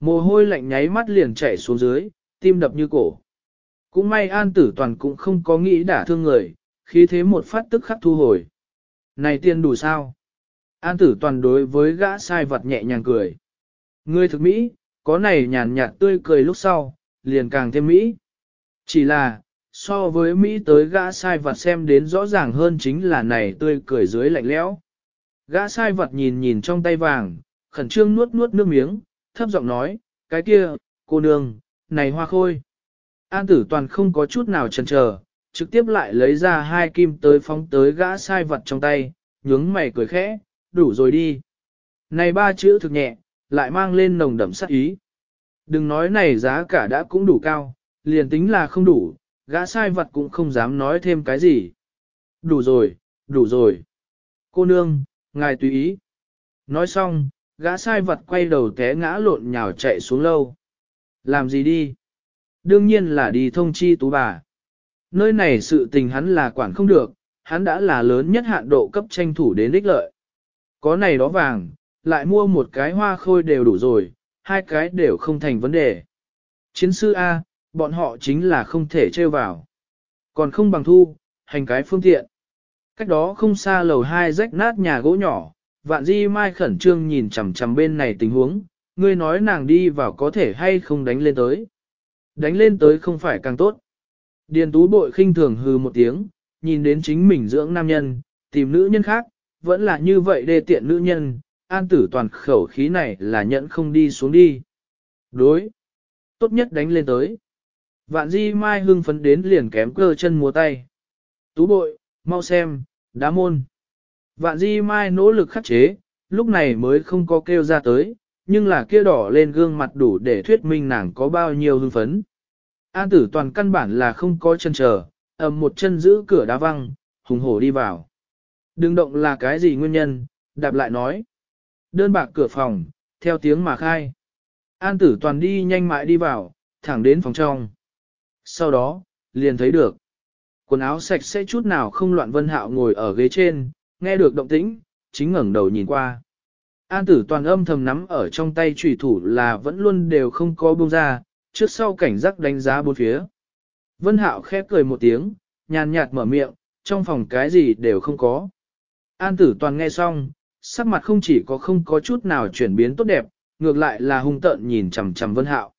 Mồ hôi lạnh nháy mắt liền chảy xuống dưới, tim đập như cổ. Cũng may an tử toàn cũng không có nghĩ đả thương người, khi thế một phát tức khắc thu hồi. Này tiền đủ sao? An tử toàn đối với gã sai vật nhẹ nhàng cười. Ngươi thực mỹ, có này nhàn nhạt tươi cười lúc sau, liền càng thêm mỹ. Chỉ là, so với Mỹ tới gã sai vật xem đến rõ ràng hơn chính là này tươi cười dưới lạnh lẽo. Gã sai vật nhìn nhìn trong tay vàng, khẩn trương nuốt nuốt nước miếng, thấp giọng nói, cái kia, cô nương, này hoa khôi. An tử toàn không có chút nào chần chờ, trực tiếp lại lấy ra hai kim tới phóng tới gã sai vật trong tay, nhướng mày cười khẽ, đủ rồi đi. Này ba chữ thực nhẹ, lại mang lên nồng đậm sát ý. Đừng nói này giá cả đã cũng đủ cao, liền tính là không đủ, gã sai vật cũng không dám nói thêm cái gì. Đủ rồi, đủ rồi. Cô nương, ngài tùy ý. Nói xong, gã sai vật quay đầu té ngã lộn nhào chạy xuống lâu. Làm gì đi? Đương nhiên là đi thông chi tú bà. Nơi này sự tình hắn là quản không được, hắn đã là lớn nhất hạn độ cấp tranh thủ đến ích lợi. Có này đó vàng, lại mua một cái hoa khôi đều đủ rồi, hai cái đều không thành vấn đề. Chiến sư A, bọn họ chính là không thể trêu vào. Còn không bằng thu, hành cái phương tiện. Cách đó không xa lầu hai rách nát nhà gỗ nhỏ, vạn di mai khẩn trương nhìn chằm chằm bên này tình huống, ngươi nói nàng đi vào có thể hay không đánh lên tới. Đánh lên tới không phải càng tốt. Điền tú bội khinh thường hư một tiếng, nhìn đến chính mình dưỡng nam nhân, tìm nữ nhân khác, vẫn là như vậy đê tiện nữ nhân, an tử toàn khẩu khí này là nhẫn không đi xuống đi. Đối. Tốt nhất đánh lên tới. Vạn di mai hưng phấn đến liền kém cơ chân múa tay. Tú bội, mau xem, đá môn. Vạn di mai nỗ lực khắc chế, lúc này mới không có kêu ra tới, nhưng là kia đỏ lên gương mặt đủ để thuyết minh nàng có bao nhiêu hưng phấn. An tử toàn căn bản là không có chân chờ, ầm một chân giữ cửa đá văng, hùng hổ đi vào. Đừng động là cái gì nguyên nhân, đạp lại nói. Đơn bạc cửa phòng, theo tiếng mà khai. An tử toàn đi nhanh mãi đi vào, thẳng đến phòng trong. Sau đó, liền thấy được. Quần áo sạch sẽ chút nào không loạn vân hạo ngồi ở ghế trên, nghe được động tĩnh, chính ngẩng đầu nhìn qua. An tử toàn âm thầm nắm ở trong tay trùy thủ là vẫn luôn đều không có buông ra, trước sau cảnh giác đánh giá bốn phía. Vân hạo khép cười một tiếng, nhàn nhạt mở miệng, trong phòng cái gì đều không có. An tử toàn nghe xong, sắc mặt không chỉ có không có chút nào chuyển biến tốt đẹp, ngược lại là hung tợn nhìn chằm chằm Vân Hạo.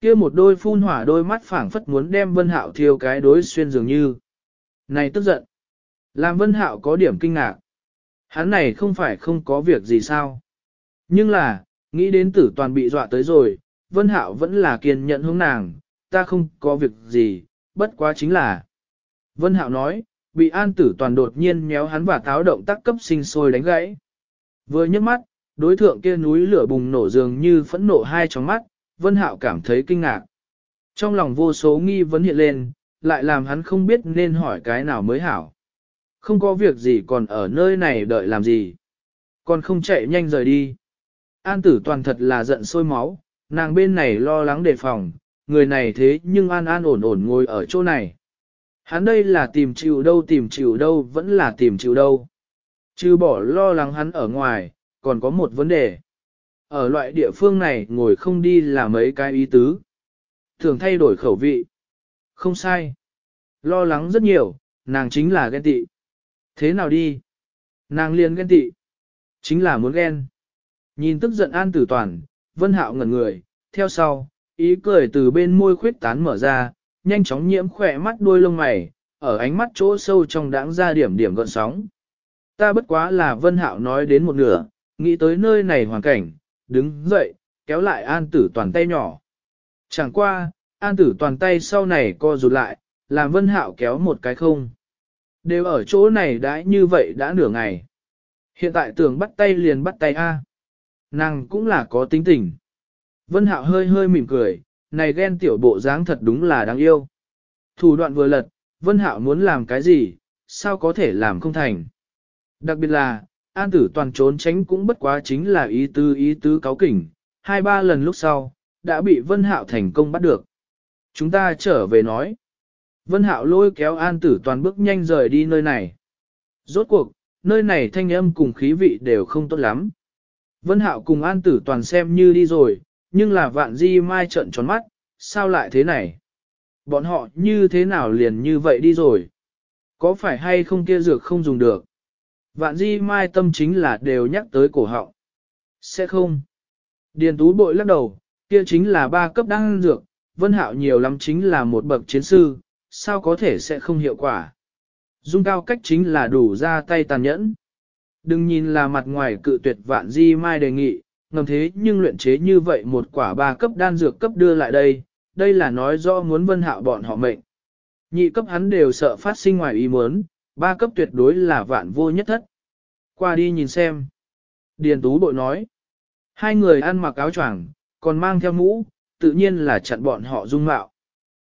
Kia một đôi phun hỏa đôi mắt phảng phất muốn đem Vân Hạo thiêu cái đối xuyên dường như. Này tức giận. Làm Vân Hạo có điểm kinh ngạc. Hắn này không phải không có việc gì sao. Nhưng là, nghĩ đến tử toàn bị dọa tới rồi, Vân Hạo vẫn là kiên nhẫn hướng nàng, ta không có việc gì, bất quá chính là. Vân Hạo nói, bị an tử toàn đột nhiên méo hắn và táo động tác cấp sinh sôi đánh gãy. Vừa nhấc mắt, đối thượng kia núi lửa bùng nổ dường như phẫn nộ hai trong mắt, Vân Hạo cảm thấy kinh ngạc. Trong lòng vô số nghi vấn hiện lên, lại làm hắn không biết nên hỏi cái nào mới hảo. Không có việc gì còn ở nơi này đợi làm gì. Còn không chạy nhanh rời đi. An tử toàn thật là giận sôi máu, nàng bên này lo lắng đề phòng, người này thế nhưng an an ổn ổn ngồi ở chỗ này. Hắn đây là tìm chịu đâu tìm chịu đâu vẫn là tìm chịu đâu. Chứ bỏ lo lắng hắn ở ngoài, còn có một vấn đề. Ở loại địa phương này ngồi không đi là mấy cái ý tứ. Thường thay đổi khẩu vị. Không sai. Lo lắng rất nhiều, nàng chính là ghen tị. Thế nào đi? Nàng liền ghen tị. Chính là muốn ghen. Nhìn tức giận an tử toàn, vân hạo ngẩn người, theo sau, ý cười từ bên môi khuyết tán mở ra, nhanh chóng nhiễm khỏe mắt đuôi lông mày, ở ánh mắt chỗ sâu trong đáng ra điểm điểm gợn sóng. Ta bất quá là vân hạo nói đến một nửa, nghĩ tới nơi này hoàn cảnh, đứng dậy, kéo lại an tử toàn tay nhỏ. Chẳng qua, an tử toàn tay sau này co rụt lại, làm vân hạo kéo một cái không. Đều ở chỗ này đã như vậy đã nửa ngày. Hiện tại tưởng bắt tay liền bắt tay A. Nàng cũng là có tính tình. Vân hạo hơi hơi mỉm cười, này ghen tiểu bộ dáng thật đúng là đáng yêu. Thủ đoạn vừa lật, Vân hạo muốn làm cái gì, sao có thể làm không thành. Đặc biệt là, An tử toàn trốn tránh cũng bất quá chính là ý tứ ý tứ cáo kỉnh, hai ba lần lúc sau, đã bị Vân Hạo thành công bắt được. Chúng ta trở về nói. Vân Hạo lôi kéo An tử toàn bước nhanh rời đi nơi này. Rốt cuộc, nơi này thanh âm cùng khí vị đều không tốt lắm. Vân Hạo cùng An tử toàn xem như đi rồi, nhưng là vạn di mai trợn tròn mắt, sao lại thế này? Bọn họ như thế nào liền như vậy đi rồi? Có phải hay không kia dược không dùng được? Vạn di mai tâm chính là đều nhắc tới cổ họng. Sẽ không. Điền tú bội lắc đầu, kia chính là ba cấp đăng dược, vân hạo nhiều lắm chính là một bậc chiến sư, sao có thể sẽ không hiệu quả. Dung cao cách chính là đủ ra tay tàn nhẫn. Đừng nhìn là mặt ngoài cự tuyệt vạn di mai đề nghị, ngầm thế nhưng luyện chế như vậy một quả ba cấp đan dược cấp đưa lại đây, đây là nói rõ muốn vân hạo bọn họ mệnh. Nhị cấp hắn đều sợ phát sinh ngoài ý muốn, ba cấp tuyệt đối là vạn vô nhất thất. Qua đi nhìn xem. Điền Tú bội nói. Hai người ăn mặc áo choàng, còn mang theo mũ, tự nhiên là chặn bọn họ dung mạo.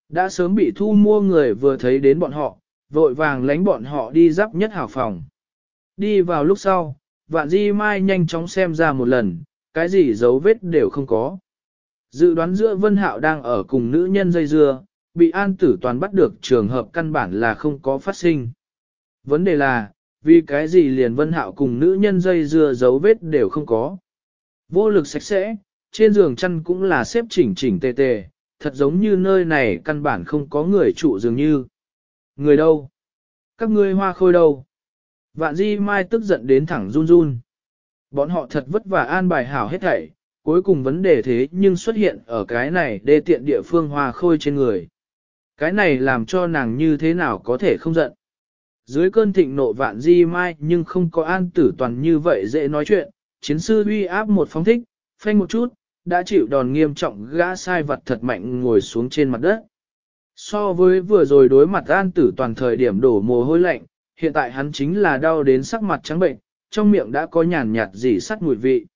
Đã sớm bị thu mua người vừa thấy đến bọn họ, vội vàng lánh bọn họ đi giáp nhất hảo phòng. Đi vào lúc sau, vạn di mai nhanh chóng xem ra một lần, cái gì dấu vết đều không có. Dự đoán giữa Vân Hạo đang ở cùng nữ nhân dây dưa, bị an tử toàn bắt được trường hợp căn bản là không có phát sinh. Vấn đề là, vì cái gì liền Vân Hạo cùng nữ nhân dây dưa dấu vết đều không có. Vô lực sạch sẽ, trên giường chăn cũng là xếp chỉnh chỉnh tề tề, thật giống như nơi này căn bản không có người trụ dường như. Người đâu? Các ngươi hoa khôi đâu? Vạn di mai tức giận đến thẳng run run. Bọn họ thật vất vả an bài hảo hết thảy, cuối cùng vấn đề thế nhưng xuất hiện ở cái này đê tiện địa phương hoa khôi trên người. Cái này làm cho nàng như thế nào có thể không giận. Dưới cơn thịnh nộ vạn di mai nhưng không có an tử toàn như vậy dễ nói chuyện, chiến sư uy áp một phóng thích, phanh một chút, đã chịu đòn nghiêm trọng gã sai vật thật mạnh ngồi xuống trên mặt đất. So với vừa rồi đối mặt an tử toàn thời điểm đổ mồ hôi lạnh, hiện tại hắn chính là đau đến sắc mặt trắng bệnh, trong miệng đã có nhàn nhạt gì sắt mùi vị.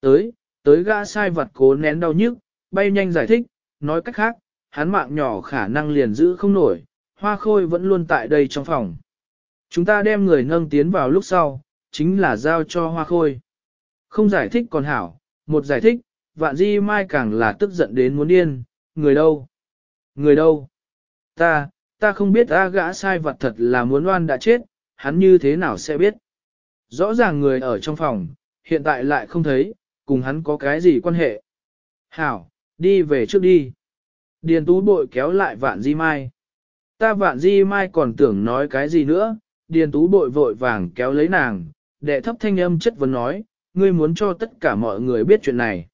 Tới, tới gã sai vật cố nén đau nhức, bay nhanh giải thích, nói cách khác, hắn mạng nhỏ khả năng liền giữ không nổi, hoa khôi vẫn luôn tại đây trong phòng. Chúng ta đem người nâng tiến vào lúc sau, chính là giao cho hoa khôi. Không giải thích còn hảo, một giải thích, vạn di mai càng là tức giận đến muốn điên, người đâu? Người đâu? Ta, ta không biết A gã sai vật thật là muốn oan đã chết, hắn như thế nào sẽ biết? Rõ ràng người ở trong phòng, hiện tại lại không thấy, cùng hắn có cái gì quan hệ? Hảo, đi về trước đi. Điền tú bội kéo lại vạn di mai. Ta vạn di mai còn tưởng nói cái gì nữa, điền tú bội vội vàng kéo lấy nàng, đệ thấp thanh âm chất vấn nói, ngươi muốn cho tất cả mọi người biết chuyện này.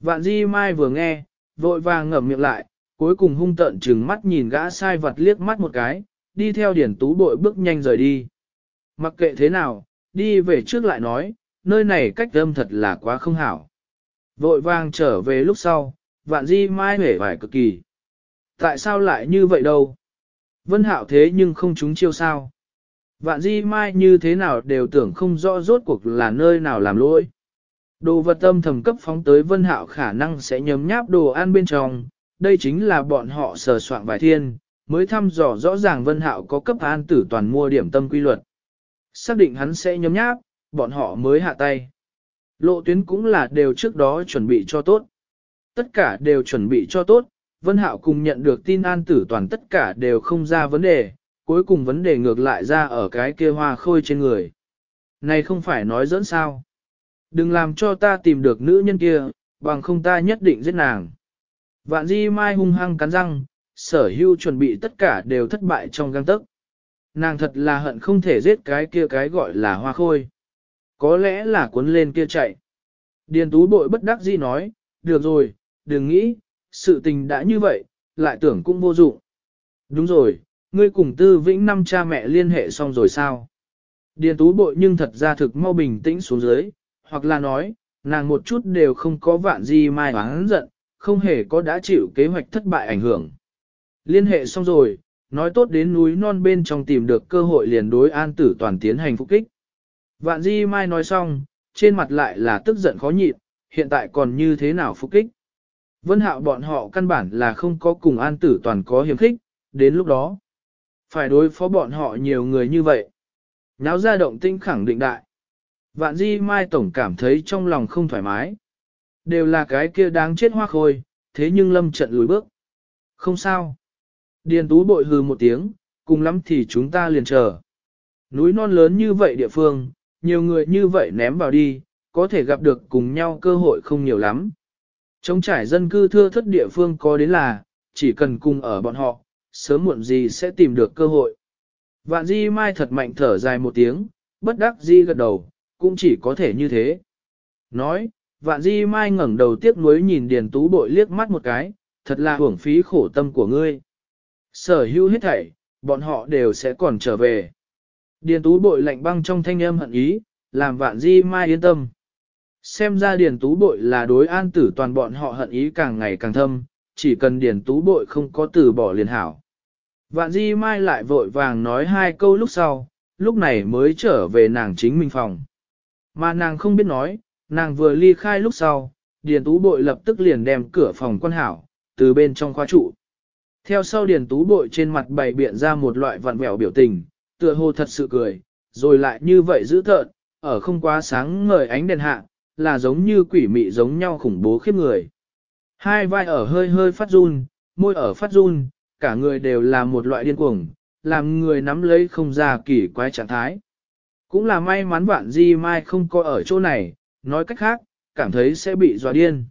Vạn di mai vừa nghe, vội vàng ngậm miệng lại, cuối cùng hung tợn trừng mắt nhìn gã sai vật liếc mắt một cái, đi theo điển tú bội bước nhanh rời đi. Mặc kệ thế nào, đi về trước lại nói, nơi này cách âm thật là quá không hảo. Vội vàng trở về lúc sau, vạn di mai hể vải cực kỳ. Tại sao lại như vậy đâu? Vân hạo thế nhưng không chúng chiêu sao? Vạn di mai như thế nào đều tưởng không rõ rốt cuộc là nơi nào làm lỗi. Đồ vật âm thầm cấp phóng tới vân hạo khả năng sẽ nhấm nháp đồ ăn bên trong, đây chính là bọn họ sờ soạn vài thiên, mới thăm dò rõ ràng vân hạo có cấp an tử toàn mua điểm tâm quy luật. Xác định hắn sẽ nhấm nháp, bọn họ mới hạ tay. Lộ tuyến cũng là đều trước đó chuẩn bị cho tốt. Tất cả đều chuẩn bị cho tốt, Vân Hạo cùng nhận được tin an tử toàn tất cả đều không ra vấn đề, cuối cùng vấn đề ngược lại ra ở cái kia hoa khôi trên người. Này không phải nói dẫn sao. Đừng làm cho ta tìm được nữ nhân kia, bằng không ta nhất định giết nàng. Vạn di mai hung hăng cắn răng, sở hưu chuẩn bị tất cả đều thất bại trong găng tức. Nàng thật là hận không thể giết cái kia cái gọi là hoa khôi. Có lẽ là cuốn lên kia chạy. Điền tú bội bất đắc dĩ nói, được rồi, đừng nghĩ, sự tình đã như vậy, lại tưởng cũng vô dụng. Đúng rồi, ngươi cùng tư vĩnh năm cha mẹ liên hệ xong rồi sao? Điền tú bội nhưng thật ra thực mau bình tĩnh xuống dưới, hoặc là nói, nàng một chút đều không có vạn gì mai oán giận, không hề có đã chịu kế hoạch thất bại ảnh hưởng. Liên hệ xong rồi, nói tốt đến núi non bên trong tìm được cơ hội liền đối an tử toàn tiến hành phục kích. Vạn di mai nói xong, trên mặt lại là tức giận khó nhịn, hiện tại còn như thế nào phục kích. Vân hạo bọn họ căn bản là không có cùng an tử toàn có hiểm khích, đến lúc đó. Phải đối phó bọn họ nhiều người như vậy. Náo ra động tinh khẳng định đại. Vạn di mai tổng cảm thấy trong lòng không thoải mái. Đều là cái kia đáng chết hoa khôi, thế nhưng lâm trận lùi bước. Không sao. Điền tú bội hừ một tiếng, cùng lắm thì chúng ta liền chờ. Núi non lớn như vậy địa phương, nhiều người như vậy ném vào đi, có thể gặp được cùng nhau cơ hội không nhiều lắm. Trong trải dân cư thưa thất địa phương có đến là, chỉ cần cùng ở bọn họ, sớm muộn gì sẽ tìm được cơ hội. Vạn di mai thật mạnh thở dài một tiếng, bất đắc di gật đầu, cũng chỉ có thể như thế. Nói, vạn di mai ngẩng đầu tiếc nuối nhìn điền tú bội liếc mắt một cái, thật là hưởng phí khổ tâm của ngươi. Sở hữu hết thảy, bọn họ đều sẽ còn trở về. Điền tú bội lạnh băng trong thanh âm hận ý, làm vạn di mai yên tâm. Xem ra điền tú bội là đối an tử toàn bọn họ hận ý càng ngày càng thâm, chỉ cần điền tú bội không có từ bỏ liền hảo. Vạn di mai lại vội vàng nói hai câu lúc sau, lúc này mới trở về nàng chính mình phòng. Mà nàng không biết nói, nàng vừa ly khai lúc sau, điền tú bội lập tức liền đem cửa phòng quan hảo, từ bên trong khóa trụ. Theo sau điền tú bội trên mặt bày biện ra một loại vặn vẹo biểu tình, tựa hồ thật sự cười, rồi lại như vậy giữ thợn, ở không quá sáng ngời ánh đèn hạ, là giống như quỷ mị giống nhau khủng bố khiếp người. Hai vai ở hơi hơi phát run, môi ở phát run, cả người đều là một loại điên cuồng, làm người nắm lấy không ra kỳ quái trạng thái. Cũng là may mắn vạn di mai không có ở chỗ này, nói cách khác, cảm thấy sẽ bị dọa điên.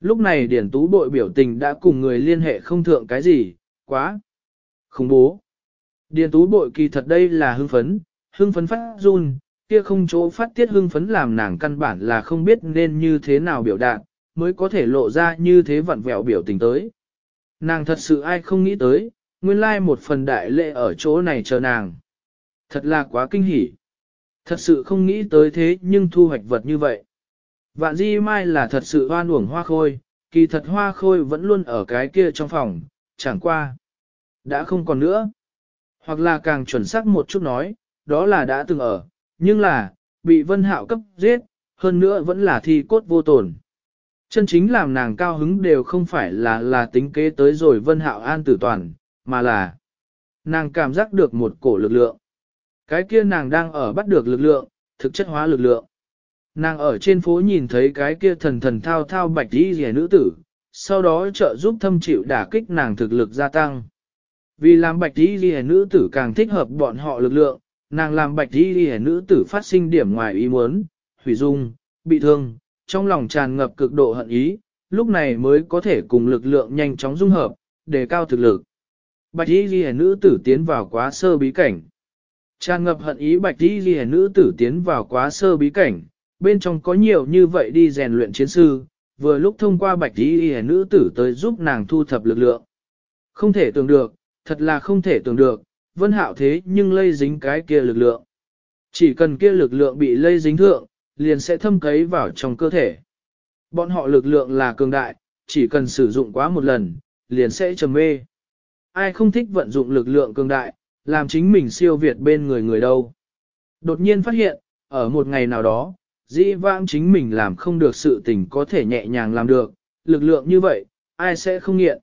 Lúc này điển tú bội biểu tình đã cùng người liên hệ không thượng cái gì, quá. Khủng bố. Điền tú bội kỳ thật đây là hưng phấn, hưng phấn phát run, kia không chỗ phát tiết hưng phấn làm nàng căn bản là không biết nên như thế nào biểu đạt, mới có thể lộ ra như thế vặn vẹo biểu tình tới. Nàng thật sự ai không nghĩ tới, nguyên lai một phần đại lệ ở chỗ này chờ nàng. Thật là quá kinh hỉ. Thật sự không nghĩ tới thế nhưng thu hoạch vật như vậy. Vạn di mai là thật sự hoan uổng hoa khôi, kỳ thật hoa khôi vẫn luôn ở cái kia trong phòng, chẳng qua. Đã không còn nữa. Hoặc là càng chuẩn xác một chút nói, đó là đã từng ở, nhưng là, bị vân hạo cấp giết, hơn nữa vẫn là thi cốt vô tổn. Chân chính làm nàng cao hứng đều không phải là là tính kế tới rồi vân hạo an tử toàn, mà là nàng cảm giác được một cổ lực lượng. Cái kia nàng đang ở bắt được lực lượng, thực chất hóa lực lượng. Nàng ở trên phố nhìn thấy cái kia thần thần thao thao bạch đi rẻ nữ tử, sau đó trợ giúp thâm chịu đả kích nàng thực lực gia tăng. Vì làm bạch đi rẻ nữ tử càng thích hợp bọn họ lực lượng, nàng làm bạch đi rẻ nữ tử phát sinh điểm ngoài ý muốn, hủy dung, bị thương, trong lòng tràn ngập cực độ hận ý, lúc này mới có thể cùng lực lượng nhanh chóng dung hợp, đề cao thực lực. Bạch y ghi nữ tử tiến vào quá sơ bí cảnh. Tràn ngập hận ý bạch đi ghi nữ tử tiến vào quá sơ bí cảnh, bên trong có nhiều như vậy đi rèn luyện chiến sư, vừa lúc thông qua bạch đi ghi nữ tử tới giúp nàng thu thập lực lượng. Không thể tưởng được, thật là không thể tưởng được, vân hạo thế nhưng lây dính cái kia lực lượng. Chỉ cần kia lực lượng bị lây dính thượng, liền sẽ thâm cấy vào trong cơ thể. Bọn họ lực lượng là cường đại, chỉ cần sử dụng quá một lần, liền sẽ trầm mê. Ai không thích vận dụng lực lượng cường đại, làm chính mình siêu việt bên người người đâu. Đột nhiên phát hiện, ở một ngày nào đó, dĩ vãng chính mình làm không được sự tình có thể nhẹ nhàng làm được, lực lượng như vậy, ai sẽ không nghiện.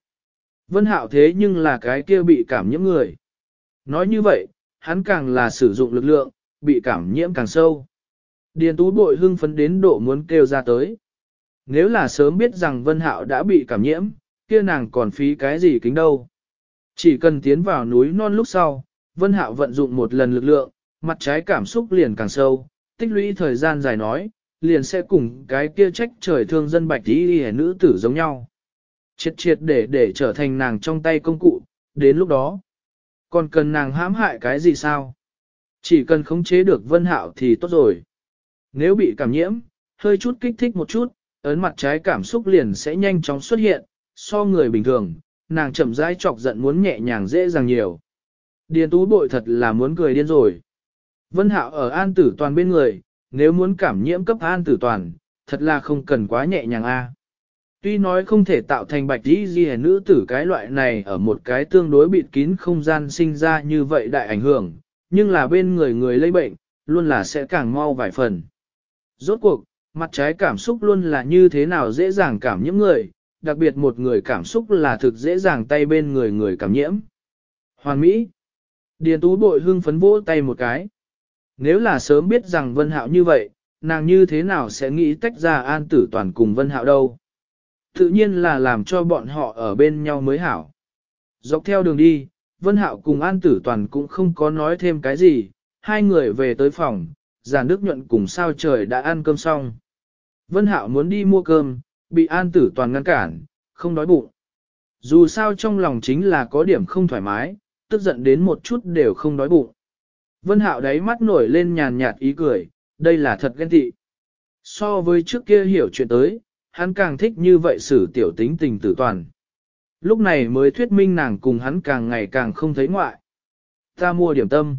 Vân Hạo thế nhưng là cái kia bị cảm nhiễm người. Nói như vậy, hắn càng là sử dụng lực lượng, bị cảm nhiễm càng sâu. Điền tú bội hưng phấn đến độ muốn kêu ra tới. Nếu là sớm biết rằng Vân Hạo đã bị cảm nhiễm, kia nàng còn phí cái gì kính đâu. Chỉ cần tiến vào núi non lúc sau, Vân Hạo vận dụng một lần lực lượng, mặt trái cảm xúc liền càng sâu, tích lũy thời gian dài nói, liền sẽ cùng cái kia trách trời thương dân bạch tí hẻ nữ tử giống nhau. Triệt triệt để để trở thành nàng trong tay công cụ, đến lúc đó. Còn cần nàng hãm hại cái gì sao? Chỉ cần khống chế được Vân Hạo thì tốt rồi. Nếu bị cảm nhiễm, hơi chút kích thích một chút, ấn mặt trái cảm xúc liền sẽ nhanh chóng xuất hiện, so người bình thường, nàng chậm rãi chọc giận muốn nhẹ nhàng dễ dàng nhiều. Điền tú bội thật là muốn cười điên rồi. Vân Hạo ở an tử toàn bên người, nếu muốn cảm nhiễm cấp an tử toàn, thật là không cần quá nhẹ nhàng a. Tuy nói không thể tạo thành bạch dĩ gì nữ tử cái loại này ở một cái tương đối bịt kín không gian sinh ra như vậy đại ảnh hưởng, nhưng là bên người người lây bệnh, luôn là sẽ càng mau vài phần. Rốt cuộc, mặt trái cảm xúc luôn là như thế nào dễ dàng cảm nhiễm người, đặc biệt một người cảm xúc là thực dễ dàng tay bên người người cảm nhiễm. Hoàn Mỹ Điền tú bội hưng phấn vỗ tay một cái. Nếu là sớm biết rằng Vân Hạo như vậy, nàng như thế nào sẽ nghĩ tách ra an tử toàn cùng Vân Hạo đâu. Tự nhiên là làm cho bọn họ ở bên nhau mới hảo. Dọc theo đường đi, Vân Hạo cùng an tử toàn cũng không có nói thêm cái gì, hai người về tới phòng, giàn đức nhuận cùng sao trời đã ăn cơm xong. Vân Hạo muốn đi mua cơm, bị an tử toàn ngăn cản, không đói bụng. Dù sao trong lòng chính là có điểm không thoải mái, tức giận đến một chút đều không đói bụng. Vân Hạo đáy mắt nổi lên nhàn nhạt ý cười, đây là thật ghen tị. So với trước kia hiểu chuyện tới, hắn càng thích như vậy xử tiểu tính tình tử toàn. Lúc này mới thuyết minh nàng cùng hắn càng ngày càng không thấy ngoại. Ta mua điểm tâm.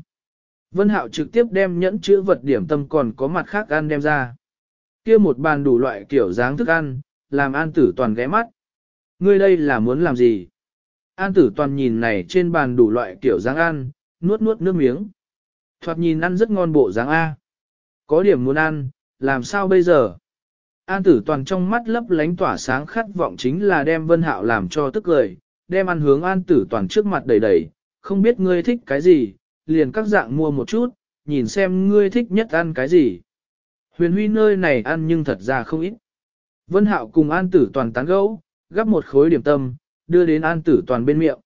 Vân Hạo trực tiếp đem nhẫn chữ vật điểm tâm còn có mặt khác ăn đem ra. Kia một bàn đủ loại kiểu dáng thức ăn, làm an tử toàn ghé mắt. Ngươi đây là muốn làm gì? An tử toàn nhìn này trên bàn đủ loại kiểu dáng ăn, nuốt nuốt nước miếng. Thoạt nhìn ăn rất ngon bộ dáng A. Có điểm muốn ăn, làm sao bây giờ? An tử toàn trong mắt lấp lánh tỏa sáng khát vọng chính là đem vân hạo làm cho tức cười, đem ăn hướng an tử toàn trước mặt đầy đầy, không biết ngươi thích cái gì, liền các dạng mua một chút, nhìn xem ngươi thích nhất ăn cái gì. Huyền huy nơi này ăn nhưng thật ra không ít. Vân hạo cùng an tử toàn tán gẫu, gắp một khối điểm tâm, đưa đến an tử toàn bên miệng.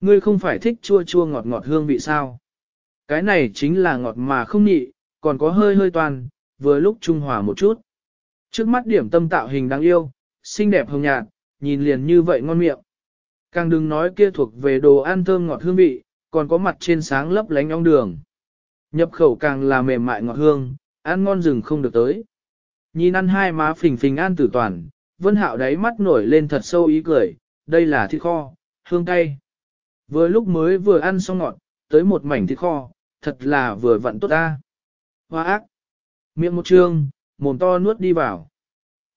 Ngươi không phải thích chua chua ngọt ngọt hương vị sao? Cái này chính là ngọt mà không nhị, còn có hơi hơi toàn, vừa lúc trung hòa một chút. Trước mắt điểm tâm tạo hình đáng yêu, xinh đẹp hồng nhạt, nhìn liền như vậy ngon miệng. Càng đừng nói kia thuộc về đồ ăn thơm ngọt hương vị, còn có mặt trên sáng lấp lánh ong đường. Nhập khẩu càng là mềm mại ngọt hương, ăn ngon rừng không được tới. Nhìn ăn hai má phình phình an tử toàn, vân hạo đáy mắt nổi lên thật sâu ý cười, đây là thịt kho, hương cay. Vừa lúc mới vừa ăn xong ngọt, tới một mảnh thịt kho, thật là vừa vặn tốt ta. Hoa ác, miệng một trương, mồm to nuốt đi vào.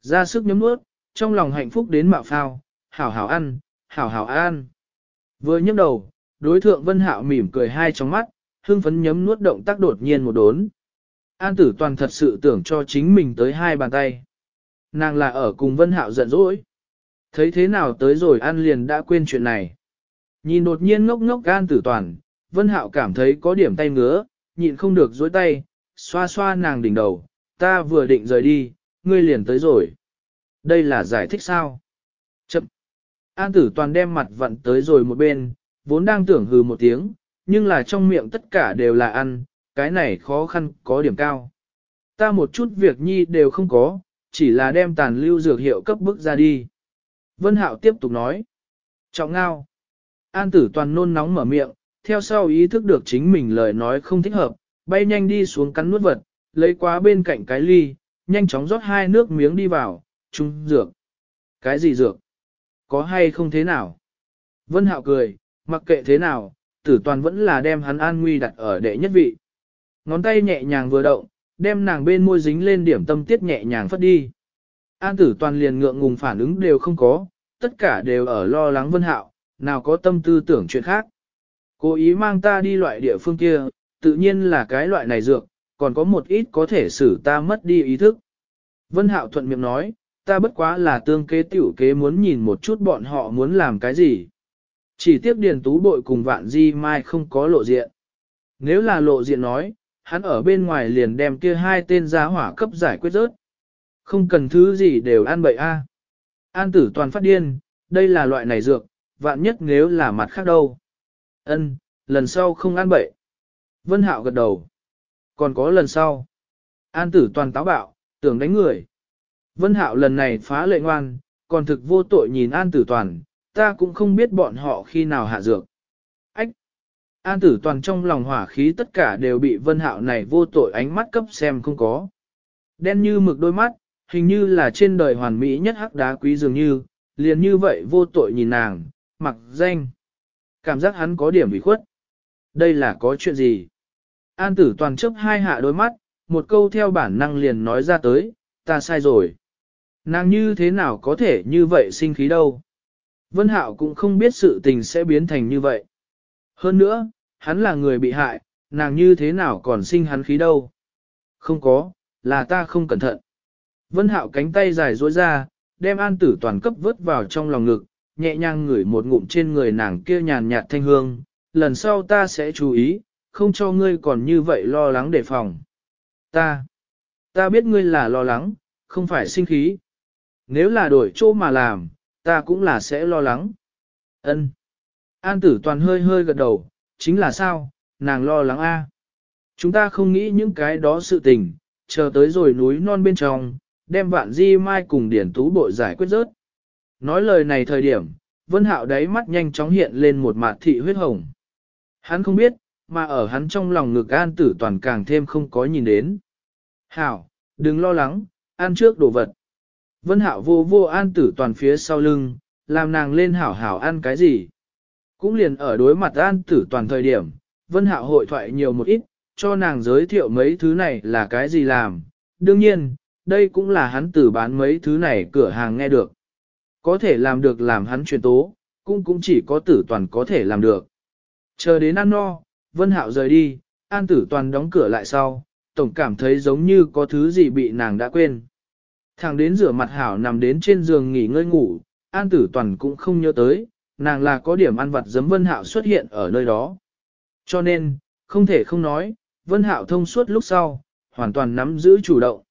Ra sức nhấm nuốt, trong lòng hạnh phúc đến mạo phao, hảo hảo ăn, hảo hảo ăn. Vừa nhấc đầu, đối thượng Vân Hạo mỉm cười hai trong mắt, hương phấn nhấm nuốt động tác đột nhiên một đốn. An tử toàn thật sự tưởng cho chính mình tới hai bàn tay. Nàng là ở cùng Vân Hạo giận dỗi. Thấy thế nào tới rồi ăn liền đã quên chuyện này. Nhìn đột nhiên ngốc ngốc gan tử toàn, Vân Hạo cảm thấy có điểm tay ngứa, nhịn không được dối tay, xoa xoa nàng đỉnh đầu, ta vừa định rời đi, ngươi liền tới rồi. Đây là giải thích sao? Chậm. An tử toàn đem mặt vặn tới rồi một bên, vốn đang tưởng hừ một tiếng, nhưng là trong miệng tất cả đều là ăn, cái này khó khăn có điểm cao. Ta một chút việc nhi đều không có, chỉ là đem tàn lưu dược hiệu cấp bức ra đi. Vân Hạo tiếp tục nói. Trọng ngao. An tử toàn nôn nóng mở miệng, theo sau ý thức được chính mình lời nói không thích hợp, bay nhanh đi xuống cắn nuốt vật, lấy quá bên cạnh cái ly, nhanh chóng rót hai nước miếng đi vào, trung dược. Cái gì dược? Có hay không thế nào? Vân Hạo cười, mặc kệ thế nào, tử toàn vẫn là đem hắn an nguy đặt ở đệ nhất vị. Ngón tay nhẹ nhàng vừa động, đem nàng bên môi dính lên điểm tâm tiết nhẹ nhàng phất đi. An tử toàn liền ngượng ngùng phản ứng đều không có, tất cả đều ở lo lắng Vân Hạo, nào có tâm tư tưởng chuyện khác. Cố ý mang ta đi loại địa phương kia, tự nhiên là cái loại này dược, còn có một ít có thể xử ta mất đi ý thức. Vân Hạo thuận miệng nói, ta bất quá là tương kế tiểu kế muốn nhìn một chút bọn họ muốn làm cái gì. Chỉ tiếc điền tú bội cùng vạn di mai không có lộ diện. Nếu là lộ diện nói, hắn ở bên ngoài liền đem kia hai tên giá hỏa cấp giải quyết rớt. Không cần thứ gì đều ăn bậy a. An tử toàn phát điên, đây là loại này dược, vạn nhất nếu là mặt khác đâu. Ân, lần sau không ăn bậy. Vân Hạo gật đầu. Còn có lần sau. An tử toàn táo bạo, tưởng đánh người. Vân Hạo lần này phá lệ ngoan, còn thực vô tội nhìn An tử toàn, ta cũng không biết bọn họ khi nào hạ dược. Ách! An tử toàn trong lòng hỏa khí tất cả đều bị Vân Hạo này vô tội ánh mắt cấp xem không có. Đen như mực đôi mắt, hình như là trên đời hoàn mỹ nhất hắc đá quý dường như, liền như vậy vô tội nhìn nàng, mặc danh. Cảm giác hắn có điểm bị khuất. Đây là có chuyện gì? An tử toàn chấp hai hạ đôi mắt, một câu theo bản năng liền nói ra tới, ta sai rồi. Nàng như thế nào có thể như vậy sinh khí đâu? Vân Hạo cũng không biết sự tình sẽ biến thành như vậy. Hơn nữa, hắn là người bị hại, nàng như thế nào còn sinh hắn khí đâu? Không có, là ta không cẩn thận. Vân Hạo cánh tay dài duỗi ra, đem an tử toàn cấp vớt vào trong lòng ngực, nhẹ nhàng ngửi một ngụm trên người nàng kia nhàn nhạt thanh hương, lần sau ta sẽ chú ý, không cho ngươi còn như vậy lo lắng đề phòng. Ta, ta biết ngươi là lo lắng, không phải sinh khí. Nếu là đổi chỗ mà làm, ta cũng là sẽ lo lắng. Ân. An tử toàn hơi hơi gật đầu, chính là sao, nàng lo lắng a. Chúng ta không nghĩ những cái đó sự tình, chờ tới rồi núi non bên trong, đem vạn di mai cùng điển tú bội giải quyết rớt. Nói lời này thời điểm, Vân Hạo đáy mắt nhanh chóng hiện lên một mạt thị huyết hồng. Hắn không biết, mà ở hắn trong lòng ngực an tử toàn càng thêm không có nhìn đến. Hảo, đừng lo lắng, ăn trước đồ vật. Vân Hạo vô vô an tử toàn phía sau lưng, làm nàng lên hảo hảo ăn cái gì. Cũng liền ở đối mặt an tử toàn thời điểm, Vân Hạo hội thoại nhiều một ít, cho nàng giới thiệu mấy thứ này là cái gì làm. Đương nhiên, đây cũng là hắn từ bán mấy thứ này cửa hàng nghe được. Có thể làm được làm hắn truyền tố, cũng cũng chỉ có tử toàn có thể làm được. Chờ đến ăn no, Vân Hạo rời đi, An tử toàn đóng cửa lại sau, tổng cảm thấy giống như có thứ gì bị nàng đã quên. Thằng đến rửa mặt hảo nằm đến trên giường nghỉ ngơi ngủ, An tử toàn cũng không nhớ tới, nàng là có điểm ăn vặt giấm Vân Hạo xuất hiện ở nơi đó. Cho nên, không thể không nói, Vân Hạo thông suốt lúc sau, hoàn toàn nắm giữ chủ động.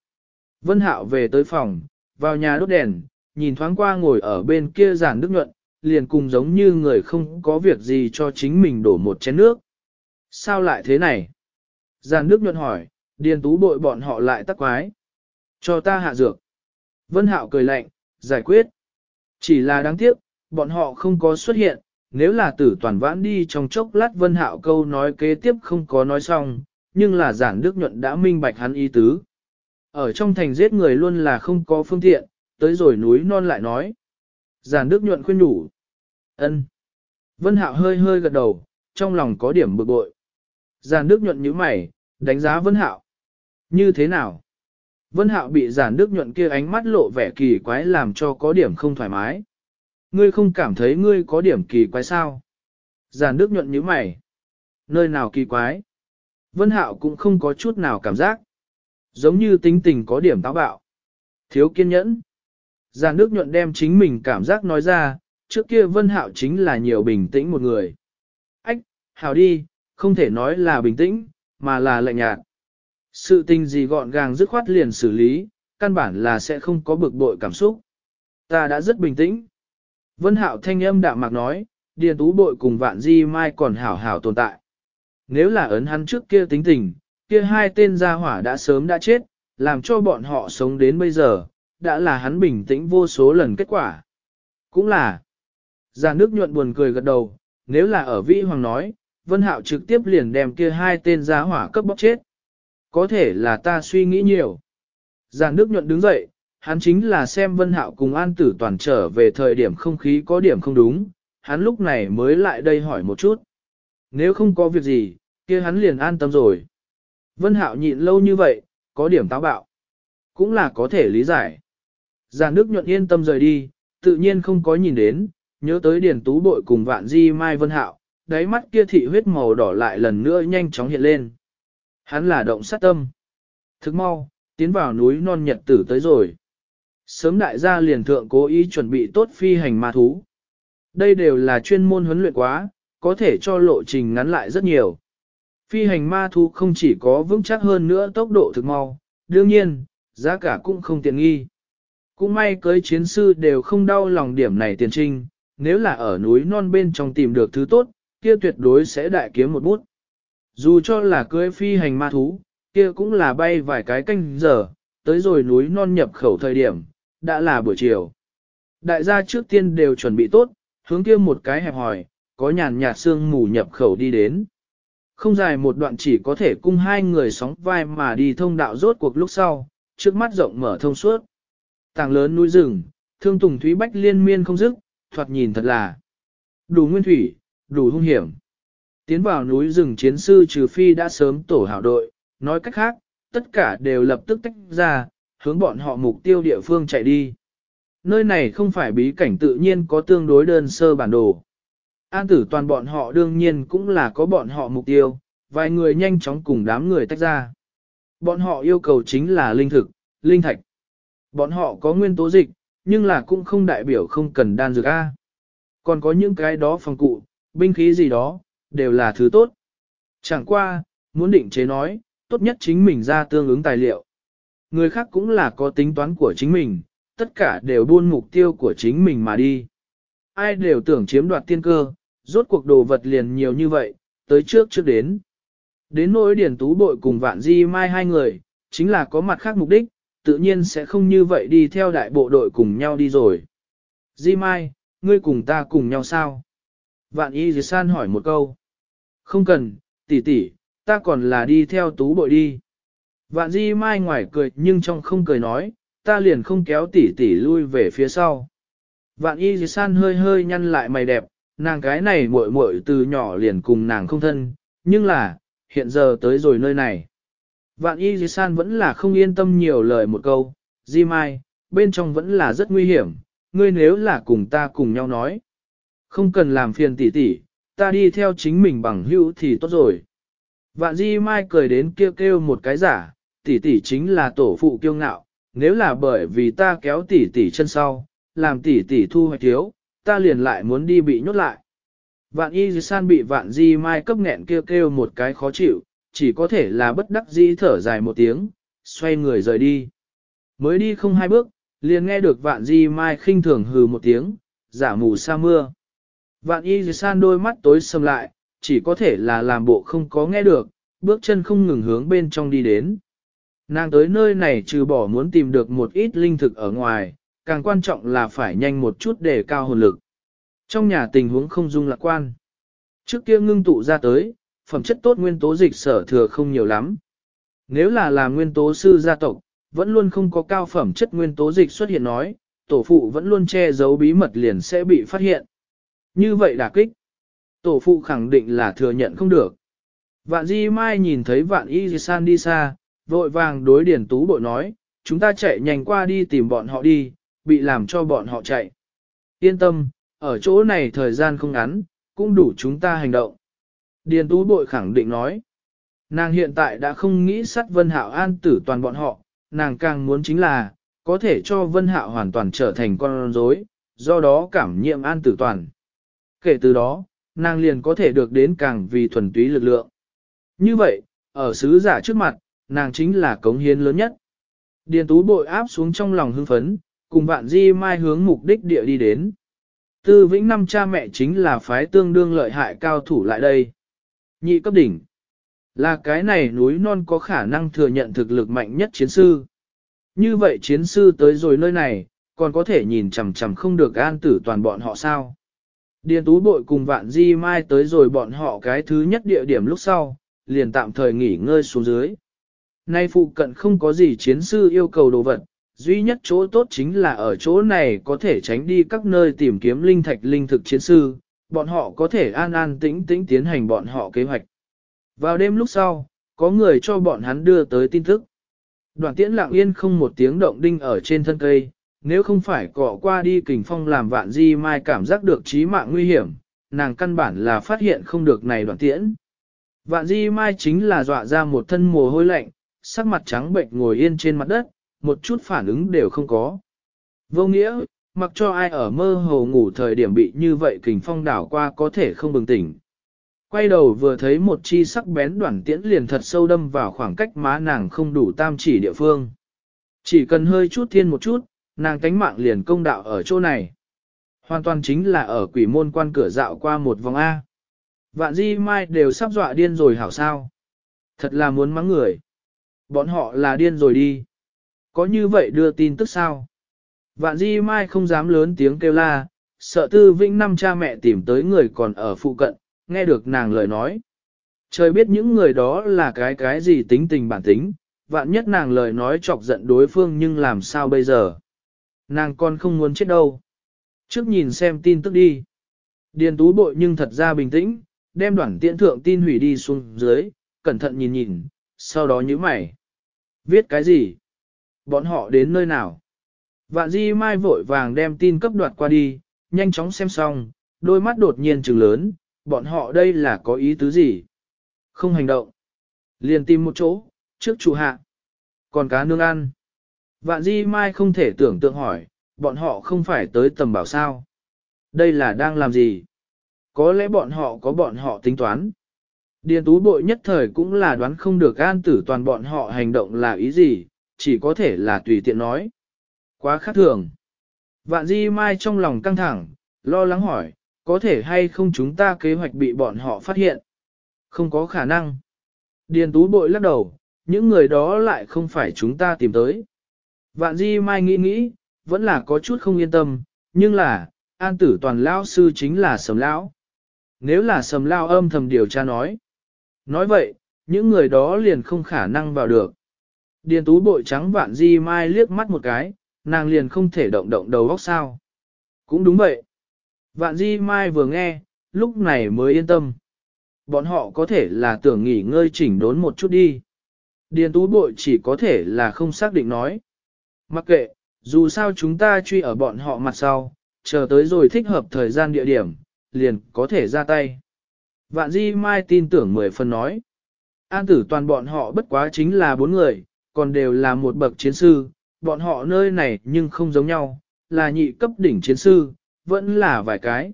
Vân Hạo về tới phòng, vào nhà đốt đèn, nhìn thoáng qua ngồi ở bên kia giản nước nhuận, liền cùng giống như người không có việc gì cho chính mình đổ một chén nước. Sao lại thế này? Giản nước nhuận hỏi, điền tú bội bọn họ lại tắc quái. Cho ta hạ dược. Vân Hạo cười lạnh, giải quyết. Chỉ là đáng tiếc, bọn họ không có xuất hiện, nếu là tử toàn vãn đi trong chốc lát Vân Hạo câu nói kế tiếp không có nói xong, nhưng là giản đức nhuận đã minh bạch hắn ý tứ. Ở trong thành giết người luôn là không có phương tiện, tới rồi núi non lại nói. Giản đức nhuận khuyên nhủ. ân. Vân Hạo hơi hơi gật đầu, trong lòng có điểm bực bội. Giản đức nhuận nhíu mày, đánh giá Vân Hạo. Như thế nào? Vân Hạo bị giản đức nhuận kia ánh mắt lộ vẻ kỳ quái làm cho có điểm không thoải mái. Ngươi không cảm thấy ngươi có điểm kỳ quái sao? Giản đức nhuận nhíu mày. Nơi nào kỳ quái? Vân Hạo cũng không có chút nào cảm giác. Giống như tính tình có điểm táo bạo. Thiếu kiên nhẫn. Giàn nước nhuận đem chính mình cảm giác nói ra, trước kia Vân Hạo chính là nhiều bình tĩnh một người. Ách, hảo đi, không thể nói là bình tĩnh, mà là lạnh nhạt. Sự tình gì gọn gàng dứt khoát liền xử lý, căn bản là sẽ không có bực bội cảm xúc. Ta đã rất bình tĩnh. Vân Hạo thanh âm đạm mạc nói, Điền Tú bội cùng Vạn Di Mai còn hảo hảo tồn tại. Nếu là ấn hắn trước kia tính tình, kia hai tên gia hỏa đã sớm đã chết, làm cho bọn họ sống đến bây giờ, đã là hắn bình tĩnh vô số lần kết quả. Cũng là, già nước nhuận buồn cười gật đầu, nếu là ở Vĩ Hoàng nói, Vân Hạo trực tiếp liền đem kia hai tên gia hỏa cấp bóc chết. Có thể là ta suy nghĩ nhiều. Già nước nhuận đứng dậy, hắn chính là xem Vân Hạo cùng An Tử Toàn trở về thời điểm không khí có điểm không đúng, hắn lúc này mới lại đây hỏi một chút. Nếu không có việc gì, kia hắn liền an tâm rồi. Vân Hạo nhịn lâu như vậy, có điểm táo bạo. Cũng là có thể lý giải. Giàn nước nhuận yên tâm rời đi, tự nhiên không có nhìn đến, nhớ tới điển tú bội cùng vạn di mai Vân Hạo, đáy mắt kia thị huyết màu đỏ lại lần nữa nhanh chóng hiện lên. Hắn là động sát tâm. Thức mau, tiến vào núi non nhật tử tới rồi. Sớm đại gia liền thượng cố ý chuẩn bị tốt phi hành ma thú. Đây đều là chuyên môn huấn luyện quá, có thể cho lộ trình ngắn lại rất nhiều. Phi hành ma thú không chỉ có vững chắc hơn nữa tốc độ thực mau, đương nhiên, giá cả cũng không tiện nghi. Cũng may cưới chiến sư đều không đau lòng điểm này tiền trinh, nếu là ở núi non bên trong tìm được thứ tốt, kia tuyệt đối sẽ đại kiếm một bút. Dù cho là cưới phi hành ma thú, kia cũng là bay vài cái canh giờ, tới rồi núi non nhập khẩu thời điểm, đã là buổi chiều. Đại gia trước tiên đều chuẩn bị tốt, hướng kia một cái hẹp hỏi, có nhàn nhạt sương mù nhập khẩu đi đến. Không dài một đoạn chỉ có thể cung hai người sóng vai mà đi thông đạo rốt cuộc lúc sau, trước mắt rộng mở thông suốt. Tàng lớn núi rừng, thương tùng thúy bách liên miên không dứt, thoạt nhìn thật là đủ nguyên thủy, đủ hung hiểm. Tiến vào núi rừng chiến sư trừ phi đã sớm tổ hảo đội, nói cách khác, tất cả đều lập tức tách ra, hướng bọn họ mục tiêu địa phương chạy đi. Nơi này không phải bí cảnh tự nhiên có tương đối đơn sơ bản đồ. An tử toàn bọn họ đương nhiên cũng là có bọn họ mục tiêu, vài người nhanh chóng cùng đám người tách ra. Bọn họ yêu cầu chính là linh thực, linh thạch. Bọn họ có nguyên tố dịch, nhưng là cũng không đại biểu không cần đan dược A. Còn có những cái đó phòng cụ, binh khí gì đó, đều là thứ tốt. Chẳng qua, muốn định chế nói, tốt nhất chính mình ra tương ứng tài liệu. Người khác cũng là có tính toán của chính mình, tất cả đều buôn mục tiêu của chính mình mà đi. Ai đều tưởng chiếm đoạt tiên cơ, rốt cuộc đồ vật liền nhiều như vậy, tới trước trước đến. Đến nỗi điển tú bội cùng vạn di mai hai người, chính là có mặt khác mục đích, tự nhiên sẽ không như vậy đi theo đại bộ đội cùng nhau đi rồi. Di Mai, ngươi cùng ta cùng nhau sao? Vạn y dì san hỏi một câu. Không cần, tỷ tỷ, ta còn là đi theo tú bội đi. Vạn di mai ngoài cười nhưng trong không cười nói, ta liền không kéo tỷ tỷ lui về phía sau. Vạn y dì san hơi hơi nhăn lại mày đẹp, nàng cái này muội muội từ nhỏ liền cùng nàng không thân, nhưng là, hiện giờ tới rồi nơi này. Vạn y dì san vẫn là không yên tâm nhiều lời một câu, di mai, bên trong vẫn là rất nguy hiểm, ngươi nếu là cùng ta cùng nhau nói. Không cần làm phiền tỷ tỷ, ta đi theo chính mình bằng hữu thì tốt rồi. Vạn di mai cười đến kêu kêu một cái giả, tỷ tỷ chính là tổ phụ kiêu ngạo, nếu là bởi vì ta kéo tỷ tỷ chân sau, làm tỷ tỷ thu hoạch thiếu, ta liền lại muốn đi bị nhốt lại. Vạn y san bị vạn di mai cấp nghẹn kêu kêu một cái khó chịu, chỉ có thể là bất đắc dĩ thở dài một tiếng, xoay người rời đi. Mới đi không hai bước, liền nghe được vạn di mai khinh thường hừ một tiếng, giả mù sa mưa. Vạn y san đôi mắt tối sầm lại, chỉ có thể là làm bộ không có nghe được, bước chân không ngừng hướng bên trong đi đến. Nàng tới nơi này trừ bỏ muốn tìm được một ít linh thực ở ngoài, càng quan trọng là phải nhanh một chút để cao hồn lực. Trong nhà tình huống không dung lạc quan. Trước kia ngưng tụ ra tới, phẩm chất tốt nguyên tố dịch sở thừa không nhiều lắm. Nếu là là nguyên tố sư gia tộc, vẫn luôn không có cao phẩm chất nguyên tố dịch xuất hiện nói, tổ phụ vẫn luôn che giấu bí mật liền sẽ bị phát hiện. Như vậy đả kích. Tổ phụ khẳng định là thừa nhận không được. Vạn Di Mai nhìn thấy Vạn Y San đi xa, vội vàng đối Điển Tú bội nói, chúng ta chạy nhanh qua đi tìm bọn họ đi, bị làm cho bọn họ chạy. Yên tâm, ở chỗ này thời gian không ngắn, cũng đủ chúng ta hành động. Điền Tú bội khẳng định nói, nàng hiện tại đã không nghĩ sát Vân Hạo an tử toàn bọn họ, nàng càng muốn chính là, có thể cho Vân Hạo hoàn toàn trở thành con rối, do đó cảm nhiệm an tử toàn. Kể từ đó, nàng liền có thể được đến càng vì thuần túy lực lượng. Như vậy, ở sứ giả trước mặt, nàng chính là cống hiến lớn nhất. Điền tú bội áp xuống trong lòng hưng phấn, cùng vạn di mai hướng mục đích địa đi đến. Tư vĩnh năm cha mẹ chính là phái tương đương lợi hại cao thủ lại đây. Nhị cấp đỉnh. Là cái này núi non có khả năng thừa nhận thực lực mạnh nhất chiến sư. Như vậy chiến sư tới rồi nơi này, còn có thể nhìn chằm chằm không được an tử toàn bọn họ sao. Điền tú bội cùng vạn di mai tới rồi bọn họ cái thứ nhất địa điểm lúc sau, liền tạm thời nghỉ ngơi xuống dưới. Nay phụ cận không có gì chiến sư yêu cầu đồ vật, duy nhất chỗ tốt chính là ở chỗ này có thể tránh đi các nơi tìm kiếm linh thạch linh thực chiến sư, bọn họ có thể an an tĩnh tĩnh tiến hành bọn họ kế hoạch. Vào đêm lúc sau, có người cho bọn hắn đưa tới tin tức. Đoạn tiễn lặng yên không một tiếng động đinh ở trên thân cây, nếu không phải cọ qua đi kình phong làm vạn di mai cảm giác được trí mạng nguy hiểm, nàng căn bản là phát hiện không được này đoạn tiễn. Vạn di mai chính là dọa ra một thân mồ hôi lạnh, sắc mặt trắng bệnh ngồi yên trên mặt đất, một chút phản ứng đều không có. Vô nghĩa, mặc cho ai ở mơ hồ ngủ thời điểm bị như vậy kình phong đảo qua có thể không bừng tỉnh. Quay đầu vừa thấy một chi sắc bén đoạn tiễn liền thật sâu đâm vào khoảng cách má nàng không đủ tam chỉ địa phương. Chỉ cần hơi chút thiên một chút, nàng tánh mạng liền công đạo ở chỗ này. Hoàn toàn chính là ở quỷ môn quan cửa dạo qua một vòng A. Vạn di mai đều sắp dọa điên rồi hảo sao. Thật là muốn mắng người. Bọn họ là điên rồi đi. Có như vậy đưa tin tức sao? Vạn di mai không dám lớn tiếng kêu la, sợ tư vĩnh năm cha mẹ tìm tới người còn ở phụ cận, nghe được nàng lời nói. Trời biết những người đó là cái cái gì tính tình bản tính, vạn nhất nàng lời nói chọc giận đối phương nhưng làm sao bây giờ. Nàng còn không muốn chết đâu. Trước nhìn xem tin tức đi. Điền tú bội nhưng thật ra bình tĩnh, đem đoạn tiện thượng tin hủy đi xuống dưới, cẩn thận nhìn nhìn, sau đó nhíu mày. Viết cái gì? Bọn họ đến nơi nào? Vạn di mai vội vàng đem tin cấp đoạt qua đi, nhanh chóng xem xong, đôi mắt đột nhiên trừng lớn, bọn họ đây là có ý tứ gì? Không hành động. Liền tìm một chỗ, trước chủ hạ. Còn cá nương ăn. Vạn di mai không thể tưởng tượng hỏi, bọn họ không phải tới tầm bảo sao. Đây là đang làm gì? Có lẽ bọn họ có bọn họ tính toán. Điền tú bội nhất thời cũng là đoán không được an tử toàn bọn họ hành động là ý gì, chỉ có thể là tùy tiện nói. Quá khác thường. Vạn di mai trong lòng căng thẳng, lo lắng hỏi, có thể hay không chúng ta kế hoạch bị bọn họ phát hiện? Không có khả năng. Điền tú bội lắc đầu, những người đó lại không phải chúng ta tìm tới. Vạn di mai nghĩ nghĩ, vẫn là có chút không yên tâm, nhưng là, an tử toàn lão sư chính là sầm lão. Nếu là sầm lão âm thầm điều tra nói. Nói vậy, những người đó liền không khả năng vào được. Điền tú bội trắng vạn di mai liếc mắt một cái, nàng liền không thể động động đầu góc sao. Cũng đúng vậy. Vạn di mai vừa nghe, lúc này mới yên tâm. Bọn họ có thể là tưởng nghỉ ngơi chỉnh đốn một chút đi. Điền tú bội chỉ có thể là không xác định nói. Mặc kệ, dù sao chúng ta truy ở bọn họ mặt sau, chờ tới rồi thích hợp thời gian địa điểm, liền có thể ra tay. Vạn di mai tin tưởng mười phần nói. An tử toàn bọn họ bất quá chính là bốn người, còn đều là một bậc chiến sư, bọn họ nơi này nhưng không giống nhau, là nhị cấp đỉnh chiến sư, vẫn là vài cái.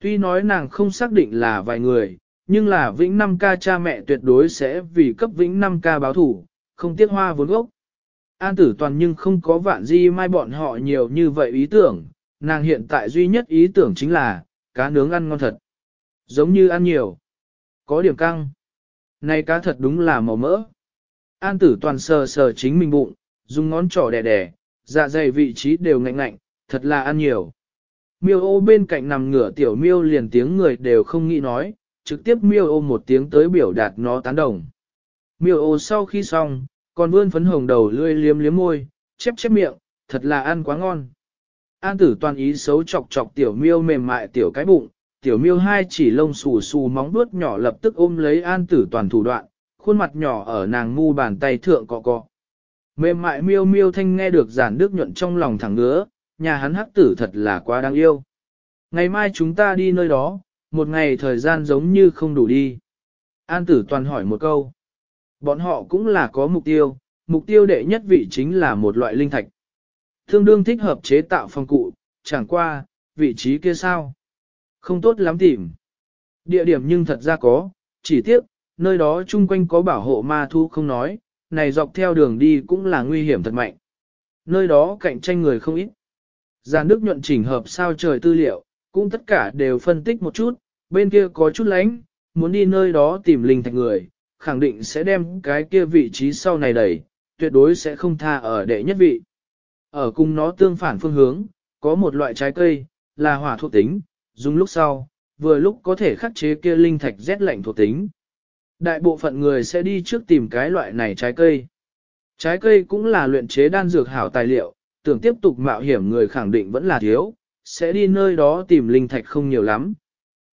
Tuy nói nàng không xác định là vài người, nhưng là vĩnh năm ca cha mẹ tuyệt đối sẽ vì cấp vĩnh năm ca báo thủ, không tiếc hoa vốn gốc. An tử toàn nhưng không có vạn di mai bọn họ nhiều như vậy ý tưởng, nàng hiện tại duy nhất ý tưởng chính là, cá nướng ăn ngon thật. Giống như ăn nhiều. Có điểm căng. Này cá thật đúng là màu mỡ. An tử toàn sờ sờ chính mình bụng, dùng ngón trỏ đẻ đẻ, dạ dày vị trí đều ngạnh ngạnh, thật là ăn nhiều. Miêu ô bên cạnh nằm ngửa tiểu miêu liền tiếng người đều không nghĩ nói, trực tiếp miêu ô một tiếng tới biểu đạt nó tán đồng. Miêu ô sau khi xong, còn vươn phấn hồng đầu lươi liếm liếm môi, chép chép miệng, thật là ăn quá ngon. An tử toàn ý xấu chọc chọc tiểu miêu mềm mại tiểu cái bụng, tiểu miêu hai chỉ lông xù xù móng vuốt nhỏ lập tức ôm lấy an tử toàn thủ đoạn, khuôn mặt nhỏ ở nàng ngu bàn tay thượng cọ cọ. Mềm mại miêu miêu thanh nghe được giản nước nhuận trong lòng thẳng ngứa, nhà hắn hắc tử thật là quá đáng yêu. Ngày mai chúng ta đi nơi đó, một ngày thời gian giống như không đủ đi. An tử toàn hỏi một câu. Bọn họ cũng là có mục tiêu, mục tiêu đệ nhất vị chính là một loại linh thạch. Thương đương thích hợp chế tạo phong cụ, chẳng qua, vị trí kia sao? Không tốt lắm tìm. Địa điểm nhưng thật ra có, chỉ tiếc, nơi đó chung quanh có bảo hộ ma thu không nói, này dọc theo đường đi cũng là nguy hiểm thật mạnh. Nơi đó cạnh tranh người không ít. Già nước nhuận chỉnh hợp sao trời tư liệu, cũng tất cả đều phân tích một chút, bên kia có chút lánh, muốn đi nơi đó tìm linh thạch người, khẳng định sẽ đem cái kia vị trí sau này đẩy, tuyệt đối sẽ không tha ở đệ nhất vị. Ở cùng nó tương phản phương hướng, có một loại trái cây, là hỏa thuộc tính, dùng lúc sau, vừa lúc có thể khắc chế kia linh thạch rét lạnh thuộc tính. Đại bộ phận người sẽ đi trước tìm cái loại này trái cây. Trái cây cũng là luyện chế đan dược hảo tài liệu, tưởng tiếp tục mạo hiểm người khẳng định vẫn là thiếu, sẽ đi nơi đó tìm linh thạch không nhiều lắm.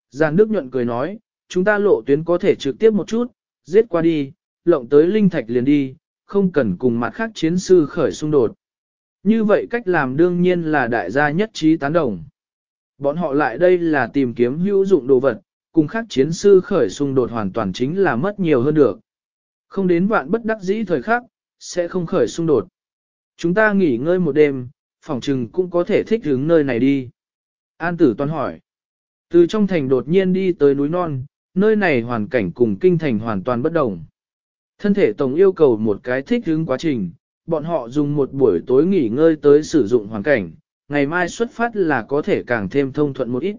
Giàn Đức nhuận cười nói, chúng ta lộ tuyến có thể trực tiếp một chút, giết qua đi, lộng tới linh thạch liền đi, không cần cùng mặt khác chiến sư khởi xung đột. Như vậy cách làm đương nhiên là đại gia nhất trí tán đồng. Bọn họ lại đây là tìm kiếm hữu dụng đồ vật, cùng khác chiến sư khởi xung đột hoàn toàn chính là mất nhiều hơn được. Không đến vạn bất đắc dĩ thời khắc, sẽ không khởi xung đột. Chúng ta nghỉ ngơi một đêm, phòng trừng cũng có thể thích hướng nơi này đi. An tử toàn hỏi. Từ trong thành đột nhiên đi tới núi non, nơi này hoàn cảnh cùng kinh thành hoàn toàn bất đồng. Thân thể tổng yêu cầu một cái thích hướng quá trình, bọn họ dùng một buổi tối nghỉ ngơi tới sử dụng hoàn cảnh, ngày mai xuất phát là có thể càng thêm thông thuận một ít.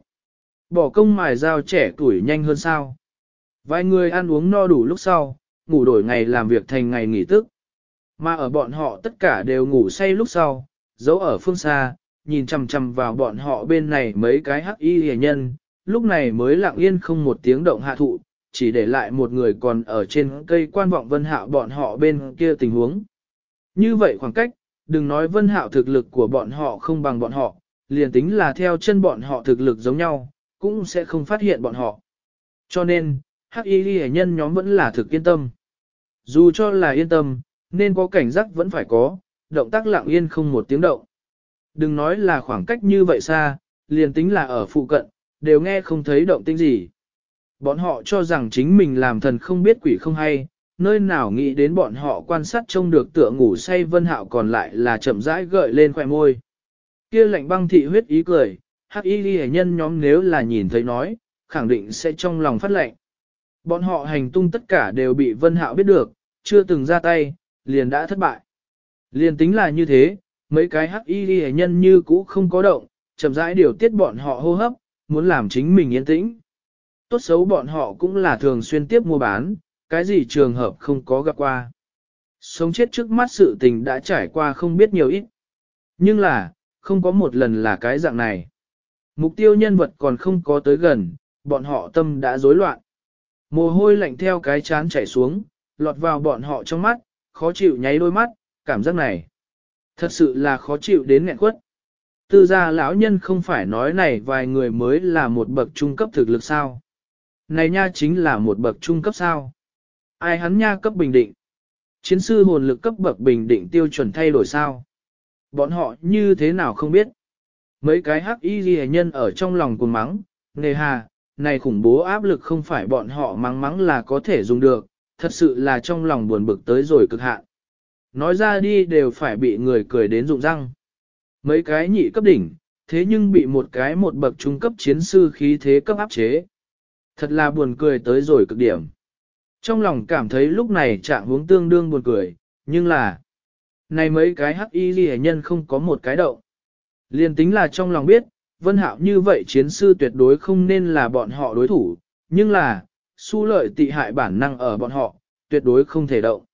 Bỏ công mài dao trẻ tuổi nhanh hơn sao. Vài người ăn uống no đủ lúc sau, ngủ đổi ngày làm việc thành ngày nghỉ tức. Mà ở bọn họ tất cả đều ngủ say lúc sau, giấu ở phương xa, nhìn chằm chằm vào bọn họ bên này mấy cái hắc y hề nhân, lúc này mới lặng yên không một tiếng động hạ thụ, chỉ để lại một người còn ở trên cây quan vọng vân hạo bọn họ bên kia tình huống. Như vậy khoảng cách, đừng nói vân hạo thực lực của bọn họ không bằng bọn họ, liền tính là theo chân bọn họ thực lực giống nhau, cũng sẽ không phát hiện bọn họ. Cho nên, hắc y ghi nhân nhóm vẫn là thực yên tâm. Dù cho là yên tâm, nên có cảnh giác vẫn phải có, động tác lặng yên không một tiếng động. Đừng nói là khoảng cách như vậy xa, liền tính là ở phụ cận, đều nghe không thấy động tĩnh gì. Bọn họ cho rằng chính mình làm thần không biết quỷ không hay, nơi nào nghĩ đến bọn họ quan sát trông được tựa ngủ say vân hạo còn lại là chậm rãi gợi lên khỏe môi. Kia lạnh băng thị huyết ý cười, hắc y ghi nhân nhóm nếu là nhìn thấy nói, khẳng định sẽ trong lòng phát lệnh. Bọn họ hành tung tất cả đều bị vân hạo biết được, chưa từng ra tay, liền đã thất bại. Liền tính là như thế, mấy cái hắc y ghi nhân như cũ không có động, chậm rãi điều tiết bọn họ hô hấp, muốn làm chính mình yên tĩnh. Tốt xấu bọn họ cũng là thường xuyên tiếp mua bán, cái gì trường hợp không có gặp qua. Sống chết trước mắt sự tình đã trải qua không biết nhiều ít. Nhưng là, không có một lần là cái dạng này. Mục tiêu nhân vật còn không có tới gần, bọn họ tâm đã rối loạn. Mồ hôi lạnh theo cái chán chảy xuống, lọt vào bọn họ trong mắt, khó chịu nháy đôi mắt, cảm giác này. Thật sự là khó chịu đến nghẹn quất. Tư gia lão nhân không phải nói này vài người mới là một bậc trung cấp thực lực sao. Này nha chính là một bậc trung cấp sao. Ai hắn nha cấp bình định. Chiến sư hồn lực cấp bậc bình định tiêu chuẩn thay đổi sao. Bọn họ như thế nào không biết. Mấy cái hắc y ghi nhân ở trong lòng cùng mắng, nề hà, này khủng bố áp lực không phải bọn họ mắng mắng là có thể dùng được, thật sự là trong lòng buồn bực tới rồi cực hạn. Nói ra đi đều phải bị người cười đến rụng răng. Mấy cái nhị cấp đỉnh, thế nhưng bị một cái một bậc trung cấp chiến sư khí thế cấp áp chế. Thật là buồn cười tới rồi cực điểm. Trong lòng cảm thấy lúc này trạng hướng tương đương buồn cười, nhưng là, này mấy cái hắc y ghi nhân không có một cái động. Liên tính là trong lòng biết, Vân Hạo như vậy chiến sư tuyệt đối không nên là bọn họ đối thủ, nhưng là, su lợi tị hại bản năng ở bọn họ, tuyệt đối không thể động.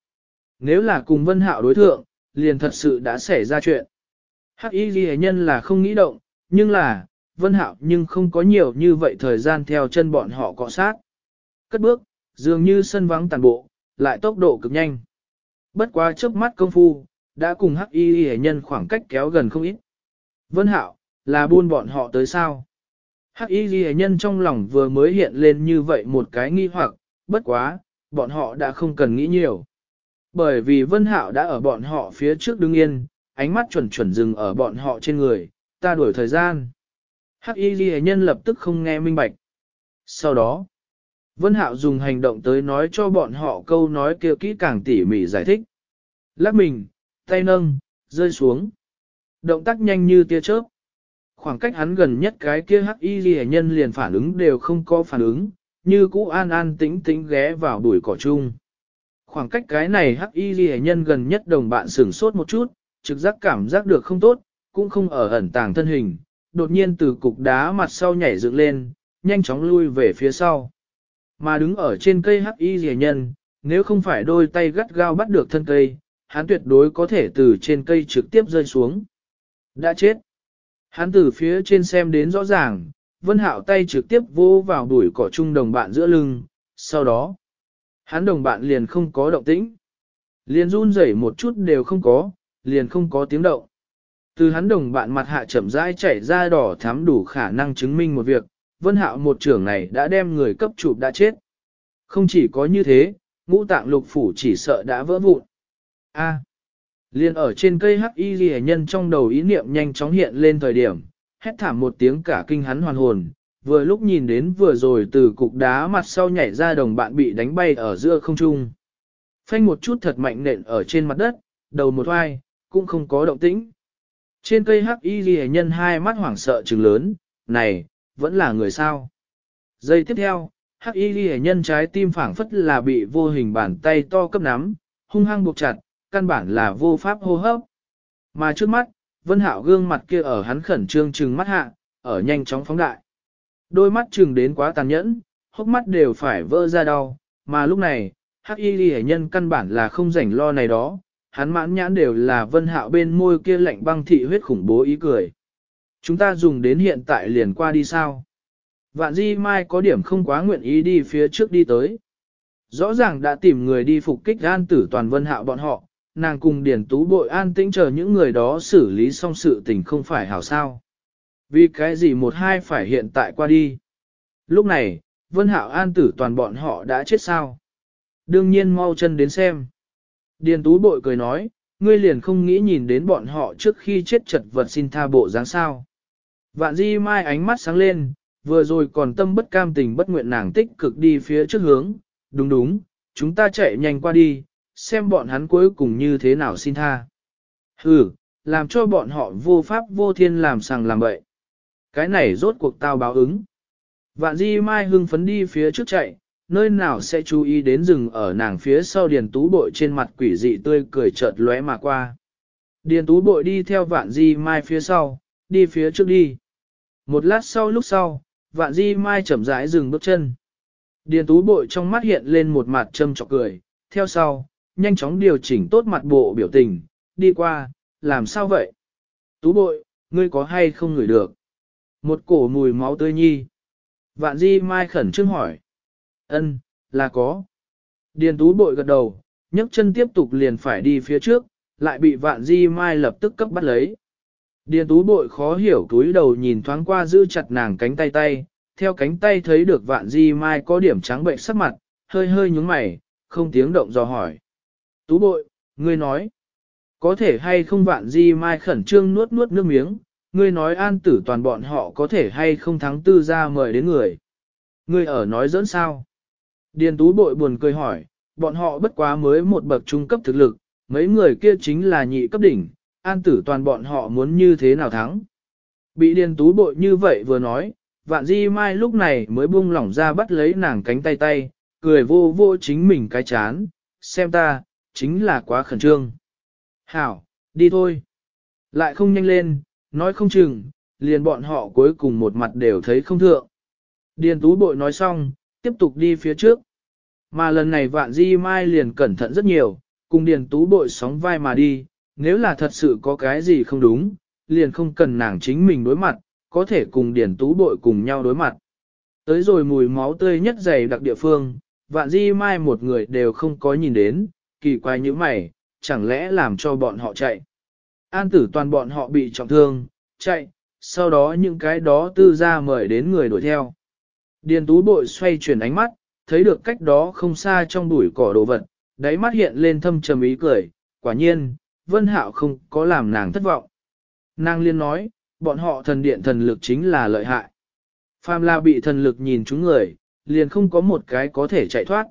Nếu là cùng Vân Hạo đối thượng, liền thật sự đã xảy ra chuyện. Hắc y ghi nhân là không nghĩ động, nhưng là, Vân Hạo nhưng không có nhiều như vậy thời gian theo chân bọn họ cọ sát. Cất bước, dường như sân vắng tàn bộ, lại tốc độ cực nhanh. Bất quá chớp mắt công phu, đã cùng Hắc y ghi nhân khoảng cách kéo gần không ít. Vân Hạo, là buôn bọn họ tới sao? Hắc y ghi nhân trong lòng vừa mới hiện lên như vậy một cái nghi hoặc, bất quá, bọn họ đã không cần nghĩ nhiều. Bởi vì Vân Hạo đã ở bọn họ phía trước đứng yên, ánh mắt chuẩn chuẩn dừng ở bọn họ trên người, ta đuổi thời gian. Hắc y ghi nhân lập tức không nghe minh bạch. Sau đó, Vân Hạo dùng hành động tới nói cho bọn họ câu nói kia kỹ càng tỉ mỉ giải thích. Lắc mình, tay nâng, rơi xuống. Động tác nhanh như tia chớp. Khoảng cách hắn gần nhất cái kia hắc y ghi nhân liền phản ứng đều không có phản ứng, như cũ an an tĩnh tĩnh ghé vào bụi cỏ chung. Khoảng cách cái này hắc y ghi nhân gần nhất đồng bạn sửng sốt một chút, trực giác cảm giác được không tốt, cũng không ở ẩn tàng thân hình, đột nhiên từ cục đá mặt sau nhảy dựng lên, nhanh chóng lui về phía sau. Mà đứng ở trên cây hắc y rìa nhân, nếu không phải đôi tay gắt gao bắt được thân cây, hắn tuyệt đối có thể từ trên cây trực tiếp rơi xuống. Đã chết. Hắn từ phía trên xem đến rõ ràng, vân hạo tay trực tiếp vô vào đuổi cỏ chung đồng bạn giữa lưng, sau đó, hắn đồng bạn liền không có động tĩnh. Liền run rẩy một chút đều không có, liền không có tiếng động. Từ hắn đồng bạn mặt hạ chậm rãi chảy ra đỏ thắm đủ khả năng chứng minh một việc, vân hạo một trưởng này đã đem người cấp chụp đã chết. Không chỉ có như thế, ngũ tạng lục phủ chỉ sợ đã vỡ vụn. A. Liên ở trên cây hắc y ghi nhân trong đầu ý niệm nhanh chóng hiện lên thời điểm, hét thảm một tiếng cả kinh hắn hoàn hồn, vừa lúc nhìn đến vừa rồi từ cục đá mặt sau nhảy ra đồng bạn bị đánh bay ở giữa không trung. Phanh một chút thật mạnh nện ở trên mặt đất, đầu một hoai, cũng không có động tĩnh. Trên cây hắc y ghi nhân hai mắt hoảng sợ trừng lớn, này, vẫn là người sao. Giây tiếp theo, hắc y ghi nhân trái tim phảng phất là bị vô hình bàn tay to cấp nắm, hung hăng buộc chặt, căn bản là vô pháp hô hấp. Mà trước mắt, vân hạo gương mặt kia ở hắn khẩn trương trừng mắt hạ, ở nhanh chóng phóng đại. Đôi mắt trừng đến quá tàn nhẫn, hốc mắt đều phải vỡ ra đau, mà lúc này, hắc y Liễu nhân căn bản là không rảnh lo này đó, hắn mãn nhãn đều là vân hạo bên môi kia lạnh băng thị huyết khủng bố ý cười. Chúng ta dùng đến hiện tại liền qua đi sao? Vạn di mai có điểm không quá nguyện ý đi phía trước đi tới. Rõ ràng đã tìm người đi phục kích gan tử toàn vân hạo bọn họ, nàng cùng điển tú bội an tĩnh chờ những người đó xử lý xong sự tình không phải hảo sao. Vì cái gì một hai phải hiện tại qua đi. Lúc này, vân hạo an tử toàn bọn họ đã chết sao. Đương nhiên mau chân đến xem. Điền tú bội cười nói, ngươi liền không nghĩ nhìn đến bọn họ trước khi chết chật vật xin tha bộ dáng sao. Vạn di mai ánh mắt sáng lên, vừa rồi còn tâm bất cam tình bất nguyện nàng tích cực đi phía trước hướng, đúng đúng, chúng ta chạy nhanh qua đi, xem bọn hắn cuối cùng như thế nào xin tha. Hừ, làm cho bọn họ vô pháp vô thiên làm sằng làm bậy. Cái này rốt cuộc tao báo ứng. Vạn di mai hưng phấn đi phía trước chạy, nơi nào sẽ chú ý đến rừng ở nàng phía sau điền tú bội trên mặt quỷ dị tươi cười chợt lóe mà qua. Điền tú bội đi theo vạn di mai phía sau, đi phía trước đi. Một lát sau lúc sau, vạn di mai chậm rãi dừng bước chân. Điền tú bội trong mắt hiện lên một mặt châm chọc cười, theo sau, nhanh chóng điều chỉnh tốt mặt bộ biểu tình, đi qua, làm sao vậy? Tú bội, ngươi có hay không ngửi được? Một cổ mùi máu tươi nhi. Vạn di mai khẩn trương hỏi. Ân, là có. Điền tú bội gật đầu, nhấc chân tiếp tục liền phải đi phía trước, lại bị vạn di mai lập tức cấp bắt lấy. Điền tú bội khó hiểu túi đầu nhìn thoáng qua giữ chặt nàng cánh tay tay, theo cánh tay thấy được vạn di mai có điểm trắng bệnh sắc mặt, hơi hơi nhúng mày, không tiếng động dò hỏi. Tú bội, ngươi nói, có thể hay không vạn di mai khẩn trương nuốt nuốt nước miếng, ngươi nói an tử toàn bọn họ có thể hay không thắng tư ra mời đến người. Ngươi ở nói dẫn sao? Điền tú bội buồn cười hỏi, bọn họ bất quá mới một bậc trung cấp thực lực, mấy người kia chính là nhị cấp đỉnh, an tử toàn bọn họ muốn như thế nào thắng. Bị điền tú bội như vậy vừa nói, vạn di mai lúc này mới buông lỏng ra bắt lấy nàng cánh tay tay, cười vô vô chính mình cái chán, xem ta, chính là quá khẩn trương. Hảo, đi thôi. Lại không nhanh lên, nói không chừng, liền bọn họ cuối cùng một mặt đều thấy không thượng. Điền tú bội nói xong, tiếp tục đi phía trước. Mà lần này vạn di mai liền cẩn thận rất nhiều, cùng điền tú bội sóng vai mà đi, nếu là thật sự có cái gì không đúng, liền không cần nàng chính mình đối mặt, có thể cùng điền tú bội cùng nhau đối mặt. Tới rồi mùi máu tươi nhất dày đặc địa phương, vạn di mai một người đều không có nhìn đến, kỳ quái như mày, chẳng lẽ làm cho bọn họ chạy. An tử toàn bọn họ bị trọng thương, chạy, sau đó những cái đó tư ra mời đến người đuổi theo. Điền tú bội xoay chuyển ánh mắt, thấy được cách đó không xa trong bụi cỏ đồ vật, đáy mắt hiện lên thâm trầm ý cười, quả nhiên, Vân Hạo không có làm nàng thất vọng. Nàng liên nói, bọn họ thần điện thần lực chính là lợi hại. Phàm là bị thần lực nhìn chúng người, liền không có một cái có thể chạy thoát.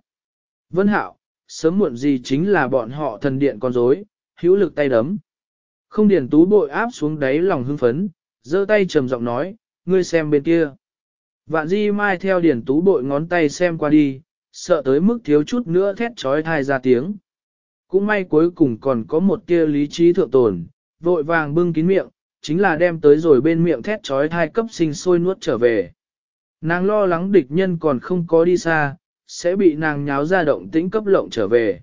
Vân Hạo, sớm muộn gì chính là bọn họ thần điện con rối, hữu lực tay đấm. Không điền tú bội áp xuống đáy lòng hưng phấn, giơ tay trầm giọng nói, ngươi xem bên kia. Vạn di mai theo điền tú bội ngón tay xem qua đi, sợ tới mức thiếu chút nữa thét trói thai ra tiếng. Cũng may cuối cùng còn có một tia lý trí thượng tồn, vội vàng bưng kín miệng, chính là đem tới rồi bên miệng thét trói thai cấp sinh sôi nuốt trở về. Nàng lo lắng địch nhân còn không có đi xa, sẽ bị nàng nháo ra động tĩnh cấp lộng trở về.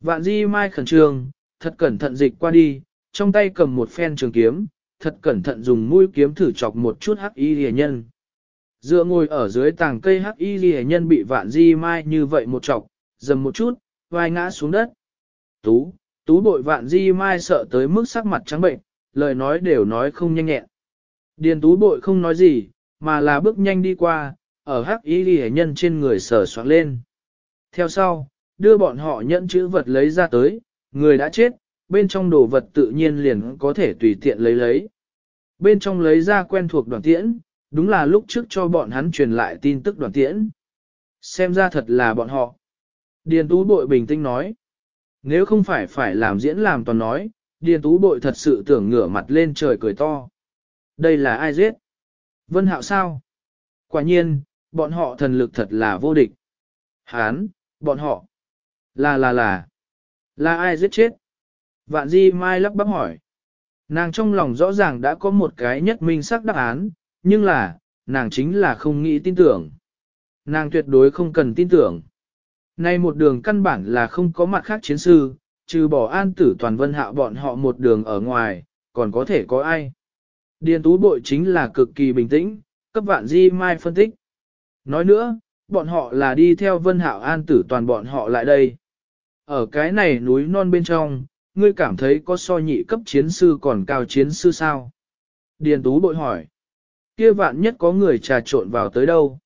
Vạn di mai khẩn trương, thật cẩn thận dịch qua đi, trong tay cầm một phen trường kiếm, thật cẩn thận dùng mũi kiếm thử chọc một chút hắc y rìa nhân. Dựa ngồi ở dưới tàng cây hắc y rìa nhân bị vạn di mai như vậy một chọc, dầm một chút, vai ngã xuống đất. Tú, tú bội vạn di mai sợ tới mức sắc mặt trắng bệnh, lời nói đều nói không nhanh nhẹn. Điền tú bội không nói gì, mà là bước nhanh đi qua, ở hắc y ghi nhân trên người sờ soạn lên. Theo sau, đưa bọn họ nhận chữ vật lấy ra tới, người đã chết, bên trong đồ vật tự nhiên liền có thể tùy tiện lấy lấy. Bên trong lấy ra quen thuộc đoàn tiễn, đúng là lúc trước cho bọn hắn truyền lại tin tức đoàn tiễn. Xem ra thật là bọn họ. Điền tú bội bình tĩnh nói. Nếu không phải phải làm diễn làm toàn nói, Điền tú bội thật sự tưởng ngửa mặt lên trời cười to. Đây là ai giết? Vân hạo sao? Quả nhiên, bọn họ thần lực thật là vô địch. Hán, bọn họ. Là là là. Là ai giết chết? Vạn di mai lắp bắp hỏi. Nàng trong lòng rõ ràng đã có một cái nhất minh sắc đáp án, nhưng là, nàng chính là không nghĩ tin tưởng. Nàng tuyệt đối không cần tin tưởng. Nay một đường căn bản là không có mặt khác chiến sư, trừ bỏ an tử toàn vân hạo bọn họ một đường ở ngoài, còn có thể có ai. Điền tú bội chính là cực kỳ bình tĩnh, cấp vạn di mai phân tích. Nói nữa, bọn họ là đi theo vân hạo an tử toàn bọn họ lại đây. Ở cái này núi non bên trong, ngươi cảm thấy có so nhị cấp chiến sư còn cao chiến sư sao? Điền tú bội hỏi. Kia vạn nhất có người trà trộn vào tới đâu?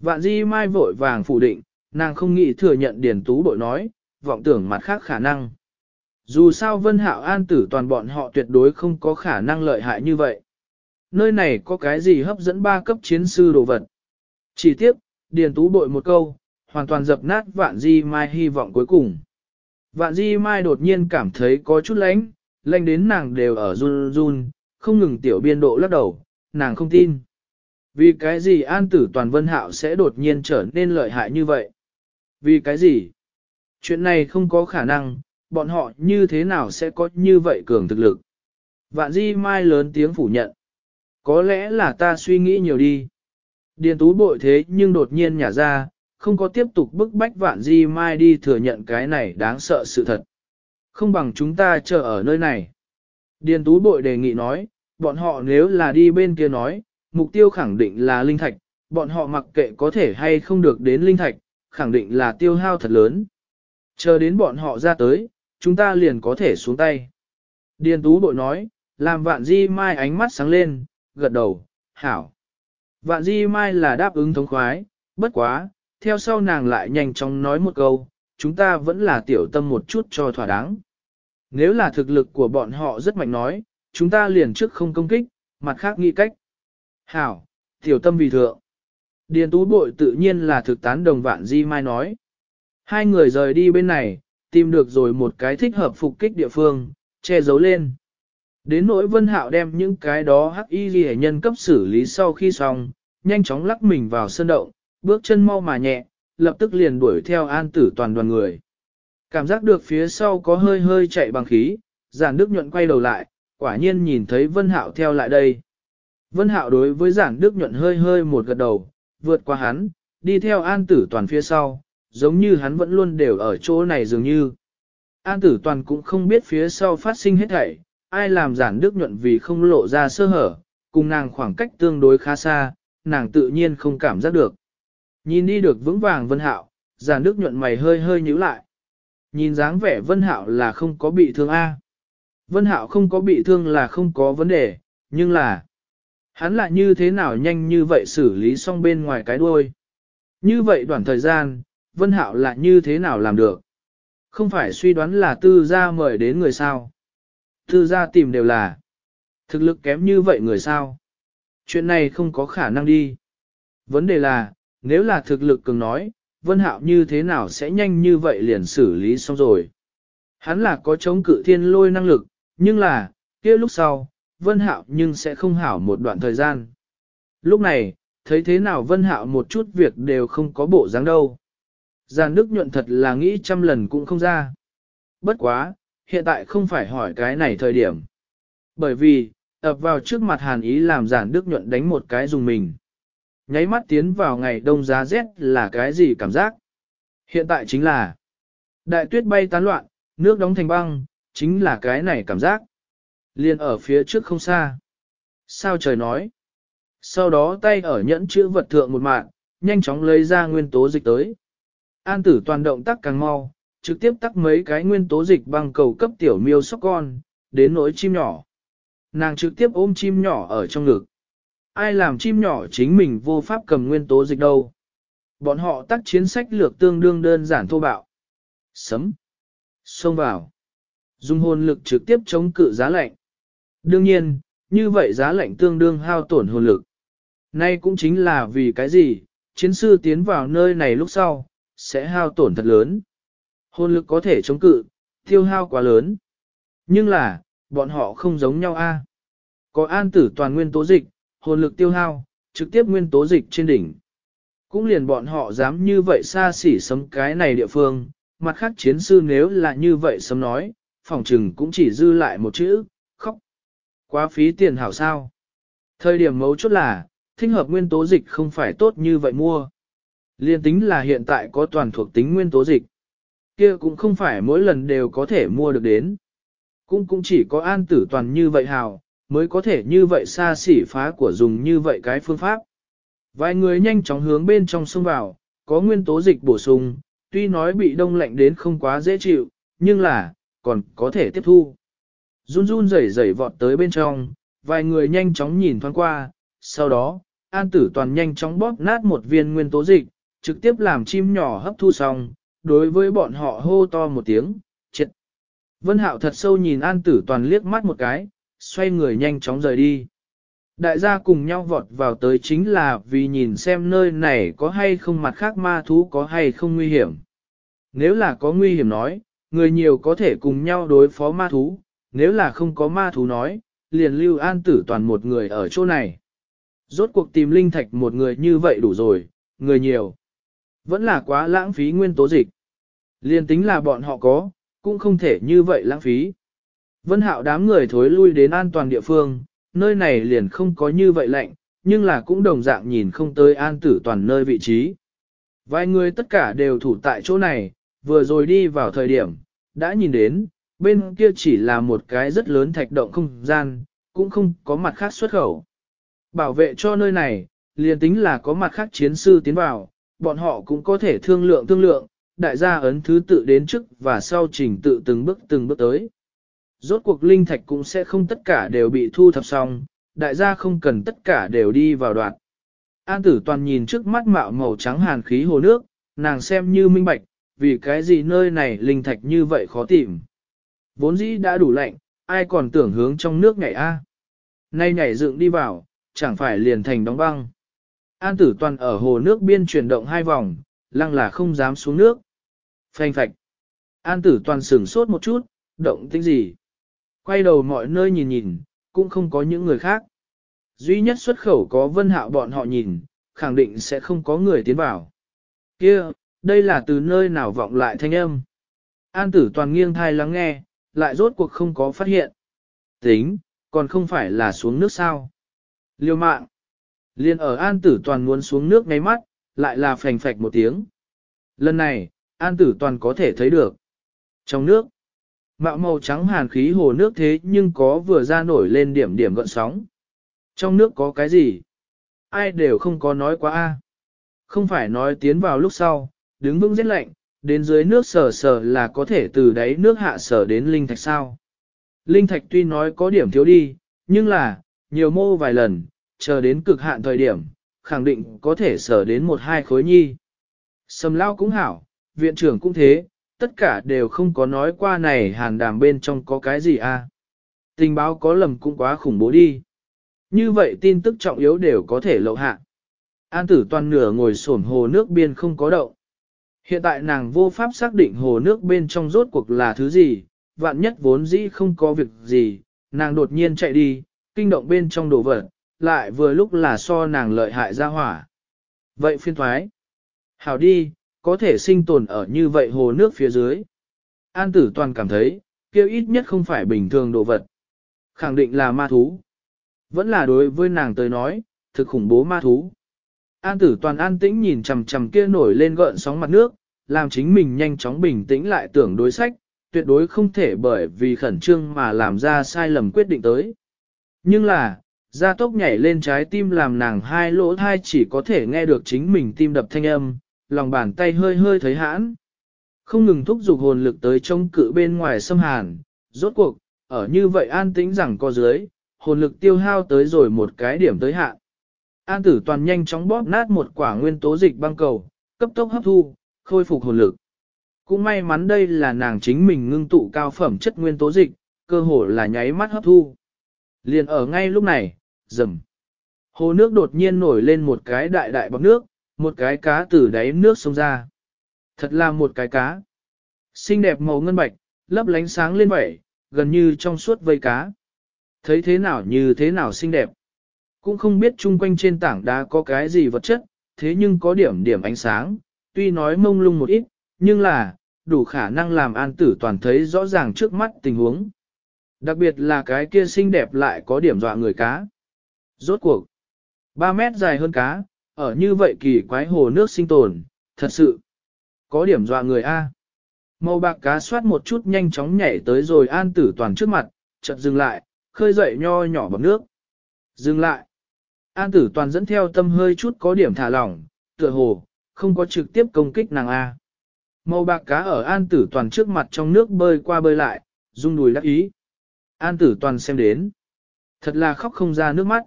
Vạn di mai vội vàng phủ định, nàng không nghĩ thừa nhận điền tú bội nói, vọng tưởng mặt khác khả năng. Dù sao vân hạo an tử toàn bọn họ tuyệt đối không có khả năng lợi hại như vậy. Nơi này có cái gì hấp dẫn ba cấp chiến sư đồ vật? Chỉ tiếp, điền tú bội một câu, hoàn toàn dập nát vạn di mai hy vọng cuối cùng. Vạn di mai đột nhiên cảm thấy có chút lánh, lánh đến nàng đều ở run run, không ngừng tiểu biên độ lắc đầu, nàng không tin. Vì cái gì an tử toàn vân hạo sẽ đột nhiên trở nên lợi hại như vậy? Vì cái gì? Chuyện này không có khả năng, bọn họ như thế nào sẽ có như vậy cường thực lực? Vạn di mai lớn tiếng phủ nhận. Có lẽ là ta suy nghĩ nhiều đi. Điền tú bội thế nhưng đột nhiên nhả ra, không có tiếp tục bức bách vạn di mai đi thừa nhận cái này đáng sợ sự thật. Không bằng chúng ta chờ ở nơi này. Điền tú bội đề nghị nói, bọn họ nếu là đi bên kia nói, mục tiêu khẳng định là linh thạch, bọn họ mặc kệ có thể hay không được đến linh thạch, khẳng định là tiêu hao thật lớn. Chờ đến bọn họ ra tới, chúng ta liền có thể xuống tay. Điền tú bội nói, làm vạn di mai ánh mắt sáng lên, gật đầu, hảo. Vạn di mai là đáp ứng thống khoái, bất quá, theo sau nàng lại nhanh chóng nói một câu, chúng ta vẫn là tiểu tâm một chút cho thỏa đáng. Nếu là thực lực của bọn họ rất mạnh nói, chúng ta liền trước không công kích, mặt khác nghĩ cách. Hảo, tiểu tâm vì thượng. Điền tú bội tự nhiên là thực tán đồng vạn di mai nói. Hai người rời đi bên này, tìm được rồi một cái thích hợp phục kích địa phương, che giấu lên. Đến nỗi vân hạo đem những cái đó hắc y ghi nhân cấp xử lý sau khi xong, nhanh chóng lắc mình vào sân động, bước chân mau mà nhẹ, lập tức liền đuổi theo an tử toàn đoàn người. Cảm giác được phía sau có hơi hơi chạy bằng khí, giản đức nhuận quay đầu lại, quả nhiên nhìn thấy vân hạo theo lại đây. Vân hạo đối với giản đức nhuận hơi hơi một gật đầu, vượt qua hắn, đi theo an tử toàn phía sau, giống như hắn vẫn luôn đều ở chỗ này dường như. An tử toàn cũng không biết phía sau phát sinh hết thảy, ai làm giản đức nhuận vì không lộ ra sơ hở, cùng nàng khoảng cách tương đối khá xa, nàng tự nhiên không cảm giác được. Nhìn đi được vững vàng vân hạo, giản đức nhuận mày hơi hơi nhíu lại. Nhìn dáng vẻ vân hạo là không có bị thương A. Vân hạo không có bị thương là không có vấn đề, nhưng là hắn lại như thế nào nhanh như vậy xử lý xong bên ngoài cái đuôi. Như vậy đoạn thời gian, vân hạo lại như thế nào làm được. Không phải suy đoán là tư gia mời đến người sao thư gia tìm đều là thực lực kém như vậy người sao. Chuyện này không có khả năng đi. Vấn đề là, nếu là thực lực cường nói, Vân Hạo như thế nào sẽ nhanh như vậy liền xử lý xong rồi. Hắn là có chống cự thiên lôi năng lực, nhưng là, kia lúc sau, Vân Hạo nhưng sẽ không hảo một đoạn thời gian. Lúc này, thấy thế nào Vân Hạo một chút việc đều không có bộ dáng đâu. Giàn Đức nhuận thật là nghĩ trăm lần cũng không ra. Bất quá, hiện tại không phải hỏi cái này thời điểm. Bởi vì, ập vào trước mặt Hàn Ý làm Giản Đức nhuận đánh một cái dùng mình. Nháy mắt tiến vào ngày đông giá rét là cái gì cảm giác? Hiện tại chính là đại tuyết bay tán loạn, nước đóng thành băng, chính là cái này cảm giác. Liên ở phía trước không xa. Sao trời nói? Sau đó tay ở nhẫn chữ vật thượng một mạng, nhanh chóng lấy ra nguyên tố dịch tới. An tử toàn động tác càng mau, trực tiếp tắc mấy cái nguyên tố dịch băng cầu cấp tiểu miêu sóc con, đến nỗi chim nhỏ. Nàng trực tiếp ôm chim nhỏ ở trong ngực. Ai làm chim nhỏ chính mình vô pháp cầm nguyên tố dịch đâu. Bọn họ tắt chiến sách lược tương đương đơn giản thô bạo. Sấm. Xông vào. Dùng hồn lực trực tiếp chống cự giá lạnh. Đương nhiên, như vậy giá lạnh tương đương hao tổn hồn lực. Nay cũng chính là vì cái gì, chiến sư tiến vào nơi này lúc sau, sẽ hao tổn thật lớn. Hồn lực có thể chống cự, tiêu hao quá lớn. Nhưng là, bọn họ không giống nhau a. Có an tử toàn nguyên tố dịch, hồn lực tiêu hao, trực tiếp nguyên tố dịch trên đỉnh. Cũng liền bọn họ dám như vậy xa xỉ sấm cái này địa phương, mặt khác chiến sư nếu là như vậy sấm nói, phòng trừng cũng chỉ dư lại một chữ, khóc. Quá phí tiền hảo sao. Thời điểm mấu chốt là, thích hợp nguyên tố dịch không phải tốt như vậy mua. Liên tính là hiện tại có toàn thuộc tính nguyên tố dịch kia cũng không phải mỗi lần đều có thể mua được đến. Cũng cũng chỉ có an tử toàn như vậy hào, mới có thể như vậy xa xỉ phá của dùng như vậy cái phương pháp. Vài người nhanh chóng hướng bên trong sông vào, có nguyên tố dịch bổ sung, tuy nói bị đông lạnh đến không quá dễ chịu, nhưng là, còn có thể tiếp thu. Run run rẩy rẩy vọt tới bên trong, vài người nhanh chóng nhìn thoáng qua, sau đó, an tử toàn nhanh chóng bóp nát một viên nguyên tố dịch, trực tiếp làm chim nhỏ hấp thu xong, đối với bọn họ hô to một tiếng, chết. Vân Hạo thật sâu nhìn an tử toàn liếc mắt một cái, xoay người nhanh chóng rời đi. Đại gia cùng nhau vọt vào tới chính là vì nhìn xem nơi này có hay không mặt khác ma thú có hay không nguy hiểm. Nếu là có nguy hiểm nói, người nhiều có thể cùng nhau đối phó ma thú, nếu là không có ma thú nói, liền lưu an tử toàn một người ở chỗ này. Rốt cuộc tìm linh thạch một người như vậy đủ rồi, người nhiều. Vẫn là quá lãng phí nguyên tố dịch. Liền tính là bọn họ có, cũng không thể như vậy lãng phí. Vân hạo đám người thối lui đến an toàn địa phương, nơi này liền không có như vậy lạnh, nhưng là cũng đồng dạng nhìn không tới an tử toàn nơi vị trí. Vài người tất cả đều thủ tại chỗ này, vừa rồi đi vào thời điểm, đã nhìn đến, bên kia chỉ là một cái rất lớn thạch động không gian, cũng không có mặt khác xuất khẩu. Bảo vệ cho nơi này, liền tính là có mặt khác chiến sư tiến vào, bọn họ cũng có thể thương lượng thương lượng, đại gia ấn thứ tự đến trước và sau trình tự từng bước từng bước tới. Rốt cuộc linh thạch cũng sẽ không tất cả đều bị thu thập xong, đại gia không cần tất cả đều đi vào đoạn. An tử toàn nhìn trước mắt mạo màu trắng hàn khí hồ nước, nàng xem như minh bạch, vì cái gì nơi này linh thạch như vậy khó tìm. Vốn dĩ đã đủ lạnh, ai còn tưởng hướng trong nước nhảy a? Nay nhảy dựng đi vào, chẳng phải liền thành đóng băng. An tử toàn ở hồ nước biên chuyển động hai vòng, lăng là không dám xuống nước. Phanh phạch. An tử toàn sửng sốt một chút, động tính gì. Quay đầu mọi nơi nhìn nhìn, cũng không có những người khác. Duy nhất xuất khẩu có vân hạo bọn họ nhìn, khẳng định sẽ không có người tiến vào. Kia, đây là từ nơi nào vọng lại thanh âm. An tử toàn nghiêng thai lắng nghe, lại rốt cuộc không có phát hiện. Tính, còn không phải là xuống nước sao. Liêu mạng. Liên ở an tử toàn muốn xuống nước ngay mắt, lại là phành phạch một tiếng. Lần này, an tử toàn có thể thấy được. Trong nước, mạo màu trắng hàn khí hồ nước thế nhưng có vừa ra nổi lên điểm điểm gợn sóng. Trong nước có cái gì? Ai đều không có nói quá a. Không phải nói tiến vào lúc sau, đứng vững rất lạnh, đến dưới nước sờ sờ là có thể từ đáy nước hạ sờ đến linh thạch sao. Linh thạch tuy nói có điểm thiếu đi, nhưng là, nhiều mô vài lần, chờ đến cực hạn thời điểm, khẳng định có thể sở đến một hai khối nhi. Sầm lao cũng hảo, viện trưởng cũng thế, tất cả đều không có nói qua này hàn đàm bên trong có cái gì à. Tình báo có lầm cũng quá khủng bố đi. Như vậy tin tức trọng yếu đều có thể lậu hạ. An tử toàn nửa ngồi sổn hồ nước biên không có động. Hiện tại nàng vô pháp xác định hồ nước bên trong rốt cuộc là thứ gì, vạn nhất vốn dĩ không có việc gì, nàng đột nhiên chạy đi, kinh động bên trong đồ vật, lại vừa lúc là so nàng lợi hại ra hỏa. Vậy phiên thoái. Hảo đi, có thể sinh tồn ở như vậy hồ nước phía dưới. An tử toàn cảm thấy, kêu ít nhất không phải bình thường đồ vật. Khẳng định là ma thú. Vẫn là đối với nàng tới nói, thực khủng bố ma thú. An tử toàn an tĩnh nhìn chằm chằm kia nổi lên gợn sóng mặt nước, làm chính mình nhanh chóng bình tĩnh lại tưởng đối sách, tuyệt đối không thể bởi vì khẩn trương mà làm ra sai lầm quyết định tới. Nhưng là, gia tốc nhảy lên trái tim làm nàng hai lỗ thai chỉ có thể nghe được chính mình tim đập thanh âm, lòng bàn tay hơi hơi thấy hãn. Không ngừng thúc giục hồn lực tới trông cự bên ngoài xâm hàn, rốt cuộc, ở như vậy an tĩnh rằng co dưới, hồn lực tiêu hao tới rồi một cái điểm tới hạn. An tử toàn nhanh chóng bóp nát một quả nguyên tố dịch băng cầu, cấp tốc hấp thu, khôi phục hồn lực. Cũng may mắn đây là nàng chính mình ngưng tụ cao phẩm chất nguyên tố dịch, cơ hồ là nháy mắt hấp thu. Liền ở ngay lúc này, rầm. Hồ nước đột nhiên nổi lên một cái đại đại bọc nước, một cái cá từ đáy nước sông ra. Thật là một cái cá. Xinh đẹp màu ngân bạch, lấp lánh sáng lên vậy, gần như trong suốt vây cá. Thấy thế nào như thế nào xinh đẹp. Cũng không biết chung quanh trên tảng đá có cái gì vật chất, thế nhưng có điểm điểm ánh sáng, tuy nói mông lung một ít, nhưng là, đủ khả năng làm an tử toàn thấy rõ ràng trước mắt tình huống. Đặc biệt là cái kia xinh đẹp lại có điểm dọa người cá. Rốt cuộc, 3 mét dài hơn cá, ở như vậy kỳ quái hồ nước sinh tồn, thật sự, có điểm dọa người A. Màu bạc cá soát một chút nhanh chóng nhảy tới rồi an tử toàn trước mặt, chợt dừng lại, khơi dậy nho nhỏ bằng nước. Dừng lại. An tử toàn dẫn theo tâm hơi chút có điểm thả lỏng, tựa hồ, không có trực tiếp công kích nàng A. Màu bạc cá ở an tử toàn trước mặt trong nước bơi qua bơi lại, rung đùi đắc ý. An tử toàn xem đến. Thật là khóc không ra nước mắt.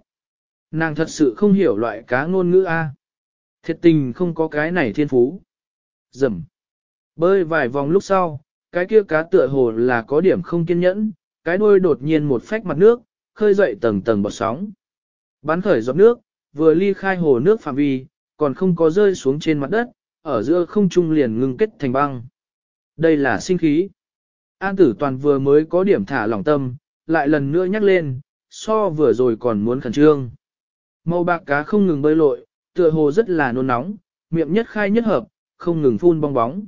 Nàng thật sự không hiểu loại cá ngôn ngữ A. Thiệt tình không có cái này thiên phú. Dầm. Bơi vài vòng lúc sau, cái kia cá tựa hồ là có điểm không kiên nhẫn, cái đuôi đột nhiên một phách mặt nước, khơi dậy tầng tầng bọt sóng. Bắn khởi giọt nước, vừa ly khai hồ nước phạm vi, còn không có rơi xuống trên mặt đất, ở giữa không trung liền ngưng kết thành băng. Đây là sinh khí. An tử toàn vừa mới có điểm thả lỏng tâm, lại lần nữa nhắc lên, so vừa rồi còn muốn khẩn trương. Màu bạc cá không ngừng bơi lội, tựa hồ rất là nôn nóng, miệng nhất khai nhất hợp, không ngừng phun bong bóng.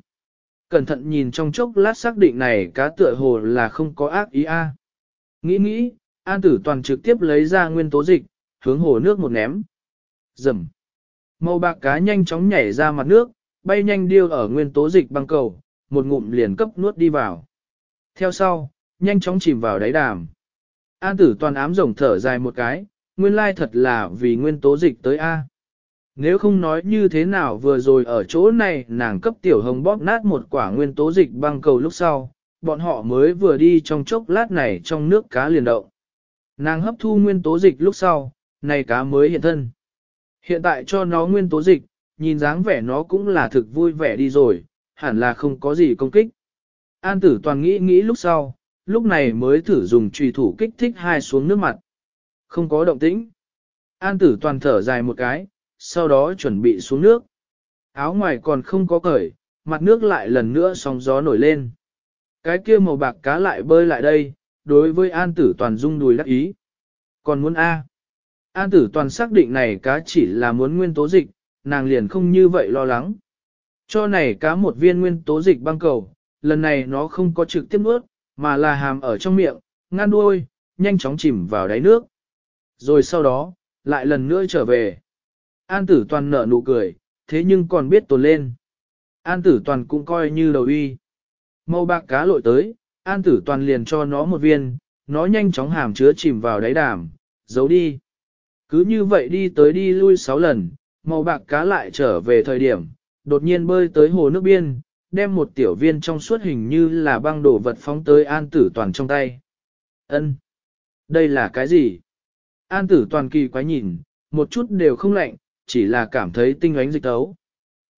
Cẩn thận nhìn trong chốc lát xác định này cá tựa hồ là không có ác ý a. Nghĩ nghĩ, an tử toàn trực tiếp lấy ra nguyên tố dịch, hướng hồ nước một ném. Dầm. Màu bạc cá nhanh chóng nhảy ra mặt nước, bay nhanh điêu ở nguyên tố dịch băng cầu, một ngụm liền cấp nuốt đi vào. Theo sau, nhanh chóng chìm vào đáy đàm. An tử toàn ám rồng thở dài một cái, nguyên lai thật là vì nguyên tố dịch tới A. Nếu không nói như thế nào vừa rồi ở chỗ này nàng cấp tiểu hồng bóp nát một quả nguyên tố dịch băng cầu lúc sau, bọn họ mới vừa đi trong chốc lát này trong nước cá liền động. Nàng hấp thu nguyên tố dịch lúc sau, này cá mới hiện thân. Hiện tại cho nó nguyên tố dịch, nhìn dáng vẻ nó cũng là thực vui vẻ đi rồi, hẳn là không có gì công kích. An tử toàn nghĩ nghĩ lúc sau, lúc này mới thử dùng trùy thủ kích thích hai xuống nước mặt. Không có động tĩnh. An tử toàn thở dài một cái, sau đó chuẩn bị xuống nước. Áo ngoài còn không có cởi, mặt nước lại lần nữa sóng gió nổi lên. Cái kia màu bạc cá lại bơi lại đây, đối với an tử toàn rung đùi đắc ý. Còn muốn A. An tử toàn xác định này cá chỉ là muốn nguyên tố dịch, nàng liền không như vậy lo lắng. Cho này cá một viên nguyên tố dịch băng cầu, lần này nó không có trực tiếp nuốt, mà là hàm ở trong miệng, ngăn đuôi, nhanh chóng chìm vào đáy nước. Rồi sau đó, lại lần nữa trở về. An tử toàn nở nụ cười, thế nhưng còn biết tồn lên. An tử toàn cũng coi như đầu uy. Màu bạc cá lội tới, an tử toàn liền cho nó một viên, nó nhanh chóng hàm chứa chìm vào đáy đàm, giấu đi. Cứ như vậy đi tới đi lui sáu lần, màu bạc cá lại trở về thời điểm, đột nhiên bơi tới hồ nước biên, đem một tiểu viên trong suốt hình như là băng đổ vật phóng tới an tử toàn trong tay. Ân, Đây là cái gì? An tử toàn kỳ quái nhìn, một chút đều không lạnh, chỉ là cảm thấy tinh ánh dịch tấu.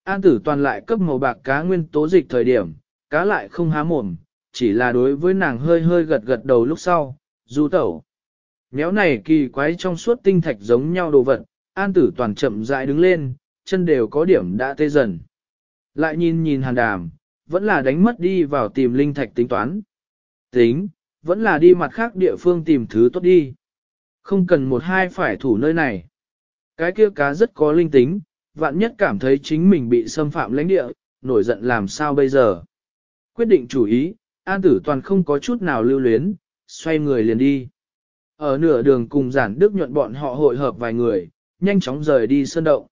An tử toàn lại cấp màu bạc cá nguyên tố dịch thời điểm, cá lại không há mồm, chỉ là đối với nàng hơi hơi gật gật đầu lúc sau, du tẩu. Méo này kỳ quái trong suốt tinh thạch giống nhau đồ vật, an tử toàn chậm rãi đứng lên, chân đều có điểm đã tê dần. Lại nhìn nhìn hàn đàm, vẫn là đánh mất đi vào tìm linh thạch tính toán. Tính, vẫn là đi mặt khác địa phương tìm thứ tốt đi. Không cần một hai phải thủ nơi này. Cái kia cá rất có linh tính, vạn nhất cảm thấy chính mình bị xâm phạm lãnh địa, nổi giận làm sao bây giờ. Quyết định chủ ý, An Tử Toàn không có chút nào lưu luyến, xoay người liền đi. Ở nửa đường cùng giản đức nhuận bọn họ hội hợp vài người, nhanh chóng rời đi sơn động.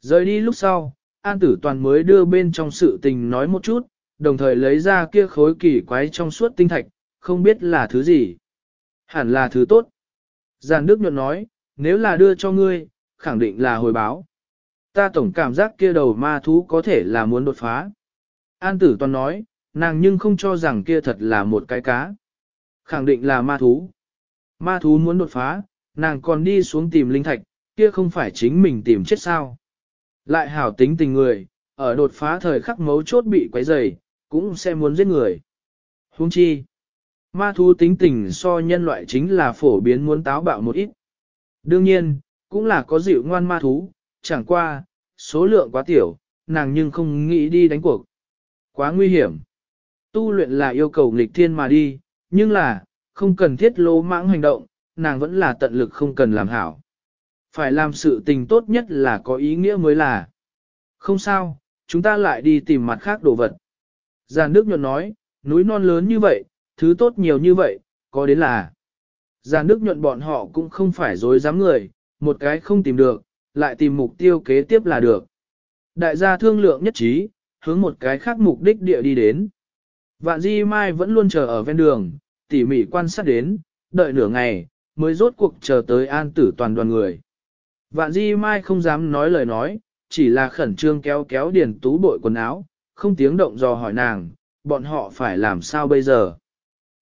Rời đi lúc sau, An Tử Toàn mới đưa bên trong sự tình nói một chút, đồng thời lấy ra kia khối kỳ quái trong suốt tinh thạch, không biết là thứ gì. Hẳn là thứ tốt. Giàn Đức nhuận nói, nếu là đưa cho ngươi, khẳng định là hồi báo. Ta tổng cảm giác kia đầu ma thú có thể là muốn đột phá. An Tử Toàn nói, nàng nhưng không cho rằng kia thật là một cái cá. Khẳng định là ma thú. Ma thú muốn đột phá, nàng còn đi xuống tìm linh thạch, kia không phải chính mình tìm chết sao. Lại hảo tính tình người, ở đột phá thời khắc mấu chốt bị quấy rầy, cũng sẽ muốn giết người. Huống chi, ma thú tính tình so nhân loại chính là phổ biến muốn táo bạo một ít. Đương nhiên, cũng là có dịu ngoan ma thú, chẳng qua, số lượng quá tiểu, nàng nhưng không nghĩ đi đánh cuộc. Quá nguy hiểm. Tu luyện là yêu cầu nghịch thiên mà đi, nhưng là, không cần thiết lỗ mãng hành động, nàng vẫn là tận lực không cần làm hảo. Phải làm sự tình tốt nhất là có ý nghĩa mới là. Không sao, chúng ta lại đi tìm mặt khác đồ vật. Giàn Đức Nhuận nói, núi non lớn như vậy, thứ tốt nhiều như vậy, có đến là. Giàn Đức Nhuận bọn họ cũng không phải dối dám người, một cái không tìm được, lại tìm mục tiêu kế tiếp là được. Đại gia thương lượng nhất trí, hướng một cái khác mục đích địa đi đến. Vạn Di Mai vẫn luôn chờ ở ven đường, tỉ mỉ quan sát đến, đợi nửa ngày, mới rốt cuộc chờ tới an tử toàn đoàn người. Vạn Di Mai không dám nói lời nói, chỉ là khẩn trương kéo kéo Điền Tú bội quần áo, không tiếng động dò hỏi nàng, bọn họ phải làm sao bây giờ.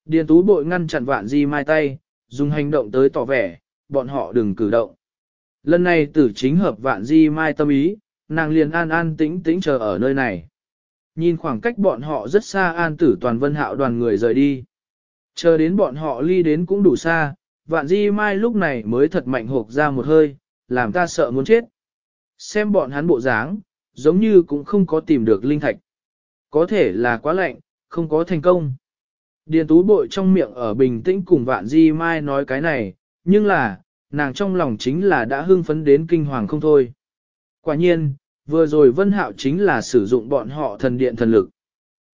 Điền Tú bội ngăn chặn Vạn Di Mai tay, dùng hành động tới tỏ vẻ, bọn họ đừng cử động. Lần này tử chính hợp Vạn Di Mai tâm ý, nàng liền an an tĩnh tĩnh chờ ở nơi này. Nhìn khoảng cách bọn họ rất xa an tử toàn vân hạo đoàn người rời đi. Chờ đến bọn họ ly đến cũng đủ xa, vạn di mai lúc này mới thật mạnh hộp ra một hơi, làm ta sợ muốn chết. Xem bọn hắn bộ dáng, giống như cũng không có tìm được linh thạch. Có thể là quá lạnh, không có thành công. Điền tú bội trong miệng ở bình tĩnh cùng vạn di mai nói cái này, nhưng là, nàng trong lòng chính là đã hưng phấn đến kinh hoàng không thôi. Quả nhiên, vừa rồi vân hạo chính là sử dụng bọn họ thần điện thần lực.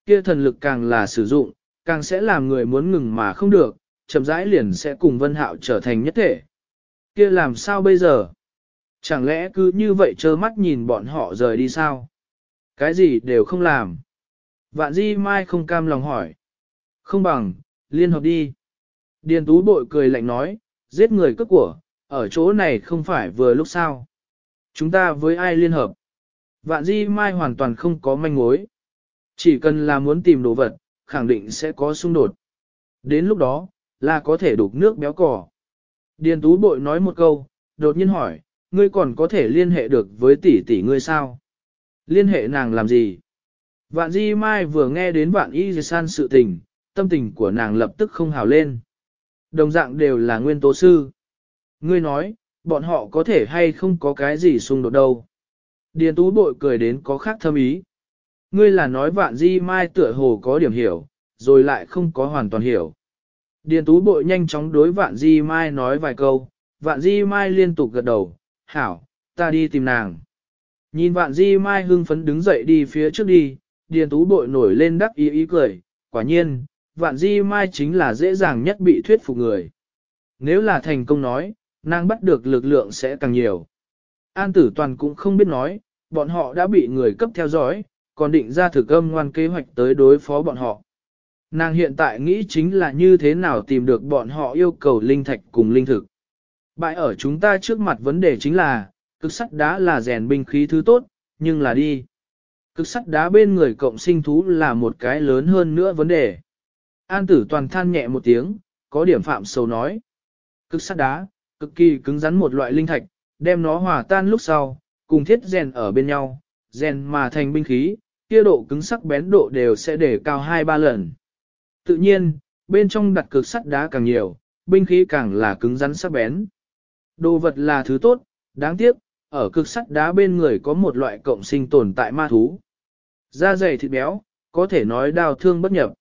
Kia thần lực càng là sử dụng, càng sẽ làm người muốn ngừng mà không được, chậm rãi liền sẽ cùng vân hạo trở thành nhất thể. Kia làm sao bây giờ? Chẳng lẽ cứ như vậy trơ mắt nhìn bọn họ rời đi sao? cái gì đều không làm. Vạn di mai không cam lòng hỏi. Không bằng, liên hợp đi. Điền tú bội cười lạnh nói, giết người cướp của, ở chỗ này không phải vừa lúc sao. Chúng ta với ai liên hợp? Vạn di mai hoàn toàn không có manh mối. Chỉ cần là muốn tìm đồ vật, khẳng định sẽ có xung đột. Đến lúc đó, là có thể đục nước béo cỏ. Điền tú bội nói một câu, đột nhiên hỏi, ngươi còn có thể liên hệ được với tỷ tỷ ngươi sao? Liên hệ nàng làm gì? Vạn Di Mai vừa nghe đến vạn y san sự tình, tâm tình của nàng lập tức không hào lên. Đồng dạng đều là nguyên tố sư. Ngươi nói, bọn họ có thể hay không có cái gì xung đột đâu. Điền tú bội cười đến có khác thâm ý. Ngươi là nói vạn di mai tựa hồ có điểm hiểu, rồi lại không có hoàn toàn hiểu. Điền tú bội nhanh chóng đối vạn di mai nói vài câu, vạn di mai liên tục gật đầu, hảo, ta đi tìm nàng. Nhìn vạn di mai hưng phấn đứng dậy đi phía trước đi, điền tú bội nổi lên đắc ý ý cười, quả nhiên, vạn di mai chính là dễ dàng nhất bị thuyết phục người. Nếu là thành công nói, nàng bắt được lực lượng sẽ càng nhiều. An tử toàn cũng không biết nói, bọn họ đã bị người cấp theo dõi, còn định ra thực âm ngoan kế hoạch tới đối phó bọn họ. Nàng hiện tại nghĩ chính là như thế nào tìm được bọn họ yêu cầu linh thạch cùng linh thực. Bại ở chúng ta trước mặt vấn đề chính là, cực sắt đá là rèn binh khí thứ tốt, nhưng là đi. Cực sắt đá bên người cộng sinh thú là một cái lớn hơn nữa vấn đề. An tử toàn than nhẹ một tiếng, có điểm phạm sầu nói. Cực sắt đá, cực kỳ cứng rắn một loại linh thạch, đem nó hòa tan lúc sau, cùng thiết rèn ở bên nhau, rèn mà thành binh khí, kia độ cứng sắc bén độ đều sẽ để cao 2-3 lần. Tự nhiên, bên trong đặt cực sắt đá càng nhiều, binh khí càng là cứng rắn sắc bén. Đồ vật là thứ tốt, đáng tiếc, ở cực sắt đá bên người có một loại cộng sinh tồn tại ma thú. Da dày thịt béo, có thể nói đau thương bất nhập.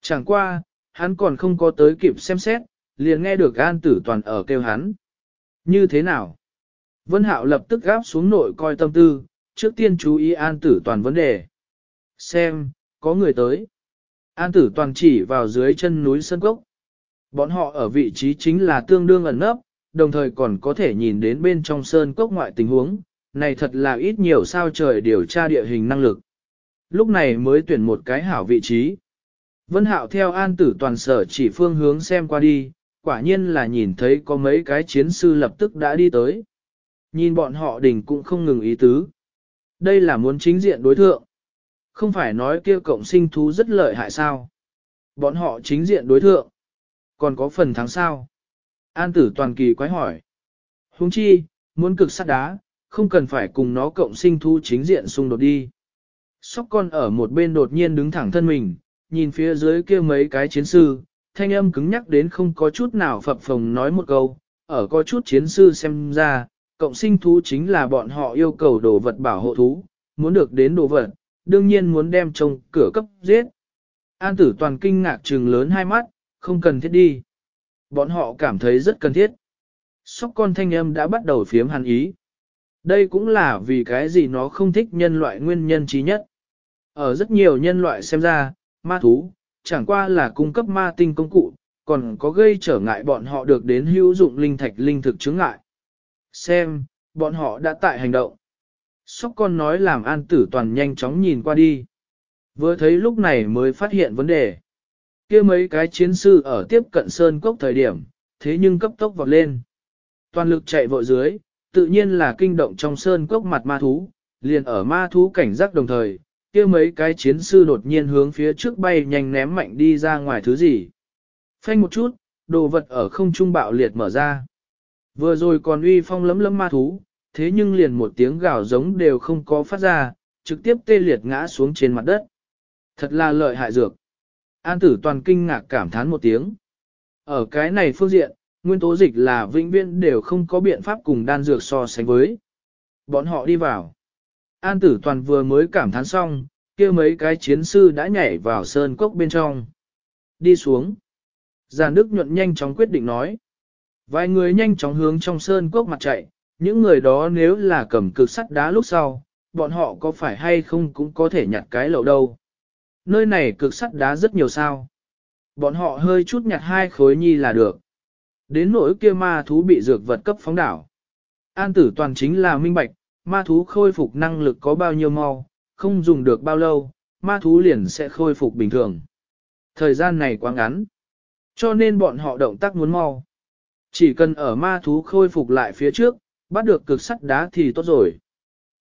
Chẳng qua, hắn còn không có tới kịp xem xét, liền nghe được an tử toàn ở kêu hắn. Như thế nào? Vân Hạo lập tức gáp xuống nội coi tâm tư, trước tiên chú ý an tử toàn vấn đề. Xem, có người tới. An tử toàn chỉ vào dưới chân núi Sơn Cốc. Bọn họ ở vị trí chính là tương đương ẩn nấp, đồng thời còn có thể nhìn đến bên trong Sơn Cốc ngoại tình huống. Này thật là ít nhiều sao trời điều tra địa hình năng lực. Lúc này mới tuyển một cái hảo vị trí. Vân Hạo theo an tử toàn sở chỉ phương hướng xem qua đi, quả nhiên là nhìn thấy có mấy cái chiến sư lập tức đã đi tới. Nhìn bọn họ đỉnh cũng không ngừng ý tứ. Đây là muốn chính diện đối thượng. Không phải nói kia cộng sinh thú rất lợi hại sao. Bọn họ chính diện đối thượng. Còn có phần thắng sao? An tử toàn kỳ quái hỏi. Huống chi, muốn cực sát đá, không cần phải cùng nó cộng sinh thú chính diện xung đột đi. Sóc con ở một bên đột nhiên đứng thẳng thân mình, nhìn phía dưới kia mấy cái chiến sư, thanh âm cứng nhắc đến không có chút nào phập phồng nói một câu, ở có chút chiến sư xem ra, cộng sinh thú chính là bọn họ yêu cầu đồ vật bảo hộ thú, muốn được đến đồ vật, đương nhiên muốn đem trông cửa cấp giết. An tử toàn kinh ngạc trừng lớn hai mắt, không cần thiết đi. Bọn họ cảm thấy rất cần thiết. Sóc con thanh âm đã bắt đầu phiếm hàn ý. Đây cũng là vì cái gì nó không thích nhân loại nguyên nhân trí nhất. Ở rất nhiều nhân loại xem ra, ma thú, chẳng qua là cung cấp ma tinh công cụ, còn có gây trở ngại bọn họ được đến hữu dụng linh thạch linh thực chứng ngại. Xem, bọn họ đã tại hành động. Sóc con nói làm an tử toàn nhanh chóng nhìn qua đi. Vừa thấy lúc này mới phát hiện vấn đề. kia mấy cái chiến sư ở tiếp cận sơn cốc thời điểm, thế nhưng cấp tốc vọt lên. Toàn lực chạy vội dưới, tự nhiên là kinh động trong sơn cốc mặt ma thú, liền ở ma thú cảnh giác đồng thời, kia mấy cái chiến sư đột nhiên hướng phía trước bay nhanh ném mạnh đi ra ngoài thứ gì. Phanh một chút, đồ vật ở không trung bạo liệt mở ra. Vừa rồi còn uy phong lấm lấm ma thú, thế nhưng liền một tiếng gào giống đều không có phát ra, trực tiếp tê liệt ngã xuống trên mặt đất. Thật là lợi hại dược. An tử toàn kinh ngạc cảm thán một tiếng. Ở cái này phương diện, nguyên tố dịch là vĩnh viễn đều không có biện pháp cùng đan dược so sánh với. Bọn họ đi vào. An tử toàn vừa mới cảm thán xong, kia mấy cái chiến sư đã nhảy vào sơn cốc bên trong. Đi xuống. Giàn Đức nhuận nhanh chóng quyết định nói. Vài người nhanh chóng hướng trong sơn cốc mặt chạy, những người đó nếu là cầm cực sắt đá lúc sau, bọn họ có phải hay không cũng có thể nhặt cái lậu đâu. Nơi này cực sắt đá rất nhiều sao. Bọn họ hơi chút nhặt hai khối nhi là được. Đến nỗi kia ma thú bị dược vật cấp phóng đảo. An tử toàn chính là minh bạch, ma thú khôi phục năng lực có bao nhiêu mau, không dùng được bao lâu, ma thú liền sẽ khôi phục bình thường. Thời gian này quá ngắn, cho nên bọn họ động tác muốn mau. Chỉ cần ở ma thú khôi phục lại phía trước, bắt được cực sắt đá thì tốt rồi.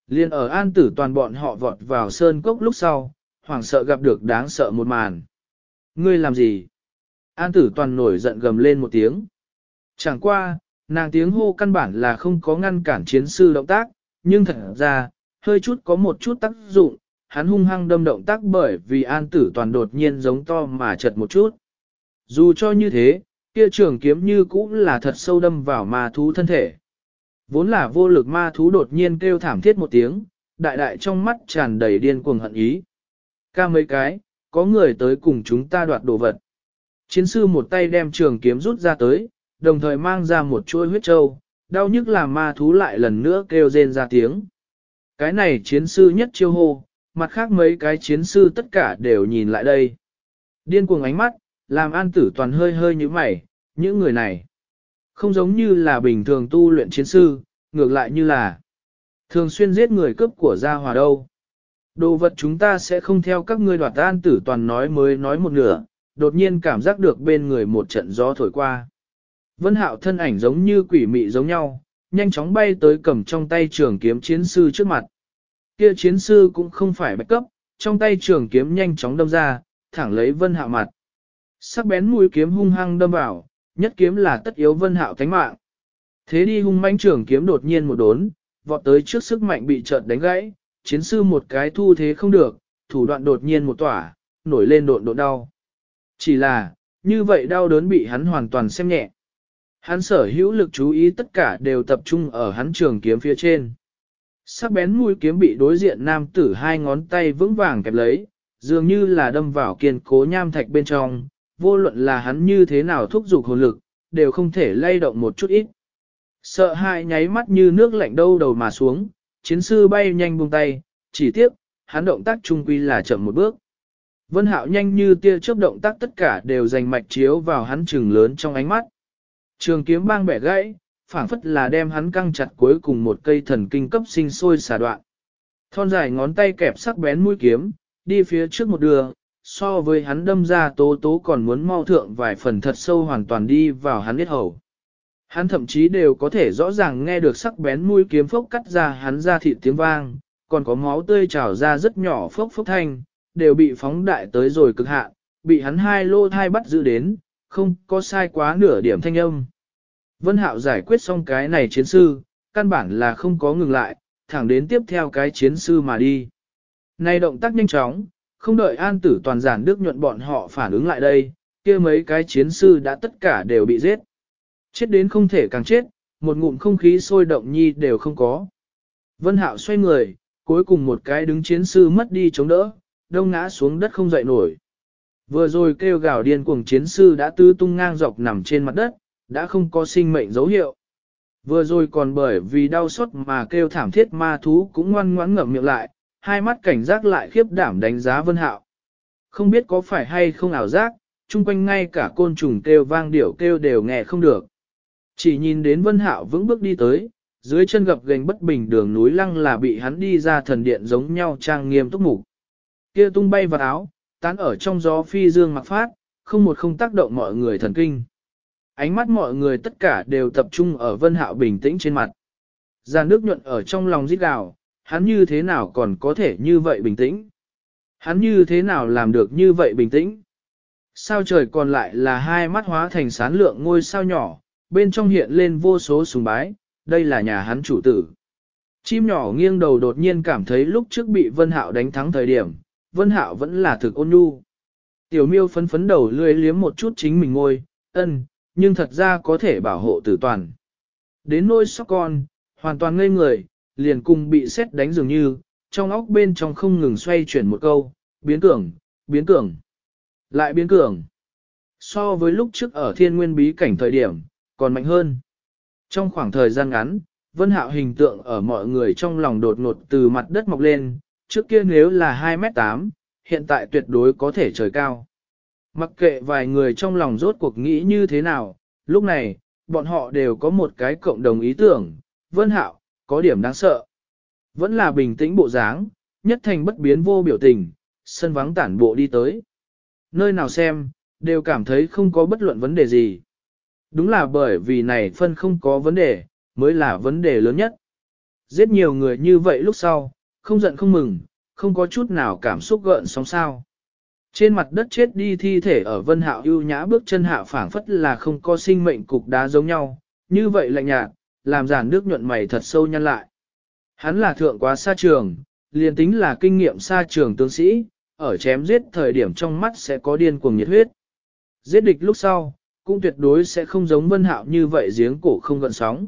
Liên ở an tử toàn bọn họ vọt vào sơn cốc lúc sau, hoảng sợ gặp được đáng sợ một màn. Ngươi làm gì? An tử toàn nổi giận gầm lên một tiếng. Chẳng qua, nàng tiếng hô căn bản là không có ngăn cản chiến sư động tác, nhưng thật ra, hơi chút có một chút tác dụng, hắn hung hăng đâm động tác bởi vì an tử toàn đột nhiên giống to mà chật một chút. Dù cho như thế, kia trường kiếm như cũng là thật sâu đâm vào ma thú thân thể. Vốn là vô lực ma thú đột nhiên kêu thảm thiết một tiếng, đại đại trong mắt tràn đầy điên cuồng hận ý. Ca mấy cái, có người tới cùng chúng ta đoạt đồ vật. Chiến sư một tay đem trường kiếm rút ra tới, đồng thời mang ra một chuôi huyết châu đau nhức làm ma thú lại lần nữa kêu rên ra tiếng. Cái này chiến sư nhất chiêu hô, mặt khác mấy cái chiến sư tất cả đều nhìn lại đây. Điên cuồng ánh mắt, làm an tử toàn hơi hơi như mày, những người này. Không giống như là bình thường tu luyện chiến sư, ngược lại như là thường xuyên giết người cướp của gia hòa đâu. Đồ vật chúng ta sẽ không theo các ngươi đoạt an tử toàn nói mới nói một nửa, đột nhiên cảm giác được bên người một trận gió thổi qua. Vân hạo thân ảnh giống như quỷ mị giống nhau, nhanh chóng bay tới cầm trong tay trường kiếm chiến sư trước mặt. Kia chiến sư cũng không phải bạch cấp, trong tay trường kiếm nhanh chóng đâm ra, thẳng lấy vân hạo mặt. Sắc bén mũi kiếm hung hăng đâm vào, nhất kiếm là tất yếu vân hạo thánh mạng. Thế đi hung mãnh trường kiếm đột nhiên một đốn, vọt tới trước sức mạnh bị chợt đánh gãy, chiến sư một cái thu thế không được, thủ đoạn đột nhiên một tỏa, nổi lên độn độ đau. Chỉ là, như vậy đau đớn bị hắn hoàn toàn xem nhẹ. Hắn sở hữu lực chú ý tất cả đều tập trung ở hắn trường kiếm phía trên. Sắc bén mũi kiếm bị đối diện nam tử hai ngón tay vững vàng kẹp lấy, dường như là đâm vào kiên cố nham thạch bên trong, vô luận là hắn như thế nào thúc giục hồn lực, đều không thể lay động một chút ít. Sợ hãi nháy mắt như nước lạnh đâu đầu mà xuống, chiến sư bay nhanh buông tay, chỉ tiếp, hắn động tác trung quy là chậm một bước. Vân hạo nhanh như tia chớp động tác tất cả đều dành mạch chiếu vào hắn trừng lớn trong ánh mắt. Trường kiếm bang bẻ gãy, phảng phất là đem hắn căng chặt cuối cùng một cây thần kinh cấp sinh sôi xả đoạn. Thon dài ngón tay kẹp sắc bén mũi kiếm, đi phía trước một đường, so với hắn đâm ra tố tố còn muốn mau thượng vài phần thật sâu hoàn toàn đi vào hắn biết hầu. Hắn thậm chí đều có thể rõ ràng nghe được sắc bén mũi kiếm phốc cắt ra hắn ra thịt tiếng vang, còn có máu tươi trào ra rất nhỏ phốc phốc thanh, đều bị phóng đại tới rồi cực hạn, bị hắn hai lô thai bắt giữ đến, không có sai quá nửa điểm thanh âm. Vân Hạo giải quyết xong cái này chiến sư, căn bản là không có ngừng lại, thẳng đến tiếp theo cái chiến sư mà đi. Này động tác nhanh chóng, không đợi an tử toàn giản đức nhuận bọn họ phản ứng lại đây, kia mấy cái chiến sư đã tất cả đều bị giết. Chết đến không thể càng chết, một ngụm không khí sôi động nhi đều không có. Vân Hạo xoay người, cuối cùng một cái đứng chiến sư mất đi chống đỡ, đông ngã xuống đất không dậy nổi. Vừa rồi kêu gào điên cuồng chiến sư đã tư tung ngang dọc nằm trên mặt đất, đã không có sinh mệnh dấu hiệu. Vừa rồi còn bởi vì đau xót mà kêu thảm thiết ma thú cũng ngoan ngoãn ngậm miệng lại, hai mắt cảnh giác lại khiếp đảm đánh giá vân hạo. Không biết có phải hay không ảo giác, chung quanh ngay cả côn trùng kêu vang điệu kêu đều nghe không được. Chỉ nhìn đến vân hạo vững bước đi tới, dưới chân gập gành bất bình đường núi lăng là bị hắn đi ra thần điện giống nhau trang nghiêm túc mục. Kia tung bay vào áo, tán ở trong gió phi dương mặc phát, không một không tác động mọi người thần kinh. Ánh mắt mọi người tất cả đều tập trung ở vân hạo bình tĩnh trên mặt. Giàn nước nhuận ở trong lòng rít gào, hắn như thế nào còn có thể như vậy bình tĩnh? Hắn như thế nào làm được như vậy bình tĩnh? Sao trời còn lại là hai mắt hóa thành sán lượng ngôi sao nhỏ, bên trong hiện lên vô số sùng bái, đây là nhà hắn chủ tử. Chim nhỏ nghiêng đầu đột nhiên cảm thấy lúc trước bị Vân Hạo đánh thắng thời điểm, Vân Hạo vẫn là thực ôn nhu. Tiểu miêu phấn phấn đầu lươi liếm một chút chính mình ngôi, ân, nhưng thật ra có thể bảo hộ tử toàn. Đến nôi sóc con, hoàn toàn ngây người, liền cùng bị xét đánh dường như, trong óc bên trong không ngừng xoay chuyển một câu, biến cường, biến cường, lại biến cường. So với lúc trước ở thiên nguyên bí cảnh thời điểm, còn mạnh hơn. Trong khoảng thời gian ngắn, vân hạo hình tượng ở mọi người trong lòng đột ngột từ mặt đất mọc lên, trước kia nếu là 2m8, hiện tại tuyệt đối có thể trời cao. Mặc kệ vài người trong lòng rốt cuộc nghĩ như thế nào, lúc này, bọn họ đều có một cái cộng đồng ý tưởng, vân hạo, có điểm đáng sợ. Vẫn là bình tĩnh bộ dáng, nhất thành bất biến vô biểu tình, sân vắng tản bộ đi tới. Nơi nào xem, đều cảm thấy không có bất luận vấn đề gì. Đúng là bởi vì này phân không có vấn đề, mới là vấn đề lớn nhất. Giết nhiều người như vậy lúc sau, không giận không mừng, không có chút nào cảm xúc gợn sóng sao. Trên mặt đất chết đi thi thể ở vân hạo ưu nhã bước chân hạ phảng phất là không có sinh mệnh cục đá giống nhau, như vậy lạnh nhạt, làm giản nước nhuận mày thật sâu nhăn lại. Hắn là thượng quá xa trường, liền tính là kinh nghiệm xa trường tướng sĩ, ở chém giết thời điểm trong mắt sẽ có điên cuồng nhiệt huyết. Giết địch lúc sau, cũng tuyệt đối sẽ không giống vân hạo như vậy giếng cổ không gợn sóng.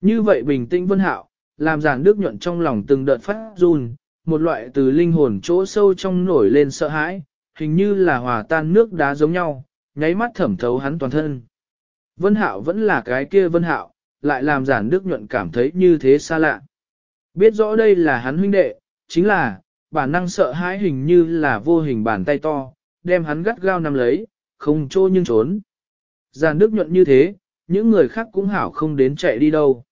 Như vậy bình tĩnh vân hạo, làm giản nước nhuận trong lòng từng đợt phát run, một loại từ linh hồn chỗ sâu trong nổi lên sợ hãi, hình như là hòa tan nước đá giống nhau, nháy mắt thẩm thấu hắn toàn thân. Vân Hạo vẫn là cái kia Vân Hạo, lại làm giản đức nhuận cảm thấy như thế xa lạ. Biết rõ đây là hắn huynh đệ, chính là, bản năng sợ hãi hình như là vô hình bàn tay to, đem hắn gắt gao nắm lấy, không trô nhưng trốn. Giàn đức nhuận như thế, những người khác cũng hảo không đến chạy đi đâu.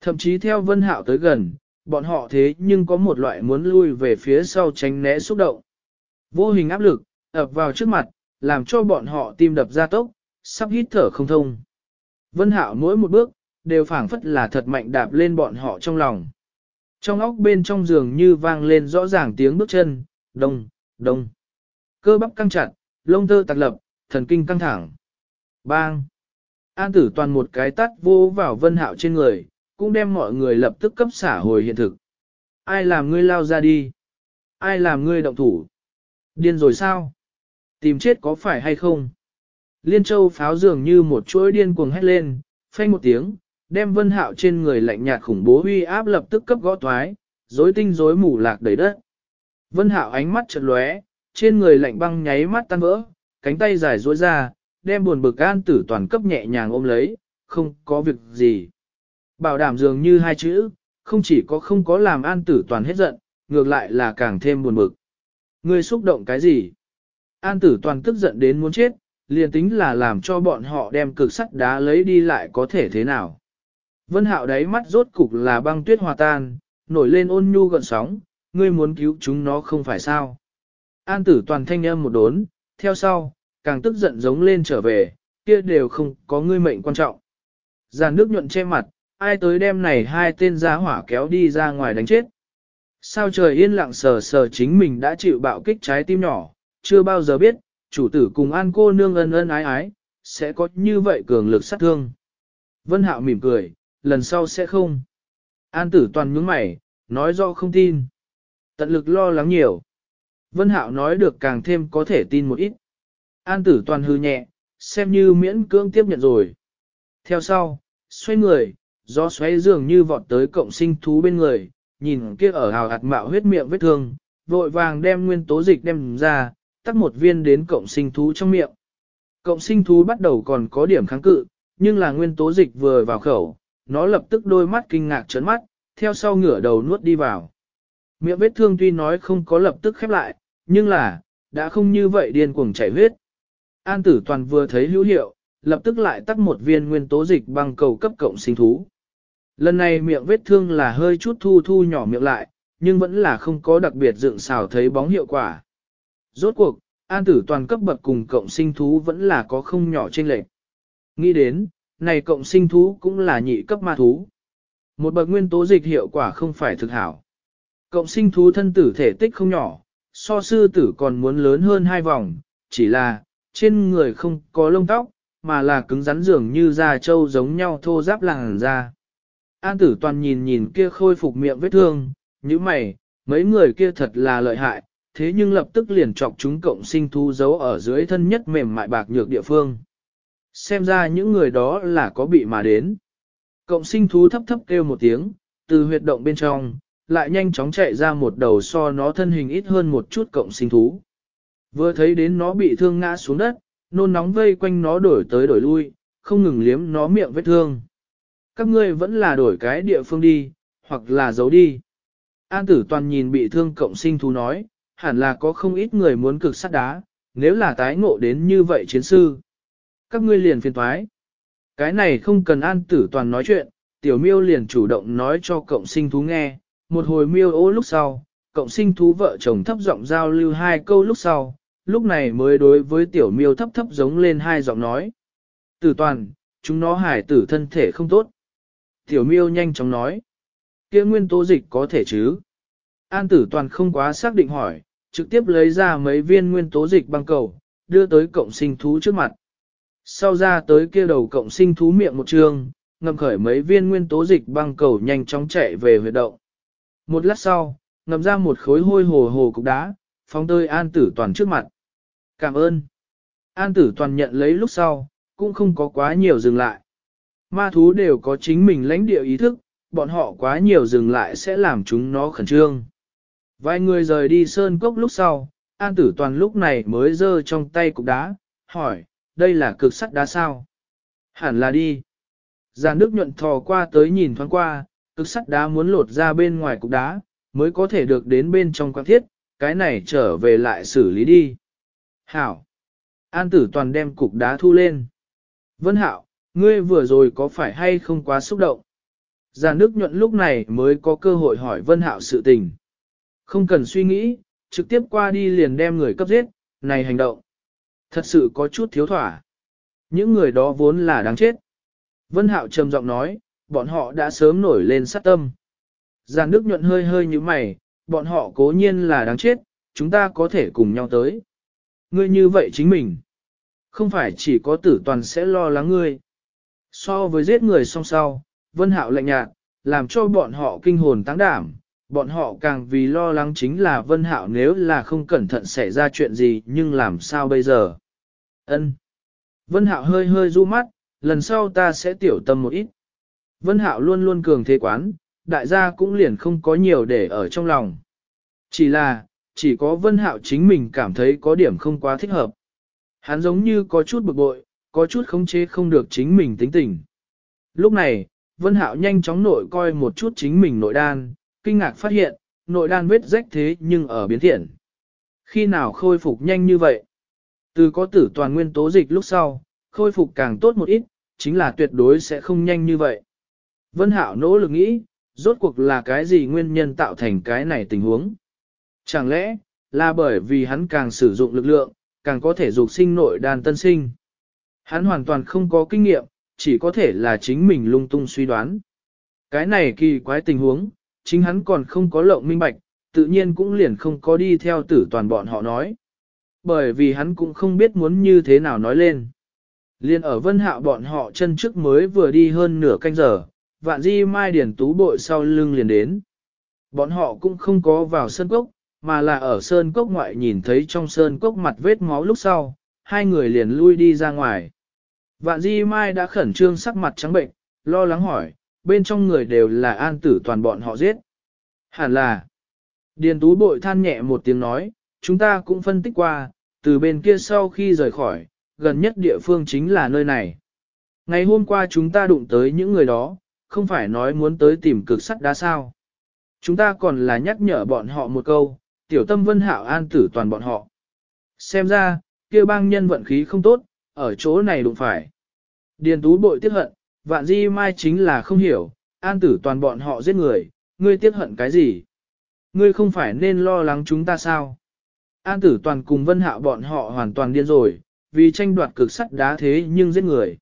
Thậm chí theo Vân Hạo tới gần, bọn họ thế nhưng có một loại muốn lui về phía sau tránh né xúc động. Vô hình áp lực, ập vào trước mặt, làm cho bọn họ tim đập ra tốc, sắp hít thở không thông. Vân Hạo mỗi một bước, đều phảng phất là thật mạnh đạp lên bọn họ trong lòng. Trong óc bên trong giường như vang lên rõ ràng tiếng bước chân, đông, đông. Cơ bắp căng chặt, lông tơ tạc lập, thần kinh căng thẳng. Bang! An tử toàn một cái tắt vô vào vân hạo trên người, cũng đem mọi người lập tức cấp xả hồi hiện thực. Ai làm ngươi lao ra đi? Ai làm ngươi động thủ? Điên rồi sao? Tìm chết có phải hay không? Liên châu pháo dường như một chuỗi điên cuồng hét lên, phanh một tiếng, đem vân hạo trên người lạnh nhạt khủng bố uy áp lập tức cấp gõ toái, rối tinh rối mù lạc đầy đất. Vân hạo ánh mắt chợt lóe, trên người lạnh băng nháy mắt tan vỡ, cánh tay dài duỗi ra, đem buồn bực an tử toàn cấp nhẹ nhàng ôm lấy, không có việc gì. Bảo đảm dường như hai chữ, không chỉ có không có làm an tử toàn hết giận, ngược lại là càng thêm buồn bực. Ngươi xúc động cái gì? An tử toàn tức giận đến muốn chết, liền tính là làm cho bọn họ đem cực sắt đá lấy đi lại có thể thế nào. Vân hạo đáy mắt rốt cục là băng tuyết hòa tan, nổi lên ôn nhu gợn sóng, ngươi muốn cứu chúng nó không phải sao. An tử toàn thanh âm một đốn, theo sau, càng tức giận giống lên trở về, kia đều không có ngươi mệnh quan trọng. Giàn nước nhuận che mặt, ai tới đem này hai tên giá hỏa kéo đi ra ngoài đánh chết. Sao trời yên lặng sờ sờ chính mình đã chịu bạo kích trái tim nhỏ, chưa bao giờ biết, chủ tử cùng an cô nương ân ân ái ái, sẽ có như vậy cường lực sát thương. Vân Hạo mỉm cười, lần sau sẽ không. An tử toàn nhướng mày, nói do không tin. Tận lực lo lắng nhiều. Vân Hạo nói được càng thêm có thể tin một ít. An tử toàn hư nhẹ, xem như miễn cưỡng tiếp nhận rồi. Theo sau, xoay người, gió xoáy dường như vọt tới cộng sinh thú bên người, nhìn kia ở hào hạt mạo huyết miệng vết thương, vội vàng đem nguyên tố dịch đem ra, tắt một viên đến cộng sinh thú trong miệng. Cộng sinh thú bắt đầu còn có điểm kháng cự, nhưng là nguyên tố dịch vừa vào khẩu, nó lập tức đôi mắt kinh ngạc trấn mắt, theo sau ngửa đầu nuốt đi vào. Miệng vết thương tuy nói không có lập tức khép lại, nhưng là, đã không như vậy điên cuồng chảy huyết. An tử toàn vừa thấy hữu hiệu, lập tức lại tắt một viên nguyên tố dịch bằng cầu cấp cộng sinh thú. Lần này miệng vết thương là hơi chút thu thu nhỏ miệng lại, nhưng vẫn là không có đặc biệt dựng xào thấy bóng hiệu quả. Rốt cuộc, an tử toàn cấp bậc cùng cộng sinh thú vẫn là có không nhỏ trên lệch. Nghĩ đến, này cộng sinh thú cũng là nhị cấp ma thú. Một bậc nguyên tố dịch hiệu quả không phải thực hảo. Cộng sinh thú thân tử thể tích không nhỏ, so sư tử còn muốn lớn hơn hai vòng, chỉ là, trên người không có lông tóc, mà là cứng rắn dường như da trâu giống nhau thô giáp làng da. An tử toàn nhìn nhìn kia khôi phục miệng vết thương, như mày, mấy người kia thật là lợi hại, thế nhưng lập tức liền chọc chúng cộng sinh thú giấu ở dưới thân nhất mềm mại bạc nhược địa phương. Xem ra những người đó là có bị mà đến. Cộng sinh thú thấp thấp kêu một tiếng, từ huyệt động bên trong, lại nhanh chóng chạy ra một đầu so nó thân hình ít hơn một chút cộng sinh thú. Vừa thấy đến nó bị thương ngã xuống đất, nôn nóng vây quanh nó đổi tới đổi lui, không ngừng liếm nó miệng vết thương. Các ngươi vẫn là đổi cái địa phương đi, hoặc là giấu đi. An tử toàn nhìn bị thương cộng sinh thú nói, hẳn là có không ít người muốn cực sắt đá, nếu là tái ngộ đến như vậy chiến sư. Các ngươi liền phiền thoái. Cái này không cần an tử toàn nói chuyện, tiểu miêu liền chủ động nói cho cộng sinh thú nghe, một hồi miêu ô lúc sau, cộng sinh thú vợ chồng thấp giọng giao lưu hai câu lúc sau, lúc này mới đối với tiểu miêu thấp thấp giống lên hai giọng nói. Tử toàn, chúng nó hải tử thân thể không tốt. Tiểu miêu nhanh chóng nói. kia nguyên tố dịch có thể chứ? An tử toàn không quá xác định hỏi, trực tiếp lấy ra mấy viên nguyên tố dịch băng cầu, đưa tới cộng sinh thú trước mặt. Sau ra tới kia đầu cộng sinh thú miệng một trường, ngầm khởi mấy viên nguyên tố dịch băng cầu nhanh chóng chạy về huyệt động. Một lát sau, ngầm ra một khối hôi hồ hồ cục đá, phóng tơi an tử toàn trước mặt. Cảm ơn. An tử toàn nhận lấy lúc sau, cũng không có quá nhiều dừng lại. Ma thú đều có chính mình lãnh địa ý thức, bọn họ quá nhiều dừng lại sẽ làm chúng nó khẩn trương. Vài người rời đi sơn cốc lúc sau, an tử toàn lúc này mới giơ trong tay cục đá, hỏi, đây là cực sắt đá sao? Hẳn là đi. Giàn Đức nhuận thò qua tới nhìn thoáng qua, cực sắt đá muốn lột ra bên ngoài cục đá, mới có thể được đến bên trong quan thiết, cái này trở về lại xử lý đi. Hảo. An tử toàn đem cục đá thu lên. Vân Hạo, ngươi vừa rồi có phải hay không quá xúc động? Giàn Đức nhuận lúc này mới có cơ hội hỏi Vân Hạo sự tình. Không cần suy nghĩ, trực tiếp qua đi liền đem người cấp giết, này hành động. Thật sự có chút thiếu thỏa. Những người đó vốn là đáng chết. Vân Hạo trầm giọng nói, bọn họ đã sớm nổi lên sát tâm. Giàn Đức nhuận hơi hơi như mày, bọn họ cố nhiên là đáng chết, chúng ta có thể cùng nhau tới. Ngươi như vậy chính mình. Không phải chỉ có tử toàn sẽ lo lắng ngươi. So với giết người song sau, Vân Hạo lạnh nhạt, làm cho bọn họ kinh hồn táng đảm. Bọn họ càng vì lo lắng chính là Vân Hạo nếu là không cẩn thận xảy ra chuyện gì nhưng làm sao bây giờ. Ân. Vân Hạo hơi hơi du mắt, lần sau ta sẽ tiểu tâm một ít. Vân Hạo luôn luôn cường thế quán, đại gia cũng liền không có nhiều để ở trong lòng. Chỉ là, chỉ có Vân Hạo chính mình cảm thấy có điểm không quá thích hợp. Hắn giống như có chút bực bội, có chút khống chế không được chính mình tính tình. Lúc này, Vân Hạo nhanh chóng nội coi một chút chính mình nội đan, kinh ngạc phát hiện, nội đan vết rách thế nhưng ở biến thiện. Khi nào khôi phục nhanh như vậy? Từ có tử toàn nguyên tố dịch lúc sau, khôi phục càng tốt một ít, chính là tuyệt đối sẽ không nhanh như vậy. Vân Hạo nỗ lực nghĩ, rốt cuộc là cái gì nguyên nhân tạo thành cái này tình huống? Chẳng lẽ, là bởi vì hắn càng sử dụng lực lượng, càng có thể dục sinh nội đan tân sinh. Hắn hoàn toàn không có kinh nghiệm, chỉ có thể là chính mình lung tung suy đoán. Cái này kỳ quái tình huống, chính hắn còn không có lộng minh bạch, tự nhiên cũng liền không có đi theo tử toàn bọn họ nói. Bởi vì hắn cũng không biết muốn như thế nào nói lên. Liên ở vân hạo bọn họ chân trước mới vừa đi hơn nửa canh giờ, vạn di mai điển tú bội sau lưng liền đến. Bọn họ cũng không có vào sân cốc, mà là ở sơn cốc ngoại nhìn thấy trong sơn cốc mặt vết máu lúc sau, hai người liền lui đi ra ngoài. Vạn di mai đã khẩn trương sắc mặt trắng bệnh, lo lắng hỏi, bên trong người đều là an tử toàn bọn họ giết. Hẳn là, Điền Tú bội than nhẹ một tiếng nói, chúng ta cũng phân tích qua, từ bên kia sau khi rời khỏi, gần nhất địa phương chính là nơi này. Ngày hôm qua chúng ta đụng tới những người đó, không phải nói muốn tới tìm cực sắt đá sao. Chúng ta còn là nhắc nhở bọn họ một câu, tiểu tâm vân hạo an tử toàn bọn họ. Xem ra, kia bang nhân vận khí không tốt, ở chỗ này đụng phải. Điền tú bội tiếc hận, vạn di mai chính là không hiểu, an tử toàn bọn họ giết người, ngươi tiếc hận cái gì? Ngươi không phải nên lo lắng chúng ta sao? An tử toàn cùng vân hạo bọn họ hoàn toàn điên rồi, vì tranh đoạt cực sắt đá thế nhưng giết người.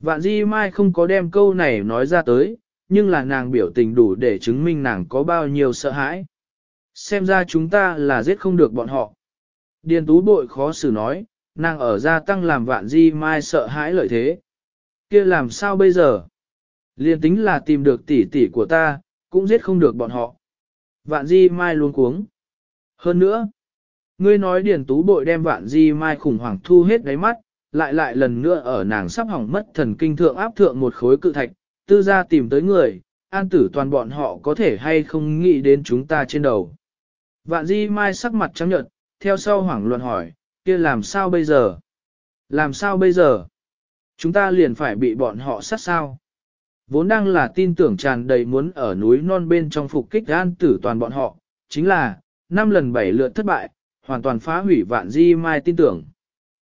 Vạn di mai không có đem câu này nói ra tới, nhưng là nàng biểu tình đủ để chứng minh nàng có bao nhiêu sợ hãi. Xem ra chúng ta là giết không được bọn họ. Điền tú bội khó xử nói, nàng ở gia tăng làm vạn di mai sợ hãi lợi thế. kia làm sao bây giờ? Liên tính là tìm được tỷ tỷ của ta, cũng giết không được bọn họ. Vạn di mai luôn cuống. Hơn nữa, ngươi nói điền tú bội đem vạn di mai khủng hoảng thu hết đáy mắt, lại lại lần nữa ở nàng sắp hỏng mất thần kinh thượng áp thượng một khối cự thạch, tư ra tìm tới người, an tử toàn bọn họ có thể hay không nghĩ đến chúng ta trên đầu. Vạn di mai sắc mặt trắng nhợt, theo sau hoảng loạn hỏi, kia làm sao bây giờ? Làm sao bây giờ? Chúng ta liền phải bị bọn họ sát sao? Vốn đang là tin tưởng tràn đầy muốn ở núi non bên trong phục kích an tử toàn bọn họ, chính là, năm lần bảy lượt thất bại, hoàn toàn phá hủy vạn di mai tin tưởng.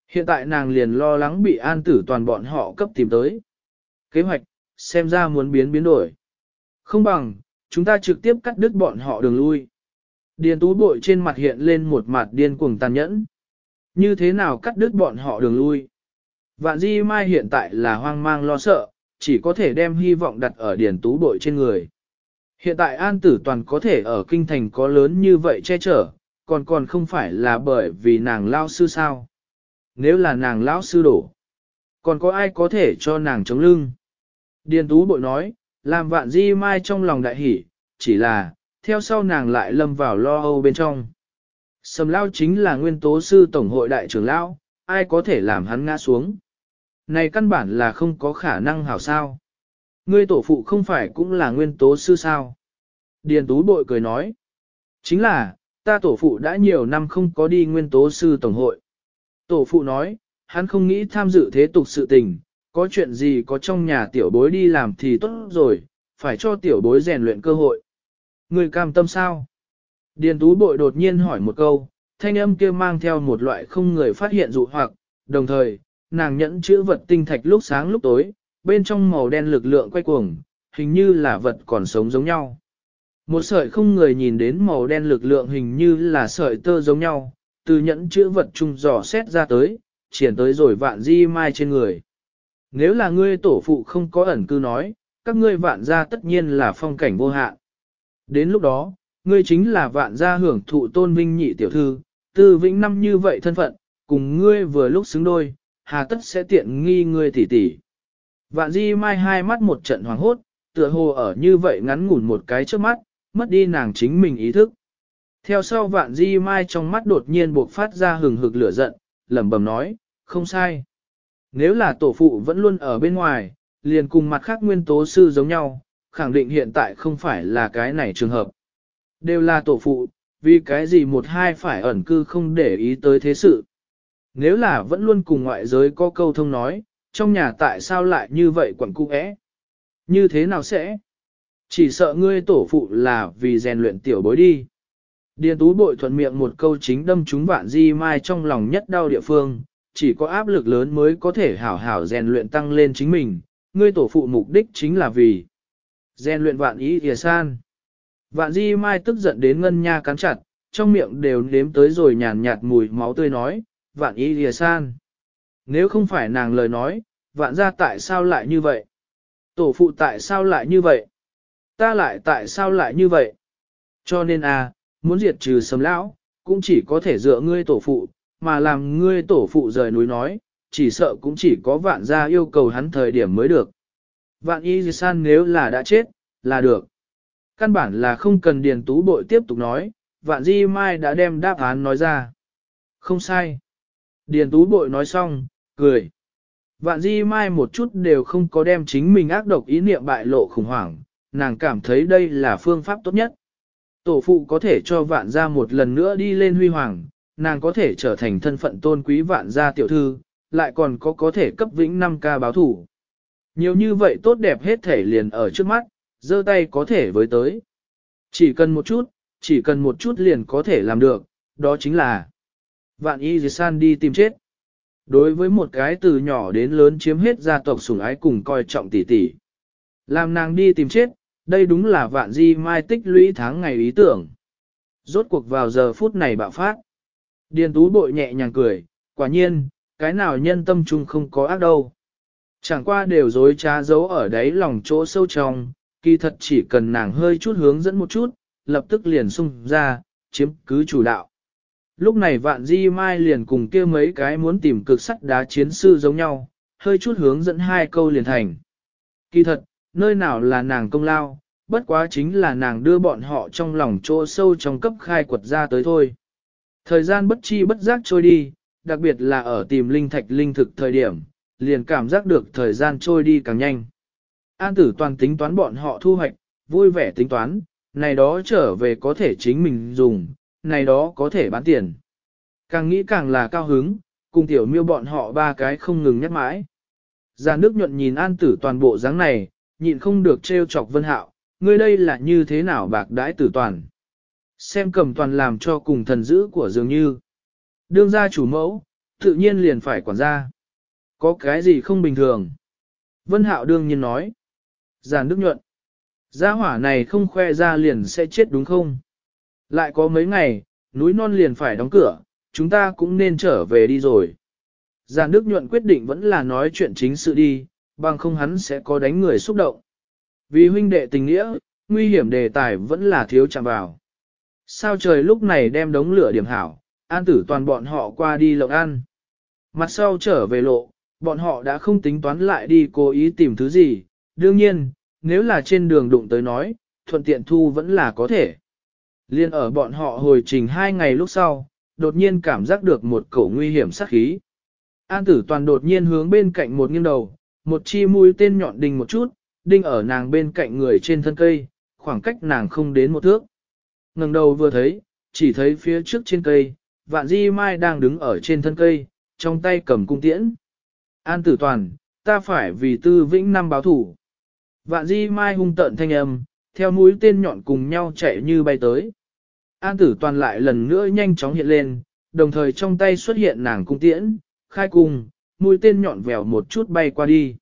Hiện tại nàng liền lo lắng bị an tử toàn bọn họ cấp tìm tới. Kế hoạch, xem ra muốn biến biến đổi. Không bằng, chúng ta trực tiếp cắt đứt bọn họ đường lui. Điền tú bội trên mặt hiện lên một mặt điên cuồng tàn nhẫn. Như thế nào cắt đứt bọn họ đường lui? Vạn di mai hiện tại là hoang mang lo sợ, chỉ có thể đem hy vọng đặt ở điền tú bội trên người. Hiện tại an tử toàn có thể ở kinh thành có lớn như vậy che chở, còn còn không phải là bởi vì nàng lao sư sao. Nếu là nàng lão sư đổ, còn có ai có thể cho nàng chống lưng? Điền tú bội nói, làm vạn di mai trong lòng đại hỷ, chỉ là, theo sau nàng lại lâm vào lo âu bên trong. Sầm lao chính là nguyên tố sư tổng hội đại trưởng lão, ai có thể làm hắn ngã xuống. Này căn bản là không có khả năng hảo sao. Ngươi tổ phụ không phải cũng là nguyên tố sư sao. Điền tú bội cười nói. Chính là, ta tổ phụ đã nhiều năm không có đi nguyên tố sư tổng hội. Tổ phụ nói, hắn không nghĩ tham dự thế tục sự tình, có chuyện gì có trong nhà tiểu bối đi làm thì tốt rồi, phải cho tiểu bối rèn luyện cơ hội. Người cam tâm sao? Điền tú bội đột nhiên hỏi một câu, thanh âm kia mang theo một loại không người phát hiện dụ hoặc, đồng thời, nàng nhẫn chữ vật tinh thạch lúc sáng lúc tối, bên trong màu đen lực lượng quay cuồng, hình như là vật còn sống giống nhau. Một sợi không người nhìn đến màu đen lực lượng hình như là sợi tơ giống nhau, từ nhẫn chữ vật trung dò xét ra tới, triển tới rồi vạn di mai trên người. Nếu là ngươi tổ phụ không có ẩn cư nói, các ngươi vạn gia tất nhiên là phong cảnh vô hạn. Đến lúc đó, ngươi chính là vạn gia hưởng thụ tôn vinh nhị tiểu thư, tư vĩnh năm như vậy thân phận, cùng ngươi vừa lúc xứng đôi, hà tất sẽ tiện nghi ngươi tỷ tỷ. Vạn di mai hai mắt một trận hoàng hốt, tựa hồ ở như vậy ngắn ngủn một cái trước mắt, mất đi nàng chính mình ý thức. Theo sau vạn di mai trong mắt đột nhiên buộc phát ra hừng hực lửa giận, lẩm bẩm nói, không sai. Nếu là tổ phụ vẫn luôn ở bên ngoài, liền cùng mặt khác nguyên tố sư giống nhau, khẳng định hiện tại không phải là cái này trường hợp. Đều là tổ phụ, vì cái gì một hai phải ẩn cư không để ý tới thế sự. Nếu là vẫn luôn cùng ngoại giới có câu thông nói, trong nhà tại sao lại như vậy quẩn cung ẽ? Như thế nào sẽ? Chỉ sợ ngươi tổ phụ là vì rèn luyện tiểu bối đi. Điền tú bội thuận miệng một câu chính đâm chúng vạn di mai trong lòng nhất đau địa phương, chỉ có áp lực lớn mới có thể hảo hảo rèn luyện tăng lên chính mình, ngươi tổ phụ mục đích chính là vì rèn luyện vạn ý thìa san. Vạn di mai tức giận đến ngân nha cắn chặt, trong miệng đều nếm tới rồi nhàn nhạt mùi máu tươi nói, vạn y lìa san. Nếu không phải nàng lời nói, vạn ra tại sao lại như vậy? Tổ phụ tại sao lại như vậy? Ta lại tại sao lại như vậy? Cho nên à, muốn diệt trừ sầm lão, cũng chỉ có thể dựa ngươi tổ phụ, mà làm ngươi tổ phụ rời núi nói, chỉ sợ cũng chỉ có vạn gia yêu cầu hắn thời điểm mới được. Vạn y san nếu là đã chết, là được. Căn bản là không cần điền tú bội tiếp tục nói, vạn di mai đã đem đáp án nói ra. Không sai. Điền tú bội nói xong, cười. Vạn di mai một chút đều không có đem chính mình ác độc ý niệm bại lộ khủng hoảng, nàng cảm thấy đây là phương pháp tốt nhất. Tổ phụ có thể cho vạn gia một lần nữa đi lên huy hoàng, nàng có thể trở thành thân phận tôn quý vạn gia tiểu thư, lại còn có có thể cấp vĩnh 5 ca báo thủ. Nhiều như vậy tốt đẹp hết thể liền ở trước mắt, giơ tay có thể với tới. Chỉ cần một chút, chỉ cần một chút liền có thể làm được, đó chính là vạn y dì san đi tìm chết. Đối với một cái từ nhỏ đến lớn chiếm hết gia tộc sủng ái cùng coi trọng tỷ tỷ. Làm nàng đi tìm chết, đây đúng là vạn di mai tích lũy tháng ngày ý tưởng. Rốt cuộc vào giờ phút này bạo phát. Điền tú bội nhẹ nhàng cười, quả nhiên, cái nào nhân tâm trung không có ác đâu. Chẳng qua đều dối trá giấu ở đáy lòng chỗ sâu trong, kỳ thật chỉ cần nàng hơi chút hướng dẫn một chút, lập tức liền xung ra, chiếm cứ chủ đạo. Lúc này vạn di mai liền cùng kia mấy cái muốn tìm cực sắt đá chiến sư giống nhau, hơi chút hướng dẫn hai câu liền thành. Kỳ thật, nơi nào là nàng công lao, bất quá chính là nàng đưa bọn họ trong lòng chỗ sâu trong cấp khai quật ra tới thôi. Thời gian bất chi bất giác trôi đi, đặc biệt là ở tìm linh thạch linh thực thời điểm, liền cảm giác được thời gian trôi đi càng nhanh. An tử toàn tính toán bọn họ thu hoạch, vui vẻ tính toán, này đó trở về có thể chính mình dùng, này đó có thể bán tiền. Càng nghĩ càng là cao hứng, cùng tiểu miêu bọn họ ba cái không ngừng nhắc mãi. Già nước nhuận nhìn an tử toàn bộ dáng này, nhịn không được trêu chọc vân hạo, ngươi đây là như thế nào bạc đãi tử toàn. Xem cầm toàn làm cho cùng thần dữ của dường như. Đương gia chủ mẫu, tự nhiên liền phải quản gia. Có cái gì không bình thường? Vân hạo đương nhiên nói. Giàn đức nhuận. Gia hỏa này không khoe ra liền sẽ chết đúng không? Lại có mấy ngày, núi non liền phải đóng cửa, chúng ta cũng nên trở về đi rồi. Giàn Đức nhuận quyết định vẫn là nói chuyện chính sự đi, bằng không hắn sẽ có đánh người xúc động. Vì huynh đệ tình nghĩa, nguy hiểm đề tài vẫn là thiếu chạm vào. Sao trời lúc này đem đống lửa điểm hảo, an tử toàn bọn họ qua đi lộng ăn. Mặt sau trở về lộ, bọn họ đã không tính toán lại đi cố ý tìm thứ gì, đương nhiên, nếu là trên đường đụng tới nói, thuận tiện thu vẫn là có thể. Liên ở bọn họ hồi trình hai ngày lúc sau, đột nhiên cảm giác được một cổ nguy hiểm sát khí. An tử toàn đột nhiên hướng bên cạnh một nghiêng đầu, một chi mũi tên nhọn đinh một chút, đinh ở nàng bên cạnh người trên thân cây, khoảng cách nàng không đến một thước. ngẩng đầu vừa thấy, chỉ thấy phía trước trên cây, vạn di mai đang đứng ở trên thân cây, trong tay cầm cung tiễn. An tử toàn, ta phải vì tư vĩnh năm báo thủ. Vạn di mai hung tợn thanh âm, theo mũi tên nhọn cùng nhau chạy như bay tới. An tử toàn lại lần nữa nhanh chóng hiện lên, đồng thời trong tay xuất hiện nàng cung tiễn, khai cung, mũi tên nhọn vèo một chút bay qua đi.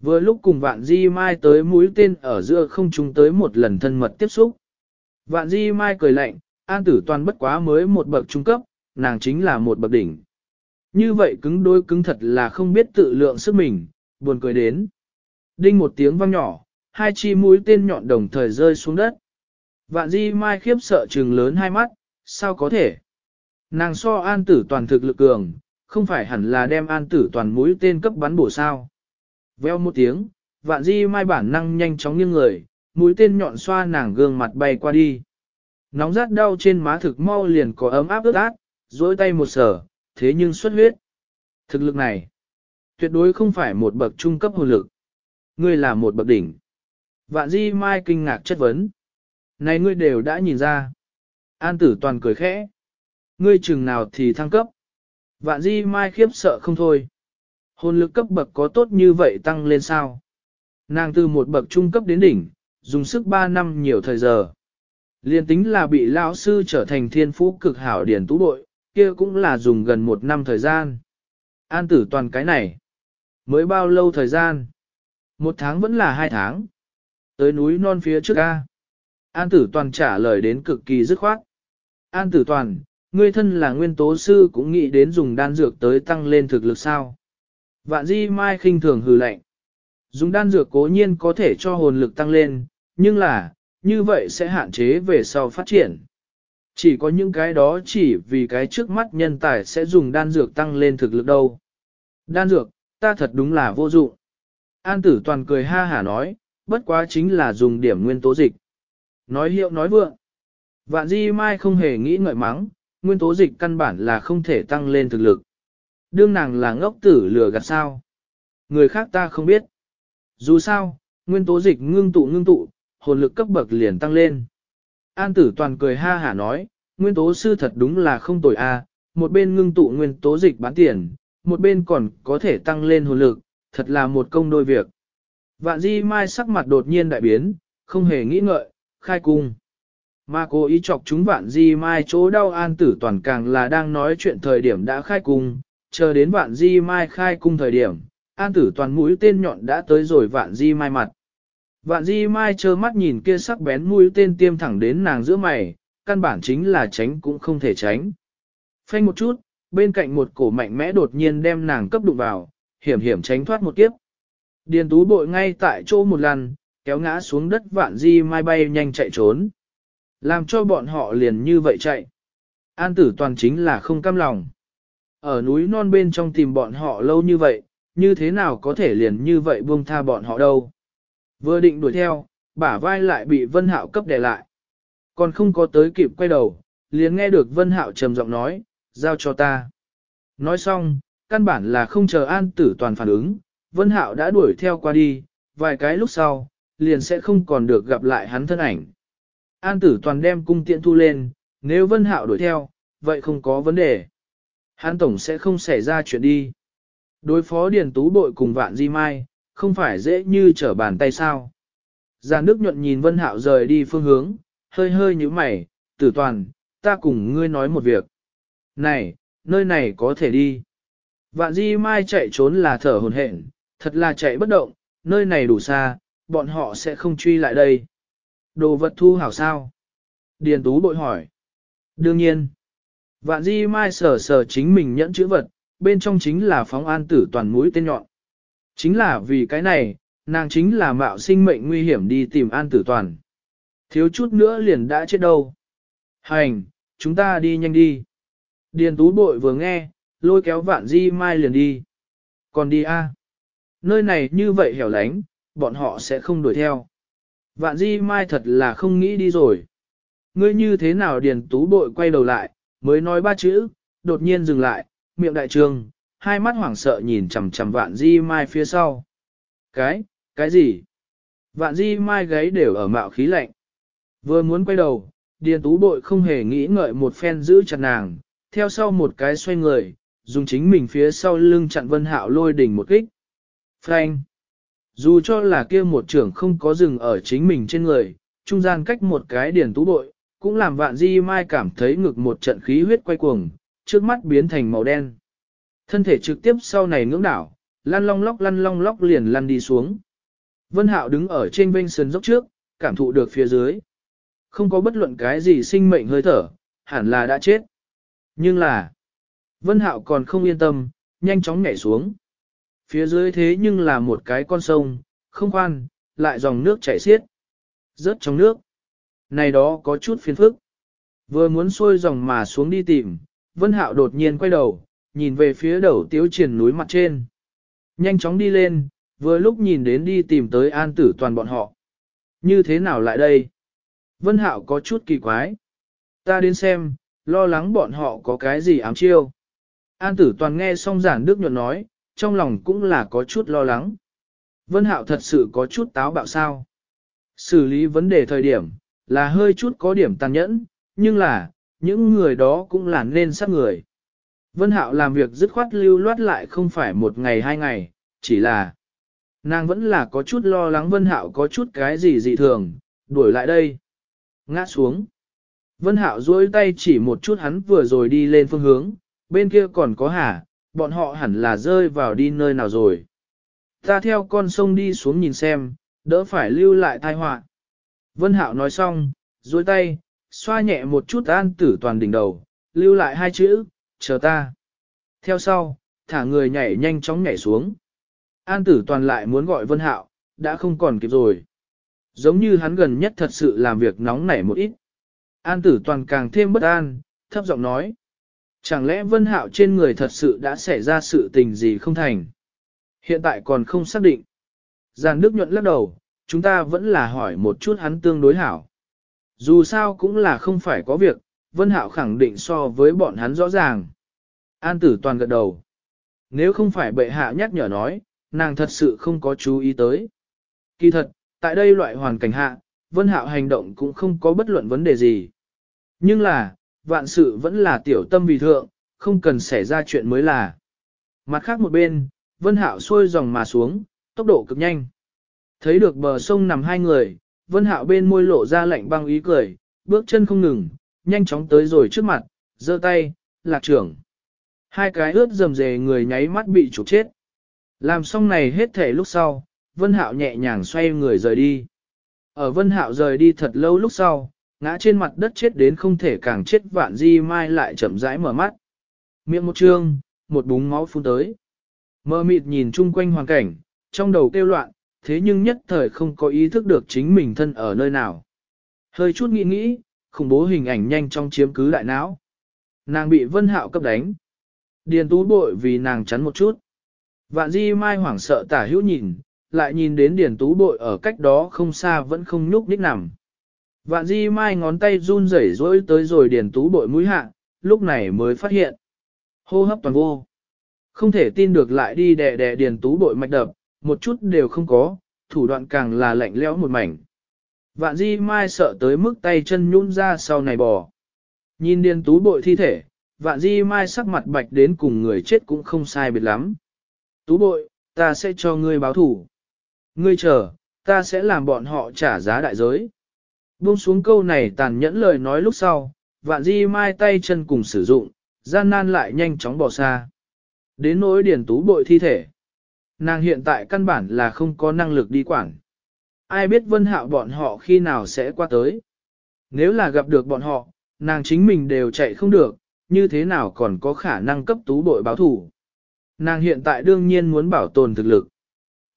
Vừa lúc cùng vạn di mai tới mũi tên ở giữa không chúng tới một lần thân mật tiếp xúc. Vạn di mai cười lạnh, an tử toàn bất quá mới một bậc trung cấp, nàng chính là một bậc đỉnh. Như vậy cứng đôi cứng thật là không biết tự lượng sức mình, buồn cười đến. Đinh một tiếng vang nhỏ, hai chi mũi tên nhọn đồng thời rơi xuống đất. Vạn di mai khiếp sợ trừng lớn hai mắt, sao có thể? Nàng so an tử toàn thực lực cường, không phải hẳn là đem an tử toàn mũi tên cấp bắn bổ sao. Veo một tiếng, vạn di mai bản năng nhanh chóng nghiêng người, mũi tên nhọn xoa nàng gương mặt bay qua đi. Nóng rát đau trên má thực mau liền có ấm áp ướt át, dối tay một sở, thế nhưng xuất huyết. Thực lực này, tuyệt đối không phải một bậc trung cấp hồn lực. Ngươi là một bậc đỉnh. Vạn di mai kinh ngạc chất vấn. Này ngươi đều đã nhìn ra. An tử toàn cười khẽ. Ngươi chừng nào thì thăng cấp. Vạn di mai khiếp sợ không thôi. Hồn lực cấp bậc có tốt như vậy tăng lên sao? Nàng từ một bậc trung cấp đến đỉnh, dùng sức 3 năm nhiều thời giờ. Liên tính là bị lão sư trở thành thiên phú cực hảo điển tú bội, kia cũng là dùng gần một năm thời gian. An tử toàn cái này. Mới bao lâu thời gian? Một tháng vẫn là hai tháng. Tới núi non phía trước A. An tử toàn trả lời đến cực kỳ dứt khoát. An tử toàn, ngươi thân là nguyên tố sư cũng nghĩ đến dùng đan dược tới tăng lên thực lực sao. Vạn di mai khinh thường hừ lạnh. Dùng đan dược cố nhiên có thể cho hồn lực tăng lên, nhưng là, như vậy sẽ hạn chế về sau phát triển. Chỉ có những cái đó chỉ vì cái trước mắt nhân tài sẽ dùng đan dược tăng lên thực lực đâu. Đan dược, ta thật đúng là vô dụng. An tử toàn cười ha hả nói, bất quá chính là dùng điểm nguyên tố dịch. Nói hiệu nói vượng. Vạn di mai không hề nghĩ ngợi mắng, nguyên tố dịch căn bản là không thể tăng lên thực lực. Đương nàng là ngốc tử lừa gạt sao. Người khác ta không biết. Dù sao, nguyên tố dịch ngưng tụ ngưng tụ, hồn lực cấp bậc liền tăng lên. An tử toàn cười ha hả nói, nguyên tố sư thật đúng là không tồi a, một bên ngưng tụ nguyên tố dịch bán tiền, một bên còn có thể tăng lên hồn lực, thật là một công đôi việc. Vạn di mai sắc mặt đột nhiên đại biến, không hề nghĩ ngợi, khai cung. Mà cố ý chọc chúng vạn di mai chỗ đau an tử toàn càng là đang nói chuyện thời điểm đã khai cung, chờ đến vạn di mai khai cung thời điểm, an tử toàn mũi tên nhọn đã tới rồi vạn di mai mặt. Vạn di mai trơ mắt nhìn kia sắc bén mũi tên tiêm thẳng đến nàng giữa mày, căn bản chính là tránh cũng không thể tránh. Phanh một chút, bên cạnh một cổ mạnh mẽ đột nhiên đem nàng cấp đụng vào, hiểm hiểm tránh thoát một kiếp. Điền tú bội ngay tại chỗ một lần, kéo ngã xuống đất vạn di mai bay nhanh chạy trốn. Làm cho bọn họ liền như vậy chạy. An tử toàn chính là không cam lòng. Ở núi non bên trong tìm bọn họ lâu như vậy, như thế nào có thể liền như vậy buông tha bọn họ đâu. Vừa định đuổi theo, bả vai lại bị Vân Hạo cấp đè lại. Còn không có tới kịp quay đầu, liền nghe được Vân Hạo trầm giọng nói, giao cho ta. Nói xong, căn bản là không chờ an tử toàn phản ứng, Vân Hạo đã đuổi theo qua đi, vài cái lúc sau, liền sẽ không còn được gặp lại hắn thân ảnh. An tử toàn đem cung tiện thu lên, nếu Vân Hạo đuổi theo, vậy không có vấn đề. Hắn tổng sẽ không xảy ra chuyện đi. Đối phó Điền Tú Bội cùng Vạn Di Mai, không phải dễ như trở bàn tay sao. Giàn Đức nhuận nhìn Vân Hạo rời đi phương hướng, hơi hơi như mày, tử toàn, ta cùng ngươi nói một việc. Này, nơi này có thể đi. Vạn Di Mai chạy trốn là thở hồn hển, thật là chạy bất động, nơi này đủ xa, bọn họ sẽ không truy lại đây. Đồ vật thu hảo sao. Điền Tú bội hỏi. Đương nhiên, vạn di mai sờ sờ chính mình nhẫn chữ vật, bên trong chính là phóng an tử toàn mũi tên nhọn. Chính là vì cái này, nàng chính là mạo sinh mệnh nguy hiểm đi tìm an tử toàn. Thiếu chút nữa liền đã chết đâu. Hành, chúng ta đi nhanh đi. Điền tú bội vừa nghe, lôi kéo vạn di mai liền đi. Còn đi a Nơi này như vậy hẻo lánh, bọn họ sẽ không đuổi theo. Vạn di mai thật là không nghĩ đi rồi. Ngươi như thế nào điền tú bội quay đầu lại, mới nói ba chữ, đột nhiên dừng lại, miệng đại trường, hai mắt hoảng sợ nhìn chằm chằm vạn di mai phía sau. Cái, cái gì? Vạn di mai gáy đều ở mạo khí lạnh. Vừa muốn quay đầu, điền tú bội không hề nghĩ ngợi một phen giữ chặt nàng, theo sau một cái xoay người, dùng chính mình phía sau lưng chặn vân hạo lôi đỉnh một kích. Frank! Dù cho là kia một trưởng không có dừng ở chính mình trên người, trung gian cách một cái điển tú bội, cũng làm vạn di mai cảm thấy ngực một trận khí huyết quay cuồng, trước mắt biến thành màu đen. Thân thể trực tiếp sau này ngưỡng đảo, lăn long lóc lăn long lóc liền lăn đi xuống. Vân Hạo đứng ở trên bên sườn dốc trước, cảm thụ được phía dưới. Không có bất luận cái gì sinh mệnh hơi thở, hẳn là đã chết. Nhưng là, Vân Hạo còn không yên tâm, nhanh chóng nhảy xuống. Phía dưới thế nhưng là một cái con sông, không khoan, lại dòng nước chảy xiết. Rớt trong nước. Này đó có chút phiền phức. Vừa muốn xuôi dòng mà xuống đi tìm, Vân Hạo đột nhiên quay đầu, nhìn về phía đầu tiếu triển núi mặt trên. Nhanh chóng đi lên, vừa lúc nhìn đến đi tìm tới an tử toàn bọn họ. Như thế nào lại đây? Vân Hạo có chút kỳ quái. Ta đến xem, lo lắng bọn họ có cái gì ám chiêu. An tử toàn nghe xong giản đức nhuận nói, trong lòng cũng là có chút lo lắng. Vân Hạo thật sự có chút táo bạo sao. Xử lý vấn đề thời điểm, là hơi chút có điểm tàn nhẫn, nhưng là, những người đó cũng là nên sát người. Vân Hạo làm việc dứt khoát lưu loát lại không phải một ngày hai ngày, chỉ là nàng vẫn là có chút lo lắng Vân Hạo có chút cái gì dị thường, đuổi lại đây. Ngã xuống. Vân Hạo duỗi tay chỉ một chút hắn vừa rồi đi lên phương hướng, bên kia còn có hả, bọn họ hẳn là rơi vào đi nơi nào rồi. Ta theo con sông đi xuống nhìn xem, đỡ phải lưu lại tai họa. Vân Hạo nói xong, duỗi tay, xoa nhẹ một chút an tử toàn đỉnh đầu, lưu lại hai chữ, chờ ta. Theo sau, thả người nhảy nhanh chóng nhảy xuống. An tử toàn lại muốn gọi Vân Hạo, đã không còn kịp rồi. Giống như hắn gần nhất thật sự làm việc nóng nảy một ít. An tử toàn càng thêm bất an, thấp giọng nói. Chẳng lẽ Vân Hạo trên người thật sự đã xảy ra sự tình gì không thành? Hiện tại còn không xác định. Giàn Đức nhuận lắc đầu, chúng ta vẫn là hỏi một chút hắn tương đối hảo. Dù sao cũng là không phải có việc, Vân Hạo khẳng định so với bọn hắn rõ ràng. An tử toàn gật đầu. Nếu không phải bệ hạ nhắc nhở nói, nàng thật sự không có chú ý tới. Kỳ thật, tại đây loại hoàn cảnh hạ, Vân Hạo hành động cũng không có bất luận vấn đề gì. Nhưng là, vạn sự vẫn là tiểu tâm vì thượng, không cần xảy ra chuyện mới là. Mặt khác một bên, Vân Hạo xuôi dòng mà xuống, tốc độ cực nhanh. Thấy được bờ sông nằm hai người, Vân Hạo bên môi lộ ra lạnh băng ý cười, bước chân không ngừng, nhanh chóng tới rồi trước mặt, giơ tay, lạc trưởng. Hai cái ướt dầm dề người nháy mắt bị trục chết. Làm xong này hết thể lúc sau, Vân Hạo nhẹ nhàng xoay người rời đi. Ở Vân Hạo rời đi thật lâu lúc sau, ngã trên mặt đất chết đến không thể càng chết vạn di mai lại chậm rãi mở mắt. Miệng một trương, một búng máu phun tới. Mơ mịt nhìn chung quanh hoàn cảnh, trong đầu kêu loạn, thế nhưng nhất thời không có ý thức được chính mình thân ở nơi nào. Hơi chút nghĩ nghĩ, khủng bố hình ảnh nhanh trong chiếm cứ đại não. Nàng bị vân hạo cấp đánh. Điền tú bội vì nàng chắn một chút. Vạn di mai hoảng sợ tả hữu nhìn, lại nhìn đến điền tú bội ở cách đó không xa vẫn không nhúc nhích nằm. Vạn di mai ngón tay run rẩy rỗi tới rồi điền tú bội mũi hạ, lúc này mới phát hiện. Hô hấp toàn vô. Không thể tin được lại đi đè đè điền tú bội mạch đập, một chút đều không có, thủ đoạn càng là lạnh lẽo một mảnh. Vạn di mai sợ tới mức tay chân nhún ra sau này bò. Nhìn điền tú bội thi thể, vạn di mai sắc mặt bạch đến cùng người chết cũng không sai biệt lắm. Tú bội, ta sẽ cho ngươi báo thủ. Ngươi chờ, ta sẽ làm bọn họ trả giá đại giới. Buông xuống câu này tàn nhẫn lời nói lúc sau, vạn di mai tay chân cùng sử dụng, gian nan lại nhanh chóng bỏ xa. Đến nỗi điển tú bội thi thể. Nàng hiện tại căn bản là không có năng lực đi quản. Ai biết vân hạo bọn họ khi nào sẽ qua tới. Nếu là gặp được bọn họ, nàng chính mình đều chạy không được, như thế nào còn có khả năng cấp tú bội báo thủ. Nàng hiện tại đương nhiên muốn bảo tồn thực lực.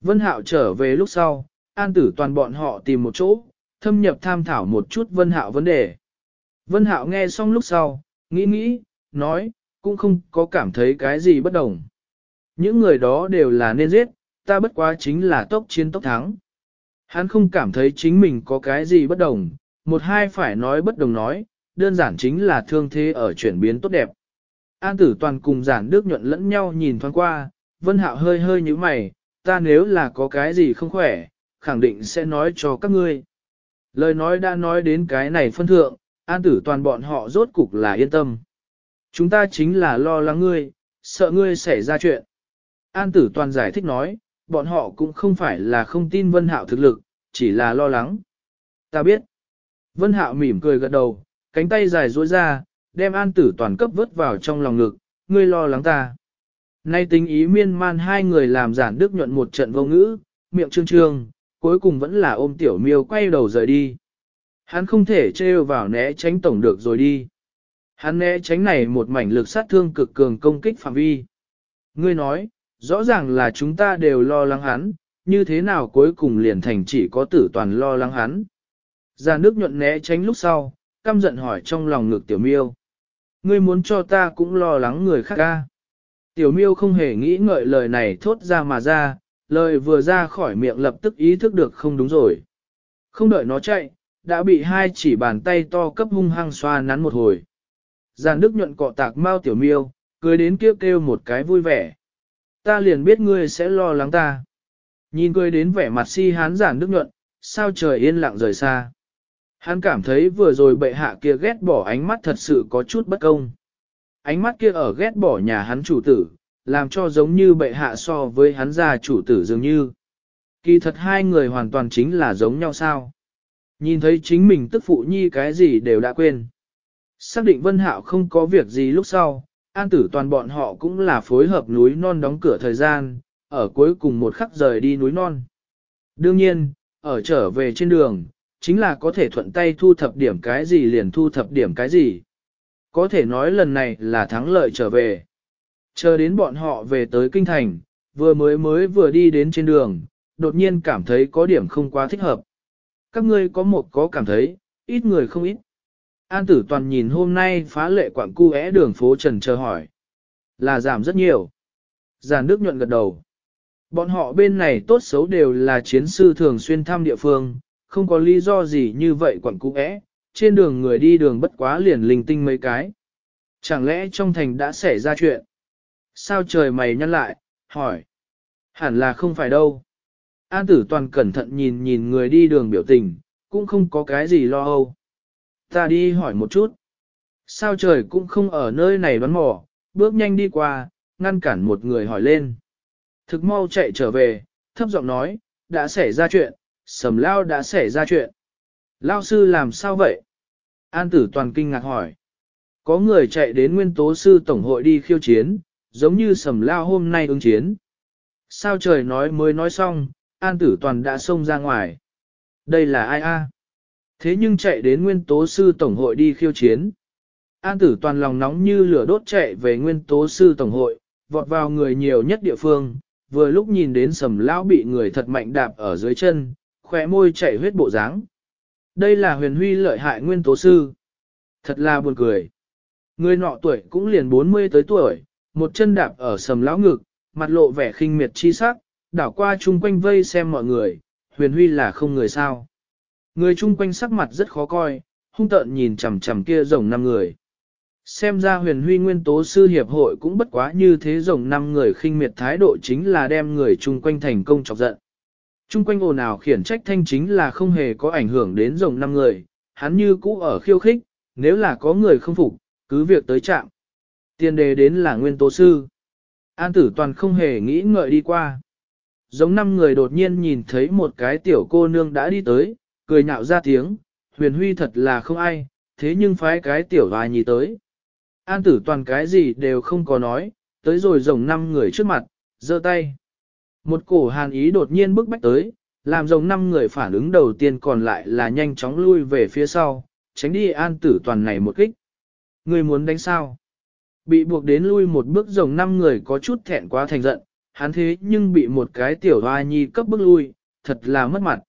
Vân Hạo trở về lúc sau, an tử toàn bọn họ tìm một chỗ, thâm nhập tham thảo một chút Vân Hạo vấn đề. Vân Hạo nghe xong lúc sau, nghĩ nghĩ, nói, cũng không có cảm thấy cái gì bất đồng. Những người đó đều là nên giết, ta bất quá chính là tốc chiến tốc thắng. Hắn không cảm thấy chính mình có cái gì bất đồng, một hai phải nói bất đồng nói, đơn giản chính là thương thế ở chuyển biến tốt đẹp. An tử toàn cùng giản đức nhuận lẫn nhau nhìn thoáng qua, vân hạo hơi hơi như mày, ta nếu là có cái gì không khỏe, khẳng định sẽ nói cho các ngươi. Lời nói đã nói đến cái này phân thượng, an tử toàn bọn họ rốt cục là yên tâm. Chúng ta chính là lo lắng ngươi, sợ ngươi xảy ra chuyện. An tử toàn giải thích nói, bọn họ cũng không phải là không tin Vân Hạo thực lực, chỉ là lo lắng. Ta biết. Vân Hạo mỉm cười gật đầu, cánh tay dài duỗi ra, đem an tử toàn cấp vớt vào trong lòng ngực, ngươi lo lắng ta. Nay tính ý miên man hai người làm giản đức nhuận một trận vô ngữ, miệng trương trương, cuối cùng vẫn là ôm tiểu miêu quay đầu rời đi. Hắn không thể trêu vào né tránh tổng được rồi đi. Hắn né tránh này một mảnh lực sát thương cực cường công kích phạm vi. Ngươi nói, rõ ràng là chúng ta đều lo lắng hắn, như thế nào cuối cùng liền thành chỉ có tử toàn lo lắng hắn. Già nước nhuận né tránh lúc sau, căm giận hỏi trong lòng ngực tiểu miêu. Ngươi muốn cho ta cũng lo lắng người khác ca. Tiểu miêu không hề nghĩ ngợi lời này thốt ra mà ra, lời vừa ra khỏi miệng lập tức ý thức được không đúng rồi. Không đợi nó chạy, đã bị hai chỉ bàn tay to cấp hung hăng xoa nắn một hồi. Giàn đức nhuận cọ tạc mau tiểu miêu, cười đến kêu kêu một cái vui vẻ. Ta liền biết ngươi sẽ lo lắng ta. Nhìn cười đến vẻ mặt si hán giản đức nhuận, sao trời yên lặng rời xa. Hắn cảm thấy vừa rồi bệ hạ kia ghét bỏ ánh mắt thật sự có chút bất công. Ánh mắt kia ở ghét bỏ nhà hắn chủ tử, làm cho giống như bệ hạ so với hắn gia chủ tử dường như. Kỳ thật hai người hoàn toàn chính là giống nhau sao. Nhìn thấy chính mình tức phụ nhi cái gì đều đã quên. Xác định Vân Hạo không có việc gì lúc sau, an tử toàn bọn họ cũng là phối hợp núi non đóng cửa thời gian, ở cuối cùng một khắc rời đi núi non. Đương nhiên, ở trở về trên đường, chính là có thể thuận tay thu thập điểm cái gì liền thu thập điểm cái gì. Có thể nói lần này là thắng lợi trở về. Chờ đến bọn họ về tới kinh thành, vừa mới mới vừa đi đến trên đường, đột nhiên cảm thấy có điểm không quá thích hợp. Các ngươi có một có cảm thấy, ít người không ít. An tử toàn nhìn hôm nay phá lệ quảng cu é đường phố trần chờ hỏi. Là giảm rất nhiều. Giàn nước nhuận gật đầu. Bọn họ bên này tốt xấu đều là chiến sư thường xuyên thăm địa phương, không có lý do gì như vậy quảng cu é, trên đường người đi đường bất quá liền linh tinh mấy cái. Chẳng lẽ trong thành đã xảy ra chuyện? Sao trời mày nhăn lại, hỏi. Hẳn là không phải đâu. An tử toàn cẩn thận nhìn nhìn người đi đường biểu tình, cũng không có cái gì lo âu. Ta đi hỏi một chút. Sao trời cũng không ở nơi này đoán mò, bước nhanh đi qua, ngăn cản một người hỏi lên. Thực mau chạy trở về, thấp giọng nói, đã xảy ra chuyện, sầm lao đã xảy ra chuyện. Lao sư làm sao vậy? An tử toàn kinh ngạc hỏi. Có người chạy đến nguyên tố sư tổng hội đi khiêu chiến, giống như sầm lao hôm nay ứng chiến. Sao trời nói mới nói xong, an tử toàn đã xông ra ngoài. Đây là ai a? Thế nhưng chạy đến nguyên tố sư tổng hội đi khiêu chiến. An tử toàn lòng nóng như lửa đốt chạy về nguyên tố sư tổng hội, vọt vào người nhiều nhất địa phương, vừa lúc nhìn đến sầm lão bị người thật mạnh đạp ở dưới chân, khỏe môi chảy huyết bộ dáng. Đây là huyền huy lợi hại nguyên tố sư. Thật là buồn cười. Người nọ tuổi cũng liền 40 tới tuổi, một chân đạp ở sầm lão ngực, mặt lộ vẻ khinh miệt chi sắc, đảo qua chung quanh vây xem mọi người, huyền huy là không người sao. Người chung quanh sắc mặt rất khó coi, hung tợn nhìn chằm chằm kia rồng năm người. Xem ra huyền huy nguyên tố sư hiệp hội cũng bất quá như thế rồng năm người khinh miệt thái độ chính là đem người chung quanh thành công chọc giận. Chung quanh ồn ào khiển trách thanh chính là không hề có ảnh hưởng đến rồng năm người, hắn như cũ ở khiêu khích, nếu là có người không phục, cứ việc tới chạm. Tiền đề đến là nguyên tố sư. An tử toàn không hề nghĩ ngợi đi qua. Giống năm người đột nhiên nhìn thấy một cái tiểu cô nương đã đi tới, cười nhạo ra tiếng, huyền huy thật là không ai, thế nhưng phái cái tiểu vài nhì tới. An tử toàn cái gì đều không có nói, tới rồi rồng năm người trước mặt, giơ tay. Một cổ hàn ý đột nhiên bước bách tới, làm rồng năm người phản ứng đầu tiên còn lại là nhanh chóng lui về phía sau, tránh đi an tử toàn này một kích. Người muốn đánh sao? Bị buộc đến lui một bước rồng năm người có chút thẹn quá thành giận, hắn thế nhưng bị một cái tiểu hoa nhi cấp bước lui, thật là mất mặt.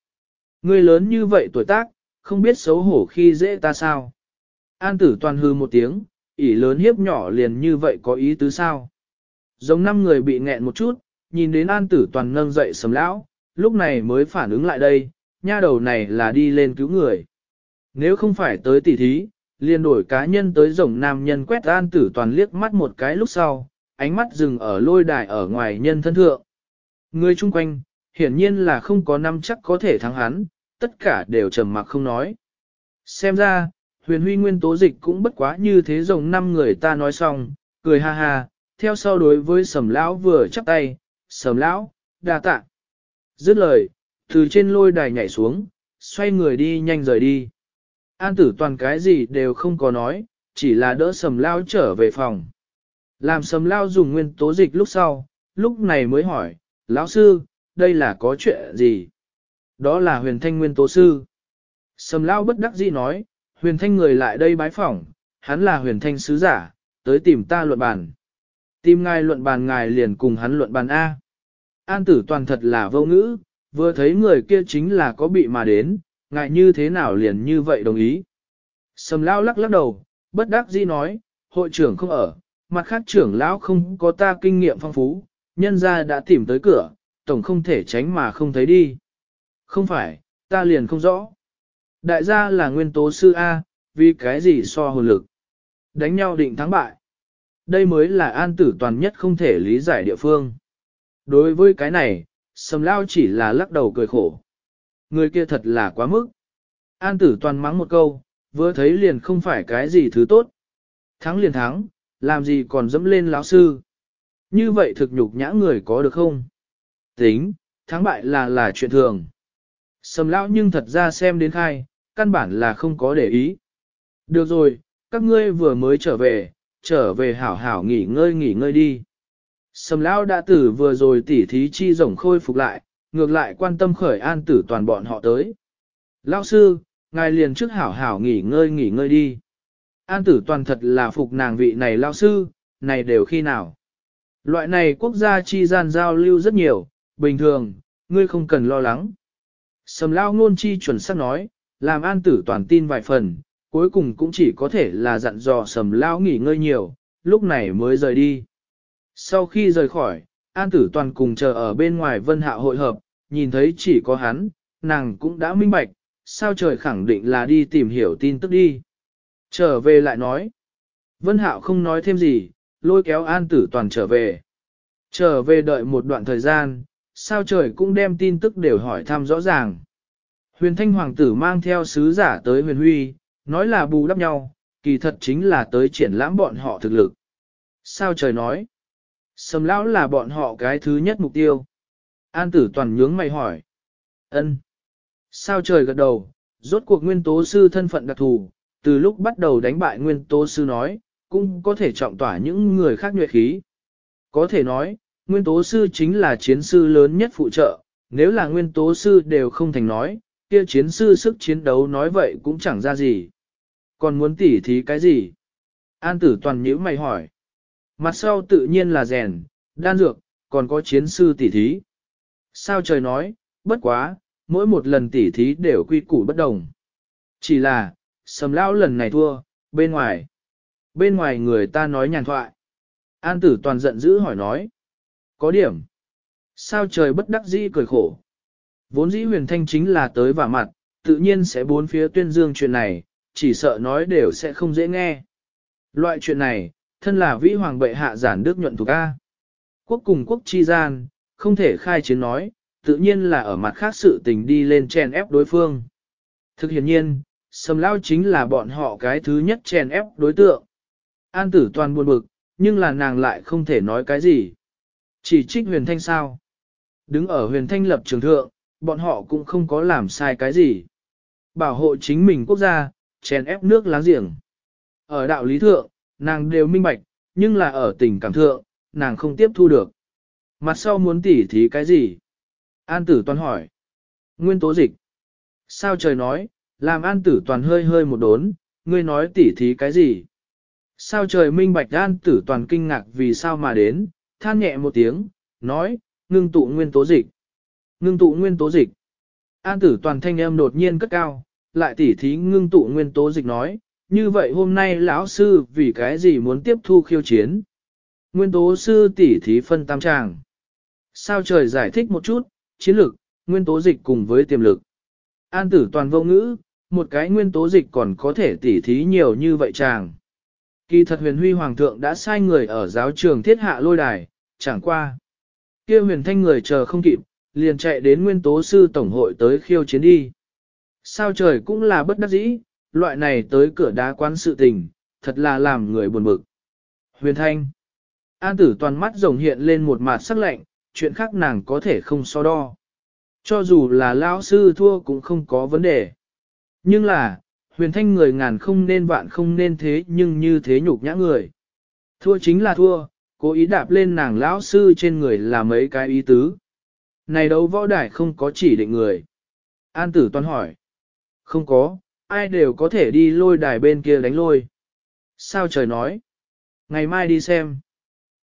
Người lớn như vậy tuổi tác, không biết xấu hổ khi dễ ta sao. An tử toàn hư một tiếng, ỉ lớn hiếp nhỏ liền như vậy có ý tứ sao. Giống năm người bị nghẹn một chút, nhìn đến an tử toàn nâng dậy sầm lão, lúc này mới phản ứng lại đây, nha đầu này là đi lên cứu người. Nếu không phải tới tỉ thí, liền đổi cá nhân tới rồng nam nhân quét an tử toàn liếc mắt một cái lúc sau, ánh mắt dừng ở lôi đài ở ngoài nhân thân thượng. Người chung quanh, hiển nhiên là không có năm chắc có thể thắng hắn, tất cả đều trầm mặc không nói. Xem ra, huyền huy nguyên tố dịch cũng bất quá như thế rồng năm người ta nói xong, cười ha ha, theo sau đối với sầm lão vừa chắp tay, sầm lão, đa tạ. Dứt lời, từ trên lôi đài nhảy xuống, xoay người đi nhanh rời đi. An tử toàn cái gì đều không có nói, chỉ là đỡ sầm lao trở về phòng. Làm sầm lao dùng nguyên tố dịch lúc sau, lúc này mới hỏi, lão sư, đây là có chuyện gì? Đó là huyền thanh nguyên tố sư. Sầm lao bất đắc dĩ nói, huyền thanh người lại đây bái phỏng, hắn là huyền thanh sứ giả, tới tìm ta luận bàn. Tìm ngài luận bàn ngài liền cùng hắn luận bàn A. An tử toàn thật là vô ngữ, vừa thấy người kia chính là có bị mà đến, ngài như thế nào liền như vậy đồng ý. Sầm lao lắc lắc đầu, bất đắc dĩ nói, hội trưởng không ở, mặt khác trưởng lão không có ta kinh nghiệm phong phú, nhân ra đã tìm tới cửa, tổng không thể tránh mà không thấy đi. Không phải, ta liền không rõ. Đại gia là nguyên tố sư A, vì cái gì so hồn lực. Đánh nhau định thắng bại. Đây mới là an tử toàn nhất không thể lý giải địa phương. Đối với cái này, sầm lao chỉ là lắc đầu cười khổ. Người kia thật là quá mức. An tử toàn mắng một câu, vừa thấy liền không phải cái gì thứ tốt. Thắng liền thắng, làm gì còn dẫm lên lão sư. Như vậy thực nhục nhã người có được không? Tính, thắng bại là là chuyện thường. Sầm lão nhưng thật ra xem đến khai, căn bản là không có để ý. Được rồi, các ngươi vừa mới trở về, trở về hảo hảo nghỉ ngơi nghỉ ngơi đi. Sầm lão đã tử vừa rồi tỉ thí chi rồng khôi phục lại, ngược lại quan tâm khởi an tử toàn bọn họ tới. Lão sư, ngài liền trước hảo hảo nghỉ ngơi nghỉ ngơi đi. An tử toàn thật là phục nàng vị này lão sư, này đều khi nào. Loại này quốc gia chi gian giao lưu rất nhiều, bình thường, ngươi không cần lo lắng. Sầm lao ngôn chi chuẩn xác nói, làm an tử toàn tin vài phần, cuối cùng cũng chỉ có thể là dặn dò sầm lao nghỉ ngơi nhiều, lúc này mới rời đi. Sau khi rời khỏi, an tử toàn cùng chờ ở bên ngoài vân hạ hội hợp, nhìn thấy chỉ có hắn, nàng cũng đã minh bạch, sao trời khẳng định là đi tìm hiểu tin tức đi. Trở về lại nói. Vân Hạo không nói thêm gì, lôi kéo an tử toàn trở về. Trở về đợi một đoạn thời gian, sao trời cũng đem tin tức đều hỏi thăm rõ ràng. Huyền thanh hoàng tử mang theo sứ giả tới huyền huy, nói là bù đắp nhau, kỳ thật chính là tới triển lãm bọn họ thực lực. Sao trời nói? Sầm lão là bọn họ cái thứ nhất mục tiêu. An tử toàn nhướng mày hỏi. ân. Sao trời gật đầu, rốt cuộc nguyên tố sư thân phận đặc thù, từ lúc bắt đầu đánh bại nguyên tố sư nói, cũng có thể trọng tỏa những người khác nhuệ khí. Có thể nói, nguyên tố sư chính là chiến sư lớn nhất phụ trợ, nếu là nguyên tố sư đều không thành nói, kia chiến sư sức chiến đấu nói vậy cũng chẳng ra gì. Còn muốn tỉ thí cái gì? An tử toàn nhữ mày hỏi. Mặt sau tự nhiên là rèn, đan dược, còn có chiến sư tỉ thí. Sao trời nói, bất quá, mỗi một lần tỉ thí đều quy củ bất đồng. Chỉ là, sầm lão lần này thua, bên ngoài. Bên ngoài người ta nói nhàn thoại. An tử toàn giận dữ hỏi nói. Có điểm. Sao trời bất đắc dĩ cười khổ. Vốn dĩ huyền thanh chính là tới vả mặt, tự nhiên sẽ bốn phía tuyên dương chuyện này, chỉ sợ nói đều sẽ không dễ nghe. Loại chuyện này, thân là vĩ hoàng bệ hạ giản đức nhuận thuộc A. Quốc cùng quốc chi gian, không thể khai chiến nói, tự nhiên là ở mặt khác sự tình đi lên chèn ép đối phương. Thực hiện nhiên, sầm lao chính là bọn họ cái thứ nhất chèn ép đối tượng. An tử toàn buồn bực, nhưng là nàng lại không thể nói cái gì. Chỉ trích huyền thanh sao. Đứng ở huyền thanh lập trường thượng, bọn họ cũng không có làm sai cái gì. Bảo hộ chính mình quốc gia, chèn ép nước láng giềng. Ở đạo lý thượng, nàng đều minh bạch, nhưng là ở tình cảm thượng, nàng không tiếp thu được. Mặt sau muốn tỉ thí cái gì? An tử toàn hỏi. Nguyên tố dịch. Sao trời nói, Làm an tử toàn hơi hơi một đốn, ngươi nói tỉ thí cái gì? Sao trời minh bạch an tử toàn kinh ngạc vì sao mà đến, than nhẹ một tiếng, nói, ngưng tụ nguyên tố dịch. Ngưng tụ nguyên tố dịch. An tử toàn thanh âm đột nhiên cất cao, lại tỉ thí ngưng tụ nguyên tố dịch nói, như vậy hôm nay lão sư vì cái gì muốn tiếp thu khiêu chiến? Nguyên tố sư tỉ thí phân tam tràng. Sao trời giải thích một chút, chiến lược, nguyên tố dịch cùng với tiềm lực. An tử toàn vô ngữ, một cái nguyên tố dịch còn có thể tỉ thí nhiều như vậy chàng. Kỳ thật huyền huy hoàng thượng đã sai người ở giáo trường thiết hạ lôi đài, chẳng qua. kia huyền thanh người chờ không kịp, liền chạy đến nguyên tố sư tổng hội tới khiêu chiến đi. Sao trời cũng là bất đắc dĩ, loại này tới cửa đá quán sự tình, thật là làm người buồn bực. Huyền thanh. An tử toàn mắt rồng hiện lên một mặt sắc lạnh, chuyện khác nàng có thể không so đo. Cho dù là lão sư thua cũng không có vấn đề. Nhưng là, huyền thanh người ngàn không nên vạn không nên thế nhưng như thế nhục nhã người. Thua chính là thua, cố ý đạp lên nàng lão sư trên người là mấy cái ý tứ. Này đâu võ đài không có chỉ định người. An tử toàn hỏi. Không có, ai đều có thể đi lôi đài bên kia đánh lôi. Sao trời nói? Ngày mai đi xem.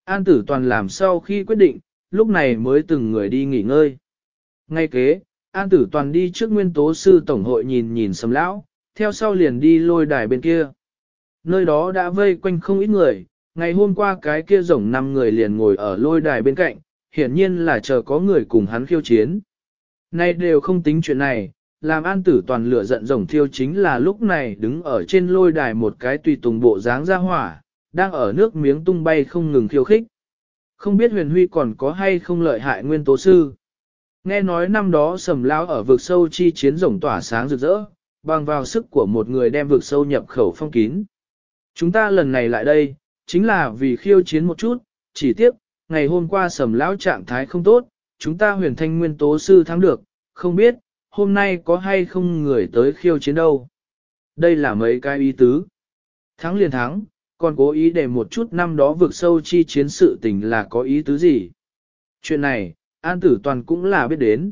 An tử toàn làm sau khi quyết định, lúc này mới từng người đi nghỉ ngơi. Ngay kế, An tử toàn đi trước nguyên tố sư tổng hội nhìn nhìn sầm lão, theo sau liền đi lôi đài bên kia. Nơi đó đã vây quanh không ít người, ngày hôm qua cái kia rổng năm người liền ngồi ở lôi đài bên cạnh, hiển nhiên là chờ có người cùng hắn khiêu chiến. Nay đều không tính chuyện này, làm an tử toàn lửa giận rồng thiêu chính là lúc này đứng ở trên lôi đài một cái tùy tùng bộ dáng ra hỏa, đang ở nước miếng tung bay không ngừng khiêu khích. Không biết huyền huy còn có hay không lợi hại nguyên tố sư. Nghe nói năm đó sầm lao ở vực sâu chi chiến rồng tỏa sáng rực rỡ, bằng vào sức của một người đem vực sâu nhập khẩu phong kín. Chúng ta lần này lại đây, chính là vì khiêu chiến một chút, chỉ tiếc, ngày hôm qua sầm lão trạng thái không tốt, chúng ta huyền thanh nguyên tố sư thắng được, không biết, hôm nay có hay không người tới khiêu chiến đâu. Đây là mấy cái ý tứ. Thắng liền thắng, còn cố ý để một chút năm đó vượt sâu chi chiến sự tình là có ý tứ gì. Chuyện này, An Tử Toàn cũng là biết đến.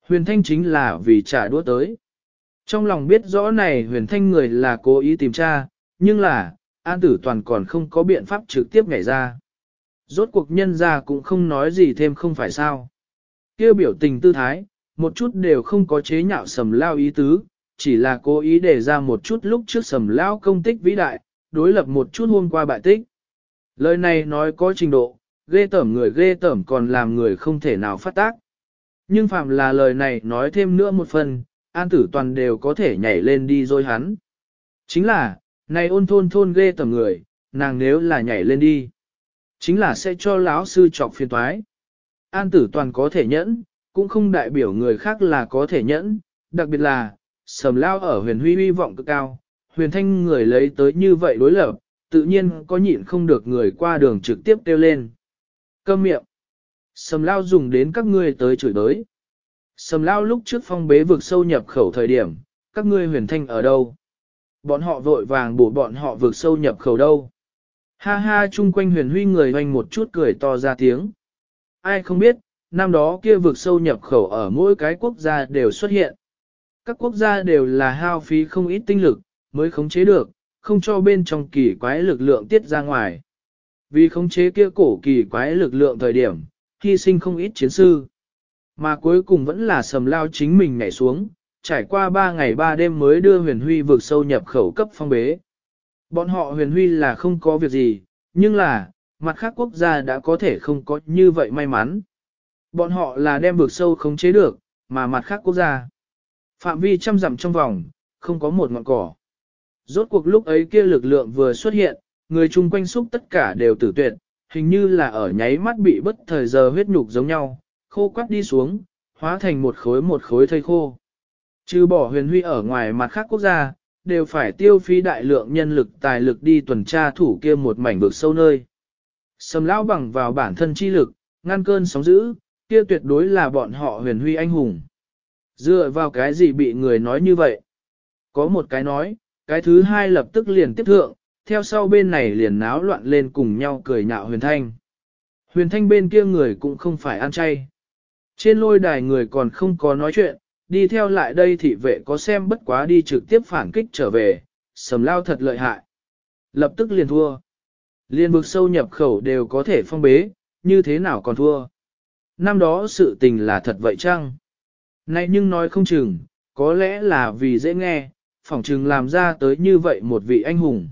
Huyền Thanh chính là vì trả đũa tới. Trong lòng biết rõ này huyền thanh người là cố ý tìm tra, nhưng là, An Tử Toàn còn không có biện pháp trực tiếp nhảy ra. Rốt cuộc nhân ra cũng không nói gì thêm không phải sao. Kêu biểu tình tư thái, một chút đều không có chế nhạo sầm lao ý tứ, chỉ là cố ý để ra một chút lúc trước sầm lao công tích vĩ đại, đối lập một chút hôm qua bại tích. Lời này nói có trình độ, ghê tởm người ghê tởm còn làm người không thể nào phát tác. Nhưng phạm là lời này nói thêm nữa một phần, an tử toàn đều có thể nhảy lên đi rồi hắn. Chính là, này ôn thôn thôn ghê tởm người, nàng nếu là nhảy lên đi, chính là sẽ cho lão sư chọc phiền toái. An tử toàn có thể nhẫn, cũng không đại biểu người khác là có thể nhẫn, đặc biệt là, sầm lao ở huyền huy uy vọng cực cao, huyền thanh người lấy tới như vậy đối lập, tự nhiên có nhịn không được người qua đường trực tiếp kêu lên. Câm miệng. Sầm lao dùng đến các ngươi tới chửi đới. Sầm lao lúc trước phong bế vực sâu nhập khẩu thời điểm, các ngươi huyền thanh ở đâu? Bọn họ vội vàng bổ bọn họ vực sâu nhập khẩu đâu? Ha ha chung quanh huyền huy người hoành một chút cười to ra tiếng. Ai không biết, năm đó kia vực sâu nhập khẩu ở mỗi cái quốc gia đều xuất hiện. Các quốc gia đều là hao phí không ít tinh lực, mới khống chế được, không cho bên trong kỳ quái lực lượng tiết ra ngoài. Vì khống chế kia cổ kỳ quái lực lượng thời điểm, hy sinh không ít chiến sư. Mà cuối cùng vẫn là sầm lao chính mình nhảy xuống, trải qua 3 ngày 3 đêm mới đưa huyền huy vượt sâu nhập khẩu cấp phong bế. Bọn họ huyền huy là không có việc gì, nhưng là, mặt khác quốc gia đã có thể không có như vậy may mắn. Bọn họ là đem vượt sâu khống chế được, mà mặt khác quốc gia. Phạm vi trăm dặm trong vòng, không có một ngọn cỏ. Rốt cuộc lúc ấy kia lực lượng vừa xuất hiện, người chung quanh xúc tất cả đều tử tuyệt, hình như là ở nháy mắt bị bất thời giờ huyết nhục giống nhau, khô quắt đi xuống, hóa thành một khối một khối thây khô. Trừ bỏ huyền huy ở ngoài mặt khác quốc gia, đều phải tiêu phí đại lượng nhân lực tài lực đi tuần tra thủ kia một mảnh vực sâu nơi. Sầm lão bằng vào bản thân chi lực, ngăn cơn sóng dữ, kia tuyệt đối là bọn họ huyền huy anh hùng. Dựa vào cái gì bị người nói như vậy? Có một cái nói, cái thứ hai lập tức liền tiếp thượng, theo sau bên này liền náo loạn lên cùng nhau cười nhạo huyền thanh. Huyền thanh bên kia người cũng không phải ăn chay. Trên lôi đài người còn không có nói chuyện, đi theo lại đây thị vệ có xem bất quá đi trực tiếp phản kích trở về, sầm lao thật lợi hại. Lập tức liền thua. Liên vực sâu nhập khẩu đều có thể phong bế, như thế nào còn thua. Năm đó sự tình là thật vậy chăng? Nay nhưng nói không chừng, có lẽ là vì dễ nghe, phỏng chừng làm ra tới như vậy một vị anh hùng.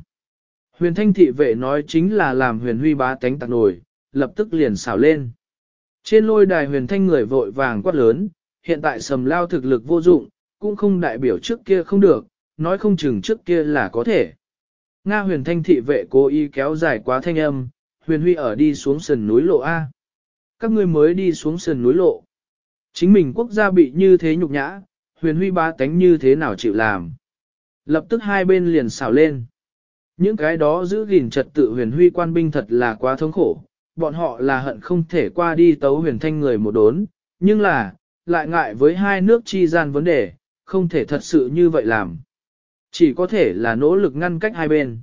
Huyền thanh thị vệ nói chính là làm huyền huy bá tánh tạc nổi, lập tức liền xảo lên. Trên lôi đài huyền thanh người vội vàng quát lớn, hiện tại sầm lao thực lực vô dụng, cũng không đại biểu trước kia không được, nói không chừng trước kia là có thể. Nga huyền thanh thị vệ cố ý kéo dài quá thanh âm, huyền huy ở đi xuống sườn núi lộ A. Các ngươi mới đi xuống sườn núi lộ. Chính mình quốc gia bị như thế nhục nhã, huyền huy ba tánh như thế nào chịu làm. Lập tức hai bên liền xào lên. Những cái đó giữ gìn trật tự huyền huy quan binh thật là quá thống khổ, bọn họ là hận không thể qua đi tấu huyền thanh người một đốn, nhưng là, lại ngại với hai nước chi gian vấn đề, không thể thật sự như vậy làm. Chỉ có thể là nỗ lực ngăn cách hai bên.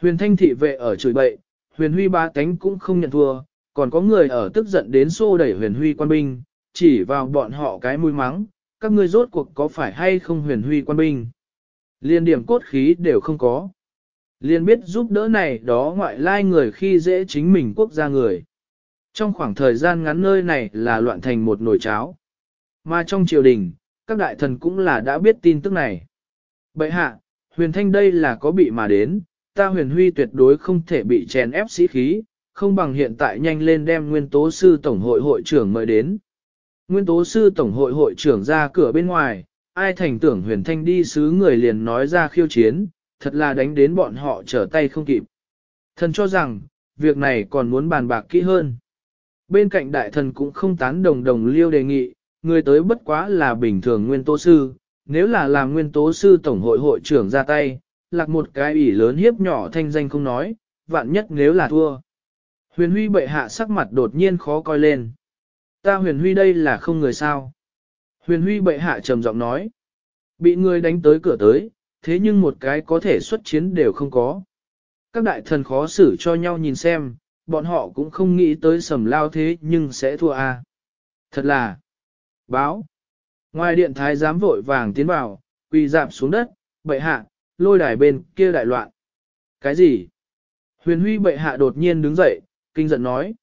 Huyền thanh thị vệ ở chửi bậy, huyền huy ba tánh cũng không nhận thua, còn có người ở tức giận đến xô đẩy huyền huy quan binh, chỉ vào bọn họ cái mũi mắng, các ngươi rốt cuộc có phải hay không huyền huy quan binh. Liên điểm cốt khí đều không có. Liên biết giúp đỡ này đó ngoại lai người khi dễ chính mình quốc gia người. Trong khoảng thời gian ngắn nơi này là loạn thành một nồi cháo. Mà trong triều đình, các đại thần cũng là đã biết tin tức này. Bậy hạ, huyền thanh đây là có bị mà đến, ta huyền huy tuyệt đối không thể bị chèn ép sĩ khí, không bằng hiện tại nhanh lên đem nguyên tố sư tổng hội hội trưởng mời đến. Nguyên tố sư tổng hội hội trưởng ra cửa bên ngoài, ai thành tưởng huyền thanh đi xứ người liền nói ra khiêu chiến, thật là đánh đến bọn họ trở tay không kịp. Thần cho rằng, việc này còn muốn bàn bạc kỹ hơn. Bên cạnh đại thần cũng không tán đồng đồng liêu đề nghị, người tới bất quá là bình thường nguyên tố sư, nếu là làm nguyên tố sư tổng hội hội trưởng ra tay, lạc một cái ủy lớn hiếp nhỏ thanh danh không nói, vạn nhất nếu là thua. Huyền huy bệ hạ sắc mặt đột nhiên khó coi lên. Ta huyền huy đây là không người sao. Huyền huy bệ hạ trầm giọng nói. Bị người đánh tới cửa tới, thế nhưng một cái có thể xuất chiến đều không có. Các đại thần khó xử cho nhau nhìn xem, bọn họ cũng không nghĩ tới sầm lao thế nhưng sẽ thua a. À. Thật là, báo. Ngoài điện thái giám vội vàng tiến vào, quỳ dạp xuống đất, bệ hạ, lôi đài bên kia đại loạn. Cái gì? Huyền huy bệ hạ đột nhiên đứng dậy, kinh giận nói.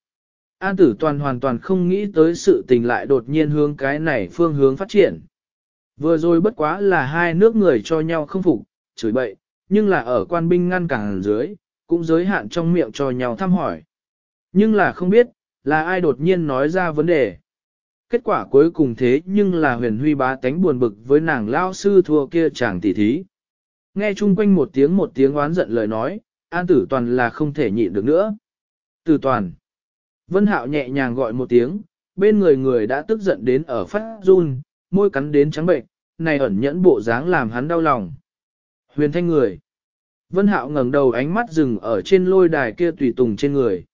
An tử toàn hoàn toàn không nghĩ tới sự tình lại đột nhiên hướng cái này phương hướng phát triển. Vừa rồi bất quá là hai nước người cho nhau không phục, chửi bậy, nhưng là ở quan binh ngăn cản dưới, cũng giới hạn trong miệng cho nhau thăm hỏi. Nhưng là không biết, là ai đột nhiên nói ra vấn đề. Kết quả cuối cùng thế nhưng là huyền huy bá tánh buồn bực với nàng lao sư thua kia chàng tỷ thí. Nghe chung quanh một tiếng một tiếng oán giận lời nói, an tử toàn là không thể nhịn được nữa. Từ toàn. Vân hạo nhẹ nhàng gọi một tiếng, bên người người đã tức giận đến ở phát run, môi cắn đến trắng bệnh, này ẩn nhẫn bộ dáng làm hắn đau lòng. Huyền thanh người. Vân hạo ngẩng đầu ánh mắt dừng ở trên lôi đài kia tùy tùng trên người.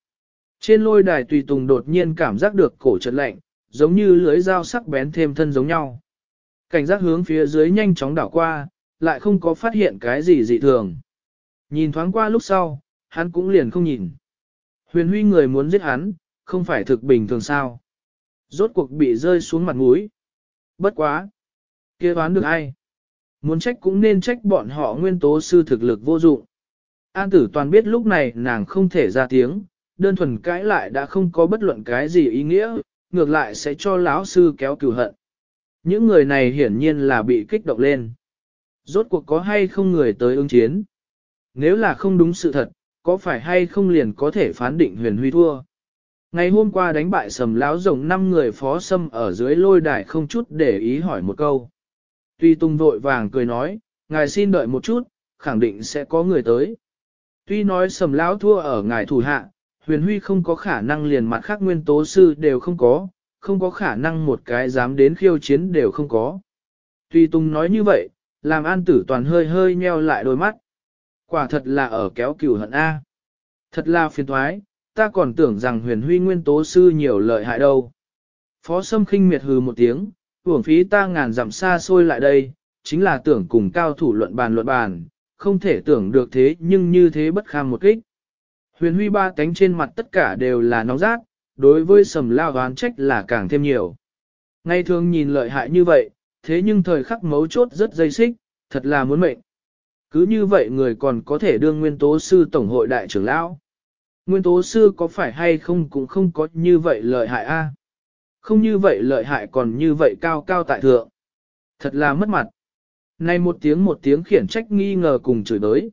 Trên lôi đài tùy tùng đột nhiên cảm giác được cổ chật lạnh, giống như lưới dao sắc bén thêm thân giống nhau. Cảnh giác hướng phía dưới nhanh chóng đảo qua, lại không có phát hiện cái gì dị thường. Nhìn thoáng qua lúc sau, hắn cũng liền không nhìn. Huyền huy người muốn giết hắn, không phải thực bình thường sao. Rốt cuộc bị rơi xuống mặt mũi. Bất quá. kia đoán được ai? Muốn trách cũng nên trách bọn họ nguyên tố sư thực lực vô dụng. An tử toàn biết lúc này nàng không thể ra tiếng, đơn thuần cãi lại đã không có bất luận cái gì ý nghĩa, ngược lại sẽ cho lão sư kéo cửu hận. Những người này hiển nhiên là bị kích động lên. Rốt cuộc có hay không người tới ứng chiến? Nếu là không đúng sự thật, có phải hay không liền có thể phán định huyền huy thua? Ngày hôm qua đánh bại sầm lão rồng năm người phó sâm ở dưới lôi đài không chút để ý hỏi một câu. Tuy tung vội vàng cười nói, ngài xin đợi một chút, khẳng định sẽ có người tới. Tuy nói sầm lão thua ở ngài thủ hạ, huyền huy không có khả năng liền mặt khác nguyên tố sư đều không có, không có khả năng một cái dám đến khiêu chiến đều không có. Tuy tung nói như vậy, làm an tử toàn hơi hơi nheo lại đôi mắt. Quả thật là ở kéo cửu hận A. Thật là phiền thoái, ta còn tưởng rằng huyền huy nguyên tố sư nhiều lợi hại đâu. Phó Sâm khinh miệt hừ một tiếng, hưởng phí ta ngàn dặm xa xôi lại đây, chính là tưởng cùng cao thủ luận bàn luận bàn, không thể tưởng được thế nhưng như thế bất kham một kích. Huyền huy ba cánh trên mặt tất cả đều là nóng rát, đối với sầm lao đoán trách là càng thêm nhiều. Ngay thường nhìn lợi hại như vậy, thế nhưng thời khắc mấu chốt rất dây xích, thật là muốn mệnh. Cứ như vậy người còn có thể đương nguyên tố sư tổng hội đại trưởng lão. Nguyên tố sư có phải hay không cũng không có như vậy lợi hại a. Không như vậy lợi hại còn như vậy cao cao tại thượng. Thật là mất mặt. Này một tiếng một tiếng khiển trách nghi ngờ cùng chửi đới.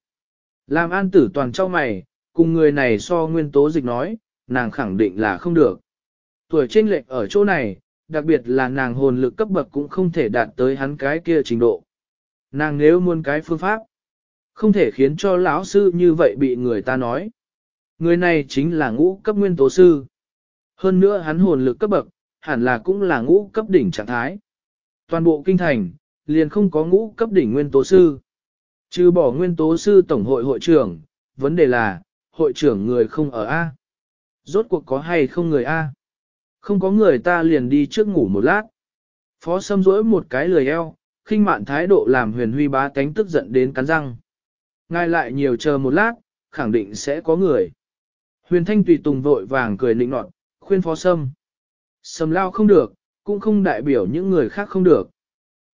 Làm an tử toàn trao mày, cùng người này so nguyên tố dịch nói, nàng khẳng định là không được. Tuổi trên lệch ở chỗ này, đặc biệt là nàng hồn lực cấp bậc cũng không thể đạt tới hắn cái kia trình độ. Nàng nếu muốn cái phương pháp, không thể khiến cho lão sư như vậy bị người ta nói. Người này chính là ngũ cấp nguyên tố sư. Hơn nữa hắn hồn lực cấp bậc, hẳn là cũng là ngũ cấp đỉnh trạng thái. Toàn bộ kinh thành, liền không có ngũ cấp đỉnh nguyên tố sư. Trừ bỏ nguyên tố sư tổng hội hội trưởng, vấn đề là, hội trưởng người không ở A. Rốt cuộc có hay không người A. Không có người ta liền đi trước ngủ một lát. Phó Sâm rỗi một cái lười eo, khinh mạn thái độ làm huyền huy bá tánh tức giận đến cắn răng. Ngài lại nhiều chờ một lát, khẳng định sẽ có người. Huyền thanh tùy tùng vội vàng cười nịnh nọt, khuyên phó Sâm. Sâm lao không được, cũng không đại biểu những người khác không được.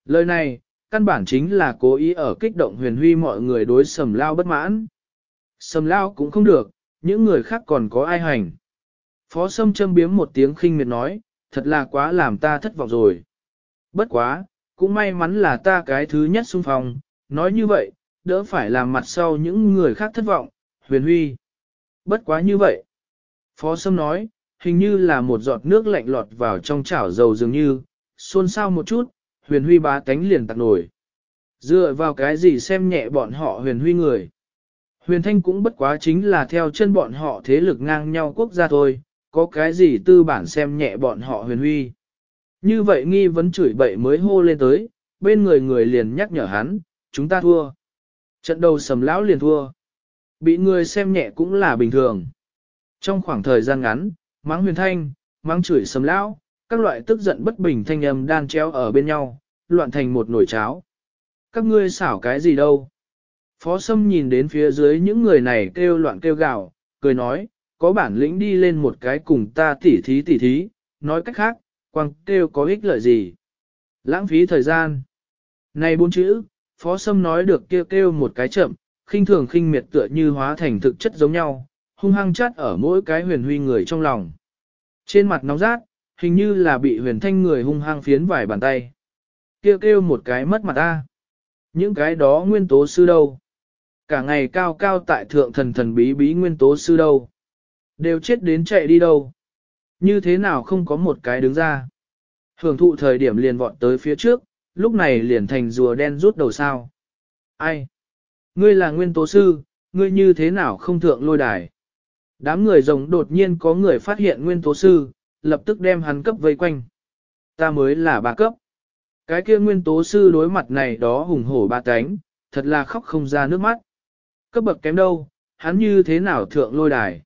Lời này, căn bản chính là cố ý ở kích động huyền huy mọi người đối sầm lao bất mãn. Sầm lao cũng không được, những người khác còn có ai hành. Phó Sâm châm biếm một tiếng khinh miệt nói, thật là quá làm ta thất vọng rồi. Bất quá, cũng may mắn là ta cái thứ nhất xung phong, nói như vậy, đỡ phải làm mặt sau những người khác thất vọng, huyền huy. Bất quá như vậy. Phó Sâm nói, hình như là một giọt nước lạnh lọt vào trong chảo dầu dường như, xôn xao một chút, huyền huy bá tánh liền tặc nổi. Dựa vào cái gì xem nhẹ bọn họ huyền huy người. Huyền thanh cũng bất quá chính là theo chân bọn họ thế lực ngang nhau quốc gia thôi, có cái gì tư bản xem nhẹ bọn họ huyền huy. Như vậy nghi vấn chửi bậy mới hô lên tới, bên người người liền nhắc nhở hắn, chúng ta thua. Trận đầu sầm lão liền thua. Bị người xem nhẹ cũng là bình thường. Trong khoảng thời gian ngắn, mắng huyền thanh, mắng chửi sầm lão, các loại tức giận bất bình thanh âm đan treo ở bên nhau, loạn thành một nồi cháo. Các ngươi xảo cái gì đâu? Phó Sâm nhìn đến phía dưới những người này kêu loạn kêu gào, cười nói, có bản lĩnh đi lên một cái cùng ta tỉ thí tỉ thí, nói cách khác, quăng kêu có ích lợi gì. Lãng phí thời gian. Này bốn chữ, Phó Sâm nói được kêu kêu một cái chậm, khinh thường khinh miệt tựa như hóa thành thực chất giống nhau, hung hăng chát ở mỗi cái huyền huy người trong lòng. Trên mặt nóng rát, hình như là bị huyền thanh người hung hăng phiến vài bàn tay. Kêu kêu một cái mất mặt ta. Những cái đó nguyên tố sư đâu? Cả ngày cao cao tại thượng thần thần bí bí nguyên tố sư đâu? Đều chết đến chạy đi đâu? Như thế nào không có một cái đứng ra? Hưởng thụ thời điểm liền vọt tới phía trước, lúc này liền thành rùa đen rút đầu sao. Ai? Ngươi là nguyên tố sư, ngươi như thế nào không thượng lôi đài? Đám người rồng đột nhiên có người phát hiện nguyên tố sư, lập tức đem hắn cấp vây quanh. Ta mới là ba cấp. Cái kia nguyên tố sư đối mặt này đó hùng hổ ba cánh, thật là khóc không ra nước mắt. Cấp bậc kém đâu, hắn như thế nào thượng lôi đài.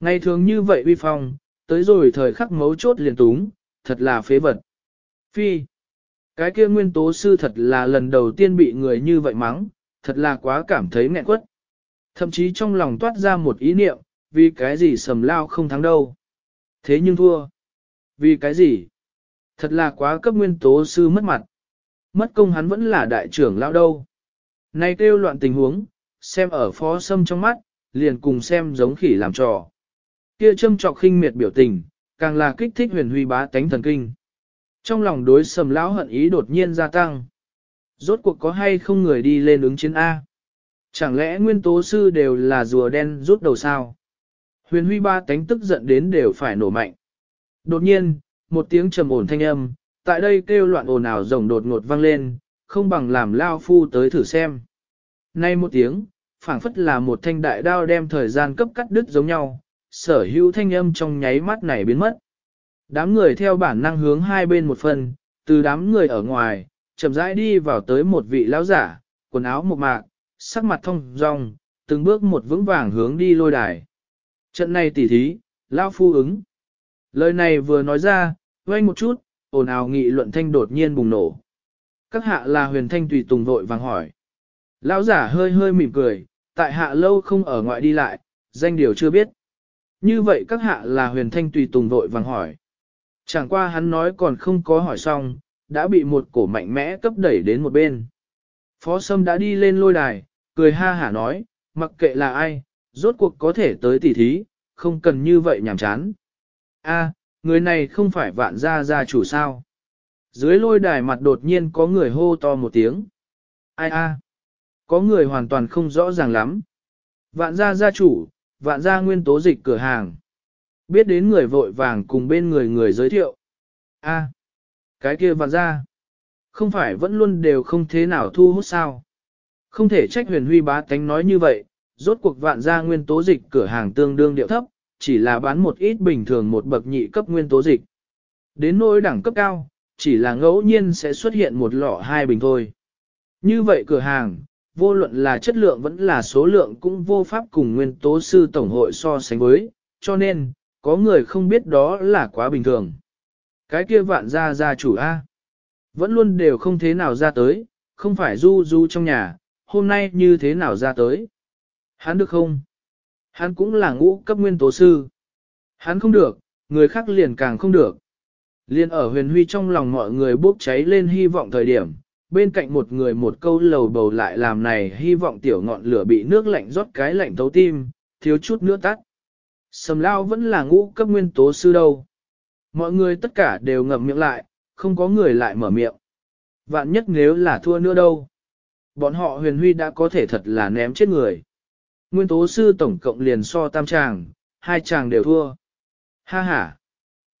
Ngày thường như vậy uy phong, tới rồi thời khắc mấu chốt liền túng, thật là phế vật. Phi. Cái kia nguyên tố sư thật là lần đầu tiên bị người như vậy mắng, thật là quá cảm thấy nghẹn quất. Thậm chí trong lòng toát ra một ý niệm, vì cái gì sầm lao không thắng đâu. Thế nhưng thua. Vì cái gì? Thật là quá cấp nguyên tố sư mất mặt. Mất công hắn vẫn là đại trưởng lão đâu. Này kêu loạn tình huống, xem ở phó sâm trong mắt, liền cùng xem giống khỉ làm trò. Kia châm trọc khinh miệt biểu tình, càng là kích thích huyền huy bá tánh thần kinh. Trong lòng đối sầm lão hận ý đột nhiên gia tăng. Rốt cuộc có hay không người đi lên ứng chiến A? Chẳng lẽ nguyên tố sư đều là rùa đen rút đầu sao? Huyền huy ba tánh tức giận đến đều phải nổ mạnh. Đột nhiên, một tiếng trầm ổn thanh âm, tại đây kêu loạn ồn ào rồng đột ngột vang lên, không bằng làm lao phu tới thử xem. Nay một tiếng, phảng phất là một thanh đại đao đem thời gian cấp cắt đứt giống nhau, sở hữu thanh âm trong nháy mắt này biến mất. Đám người theo bản năng hướng hai bên một phần, từ đám người ở ngoài, chậm rãi đi vào tới một vị lão giả, quần áo mộc mạc, sắc mặt thông rong, từng bước một vững vàng hướng đi lôi đài. Trận này tỉ thí, lão phu ứng. Lời này vừa nói ra, quanh một chút, ồn ào nghị luận thanh đột nhiên bùng nổ. Các hạ là huyền thanh tùy tùng vội vàng hỏi. Lão giả hơi hơi mỉm cười, tại hạ lâu không ở ngoại đi lại, danh điều chưa biết. Như vậy các hạ là huyền thanh tùy tùng vội vàng hỏi. Chẳng qua hắn nói còn không có hỏi xong, đã bị một cổ mạnh mẽ cấp đẩy đến một bên. Phó Sâm đã đi lên lôi đài, cười ha hả nói, mặc kệ là ai, rốt cuộc có thể tới tỉ thí, không cần như vậy nhảm chán. A, người này không phải vạn gia gia chủ sao? Dưới lôi đài mặt đột nhiên có người hô to một tiếng. Ai a? Có người hoàn toàn không rõ ràng lắm. Vạn gia gia chủ, vạn gia nguyên tố dịch cửa hàng. Biết đến người vội vàng cùng bên người người giới thiệu. A, à, cái kia vạn gia. Không phải vẫn luôn đều không thế nào thu hút sao. Không thể trách huyền huy bá tánh nói như vậy, rốt cuộc vạn gia nguyên tố dịch cửa hàng tương đương điệu thấp, chỉ là bán một ít bình thường một bậc nhị cấp nguyên tố dịch. Đến nỗi đẳng cấp cao, chỉ là ngẫu nhiên sẽ xuất hiện một lọ hai bình thôi. Như vậy cửa hàng, vô luận là chất lượng vẫn là số lượng cũng vô pháp cùng nguyên tố sư tổng hội so sánh với, cho nên, có người không biết đó là quá bình thường. Cái kia vạn gia gia chủ A. Vẫn luôn đều không thế nào ra tới, không phải du du trong nhà, hôm nay như thế nào ra tới. Hắn được không? Hắn cũng là ngũ cấp nguyên tố sư. Hắn không được, người khác liền càng không được. Liên ở huyền huy trong lòng mọi người bốc cháy lên hy vọng thời điểm, bên cạnh một người một câu lầu bầu lại làm này hy vọng tiểu ngọn lửa bị nước lạnh rót cái lạnh thấu tim, thiếu chút nữa tắt. Sầm lao vẫn là ngũ cấp nguyên tố sư đâu. Mọi người tất cả đều ngậm miệng lại, không có người lại mở miệng. Vạn nhất nếu là thua nữa đâu. Bọn họ huyền huy đã có thể thật là ném chết người. Nguyên tố sư tổng cộng liền so tam chàng, hai chàng đều thua. Ha ha.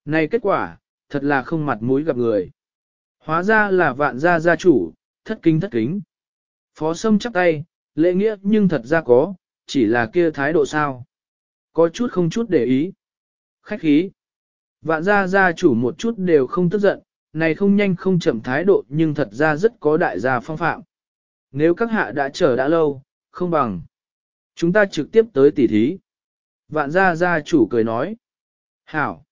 Này kết quả, thật là không mặt mũi gặp người. Hóa ra là vạn gia gia chủ, thất kính thất kính. Phó Sâm chắp tay, lễ nghĩa nhưng thật ra có, chỉ là kia thái độ sao. Có chút không chút để ý. Khách khí. Vạn gia gia chủ một chút đều không tức giận, này không nhanh không chậm thái độ nhưng thật ra rất có đại gia phong phạm. Nếu các hạ đã chờ đã lâu, không bằng. Chúng ta trực tiếp tới tỉ thí. Vạn gia gia chủ cười nói. Hảo.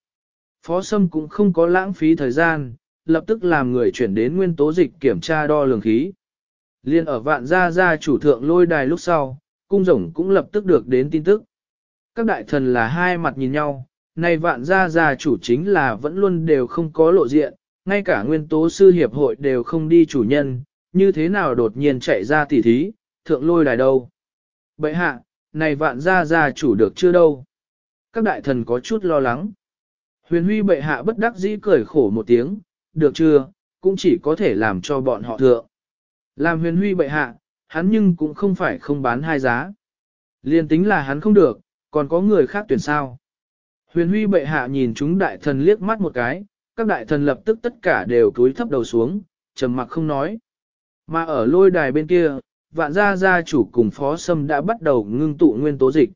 Phó Sâm cũng không có lãng phí thời gian, lập tức làm người chuyển đến nguyên tố dịch kiểm tra đo lường khí. Liên ở vạn gia gia chủ thượng lôi đài lúc sau, cung rồng cũng lập tức được đến tin tức. Các đại thần là hai mặt nhìn nhau, này vạn gia gia chủ chính là vẫn luôn đều không có lộ diện, ngay cả nguyên tố sư hiệp hội đều không đi chủ nhân, như thế nào đột nhiên chạy ra tỉ thí, thượng lôi đài đâu. Bệ hạ, này vạn gia gia chủ được chưa đâu. Các đại thần có chút lo lắng. Huyền huy bệ hạ bất đắc dĩ cười khổ một tiếng, được chưa, cũng chỉ có thể làm cho bọn họ thượng. Làm huyền huy bệ hạ, hắn nhưng cũng không phải không bán hai giá. Liên tính là hắn không được, còn có người khác tuyển sao. Huyền huy bệ hạ nhìn chúng đại thần liếc mắt một cái, các đại thần lập tức tất cả đều cúi thấp đầu xuống, trầm mặc không nói. Mà ở lôi đài bên kia, vạn gia gia chủ cùng phó sâm đã bắt đầu ngưng tụ nguyên tố dịch.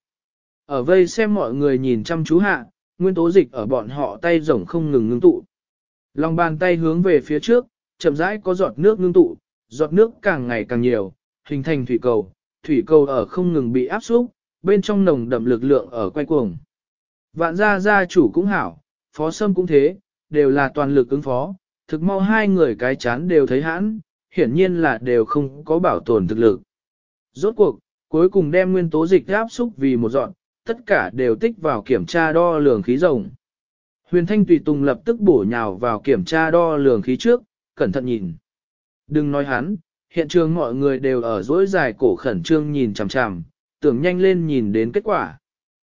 Ở vây xem mọi người nhìn chăm chú hạ, nguyên tố dịch ở bọn họ tay rồng không ngừng ngưng tụ. Lòng bàn tay hướng về phía trước, chậm rãi có giọt nước ngưng tụ, giọt nước càng ngày càng nhiều, hình thành thủy cầu, thủy cầu ở không ngừng bị áp xúc, bên trong nồng đậm lực lượng ở quay cuồng. Vạn gia gia chủ cũng hảo, phó sâm cũng thế, đều là toàn lực ứng phó, thực mau hai người cái chán đều thấy hãn, hiển nhiên là đều không có bảo tồn thực lực. Rốt cuộc, cuối cùng đem nguyên tố dịch áp xúc vì một dọn, tất cả đều tích vào kiểm tra đo lường khí rồng. Huyền Thanh Tùy Tùng lập tức bổ nhào vào kiểm tra đo lường khí trước, cẩn thận nhìn. Đừng nói hắn, hiện trường mọi người đều ở dối dài cổ khẩn trương nhìn chằm chằm, tưởng nhanh lên nhìn đến kết quả.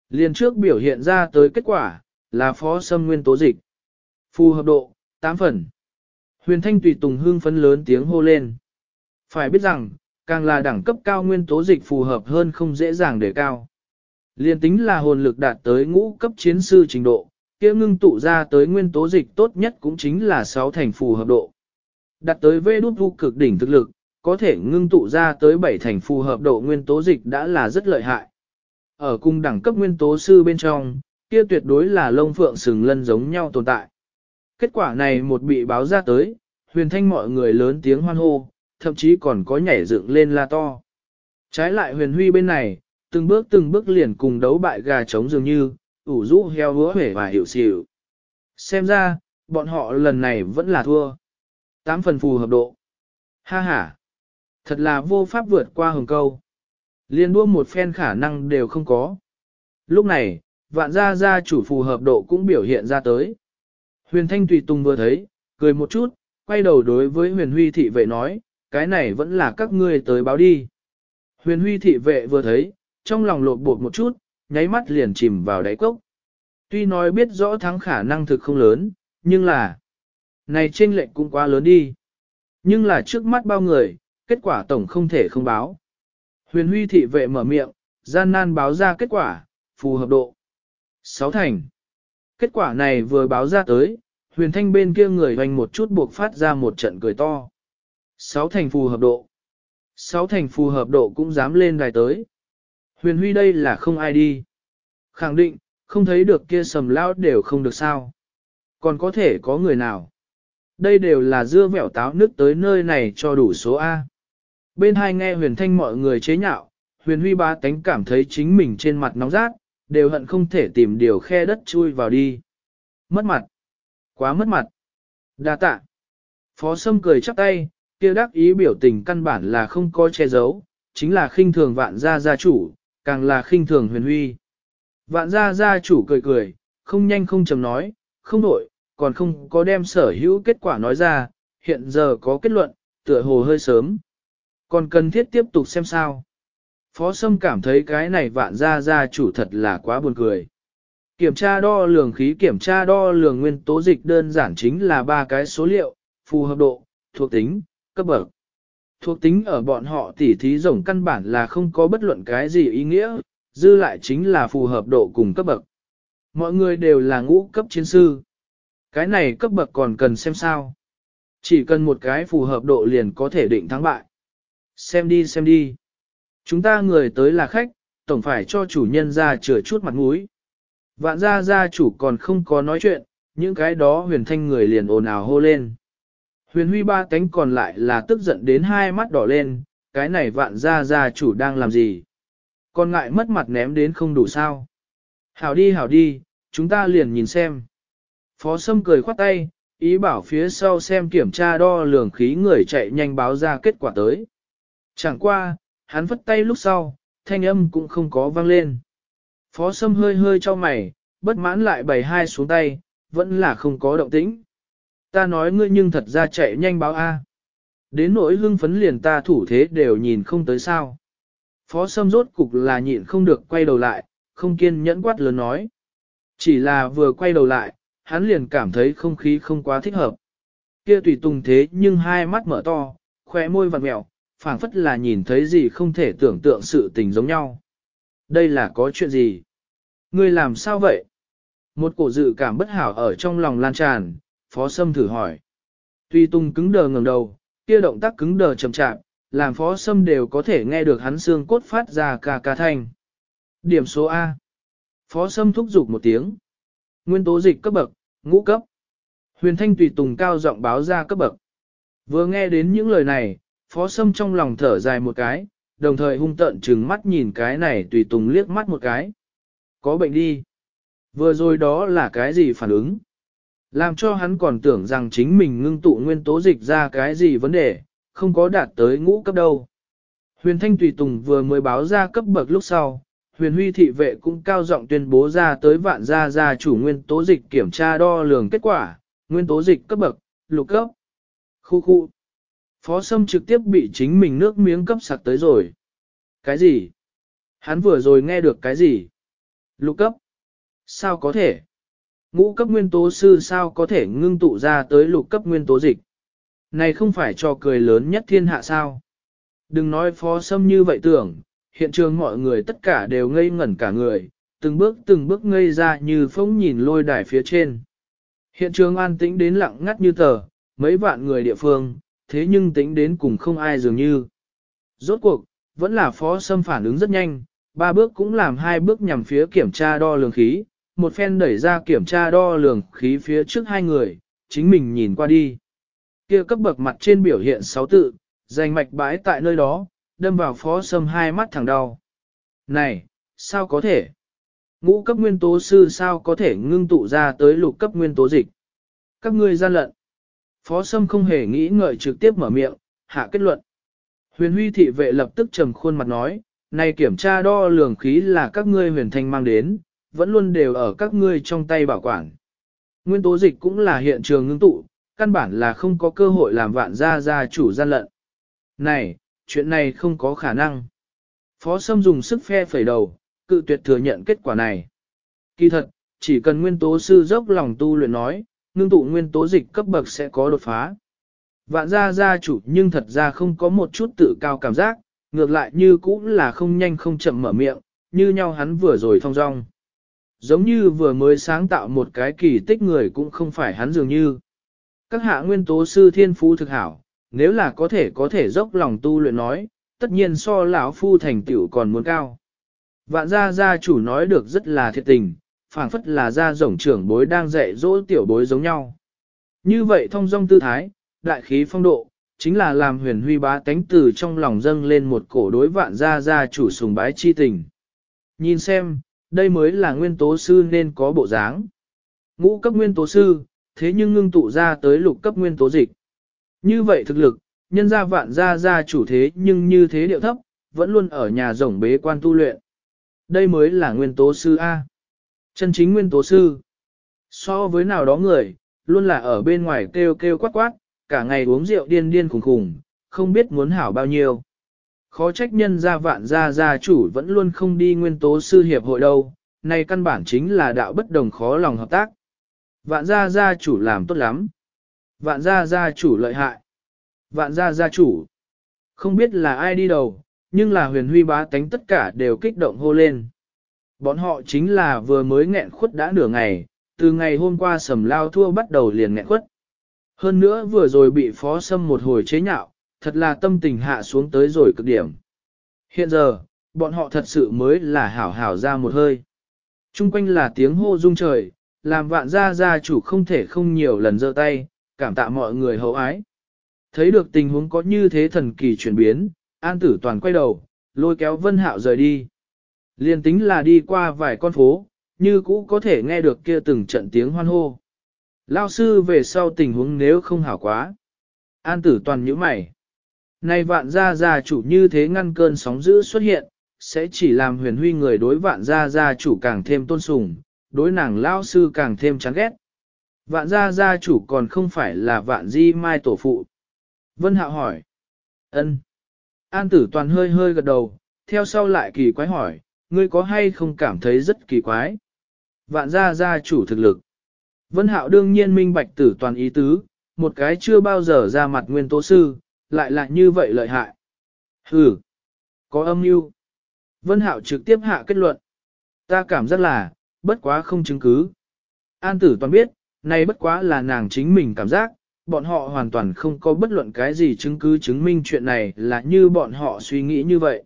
Liên trước biểu hiện ra tới kết quả, là phó xâm nguyên tố dịch. Phù hợp độ, 8 phần. Huyền Thanh Tùy Tùng hương phấn lớn tiếng hô lên. Phải biết rằng, càng là đẳng cấp cao nguyên tố dịch phù hợp hơn không dễ dàng để cao. Liên tính là hồn lực đạt tới ngũ cấp chiến sư trình độ, kia ngưng tụ ra tới nguyên tố dịch tốt nhất cũng chính là 6 thành phù hợp độ. Đạt tới vê đút vu cực đỉnh thực lực, có thể ngưng tụ ra tới 7 thành phù hợp độ nguyên tố dịch đã là rất lợi hại. Ở cung đẳng cấp nguyên tố sư bên trong, kia tuyệt đối là lông phượng sừng lân giống nhau tồn tại. Kết quả này một bị báo ra tới, huyền thanh mọi người lớn tiếng hoan hô, thậm chí còn có nhảy dựng lên la to. Trái lại huyền huy bên này, từng bước từng bước liền cùng đấu bại gà trống dường như, ủ rũ heo hứa hể và hiệu xỉu. Xem ra, bọn họ lần này vẫn là thua. Tám phần phù hợp độ. Ha ha. Thật là vô pháp vượt qua hồng câu. Liên đua một phen khả năng đều không có. Lúc này, vạn gia gia chủ phù hợp độ cũng biểu hiện ra tới. Huyền Thanh Tùy Tùng vừa thấy, cười một chút, quay đầu đối với huyền huy thị vệ nói, cái này vẫn là các ngươi tới báo đi. Huyền huy thị vệ vừa thấy, trong lòng lột bột một chút, nháy mắt liền chìm vào đáy cốc. Tuy nói biết rõ thắng khả năng thực không lớn, nhưng là, này trên lệnh cũng quá lớn đi. Nhưng là trước mắt bao người, kết quả tổng không thể không báo. Huyền huy thị vệ mở miệng, gian nan báo ra kết quả, phù hợp độ. Sáu thành. Kết quả này vừa báo ra tới, huyền thanh bên kia người hoành một chút buộc phát ra một trận cười to. Sáu thành phù hợp độ. Sáu thành phù hợp độ cũng dám lên đài tới. Huyền huy đây là không ai đi. Khẳng định, không thấy được kia sầm lao đều không được sao. Còn có thể có người nào. Đây đều là dưa vẻo táo nước tới nơi này cho đủ số A. Bên hai nghe huyền thanh mọi người chế nhạo, huyền huy ba tánh cảm thấy chính mình trên mặt nóng rát, đều hận không thể tìm điều khe đất chui vào đi. Mất mặt. Quá mất mặt. đa tạ. Phó Sâm cười chắp tay, kia đắc ý biểu tình căn bản là không có che giấu, chính là khinh thường vạn gia gia chủ, càng là khinh thường huyền huy. Vạn gia gia chủ cười cười, không nhanh không chầm nói, không nổi, còn không có đem sở hữu kết quả nói ra, hiện giờ có kết luận, tựa hồ hơi sớm. Còn cần thiết tiếp tục xem sao. Phó Sâm cảm thấy cái này vạn gia gia chủ thật là quá buồn cười. Kiểm tra đo lường khí kiểm tra đo lường nguyên tố dịch đơn giản chính là ba cái số liệu, phù hợp độ, thuộc tính, cấp bậc. Thuộc tính ở bọn họ tỉ thí rồng căn bản là không có bất luận cái gì ý nghĩa, dư lại chính là phù hợp độ cùng cấp bậc. Mọi người đều là ngũ cấp chiến sư. Cái này cấp bậc còn cần xem sao. Chỉ cần một cái phù hợp độ liền có thể định thắng bại. Xem đi xem đi. Chúng ta người tới là khách, tổng phải cho chủ nhân ra chừa chút mặt mũi. Vạn gia gia chủ còn không có nói chuyện, những cái đó huyền thanh người liền ồn ào hô lên. Huyền huy ba cánh còn lại là tức giận đến hai mắt đỏ lên, cái này vạn gia gia chủ đang làm gì? Còn ngại mất mặt ném đến không đủ sao? Hảo đi hảo đi, chúng ta liền nhìn xem. Phó Sâm cười khoát tay, ý bảo phía sau xem kiểm tra đo lường khí người chạy nhanh báo ra kết quả tới. Chẳng qua, hắn vất tay lúc sau, thanh âm cũng không có vang lên. Phó Sâm hơi hơi cho mày, bất mãn lại bày hai xuống tay, vẫn là không có động tĩnh. Ta nói ngươi nhưng thật ra chạy nhanh báo A. Đến nỗi hưng phấn liền ta thủ thế đều nhìn không tới sao. Phó Sâm rốt cục là nhịn không được quay đầu lại, không kiên nhẫn quát lớn nói. Chỉ là vừa quay đầu lại, hắn liền cảm thấy không khí không quá thích hợp. Kia tùy tùng thế nhưng hai mắt mở to, khóe môi vặn mẹo, phảng phất là nhìn thấy gì không thể tưởng tượng sự tình giống nhau. Đây là có chuyện gì? Ngươi làm sao vậy? Một cổ dự cảm bất hảo ở trong lòng lan tràn, phó sâm thử hỏi. Tuy tung cứng đờ ngẩng đầu, kia động tác cứng đờ chậm chạp, làm phó sâm đều có thể nghe được hắn xương cốt phát ra ca ca thanh. Điểm số A. Phó sâm thúc giục một tiếng. Nguyên tố dịch cấp bậc, ngũ cấp. Huyền thanh tùy tùng cao giọng báo ra cấp bậc. Vừa nghe đến những lời này, phó sâm trong lòng thở dài một cái, đồng thời hung tợn trừng mắt nhìn cái này tùy tùng liếc mắt một cái. Có bệnh đi. Vừa rồi đó là cái gì phản ứng? Làm cho hắn còn tưởng rằng chính mình ngưng tụ nguyên tố dịch ra cái gì vấn đề, không có đạt tới ngũ cấp đâu. Huyền Thanh Tùy Tùng vừa mới báo ra cấp bậc lúc sau, huyền huy thị vệ cũng cao giọng tuyên bố ra tới vạn gia gia chủ nguyên tố dịch kiểm tra đo lường kết quả, nguyên tố dịch cấp bậc, lục cấp. Khu khu. Phó Sâm trực tiếp bị chính mình nước miếng cấp sặc tới rồi. Cái gì? Hắn vừa rồi nghe được cái gì? Lục cấp. Sao có thể? Ngũ cấp nguyên tố sư sao có thể ngưng tụ ra tới lục cấp nguyên tố dịch? Này không phải cho cười lớn nhất thiên hạ sao? Đừng nói phó sâm như vậy tưởng, hiện trường mọi người tất cả đều ngây ngẩn cả người, từng bước từng bước ngây ra như phóng nhìn lôi đài phía trên. Hiện trường an tĩnh đến lặng ngắt như tờ, mấy vạn người địa phương, thế nhưng tính đến cùng không ai dường như. Rốt cuộc, vẫn là phó sâm phản ứng rất nhanh, ba bước cũng làm hai bước nhằm phía kiểm tra đo lường khí, một phen đẩy ra kiểm tra đo lường khí phía trước hai người, chính mình nhìn qua đi. Kia cấp bậc mặt trên biểu hiện sáu tự, danh mạch bãi tại nơi đó, đâm vào phó sâm hai mắt thẳng đau. Này, sao có thể? Ngũ cấp nguyên tố sư sao có thể ngưng tụ ra tới lục cấp nguyên tố dịch? Các ngươi gian lận. Phó sâm không hề nghĩ ngợi trực tiếp mở miệng, hạ kết luận. Huyền huy thị vệ lập tức trầm khuôn mặt nói, này kiểm tra đo lường khí là các ngươi huyền thanh mang đến, vẫn luôn đều ở các ngươi trong tay bảo quản. Nguyên tố dịch cũng là hiện trường ngưng tụ, căn bản là không có cơ hội làm vạn gia gia chủ gian lận. Này, chuyện này không có khả năng. Phó Sâm dùng sức phe phẩy đầu, cự tuyệt thừa nhận kết quả này. Kỳ thật, chỉ cần nguyên tố sư dốc lòng tu luyện nói, ngưng tụ nguyên tố dịch cấp bậc sẽ có đột phá. Vạn gia gia chủ nhưng thật ra không có một chút tự cao cảm giác, ngược lại như cũng là không nhanh không chậm mở miệng, như nhau hắn vừa rồi thong dong. Giống như vừa mới sáng tạo một cái kỳ tích người cũng không phải hắn dường như. Các hạ nguyên tố sư thiên phú thực hảo, nếu là có thể có thể dốc lòng tu luyện nói, tất nhiên so lão phu thành tựu còn muốn cao. Vạn gia gia chủ nói được rất là thiệt tình, phảng phất là ra rồng trưởng bối đang dạy dỗ tiểu bối giống nhau. Như vậy thông dong tư thái, đại khí phong độ, chính là làm huyền huy bá tánh từ trong lòng dâng lên một cổ đối vạn gia gia chủ sùng bái chi tình. Nhìn xem, đây mới là nguyên tố sư nên có bộ dáng. Ngũ cấp nguyên tố sư, thế nhưng ngưng tụ ra tới lục cấp nguyên tố dịch. Như vậy thực lực, nhân gia vạn gia gia chủ thế nhưng như thế điệu thấp, vẫn luôn ở nhà rồng bế quan tu luyện. Đây mới là nguyên tố sư A. Chân chính nguyên tố sư. So với nào đó người, luôn là ở bên ngoài kêu kêu quát quát, cả ngày uống rượu điên điên khủng khủng không biết muốn hảo bao nhiêu. Khó trách nhân gia vạn gia gia chủ vẫn luôn không đi nguyên tố sư hiệp hội đâu, này căn bản chính là đạo bất đồng khó lòng hợp tác. Vạn gia gia chủ làm tốt lắm. Vạn gia gia chủ lợi hại. Vạn gia gia chủ. Không biết là ai đi đầu, nhưng là huyền huy bá tánh tất cả đều kích động hô lên. Bọn họ chính là vừa mới nghẹn khuất đã nửa ngày, từ ngày hôm qua sầm lao thua bắt đầu liền nghẹn khuất. Hơn nữa vừa rồi bị phó sâm một hồi chế nhạo, thật là tâm tình hạ xuống tới rồi cực điểm. Hiện giờ, bọn họ thật sự mới là hảo hảo ra một hơi. Trung quanh là tiếng hô rung trời, làm vạn gia gia chủ không thể không nhiều lần giơ tay, cảm tạ mọi người hậu ái. Thấy được tình huống có như thế thần kỳ chuyển biến, an tử toàn quay đầu, lôi kéo vân hạo rời đi. Liên tính là đi qua vài con phố, như cũ có thể nghe được kia từng trận tiếng hoan hô. Lao sư về sau tình huống nếu không hảo quá. An tử toàn nhíu mày. Này vạn gia gia chủ như thế ngăn cơn sóng dữ xuất hiện, sẽ chỉ làm huyền huy người đối vạn gia gia chủ càng thêm tôn sùng, đối nàng lao sư càng thêm chán ghét. Vạn gia gia chủ còn không phải là vạn di mai tổ phụ. Vân Hạo hỏi. ân. An tử toàn hơi hơi gật đầu, theo sau lại kỳ quái hỏi, ngươi có hay không cảm thấy rất kỳ quái? Vạn gia gia chủ thực lực. Vân Hạo đương nhiên minh bạch tử toàn ý tứ, một cái chưa bao giờ ra mặt nguyên tố sư, lại lại như vậy lợi hại. Hừ, có âm mưu. Vân Hạo trực tiếp hạ kết luận. Ta cảm giác là, bất quá không chứng cứ. An tử toàn biết, này bất quá là nàng chính mình cảm giác, bọn họ hoàn toàn không có bất luận cái gì chứng cứ chứng minh chuyện này là như bọn họ suy nghĩ như vậy.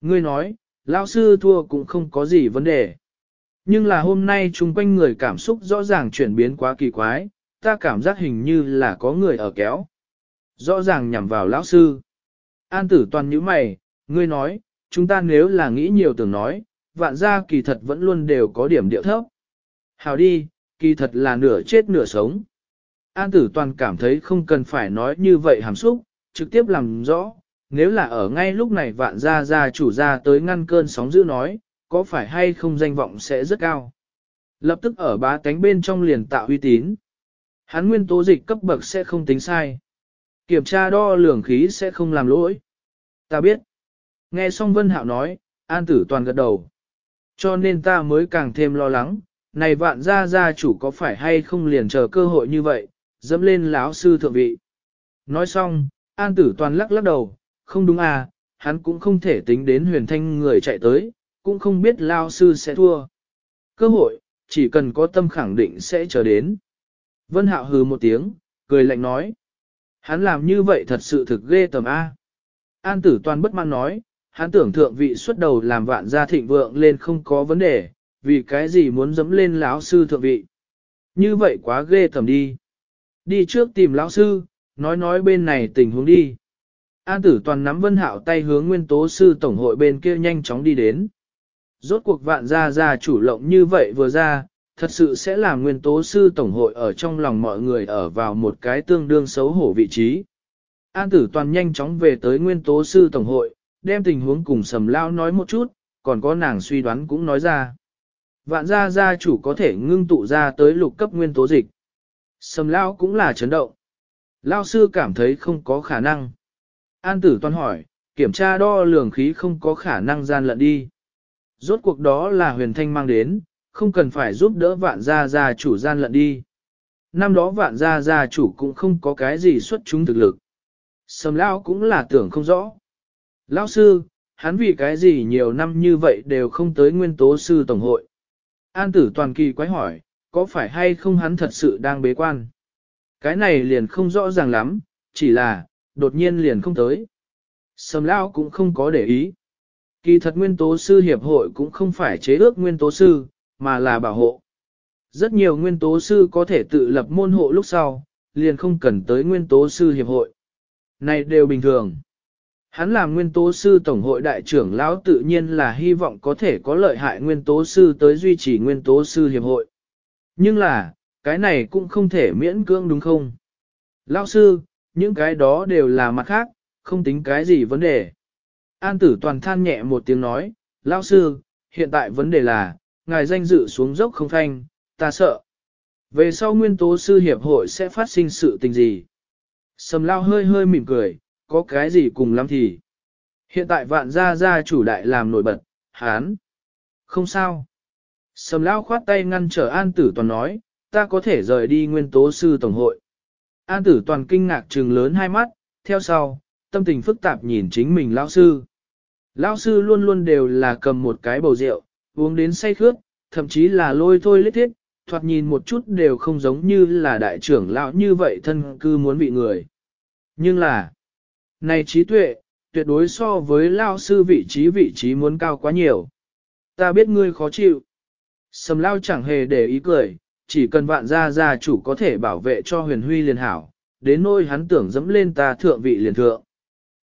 Ngươi nói, lão sư thua cũng không có gì vấn đề. Nhưng là hôm nay chung quanh người cảm xúc rõ ràng chuyển biến quá kỳ quái, ta cảm giác hình như là có người ở kéo. Rõ ràng nhằm vào lão sư. An tử toàn như mày, ngươi nói, chúng ta nếu là nghĩ nhiều tưởng nói, vạn gia kỳ thật vẫn luôn đều có điểm điệu thấp. Hào đi, kỳ thật là nửa chết nửa sống. An tử toàn cảm thấy không cần phải nói như vậy hàm xúc, trực tiếp làm rõ, nếu là ở ngay lúc này vạn gia gia chủ ra tới ngăn cơn sóng dữ nói, có phải hay không danh vọng sẽ rất cao. Lập tức ở bá cánh bên trong liền tạo uy tín. Hắn nguyên tố dịch cấp bậc sẽ không tính sai. Kiểm tra đo lường khí sẽ không làm lỗi. Ta biết. Nghe xong Vân Hạo nói, An Tử Toàn gật đầu. Cho nên ta mới càng thêm lo lắng, này vạn gia gia chủ có phải hay không liền chờ cơ hội như vậy, dẫm lên lão sư thượng vị. Nói xong, An Tử Toàn lắc lắc đầu, không đúng à, hắn cũng không thể tính đến huyền thanh người chạy tới, cũng không biết lao sư sẽ thua. Cơ hội, chỉ cần có tâm khẳng định sẽ chờ đến. Vân Hạo hừ một tiếng, cười lạnh nói. Hắn làm như vậy thật sự thực ghê tầm A. An tử toàn bất mãn nói, hắn tưởng thượng vị xuất đầu làm vạn gia thịnh vượng lên không có vấn đề, vì cái gì muốn dẫm lên lão sư thượng vị. Như vậy quá ghê tầm đi. Đi trước tìm lão sư, nói nói bên này tình huống đi. An tử toàn nắm vân hạo tay hướng nguyên tố sư tổng hội bên kia nhanh chóng đi đến. Rốt cuộc vạn gia gia chủ lộng như vậy vừa ra, thật sự sẽ làm nguyên tố sư tổng hội ở trong lòng mọi người ở vào một cái tương đương xấu hổ vị trí. An tử toàn nhanh chóng về tới nguyên tố sư tổng hội, đem tình huống cùng sầm lao nói một chút, còn có nàng suy đoán cũng nói ra. Vạn gia gia chủ có thể ngưng tụ ra tới lục cấp nguyên tố dịch. Sầm lao cũng là chấn động. Lao sư cảm thấy không có khả năng. An tử toàn hỏi, kiểm tra đo lường khí không có khả năng gian lận đi. Rốt cuộc đó là huyền thanh mang đến, không cần phải giúp đỡ vạn gia gia chủ gian lận đi. Năm đó vạn gia gia chủ cũng không có cái gì xuất chúng thực lực. Sầm lao cũng là tưởng không rõ. Lão sư, hắn vì cái gì nhiều năm như vậy đều không tới nguyên tố sư tổng hội. An tử toàn kỳ quái hỏi, có phải hay không hắn thật sự đang bế quan? Cái này liền không rõ ràng lắm, chỉ là, đột nhiên liền không tới. Sầm lao cũng không có để ý. Kỳ thật nguyên tố sư hiệp hội cũng không phải chế ước nguyên tố sư, mà là bảo hộ. Rất nhiều nguyên tố sư có thể tự lập môn hộ lúc sau, liền không cần tới nguyên tố sư hiệp hội. Này đều bình thường. Hắn làm nguyên tố sư tổng hội đại trưởng lão tự nhiên là hy vọng có thể có lợi hại nguyên tố sư tới duy trì nguyên tố sư hiệp hội. Nhưng là, cái này cũng không thể miễn cưỡng đúng không? Lão sư, những cái đó đều là mặt khác, không tính cái gì vấn đề. An tử toàn than nhẹ một tiếng nói, Lão sư, hiện tại vấn đề là, ngài danh dự xuống dốc không thanh, ta sợ. Về sau nguyên tố sư hiệp hội sẽ phát sinh sự tình gì? Sầm lao hơi hơi mỉm cười, có cái gì cùng lắm thì. Hiện tại vạn gia gia chủ đại làm nổi bật, hán. Không sao. Sầm lao khoát tay ngăn trở an tử toàn nói, ta có thể rời đi nguyên tố sư tổng hội. An tử toàn kinh ngạc trừng lớn hai mắt, theo sau, tâm tình phức tạp nhìn chính mình lao sư. Lao sư luôn luôn đều là cầm một cái bầu rượu, uống đến say khướt, thậm chí là lôi thôi lết thiết, thoạt nhìn một chút đều không giống như là đại trưởng lão như vậy thân cư muốn bị người. Nhưng là, này trí tuệ, tuyệt đối so với lao sư vị trí vị trí muốn cao quá nhiều. Ta biết ngươi khó chịu. Sầm lao chẳng hề để ý cười, chỉ cần vạn gia gia chủ có thể bảo vệ cho huyền huy liền hảo, đến nỗi hắn tưởng dẫm lên ta thượng vị liền thượng.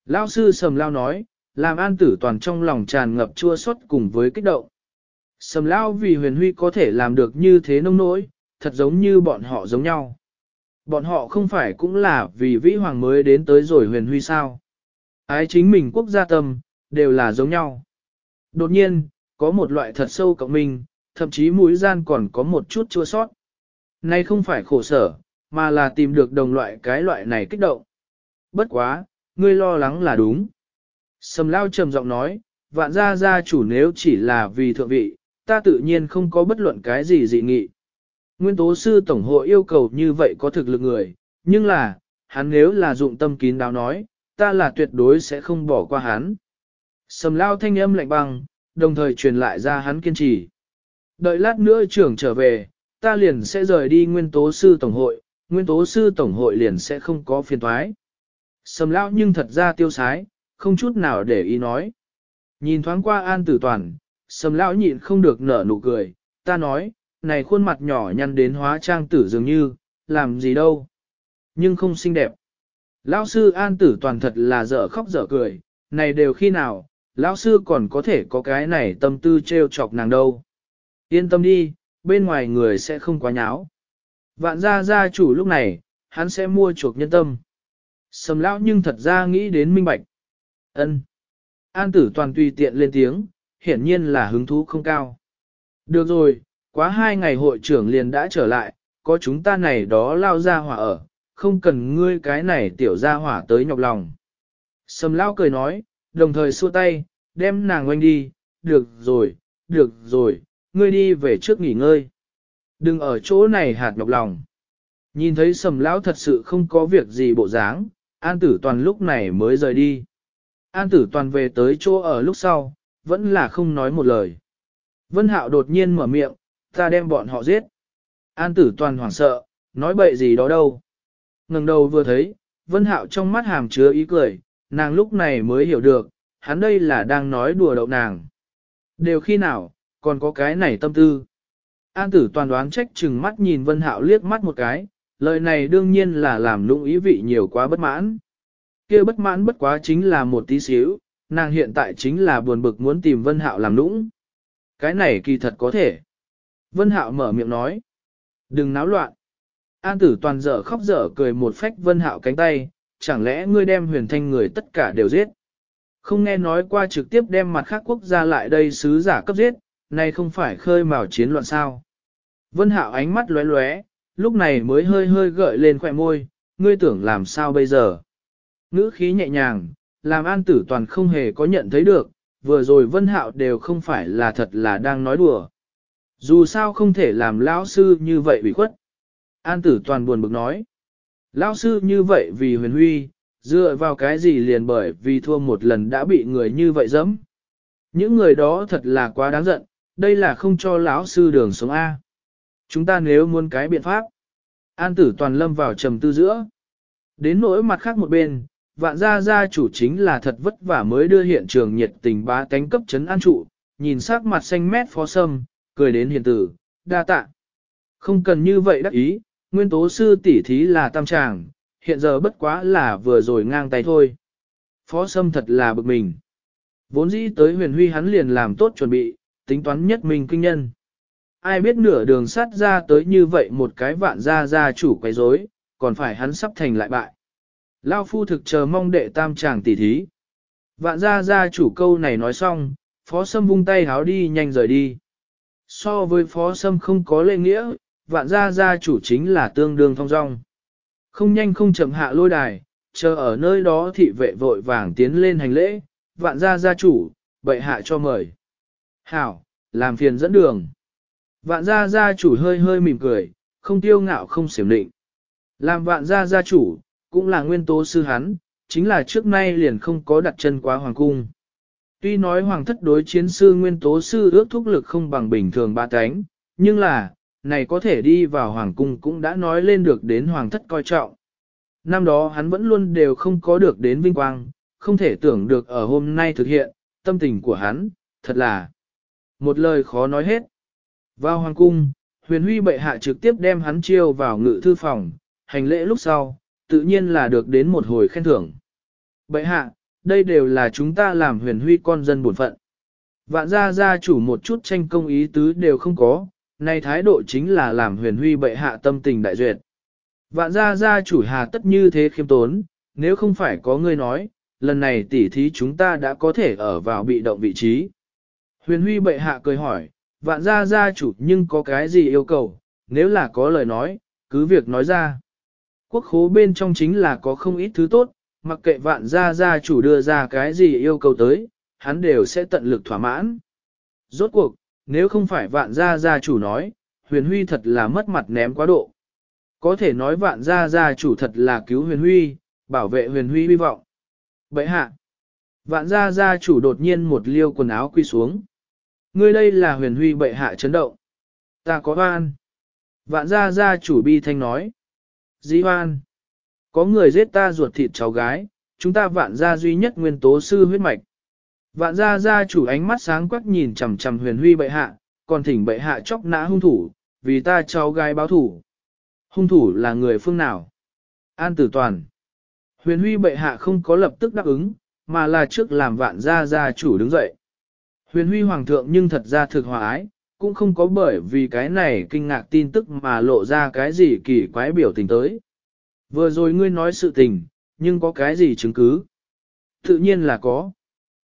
Lao sư sầm lao nói, làm an tử toàn trong lòng tràn ngập chua xót cùng với kích động. Sầm lao vì huyền huy có thể làm được như thế nông nỗi, thật giống như bọn họ giống nhau. Bọn họ không phải cũng là vì vĩ hoàng mới đến tới rồi huyền huy sao. Ái chính mình quốc gia tâm, đều là giống nhau. Đột nhiên, có một loại thật sâu cộng minh, thậm chí mũi gian còn có một chút chua sót. Nay không phải khổ sở, mà là tìm được đồng loại cái loại này kích động. Bất quá, ngươi lo lắng là đúng. Sầm lao trầm giọng nói, vạn gia gia chủ nếu chỉ là vì thượng vị, ta tự nhiên không có bất luận cái gì dị nghị. Nguyên tố sư tổng hội yêu cầu như vậy có thực lực người, nhưng là, hắn nếu là dụng tâm kín đáo nói, ta là tuyệt đối sẽ không bỏ qua hắn. Sầm lao thanh âm lạnh băng, đồng thời truyền lại ra hắn kiên trì. Đợi lát nữa trưởng trở về, ta liền sẽ rời đi nguyên tố sư tổng hội, nguyên tố sư tổng hội liền sẽ không có phiền thoái. Sầm lão nhưng thật ra tiêu sái, không chút nào để ý nói. Nhìn thoáng qua an tử toàn, sầm lão nhịn không được nở nụ cười, ta nói, này khuôn mặt nhỏ nhăn đến hóa trang tử dường như, làm gì đâu. Nhưng không xinh đẹp. Lão sư an tử toàn thật là dở khóc dở cười, này đều khi nào, lão sư còn có thể có cái này tâm tư trêu chọc nàng đâu. Yên tâm đi, bên ngoài người sẽ không quá nháo. Vạn gia gia chủ lúc này, hắn sẽ mua chuộc nhân tâm. Sầm lão nhưng thật ra nghĩ đến minh bạch. ân An tử toàn tùy tiện lên tiếng, hiển nhiên là hứng thú không cao. Được rồi, quá hai ngày hội trưởng liền đã trở lại, có chúng ta này đó lao ra hỏa ở, không cần ngươi cái này tiểu ra hỏa tới nhọc lòng. Sầm lão cười nói, đồng thời xua tay, đem nàng oanh đi, được rồi, được rồi, ngươi đi về trước nghỉ ngơi. Đừng ở chỗ này hạt nhọc lòng. Nhìn thấy sầm lão thật sự không có việc gì bộ dáng, an tử toàn lúc này mới rời đi. An tử toàn về tới chỗ ở lúc sau, vẫn là không nói một lời. Vân hạo đột nhiên mở miệng, ta đem bọn họ giết. An tử toàn hoảng sợ, nói bậy gì đó đâu. ngẩng đầu vừa thấy, vân hạo trong mắt hàm chứa ý cười, nàng lúc này mới hiểu được, hắn đây là đang nói đùa đậu nàng. Đều khi nào, còn có cái này tâm tư. An tử toàn đoán trách chừng mắt nhìn vân hạo liếc mắt một cái, lời này đương nhiên là làm lũng ý vị nhiều quá bất mãn. kia bất mãn bất quá chính là một tí xíu, nàng hiện tại chính là buồn bực muốn tìm vân hạo làm lũng. Cái này kỳ thật có thể. Vân Hạo mở miệng nói. Đừng náo loạn. An tử toàn dở khóc dở cười một phách Vân Hạo cánh tay, chẳng lẽ ngươi đem huyền thanh người tất cả đều giết. Không nghe nói qua trực tiếp đem mặt khác quốc gia lại đây sứ giả cấp giết, này không phải khơi mào chiến loạn sao. Vân Hạo ánh mắt lóe lóe, lúc này mới hơi hơi gợi lên khỏe môi, ngươi tưởng làm sao bây giờ? Ngữ khí nhẹ nhàng, làm an tử toàn không hề có nhận thấy được, vừa rồi vân hạo đều không phải là thật là đang nói đùa. Dù sao không thể làm lão sư như vậy bị khuất. An tử toàn buồn bực nói. Lão sư như vậy vì huyền huy, dựa vào cái gì liền bởi vì thua một lần đã bị người như vậy dẫm. Những người đó thật là quá đáng giận, đây là không cho lão sư đường sống A. Chúng ta nếu muốn cái biện pháp, an tử toàn lâm vào trầm tư giữa. Đến nỗi mặt khác một bên, vạn gia gia chủ chính là thật vất vả mới đưa hiện trường nhiệt tình bá cánh cấp chấn an trụ, nhìn sắc mặt xanh mét phó sâm, cười đến hiền tử, đa tạ. Không cần như vậy đắc ý, nguyên tố sư tỷ thí là tam tràng, hiện giờ bất quá là vừa rồi ngang tay thôi. Phó sâm thật là bực mình. Vốn dĩ tới huyền huy hắn liền làm tốt chuẩn bị, tính toán nhất mình kinh nhân. Ai biết nửa đường sát ra tới như vậy một cái vạn gia gia chủ quấy rối, còn phải hắn sắp thành lại bại. Lao phu thực chờ mong đệ tam chàng tỷ thí. Vạn gia gia chủ câu này nói xong, phó sâm vung tay háo đi nhanh rời đi. So với phó sâm không có lệ nghĩa, vạn gia gia chủ chính là tương đương thong dong. Không nhanh không chậm hạ lôi đài, chờ ở nơi đó thị vệ vội vàng tiến lên hành lễ, vạn gia gia chủ, bệ hạ cho mời. Hảo, làm phiền dẫn đường. Vạn gia gia chủ hơi hơi mỉm cười, không tiêu ngạo không xiểm định. Làm vạn gia gia chủ, cũng là nguyên tố sư hắn, chính là trước nay liền không có đặt chân quá hoàng cung. Tuy nói hoàng thất đối chiến sư nguyên tố sư ước thúc lực không bằng bình thường ba cánh, nhưng là, này có thể đi vào hoàng cung cũng đã nói lên được đến hoàng thất coi trọng. Năm đó hắn vẫn luôn đều không có được đến vinh quang, không thể tưởng được ở hôm nay thực hiện, tâm tình của hắn, thật là một lời khó nói hết. Vào hoàng cung, huyền huy bệ hạ trực tiếp đem hắn chiêu vào ngự thư phòng, hành lễ lúc sau, tự nhiên là được đến một hồi khen thưởng. Bệ hạ, đây đều là chúng ta làm huyền huy con dân bổn phận. Vạn gia gia chủ một chút tranh công ý tứ đều không có, nay thái độ chính là làm huyền huy bệ hạ tâm tình đại duyệt. Vạn gia gia chủ hà tất như thế khiêm tốn, nếu không phải có người nói, lần này tỉ thí chúng ta đã có thể ở vào bị động vị trí. Huyền huy bệ hạ cười hỏi, vạn gia gia chủ nhưng có cái gì yêu cầu, nếu là có lời nói, cứ việc nói ra. Quốc khố bên trong chính là có không ít thứ tốt, mặc kệ vạn gia gia chủ đưa ra cái gì yêu cầu tới, hắn đều sẽ tận lực thỏa mãn. Rốt cuộc, nếu không phải vạn gia gia chủ nói, huyền huy thật là mất mặt ném quá độ. Có thể nói vạn gia gia chủ thật là cứu huyền huy, bảo vệ huyền huy hy vọng. Bậy hạ, vạn gia gia chủ đột nhiên một liêu quần áo quy xuống. Ngươi đây là huyền huy bệ hạ chấn động. Ta có oan. Vạn gia gia chủ bi thanh nói. Dĩ oan. Có người giết ta ruột thịt cháu gái, chúng ta vạn gia duy nhất nguyên tố sư huyết mạch. Vạn gia gia chủ ánh mắt sáng quắc nhìn chằm chằm huyền huy bệ hạ, còn thỉnh bệ hạ chóc nã hung thủ, vì ta cháu gái báo thủ. Hung thủ là người phương nào? An tử toàn. Huyền huy bệ hạ không có lập tức đáp ứng, mà là trước làm vạn gia gia chủ đứng dậy. Huyền huy hoàng thượng nhưng thật ra thực hòa ái, cũng không có bởi vì cái này kinh ngạc tin tức mà lộ ra cái gì kỳ quái biểu tình tới. Vừa rồi ngươi nói sự tình, nhưng có cái gì chứng cứ? Tự nhiên là có.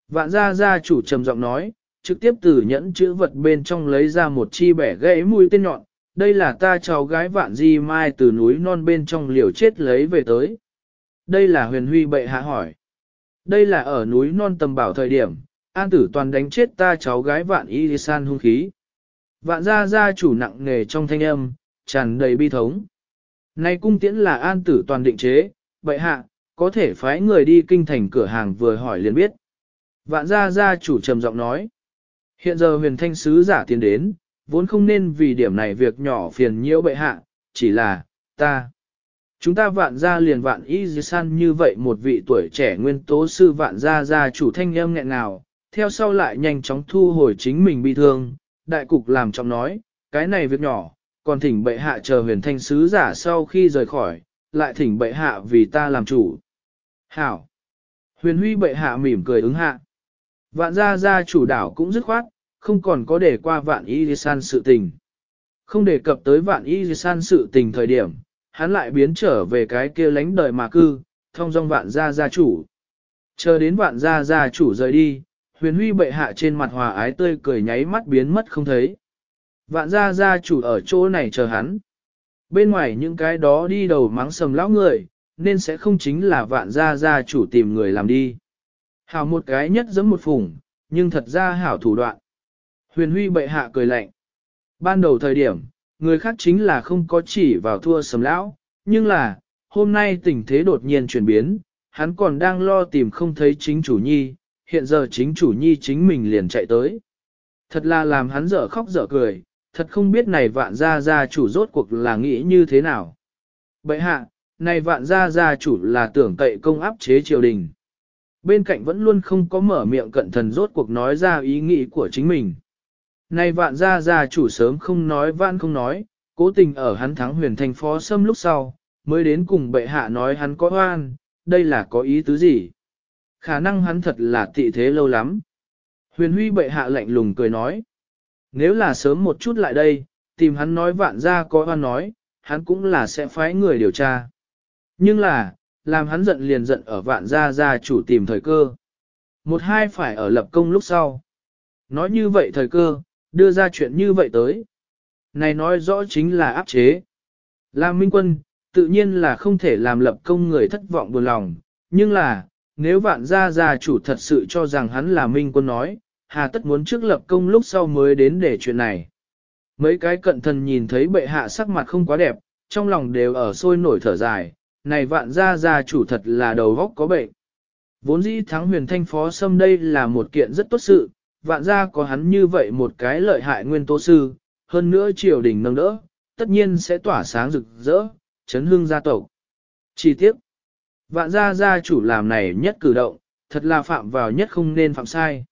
Vạn gia gia chủ trầm giọng nói, trực tiếp từ nhẫn chữ vật bên trong lấy ra một chi bẻ gãy mũi tên nhọn. Đây là ta cháu gái vạn di mai từ núi non bên trong liều chết lấy về tới. Đây là huyền huy bệ hạ hỏi. Đây là ở núi non tầm bảo thời điểm, an tử toàn đánh chết ta cháu gái vạn y san hung khí. Vạn gia gia chủ nặng nghề trong thanh âm, tràn đầy bi thống. Nay cung tiễn là an tử toàn định chế, bệ hạ, có thể phái người đi kinh thành cửa hàng vừa hỏi liền biết. Vạn gia gia chủ trầm giọng nói. Hiện giờ huyền thanh sứ giả tiến đến, vốn không nên vì điểm này việc nhỏ phiền nhiễu bệ hạ, chỉ là, ta. Chúng ta vạn gia liền vạn y di san như vậy một vị tuổi trẻ nguyên tố sư vạn gia gia chủ thanh âm nghẹn nào, theo sau lại nhanh chóng thu hồi chính mình bị thương, đại cục làm trọng nói, cái này việc nhỏ, còn thỉnh bệ hạ chờ huyền thanh sứ giả sau khi rời khỏi, lại thỉnh bệ hạ vì ta làm chủ. Hảo! Huyền huy bệ hạ mỉm cười ứng hạ. Vạn gia gia chủ đảo cũng dứt khoát, không còn có để qua vạn y san sự tình. Không đề cập tới vạn y san sự tình thời điểm, hắn lại biến trở về cái kia lánh đời mà cư, thông dong vạn gia gia chủ. Chờ đến vạn gia gia chủ rời đi, huyền huy bệ hạ trên mặt hòa ái tươi cười nháy mắt biến mất không thấy. Vạn gia gia chủ ở chỗ này chờ hắn. Bên ngoài những cái đó đi đầu mắng sầm lão người, nên sẽ không chính là vạn gia gia chủ tìm người làm đi. Hảo một cái nhất giống một phủng, nhưng thật ra hảo thủ đoạn. Huyền huy bệ hạ cười lạnh. Ban đầu thời điểm, người khác chính là không có chỉ vào thua sầm lão, nhưng là, hôm nay tình thế đột nhiên chuyển biến, hắn còn đang lo tìm không thấy chính chủ nhi, hiện giờ chính chủ nhi chính mình liền chạy tới. Thật là làm hắn dở khóc dở cười, thật không biết này vạn gia gia chủ rốt cuộc là nghĩ như thế nào. Bậy hạ, này vạn gia gia chủ là tưởng cậy công áp chế triều đình. Bên cạnh vẫn luôn không có mở miệng cận thần rốt cuộc nói ra ý nghĩ của chính mình. Này vạn gia gia chủ sớm không nói vạn không nói, cố tình ở hắn thắng huyền thành phó xâm lúc sau, mới đến cùng bệ hạ nói hắn có oan, đây là có ý tứ gì? Khả năng hắn thật là tị thế lâu lắm. Huyền huy bệ hạ lạnh lùng cười nói. Nếu là sớm một chút lại đây, tìm hắn nói vạn gia có oan nói, hắn cũng là sẽ phái người điều tra. Nhưng là, làm hắn giận liền giận ở vạn gia gia chủ tìm thời cơ. Một hai phải ở lập công lúc sau. Nói như vậy thời cơ, đưa ra chuyện như vậy tới. Này nói rõ chính là áp chế. Làm minh quân, tự nhiên là không thể làm lập công người thất vọng buồn lòng, nhưng là, nếu vạn gia gia chủ thật sự cho rằng hắn là minh quân nói, hà tất muốn trước lập công lúc sau mới đến để chuyện này. Mấy cái cận thần nhìn thấy bệ hạ sắc mặt không quá đẹp, trong lòng đều ở sôi nổi thở dài, này vạn gia gia chủ thật là đầu góc có bệnh. Vốn dĩ thắng huyền thanh phó xâm đây là một kiện rất tốt sự, vạn gia có hắn như vậy một cái lợi hại nguyên tố sư, hơn nữa triều đình nâng đỡ, tất nhiên sẽ tỏa sáng rực rỡ, chấn hương gia tộc. Chi tiết, vạn gia gia chủ làm này nhất cử động, thật là phạm vào nhất không nên phạm sai.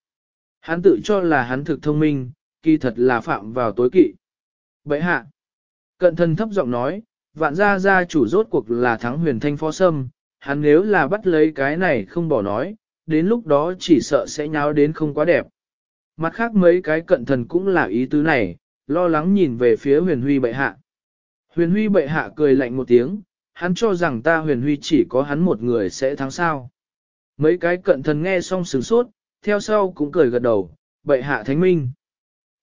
Hắn tự cho là hắn thực thông minh, kỳ thật là phạm vào tối kỵ. Bậy hạ, cận thân thấp giọng nói, vạn gia gia chủ rốt cuộc là thắng huyền thanh phó sâm, hắn nếu là bắt lấy cái này không bỏ nói, đến lúc đó chỉ sợ sẽ nháo đến không quá đẹp. Mặt khác mấy cái cận thần cũng là ý tứ này, lo lắng nhìn về phía huyền huy bệ hạ. Huyền huy bệ hạ cười lạnh một tiếng, hắn cho rằng ta huyền huy chỉ có hắn một người sẽ thắng sao. Mấy cái cận thần nghe xong sửng sốt, theo sau cũng cười gật đầu, bệ hạ thánh minh.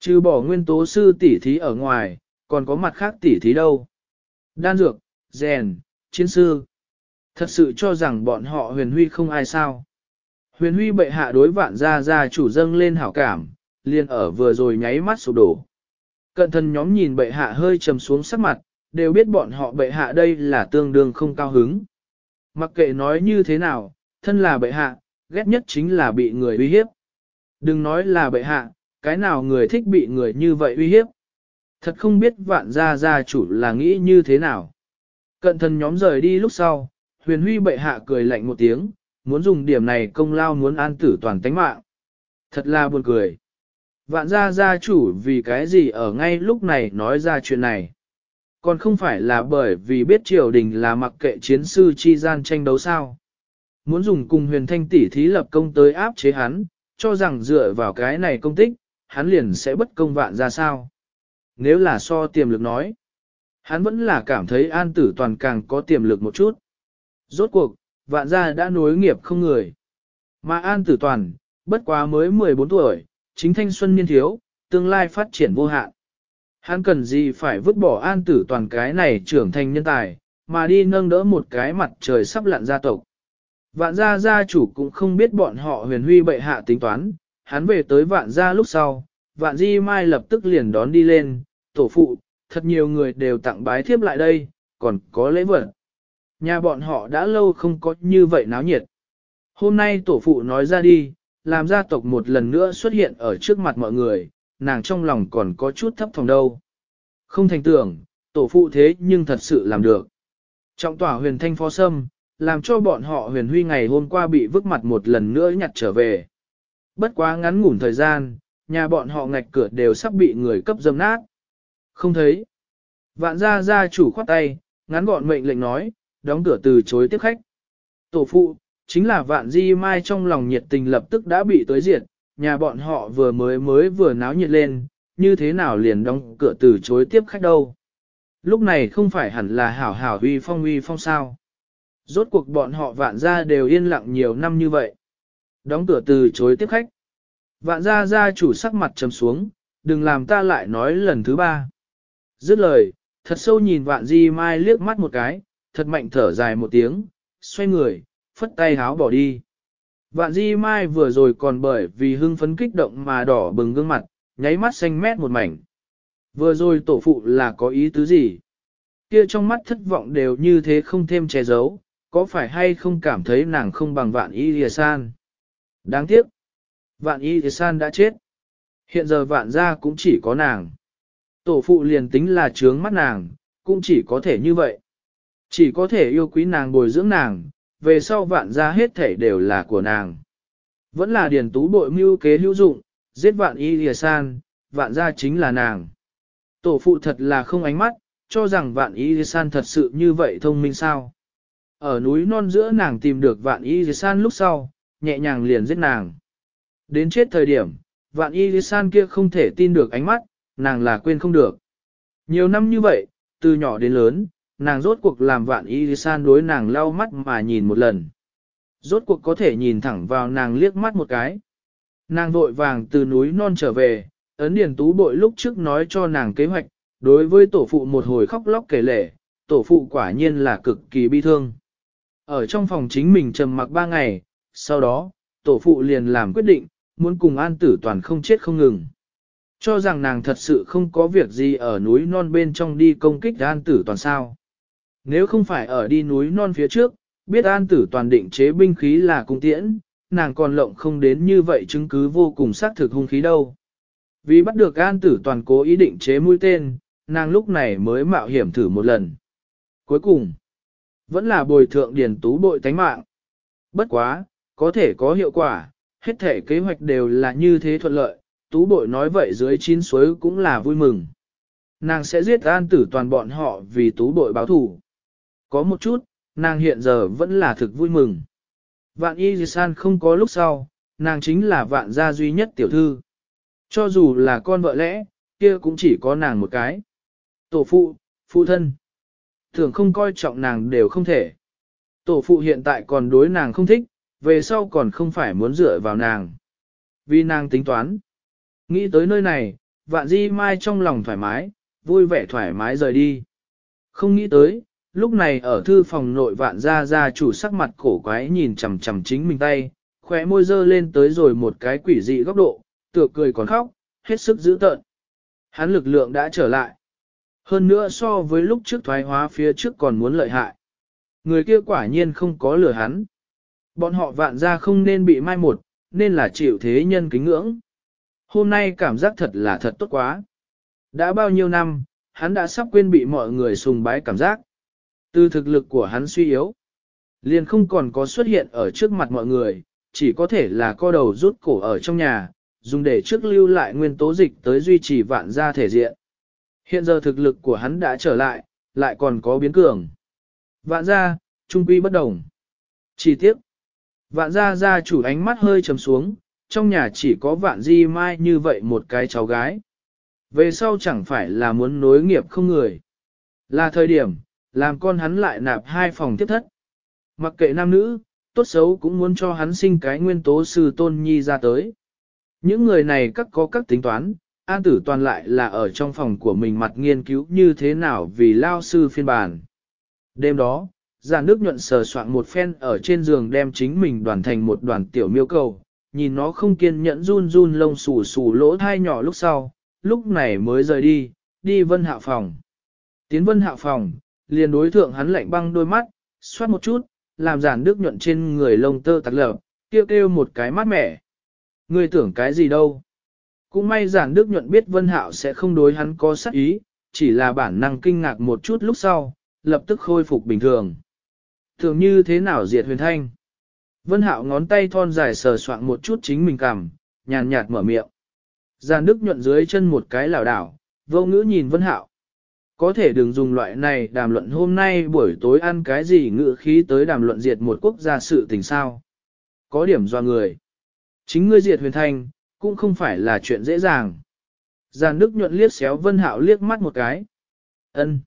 Trừ bỏ nguyên tố sư tỷ thí ở ngoài, còn có mặt khác tỷ thí đâu. Đan dược, rèn, chiến sư. Thật sự cho rằng bọn họ huyền huy không ai sao. Huyền huy bệ hạ đối vạn gia gia chủ dâng lên hảo cảm, liền ở vừa rồi nháy mắt sụp đổ. Cận thần nhóm nhìn bệ hạ hơi trầm xuống sắc mặt, đều biết bọn họ bệ hạ đây là tương đương không cao hứng. Mặc kệ nói như thế nào, thân là bệ hạ, ghét nhất chính là bị người uy hiếp. Đừng nói là bệ hạ, cái nào người thích bị người như vậy uy hiếp. Thật không biết vạn gia gia chủ là nghĩ như thế nào. Cận thần nhóm rời đi lúc sau, huyền huy bệ hạ cười lạnh một tiếng, muốn dùng điểm này công lao muốn an tử toàn tánh mạng. Thật là buồn cười. Vạn gia gia chủ vì cái gì ở ngay lúc này nói ra chuyện này. Còn không phải là bởi vì biết triều đình là mặc kệ chiến sư chi gian tranh đấu sao. Muốn dùng cùng huyền thanh tỷ thí lập công tới áp chế hắn, cho rằng dựa vào cái này công tích, hắn liền sẽ bất công vạn ra sao. Nếu là so tiềm lực nói, hắn vẫn là cảm thấy an tử toàn càng có tiềm lực một chút. Rốt cuộc, vạn gia đã nối nghiệp không người. Mà an tử toàn, bất quá mới 14 tuổi, chính thanh xuân niên thiếu, tương lai phát triển vô hạn. Hắn cần gì phải vứt bỏ an tử toàn cái này trưởng thành nhân tài, mà đi nâng đỡ một cái mặt trời sắp lặn gia tộc. Vạn gia gia chủ cũng không biết bọn họ huyền huy bệ hạ tính toán, hắn về tới vạn gia lúc sau, vạn di mai lập tức liền đón đi lên, tổ phụ, thật nhiều người đều tặng bái thiếp lại đây, còn có lễ vật. Nhà bọn họ đã lâu không có như vậy náo nhiệt. Hôm nay tổ phụ nói ra đi, làm gia tộc một lần nữa xuất hiện ở trước mặt mọi người, nàng trong lòng còn có chút thấp phòng đâu. Không thành tưởng, tổ phụ thế nhưng thật sự làm được. Trọng tỏa huyền thanh phó sâm, làm cho bọn họ huyền huy ngày hôm qua bị vứt mặt một lần nữa nhặt trở về. Bất quá ngắn ngủn thời gian, nhà bọn họ ngạch cửa đều sắp bị người cấp dâm nát. Không thấy. Vạn gia gia chủ khoát tay, ngắn gọn mệnh lệnh nói, đóng cửa từ chối tiếp khách. Tổ phụ, chính là vạn di mai trong lòng nhiệt tình lập tức đã bị tới diệt, nhà bọn họ vừa mới mới vừa náo nhiệt lên, như thế nào liền đóng cửa từ chối tiếp khách đâu. Lúc này không phải hẳn là hảo hảo uy phong uy phong sao. Rốt cuộc bọn họ vạn gia đều yên lặng nhiều năm như vậy. Đóng cửa từ chối tiếp khách. Vạn gia gia chủ sắc mặt trầm xuống, đừng làm ta lại nói lần thứ ba. Dứt lời, thật sâu nhìn vạn di mai liếc mắt một cái, thật mạnh thở dài một tiếng, xoay người, phất tay háo bỏ đi. Vạn di mai vừa rồi còn bởi vì hưng phấn kích động mà đỏ bừng gương mặt, nháy mắt xanh mét một mảnh. Vừa rồi tổ phụ là có ý tứ gì? Kia trong mắt thất vọng đều như thế không thêm che giấu, có phải hay không cảm thấy nàng không bằng vạn y lìa san? Đáng tiếc, vạn y lìa san đã chết. Hiện giờ vạn gia cũng chỉ có nàng. Tổ phụ liền tính là trướng mắt nàng, cũng chỉ có thể như vậy. Chỉ có thể yêu quý nàng bồi dưỡng nàng, về sau vạn gia hết thể đều là của nàng. Vẫn là điển tú bội mưu kế hữu dụng, giết vạn y lìa san, vạn gia chính là nàng. Tổ phụ thật là không ánh mắt, cho rằng vạn y san thật sự như vậy thông minh sao. Ở núi non giữa nàng tìm được vạn y san lúc sau, nhẹ nhàng liền giết nàng. Đến chết thời điểm, vạn y san kia không thể tin được ánh mắt, nàng là quên không được. Nhiều năm như vậy, từ nhỏ đến lớn, nàng rốt cuộc làm vạn y san đối nàng lau mắt mà nhìn một lần. Rốt cuộc có thể nhìn thẳng vào nàng liếc mắt một cái. Nàng vội vàng từ núi non trở về, ấn điền tú bội lúc trước nói cho nàng kế hoạch, đối với tổ phụ một hồi khóc lóc kể lể, tổ phụ quả nhiên là cực kỳ bi thương. Ở trong phòng chính mình trầm mặc ba ngày, sau đó, tổ phụ liền làm quyết định, muốn cùng an tử toàn không chết không ngừng. Cho rằng nàng thật sự không có việc gì ở núi non bên trong đi công kích an tử toàn sao. Nếu không phải ở đi núi non phía trước, biết an tử toàn định chế binh khí là cung tiễn, nàng còn lộng không đến như vậy chứng cứ vô cùng xác thực hung khí đâu. Vì bắt được an tử toàn cố ý định chế mũi tên, nàng lúc này mới mạo hiểm thử một lần. Cuối cùng, vẫn là bồi thượng điển tú bội tánh mạng. Bất quá, có thể có hiệu quả, hết thể kế hoạch đều là như thế thuận lợi, tú bội nói vậy dưới chín suối cũng là vui mừng. Nàng sẽ giết an tử toàn bọn họ vì tú bội báo thủ. Có một chút, nàng hiện giờ vẫn là thực vui mừng. Vạn y dì san không có lúc sau, nàng chính là vạn gia duy nhất tiểu thư. Cho dù là con vợ lẽ, kia cũng chỉ có nàng một cái. Tổ phụ, phụ thân. Thường không coi trọng nàng đều không thể. Tổ phụ hiện tại còn đối nàng không thích, về sau còn không phải muốn dựa vào nàng. Vì nàng tính toán. Nghĩ tới nơi này, vạn di mai trong lòng thoải mái, vui vẻ thoải mái rời đi. Không nghĩ tới, lúc này ở thư phòng nội vạn gia gia chủ sắc mặt cổ quái nhìn chằm chằm chính mình tay, khóe môi dơ lên tới rồi một cái quỷ dị góc độ, tựa cười còn khóc, hết sức dữ tợn. Hắn lực lượng đã trở lại. Hơn nữa so với lúc trước thoái hóa phía trước còn muốn lợi hại. Người kia quả nhiên không có lừa hắn. Bọn họ vạn gia không nên bị mai một, nên là chịu thế nhân kính ngưỡng. Hôm nay cảm giác thật là thật tốt quá. Đã bao nhiêu năm, hắn đã sắp quên bị mọi người sùng bái cảm giác. Từ thực lực của hắn suy yếu, liền không còn có xuất hiện ở trước mặt mọi người, chỉ có thể là co đầu rút cổ ở trong nhà, dùng để trước lưu lại nguyên tố dịch tới duy trì vạn gia thể diện. Hiện giờ thực lực của hắn đã trở lại, lại còn có biến cường. Vạn gia, trung quy bất đồng. Chỉ tiếc, vạn gia gia chủ ánh mắt hơi trầm xuống, trong nhà chỉ có vạn di mai như vậy một cái cháu gái. Về sau chẳng phải là muốn nối nghiệp không người. Là thời điểm, làm con hắn lại nạp hai phòng tiếp thất. Mặc kệ nam nữ, tốt xấu cũng muốn cho hắn sinh cái nguyên tố sư tôn nhi ra tới. Những người này các có các tính toán, An tử toàn lại là ở trong phòng của mình mặt nghiên cứu như thế nào vì lao sư phiên bản. Đêm đó, giàn nước nhuận sờ soạn một phen ở trên giường đem chính mình đoàn thành một đoàn tiểu miêu cầu, nhìn nó không kiên nhẫn run run lông xù xù lỗ thai nhỏ lúc sau, lúc này mới rời đi, đi vân hạ phòng. Tiến vân hạ phòng, liền đối thượng hắn lạnh băng đôi mắt, xoát một chút, làm giản nước nhuận trên người lông tơ tạc lở, kêu kêu một cái mát mẻ. Ngươi tưởng cái gì đâu? Cũng may giản đức nhuận biết Vân Hạo sẽ không đối hắn có sát ý, chỉ là bản năng kinh ngạc một chút lúc sau, lập tức khôi phục bình thường. Thường như thế nào diệt huyền thanh? Vân Hạo ngón tay thon dài sờ soạn một chút chính mình cằm, nhàn nhạt mở miệng. Giàn đức nhuận dưới chân một cái lảo đảo, vô ngữ nhìn Vân Hạo. Có thể đừng dùng loại này đàm luận hôm nay buổi tối ăn cái gì ngự khí tới đàm luận diệt một quốc gia sự tình sao. Có điểm do người. Chính ngươi diệt huyền thanh, cũng không phải là chuyện dễ dàng. Giàn Đức nhuận liếc xéo Vân Hạo liếc mắt một cái. Ân.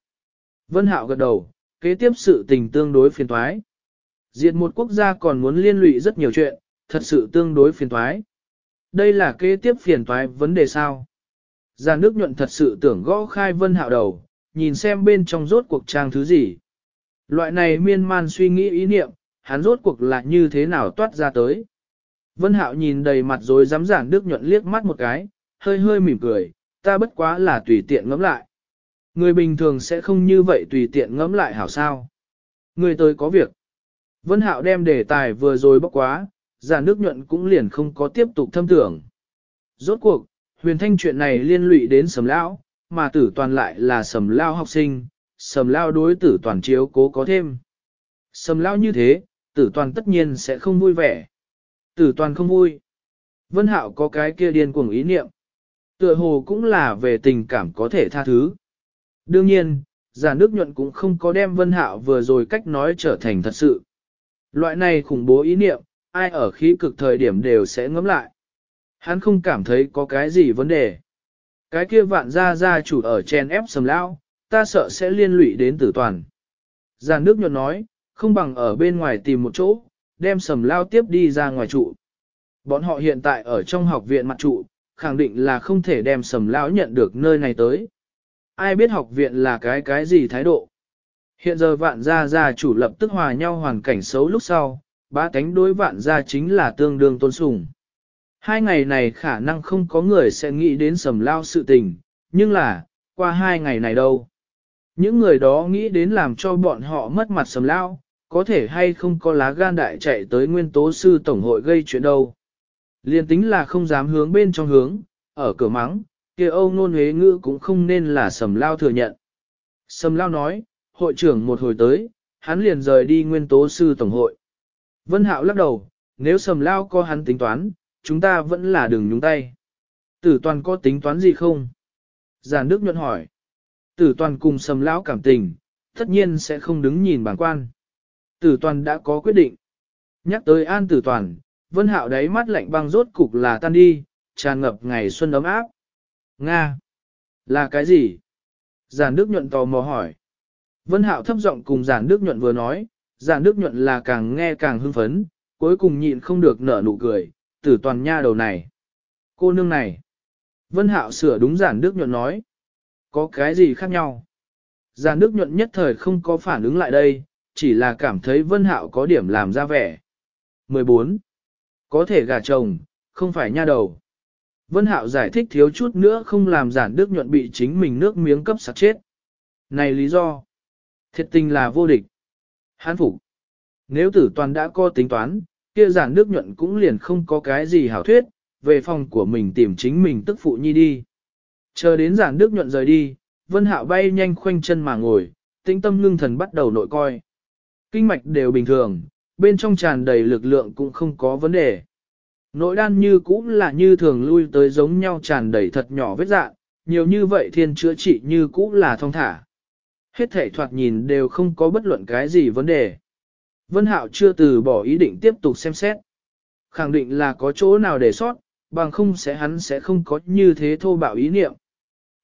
Vân Hạo gật đầu, kế tiếp sự tình tương đối phiền toái. Diệt một quốc gia còn muốn liên lụy rất nhiều chuyện, thật sự tương đối phiền toái. Đây là kế tiếp phiền toái vấn đề sao? Giàn Đức nhuận thật sự tưởng gõ khai Vân Hạo đầu, nhìn xem bên trong rốt cuộc trang thứ gì. Loại này miên man suy nghĩ ý niệm, hắn rốt cuộc là như thế nào toát ra tới. Vân Hạo nhìn đầy mặt rồi dám giản Đức nhuận liếc mắt một cái, hơi hơi mỉm cười, ta bất quá là tùy tiện ngẫm lại. Người bình thường sẽ không như vậy tùy tiện ngẫm lại hảo sao. Người tới có việc. Vân Hạo đem đề tài vừa rồi bóc quá, giản Đức nhuận cũng liền không có tiếp tục thâm tưởng. Rốt cuộc, huyền thanh chuyện này liên lụy đến sầm lão, mà tử toàn lại là sầm lao học sinh, sầm lao đối tử toàn chiếu cố có thêm. Sầm lao như thế, tử toàn tất nhiên sẽ không vui vẻ. Tử toàn không vui. Vân Hạo có cái kia điên cuồng ý niệm. Tựa hồ cũng là về tình cảm có thể tha thứ. Đương nhiên, giả nước nhuận cũng không có đem Vân Hạo vừa rồi cách nói trở thành thật sự. Loại này khủng bố ý niệm, ai ở khí cực thời điểm đều sẽ ngấm lại. Hắn không cảm thấy có cái gì vấn đề. Cái kia vạn gia gia chủ ở chen ép sầm lao, ta sợ sẽ liên lụy đến tử toàn. Giàn nước nhuận nói, không bằng ở bên ngoài tìm một chỗ, đem sầm lao tiếp đi ra ngoài trụ. Bọn họ hiện tại ở trong học viện mặt trụ, khẳng định là không thể đem sầm lão nhận được nơi này tới. Ai biết học viện là cái cái gì thái độ. Hiện giờ vạn gia gia chủ lập tức hòa nhau hoàn cảnh xấu lúc sau, ba cánh đối vạn gia chính là tương đương tôn sùng. Hai ngày này khả năng không có người sẽ nghĩ đến sầm lao sự tình, nhưng là, qua hai ngày này đâu. Những người đó nghĩ đến làm cho bọn họ mất mặt sầm lao, có thể hay không có lá gan đại chạy tới nguyên tố sư tổng hội gây chuyện đâu. Liên tính là không dám hướng bên trong hướng, ở cửa mắng, kia âu nôn huế ngữ cũng không nên là sầm lao thừa nhận. Sầm lao nói, hội trưởng một hồi tới, hắn liền rời đi nguyên tố sư tổng hội. Vân Hạo lắc đầu, nếu sầm lao có hắn tính toán, chúng ta vẫn là đừng nhúng tay. Tử toàn có tính toán gì không? Giản Đức nhuận hỏi. Tử toàn cùng sầm lão cảm tình, tất nhiên sẽ không đứng nhìn bản quan. Tử toàn đã có quyết định. Nhắc tới an tử toàn, vân hạo đáy mắt lạnh băng rốt cục là tan đi, tràn ngập ngày xuân ấm áp. Nga! Là cái gì? Giản Đức nhuận tò mò hỏi. Vân hạo thấp giọng cùng giản Đức nhuận vừa nói, giản Đức nhuận là càng nghe càng hưng phấn, cuối cùng nhịn không được nở nụ cười, tử toàn nha đầu này. Cô nương này. Vân Hạo sửa đúng giản Đức nhuận nói. Có cái gì khác nhau? Giản Đức nhuận nhất thời không có phản ứng lại đây, chỉ là cảm thấy Vân Hạo có điểm làm ra vẻ. 14. Có thể gả chồng, không phải nha đầu. Vân Hạo giải thích thiếu chút nữa không làm giản Đức nhuận bị chính mình nước miếng cấp sạc chết. Này lý do. Thiệt tình là vô địch. Hán phục. Nếu tử toàn đã có tính toán, kia giản nước nhuận cũng liền không có cái gì hảo thuyết, về phòng của mình tìm chính mình tức phụ nhi đi. Chờ đến giản nước nhuận rời đi, vân hạo bay nhanh khoanh chân mà ngồi, tĩnh tâm ngưng thần bắt đầu nội coi. Kinh mạch đều bình thường, bên trong tràn đầy lực lượng cũng không có vấn đề. Nội đan như cũng là như thường lui tới giống nhau tràn đầy thật nhỏ vết dạng, nhiều như vậy thiên chữa trị như cũng là thông thả. Hết thể thoạt nhìn đều không có bất luận cái gì vấn đề. Vân Hạo chưa từ bỏ ý định tiếp tục xem xét. Khẳng định là có chỗ nào để sót, bằng không sẽ hắn sẽ không có như thế thô bạo ý niệm.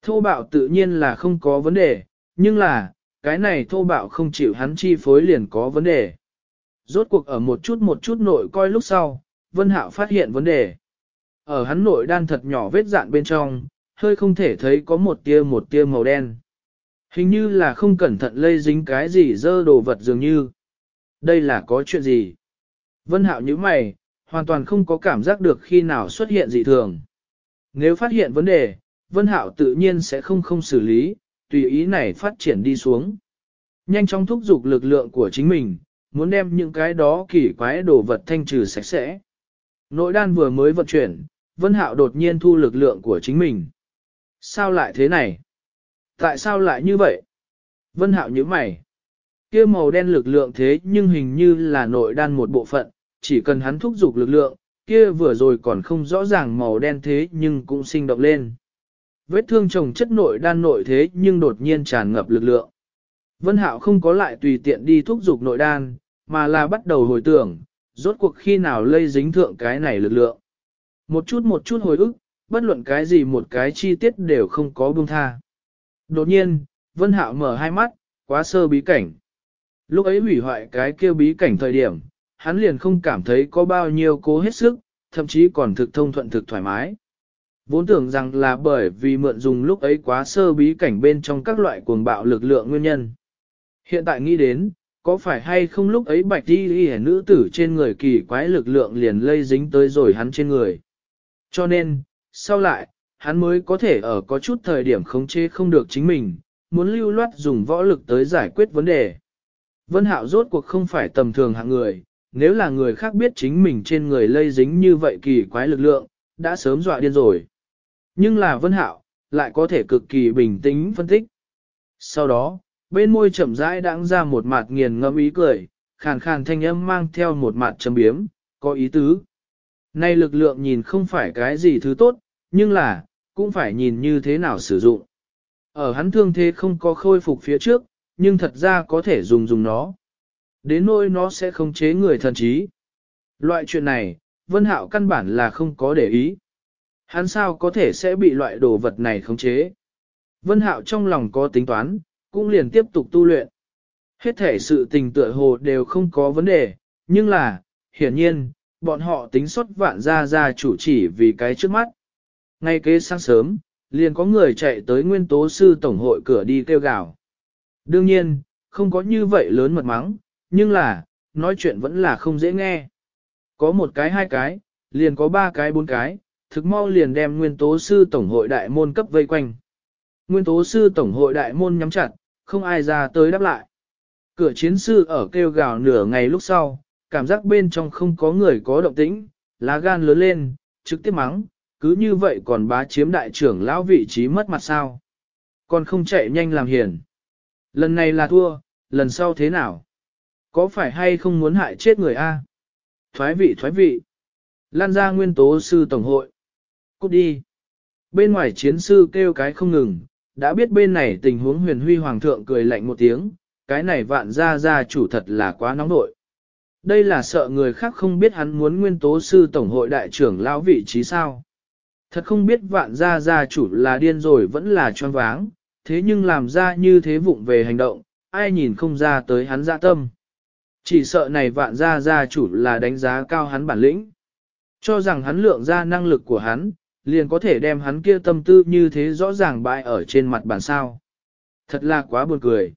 Thô bạo tự nhiên là không có vấn đề, nhưng là, cái này thô bạo không chịu hắn chi phối liền có vấn đề. Rốt cuộc ở một chút một chút nội coi lúc sau, Vân Hạo phát hiện vấn đề. Ở hắn nội đan thật nhỏ vết dạn bên trong, hơi không thể thấy có một tia một tia màu đen. Hình như là không cẩn thận lây dính cái gì dơ đồ vật dường như. Đây là có chuyện gì? Vân Hạo như mày, hoàn toàn không có cảm giác được khi nào xuất hiện dị thường. Nếu phát hiện vấn đề, Vân Hạo tự nhiên sẽ không không xử lý, tùy ý này phát triển đi xuống. Nhanh chóng thúc giục lực lượng của chính mình, muốn đem những cái đó kỳ quái đồ vật thanh trừ sạch sẽ. Nội đan vừa mới vận chuyển, Vân Hạo đột nhiên thu lực lượng của chính mình. Sao lại thế này? Tại sao lại như vậy? Vân Hạo nhíu mày kia màu đen lực lượng thế nhưng hình như là nội đan một bộ phận, chỉ cần hắn thúc giục lực lượng, kia vừa rồi còn không rõ ràng màu đen thế nhưng cũng sinh động lên. Vết thương chồng chất nội đan nội thế nhưng đột nhiên tràn ngập lực lượng. Vân Hạo không có lại tùy tiện đi thúc giục nội đan, mà là bắt đầu hồi tưởng, rốt cuộc khi nào lây dính thượng cái này lực lượng. Một chút một chút hồi ức, bất luận cái gì một cái chi tiết đều không có buông tha. Đột nhiên, Vân Hạo mở hai mắt, quá sơ bí cảnh. Lúc ấy hủy hoại cái kia bí cảnh thời điểm, hắn liền không cảm thấy có bao nhiêu cố hết sức, thậm chí còn thực thông thuận thực thoải mái. Vốn tưởng rằng là bởi vì mượn dùng lúc ấy quá sơ bí cảnh bên trong các loại cuồng bạo lực lượng nguyên nhân. Hiện tại nghĩ đến, có phải hay không lúc ấy bạch đi đi nữ tử trên người kỳ quái lực lượng liền lây dính tới rồi hắn trên người. Cho nên, sau lại, hắn mới có thể ở có chút thời điểm khống chế không được chính mình, muốn lưu loát dùng võ lực tới giải quyết vấn đề. Vân Hạo rốt cuộc không phải tầm thường hạng người, nếu là người khác biết chính mình trên người lây dính như vậy kỳ quái lực lượng, đã sớm dọa điên rồi. Nhưng là Vân Hạo, lại có thể cực kỳ bình tĩnh phân tích. Sau đó, bên môi chậm rãi đãng ra một mặt nghiền ngẫm ý cười, khàn khàn thanh âm mang theo một mặt châm biếm, có ý tứ. Nay lực lượng nhìn không phải cái gì thứ tốt, nhưng là, cũng phải nhìn như thế nào sử dụng. Ở hắn thương thế không có khôi phục phía trước, nhưng thật ra có thể dùng dùng nó. Đến nỗi nó sẽ không chế người thần trí. Loại chuyện này, Vân Hạo căn bản là không có để ý. Hắn sao có thể sẽ bị loại đồ vật này khống chế. Vân Hạo trong lòng có tính toán, cũng liền tiếp tục tu luyện. Hết thể sự tình tựa hồ đều không có vấn đề, nhưng là, hiển nhiên, bọn họ tính xuất vạn ra ra chủ chỉ vì cái trước mắt. Ngay kế sáng sớm, liền có người chạy tới nguyên tố sư tổng hội cửa đi kêu gào. Đương nhiên, không có như vậy lớn mật mắng, nhưng là, nói chuyện vẫn là không dễ nghe. Có một cái hai cái, liền có ba cái bốn cái, thực mau liền đem nguyên tố sư tổng hội đại môn cấp vây quanh. Nguyên tố sư tổng hội đại môn nhắm chặt, không ai ra tới đáp lại. Cửa chiến sư ở kêu gào nửa ngày lúc sau, cảm giác bên trong không có người có động tĩnh, lá gan lớn lên, trực tiếp mắng, cứ như vậy còn bá chiếm đại trưởng lão vị trí mất mặt sao. Còn không chạy nhanh làm hiền. Lần này là thua, lần sau thế nào? Có phải hay không muốn hại chết người a? Thoái vị thoái vị. Lan ra nguyên tố sư tổng hội. Cút đi. Bên ngoài chiến sư kêu cái không ngừng, đã biết bên này tình huống huyền huy hoàng thượng cười lạnh một tiếng, cái này vạn ra ra chủ thật là quá nóng nội. Đây là sợ người khác không biết hắn muốn nguyên tố sư tổng hội đại trưởng lão vị trí sao. Thật không biết vạn gia gia chủ là điên rồi vẫn là choáng váng, thế nhưng làm ra như thế vụng về hành động, ai nhìn không ra tới hắn dạ tâm. Chỉ sợ này vạn gia gia chủ là đánh giá cao hắn bản lĩnh. Cho rằng hắn lượng ra năng lực của hắn, liền có thể đem hắn kia tâm tư như thế rõ ràng bại ở trên mặt bản sao. Thật là quá buồn cười.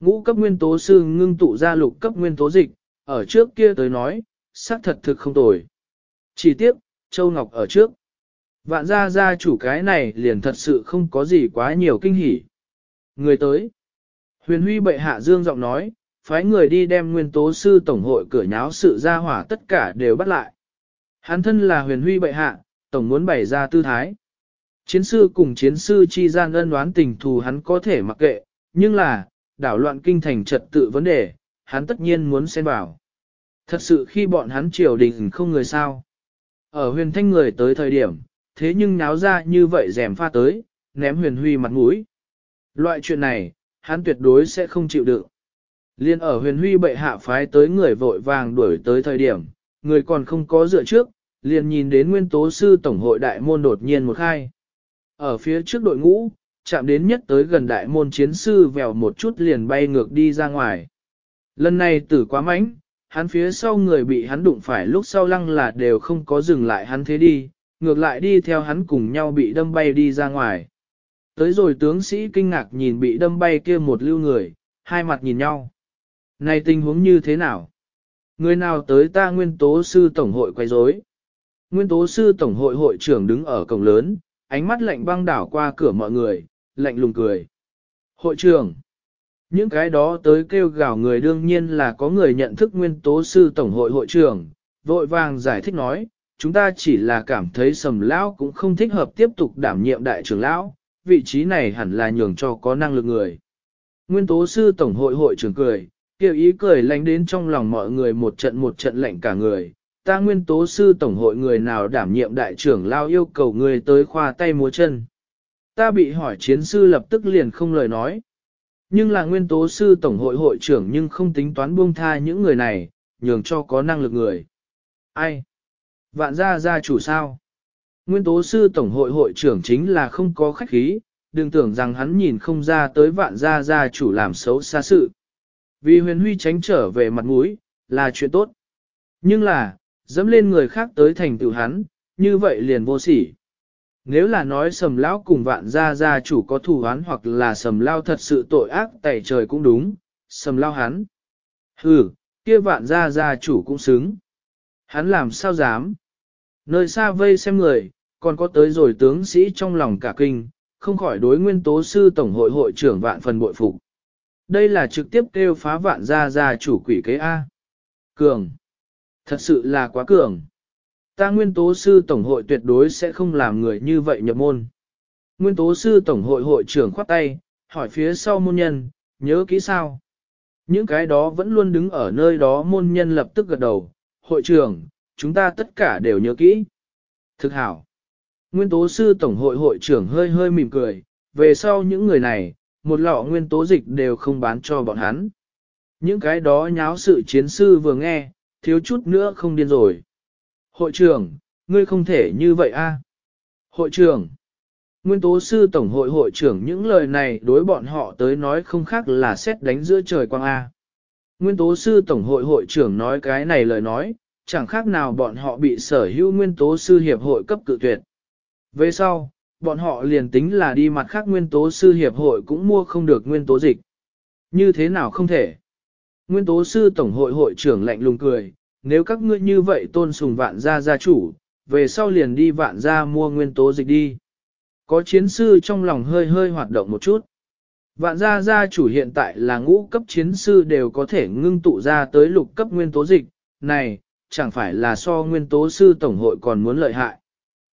Ngũ cấp nguyên tố sư ngưng tụ ra lục cấp nguyên tố dịch, ở trước kia tới nói, xác thật thực không tồi. Chỉ tiếc, Châu Ngọc ở trước. Vạn gia gia chủ cái này liền thật sự không có gì quá nhiều kinh hỉ. Người tới. Huyền huy bệ hạ dương giọng nói, phái người đi đem nguyên tố sư tổng hội cửa nháo sự ra hỏa tất cả đều bắt lại. Hắn thân là huyền huy bệ hạ, tổng muốn bày ra tư thái. Chiến sư cùng chiến sư chi gian ân đoán tình thù hắn có thể mặc kệ, nhưng là, đảo loạn kinh thành trật tự vấn đề, hắn tất nhiên muốn xen vào. Thật sự khi bọn hắn triều đình không người sao. Ở huyền thanh người tới thời điểm, thế nhưng náo ra như vậy rèm pha tới, ném huyền huy mặt mũi. Loại chuyện này, hắn tuyệt đối sẽ không chịu đựng. Liên ở huyền huy bệ hạ phái tới người vội vàng đuổi tới thời điểm, người còn không có dựa trước, liền nhìn đến nguyên tố sư tổng hội đại môn đột nhiên một khai. Ở phía trước đội ngũ, chạm đến nhất tới gần đại môn chiến sư vèo một chút liền bay ngược đi ra ngoài. Lần này tử quá mánh, hắn phía sau người bị hắn đụng phải lúc sau lăng là đều không có dừng lại hắn thế đi, ngược lại đi theo hắn cùng nhau bị đâm bay đi ra ngoài. Tới rồi tướng sĩ kinh ngạc nhìn bị đâm bay kia một lưu người, hai mặt nhìn nhau. Này tình huống như thế nào? Người nào tới ta nguyên tố sư tổng hội quay rối? Nguyên tố sư tổng hội hội trưởng đứng ở cổng lớn, ánh mắt lạnh băng đảo qua cửa mọi người, lạnh lùng cười. Hội trưởng, những cái đó tới kêu gào người đương nhiên là có người nhận thức nguyên tố sư tổng hội hội trưởng, vội vàng giải thích nói, chúng ta chỉ là cảm thấy sầm lão cũng không thích hợp tiếp tục đảm nhiệm đại trưởng lão, vị trí này hẳn là nhường cho có năng lực người. Nguyên tố sư tổng hội hội trưởng cười, kêu ý cười lánh đến trong lòng mọi người một trận một trận lạnh cả người. Ta nguyên tố sư tổng hội người nào đảm nhiệm đại trưởng lao yêu cầu người tới khoa tay múa chân. Ta bị hỏi chiến sư lập tức liền không lời nói. Nhưng là nguyên tố sư tổng hội hội trưởng nhưng không tính toán buông tha những người này, nhường cho có năng lực người. Ai? Vạn gia gia chủ sao? Nguyên tố sư tổng hội hội trưởng chính là không có khách khí, đừng tưởng rằng hắn nhìn không ra tới vạn gia gia chủ làm xấu xa sự. Vì huyền huy tránh trở về mặt mũi, là chuyện tốt. Nhưng là, dẫm lên người khác tới thành tựu hắn, như vậy liền vô sỉ. Nếu là nói sầm lão cùng vạn gia gia chủ có thù hắn hoặc là sầm lao thật sự tội ác tẩy trời cũng đúng, sầm lao hắn. Hừ, kia vạn gia gia chủ cũng xứng. Hắn làm sao dám? Nơi xa vây xem người, còn có tới rồi tướng sĩ trong lòng cả kinh, không khỏi đối nguyên tố sư tổng hội hội trưởng vạn phần bội phục. Đây là trực tiếp kêu phá vạn gia gia chủ quỷ kế A. Cường. Thật sự là quá cường. Ta nguyên tố sư tổng hội tuyệt đối sẽ không làm người như vậy nhập môn. Nguyên tố sư tổng hội hội trưởng khoát tay, hỏi phía sau môn nhân, nhớ kỹ sao? Những cái đó vẫn luôn đứng ở nơi đó môn nhân lập tức gật đầu, hội trưởng, chúng ta tất cả đều nhớ kỹ. Thực hảo. Nguyên tố sư tổng hội hội trưởng hơi hơi mỉm cười, về sau những người này, một lọ nguyên tố dịch đều không bán cho bọn hắn. Những cái đó nháo sự chiến sư vừa nghe, thiếu chút nữa không điên rồi. Hội trưởng, ngươi không thể như vậy a. Hội trưởng, nguyên tố sư tổng hội hội trưởng những lời này đối bọn họ tới nói không khác là xét đánh giữa trời quang A. Nguyên tố sư tổng hội hội trưởng nói cái này lời nói, chẳng khác nào bọn họ bị sở hữu nguyên tố sư hiệp hội cấp cự tuyệt. Về sau, bọn họ liền tính là đi mặt khác nguyên tố sư hiệp hội cũng mua không được nguyên tố dịch. Như thế nào không thể? Nguyên tố sư tổng hội hội trưởng lạnh lùng cười, nếu các ngươi như vậy tôn sùng vạn gia gia chủ, về sau liền đi vạn gia mua nguyên tố dịch đi. Có chiến sư trong lòng hơi hơi hoạt động một chút. Vạn gia gia chủ hiện tại là ngũ cấp chiến sư đều có thể ngưng tụ ra tới lục cấp nguyên tố dịch, này, chẳng phải là so nguyên tố sư tổng hội còn muốn lợi hại.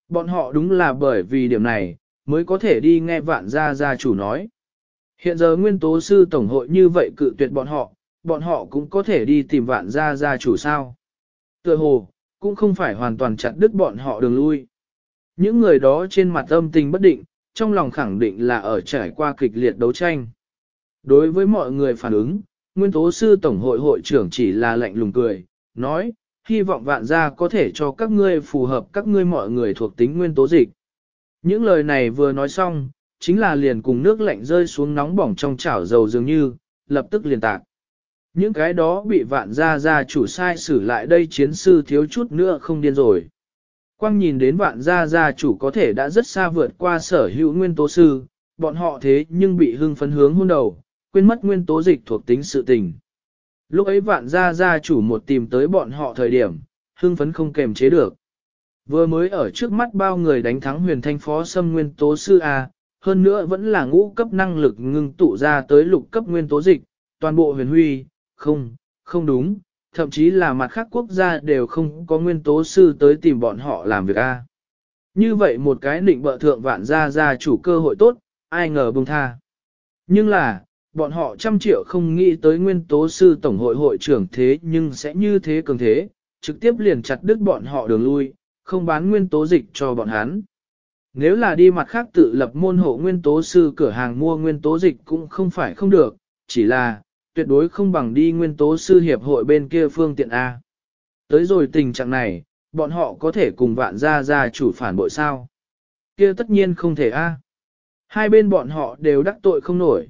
Bọn họ đúng là bởi vì điểm này, mới có thể đi nghe vạn gia gia chủ nói. Hiện giờ nguyên tố sư tổng hội như vậy cự tuyệt bọn họ, bọn họ cũng có thể đi tìm vạn gia gia chủ sao. Tựa hồ, cũng không phải hoàn toàn chặt đứt bọn họ đường lui. Những người đó trên mặt âm tình bất định, trong lòng khẳng định là ở trải qua kịch liệt đấu tranh. Đối với mọi người phản ứng, nguyên tố sư tổng hội hội trưởng chỉ là lạnh lùng cười, nói, hy vọng vạn gia có thể cho các ngươi phù hợp các ngươi mọi người thuộc tính nguyên tố dịch. Những lời này vừa nói xong, chính là liền cùng nước lạnh rơi xuống nóng bỏng trong chảo dầu dường như, lập tức liền tạc. Những cái đó bị vạn gia gia chủ sai xử lại đây chiến sư thiếu chút nữa không điên rồi. Quang nhìn đến vạn gia gia chủ có thể đã rất xa vượt qua sở hữu nguyên tố sư, bọn họ thế nhưng bị hưng phấn hướng hôn đầu, quên mất nguyên tố dịch thuộc tính sự tình. Lúc ấy vạn gia gia chủ một tìm tới bọn họ thời điểm, hưng phấn không kềm chế được. Vừa mới ở trước mắt bao người đánh thắng huyền thanh phó xâm nguyên tố sư A, hơn nữa vẫn là ngũ cấp năng lực ngưng tụ ra tới lục cấp nguyên tố dịch, toàn bộ huyền huy, không, không đúng, thậm chí là mặt khác quốc gia đều không có nguyên tố sư tới tìm bọn họ làm việc A. Như vậy một cái định bợ thượng vạn gia gia chủ cơ hội tốt, ai ngờ bông tha. Nhưng là, bọn họ trăm triệu không nghĩ tới nguyên tố sư tổng hội hội trưởng thế nhưng sẽ như thế cường thế, trực tiếp liền chặt đứt bọn họ đường lui, không bán nguyên tố dịch cho bọn hắn. Nếu là đi mặt khác tự lập môn hộ nguyên tố sư cửa hàng mua nguyên tố dịch cũng không phải không được, chỉ là, tuyệt đối không bằng đi nguyên tố sư hiệp hội bên kia phương tiện A. Tới rồi tình trạng này, bọn họ có thể cùng vạn gia gia chủ phản bội sao? Kia tất nhiên không thể A. Hai bên bọn họ đều đắc tội không nổi.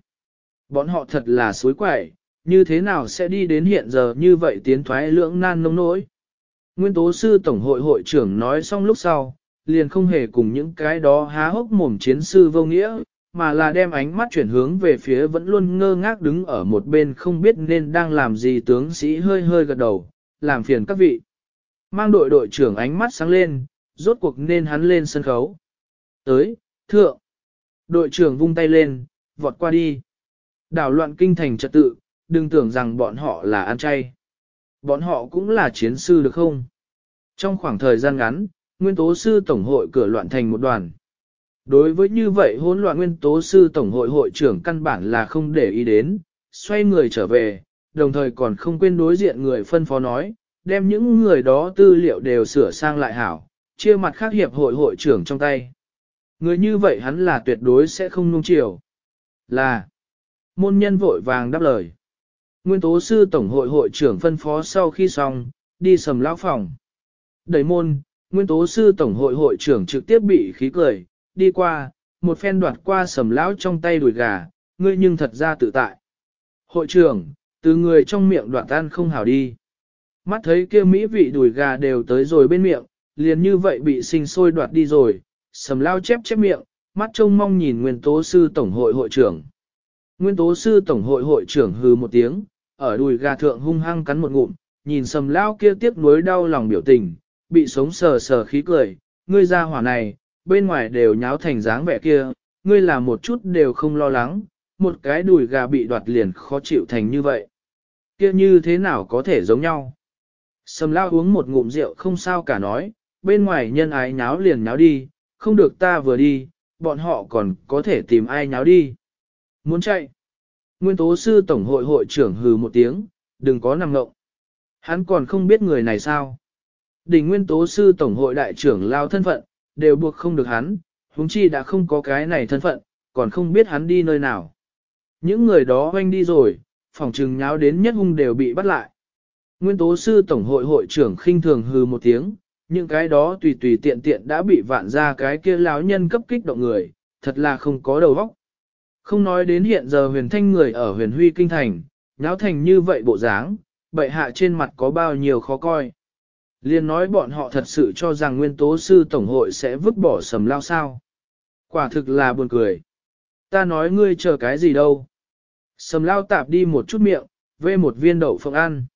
Bọn họ thật là suối quẩy, như thế nào sẽ đi đến hiện giờ như vậy tiến thoái lưỡng nan nông nỗi. Nguyên tố sư tổng hội hội trưởng nói xong lúc sau, liền không hề cùng những cái đó há hốc mồm chiến sư vô nghĩa, mà là đem ánh mắt chuyển hướng về phía vẫn luôn ngơ ngác đứng ở một bên không biết nên đang làm gì tướng sĩ hơi hơi gật đầu, làm phiền các vị. Mang đội đội trưởng ánh mắt sáng lên, rốt cuộc nên hắn lên sân khấu. Tới, thượng. Đội trưởng vung tay lên, vọt qua đi. Đảo loạn kinh thành trật tự, đừng tưởng rằng bọn họ là ăn chay. Bọn họ cũng là chiến sư được không? Trong khoảng thời gian ngắn, nguyên tố sư tổng hội cửa loạn thành một đoàn. Đối với như vậy hỗn loạn nguyên tố sư tổng hội hội trưởng căn bản là không để ý đến, xoay người trở về, đồng thời còn không quên đối diện người phân phó nói, đem những người đó tư liệu đều sửa sang lại hảo, chia mặt khác hiệp hội hội trưởng trong tay. Người như vậy hắn là tuyệt đối sẽ không nung chiều. Là, môn nhân vội vàng đáp lời. Nguyên tố sư tổng hội hội trưởng phân phó sau khi xong, đi sầm lão phòng. Đẩy môn, nguyên tố sư tổng hội hội trưởng trực tiếp bị khí cười, đi qua, một phen đoạt qua sầm lão trong tay đùi gà, ngươi nhưng thật ra tự tại. Hội trưởng, từ người trong miệng đoạt tan không hảo đi. Mắt thấy kia mỹ vị đùi gà đều tới rồi bên miệng, liền như vậy bị sinh sôi đoạt đi rồi, sầm lao chép chép miệng, mắt trông mong nhìn nguyên tố sư tổng hội hội trưởng. Nguyên tố sư tổng hội hội trưởng hừ một tiếng, ở đùi gà thượng hung hăng cắn một ngụm, nhìn sầm lao kia tiếc nuối đau lòng biểu tình, bị sống sờ sờ khí cười, ngươi ra hỏa này, bên ngoài đều nháo thành dáng vẻ kia, ngươi là một chút đều không lo lắng, một cái đùi gà bị đoạt liền khó chịu thành như vậy. Kia như thế nào có thể giống nhau? Sầm lao uống một ngụm rượu không sao cả nói, bên ngoài nhân ái nháo liền nháo đi, không được ta vừa đi, bọn họ còn có thể tìm ai nháo đi. Muốn chạy. Nguyên tố sư tổng hội hội trưởng hừ một tiếng, đừng có nằm ngộng. Hắn còn không biết người này sao. Đỉnh nguyên tố sư tổng hội đại trưởng lao thân phận, đều buộc không được hắn, huống chi đã không có cái này thân phận, còn không biết hắn đi nơi nào. Những người đó hoanh đi rồi, phòng trừng nháo đến nhất hung đều bị bắt lại. Nguyên tố sư tổng hội hội trưởng khinh thường hừ một tiếng, những cái đó tùy tùy tiện tiện đã bị vạn ra cái kia lão nhân cấp kích động người, thật là không có đầu óc. Không nói đến hiện giờ huyền thanh người ở huyền huy kinh thành, nháo thành như vậy bộ dáng, bệ hạ trên mặt có bao nhiêu khó coi. Liên nói bọn họ thật sự cho rằng nguyên tố sư tổng hội sẽ vứt bỏ sầm lao sao. Quả thực là buồn cười. Ta nói ngươi chờ cái gì đâu. Sầm lao tạp đi một chút miệng, vê một viên đậu phộng ăn.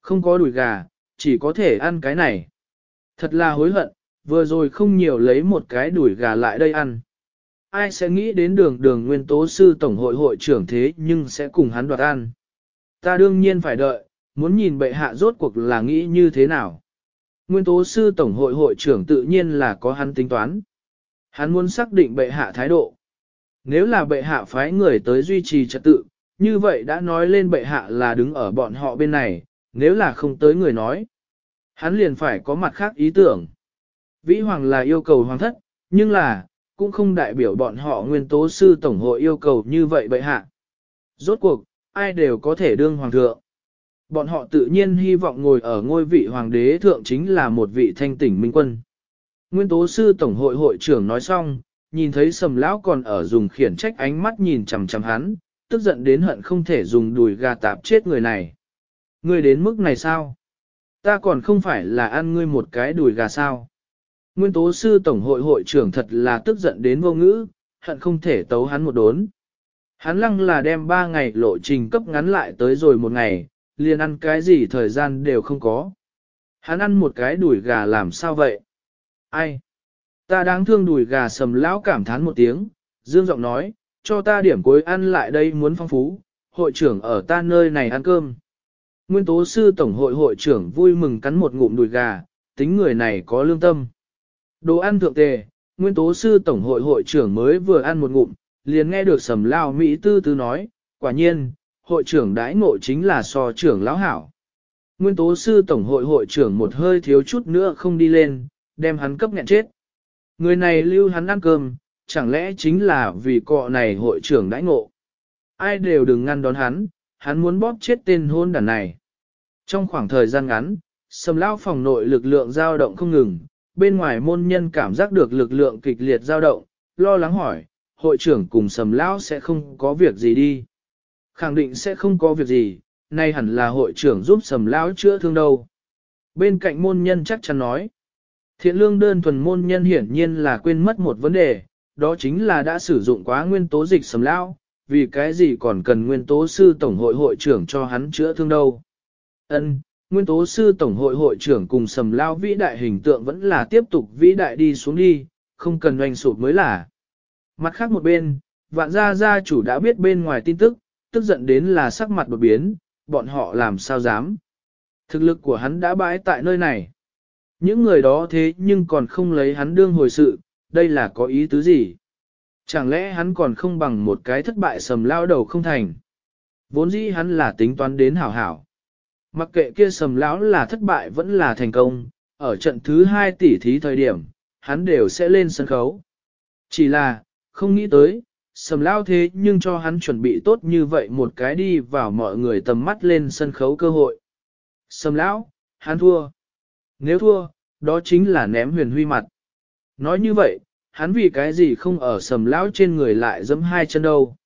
Không có đùi gà, chỉ có thể ăn cái này. Thật là hối hận, vừa rồi không nhiều lấy một cái đùi gà lại đây ăn. Ai sẽ nghĩ đến đường đường nguyên tố sư tổng hội hội trưởng thế nhưng sẽ cùng hắn đoạt ăn. Ta đương nhiên phải đợi, muốn nhìn bệ hạ rốt cuộc là nghĩ như thế nào. Nguyên tố sư tổng hội hội trưởng tự nhiên là có hắn tính toán. Hắn muốn xác định bệ hạ thái độ. Nếu là bệ hạ phái người tới duy trì trật tự, như vậy đã nói lên bệ hạ là đứng ở bọn họ bên này, nếu là không tới người nói. Hắn liền phải có mặt khác ý tưởng. Vĩ Hoàng là yêu cầu hoàng thất, nhưng là, cũng không đại biểu bọn họ nguyên tố sư tổng hội yêu cầu như vậy bệ hạ. Rốt cuộc, ai đều có thể đương hoàng thượng. Bọn họ tự nhiên hy vọng ngồi ở ngôi vị hoàng đế thượng chính là một vị thanh tỉnh minh quân. Nguyên tố sư tổng hội hội trưởng nói xong, nhìn thấy sầm lão còn ở dùng khiển trách ánh mắt nhìn chằm chằm hắn, tức giận đến hận không thể dùng đùi gà tạp chết người này. Ngươi đến mức này sao? Ta còn không phải là ăn ngươi một cái đùi gà sao? Nguyên tố sư tổng hội hội trưởng thật là tức giận đến vô ngữ, hận không thể tấu hắn một đốn. Hắn lăng là đem ba ngày lộ trình cấp ngắn lại tới rồi một ngày, liền ăn cái gì thời gian đều không có. Hắn ăn một cái đùi gà làm sao vậy? Ai? Ta đáng thương đùi gà sầm lão cảm thán một tiếng, dương giọng nói, cho ta điểm cuối ăn lại đây muốn phong phú, hội trưởng ở ta nơi này ăn cơm. Nguyên tố sư tổng hội hội trưởng vui mừng cắn một ngụm đùi gà, tính người này có lương tâm. Đồ ăn thượng tề, nguyên tố sư tổng hội hội trưởng mới vừa ăn một ngụm, liền nghe được sầm lao Mỹ tư tư nói, quả nhiên, hội trưởng đãi ngộ chính là so trưởng lão hảo. Nguyên tố sư tổng hội hội trưởng một hơi thiếu chút nữa không đi lên, đem hắn cấp nghẹn chết. Người này lưu hắn ăn cơm, chẳng lẽ chính là vì cọ này hội trưởng đãi ngộ. Ai đều đừng ngăn đón hắn, hắn muốn bóp chết tên hôn đàn này. Trong khoảng thời gian ngắn, sầm lao phòng nội lực lượng dao động không ngừng, bên ngoài môn nhân cảm giác được lực lượng kịch liệt dao động, lo lắng hỏi, hội trưởng cùng sầm lão sẽ không có việc gì đi. Khẳng định sẽ không có việc gì, nay hẳn là hội trưởng giúp sầm lão chữa thương đâu. Bên cạnh môn nhân chắc chắn nói, thiện lương đơn thuần môn nhân hiển nhiên là quên mất một vấn đề, đó chính là đã sử dụng quá nguyên tố dịch sầm lão, vì cái gì còn cần nguyên tố sư tổng hội hội trưởng cho hắn chữa thương đâu. Ân, nguyên tố sư tổng hội hội trưởng cùng sầm lao vĩ đại hình tượng vẫn là tiếp tục vĩ đại đi xuống đi, không cần oanh sụp mới là. Mặt khác một bên, vạn gia gia chủ đã biết bên ngoài tin tức, tức giận đến là sắc mặt đột biến, bọn họ làm sao dám. Thực lực của hắn đã bãi tại nơi này. Những người đó thế nhưng còn không lấy hắn đương hồi sự, đây là có ý tứ gì? Chẳng lẽ hắn còn không bằng một cái thất bại sầm lao đầu không thành? Vốn dĩ hắn là tính toán đến hảo hảo. Mặc kệ kia sầm lão là thất bại vẫn là thành công, ở trận thứ hai tỷ thí thời điểm, hắn đều sẽ lên sân khấu. Chỉ là, không nghĩ tới, sầm lão thế nhưng cho hắn chuẩn bị tốt như vậy một cái đi vào mọi người tầm mắt lên sân khấu cơ hội. Sầm lão, hắn thua. Nếu thua, đó chính là ném huyền huy mặt. Nói như vậy, hắn vì cái gì không ở sầm lão trên người lại giẫm hai chân đâu.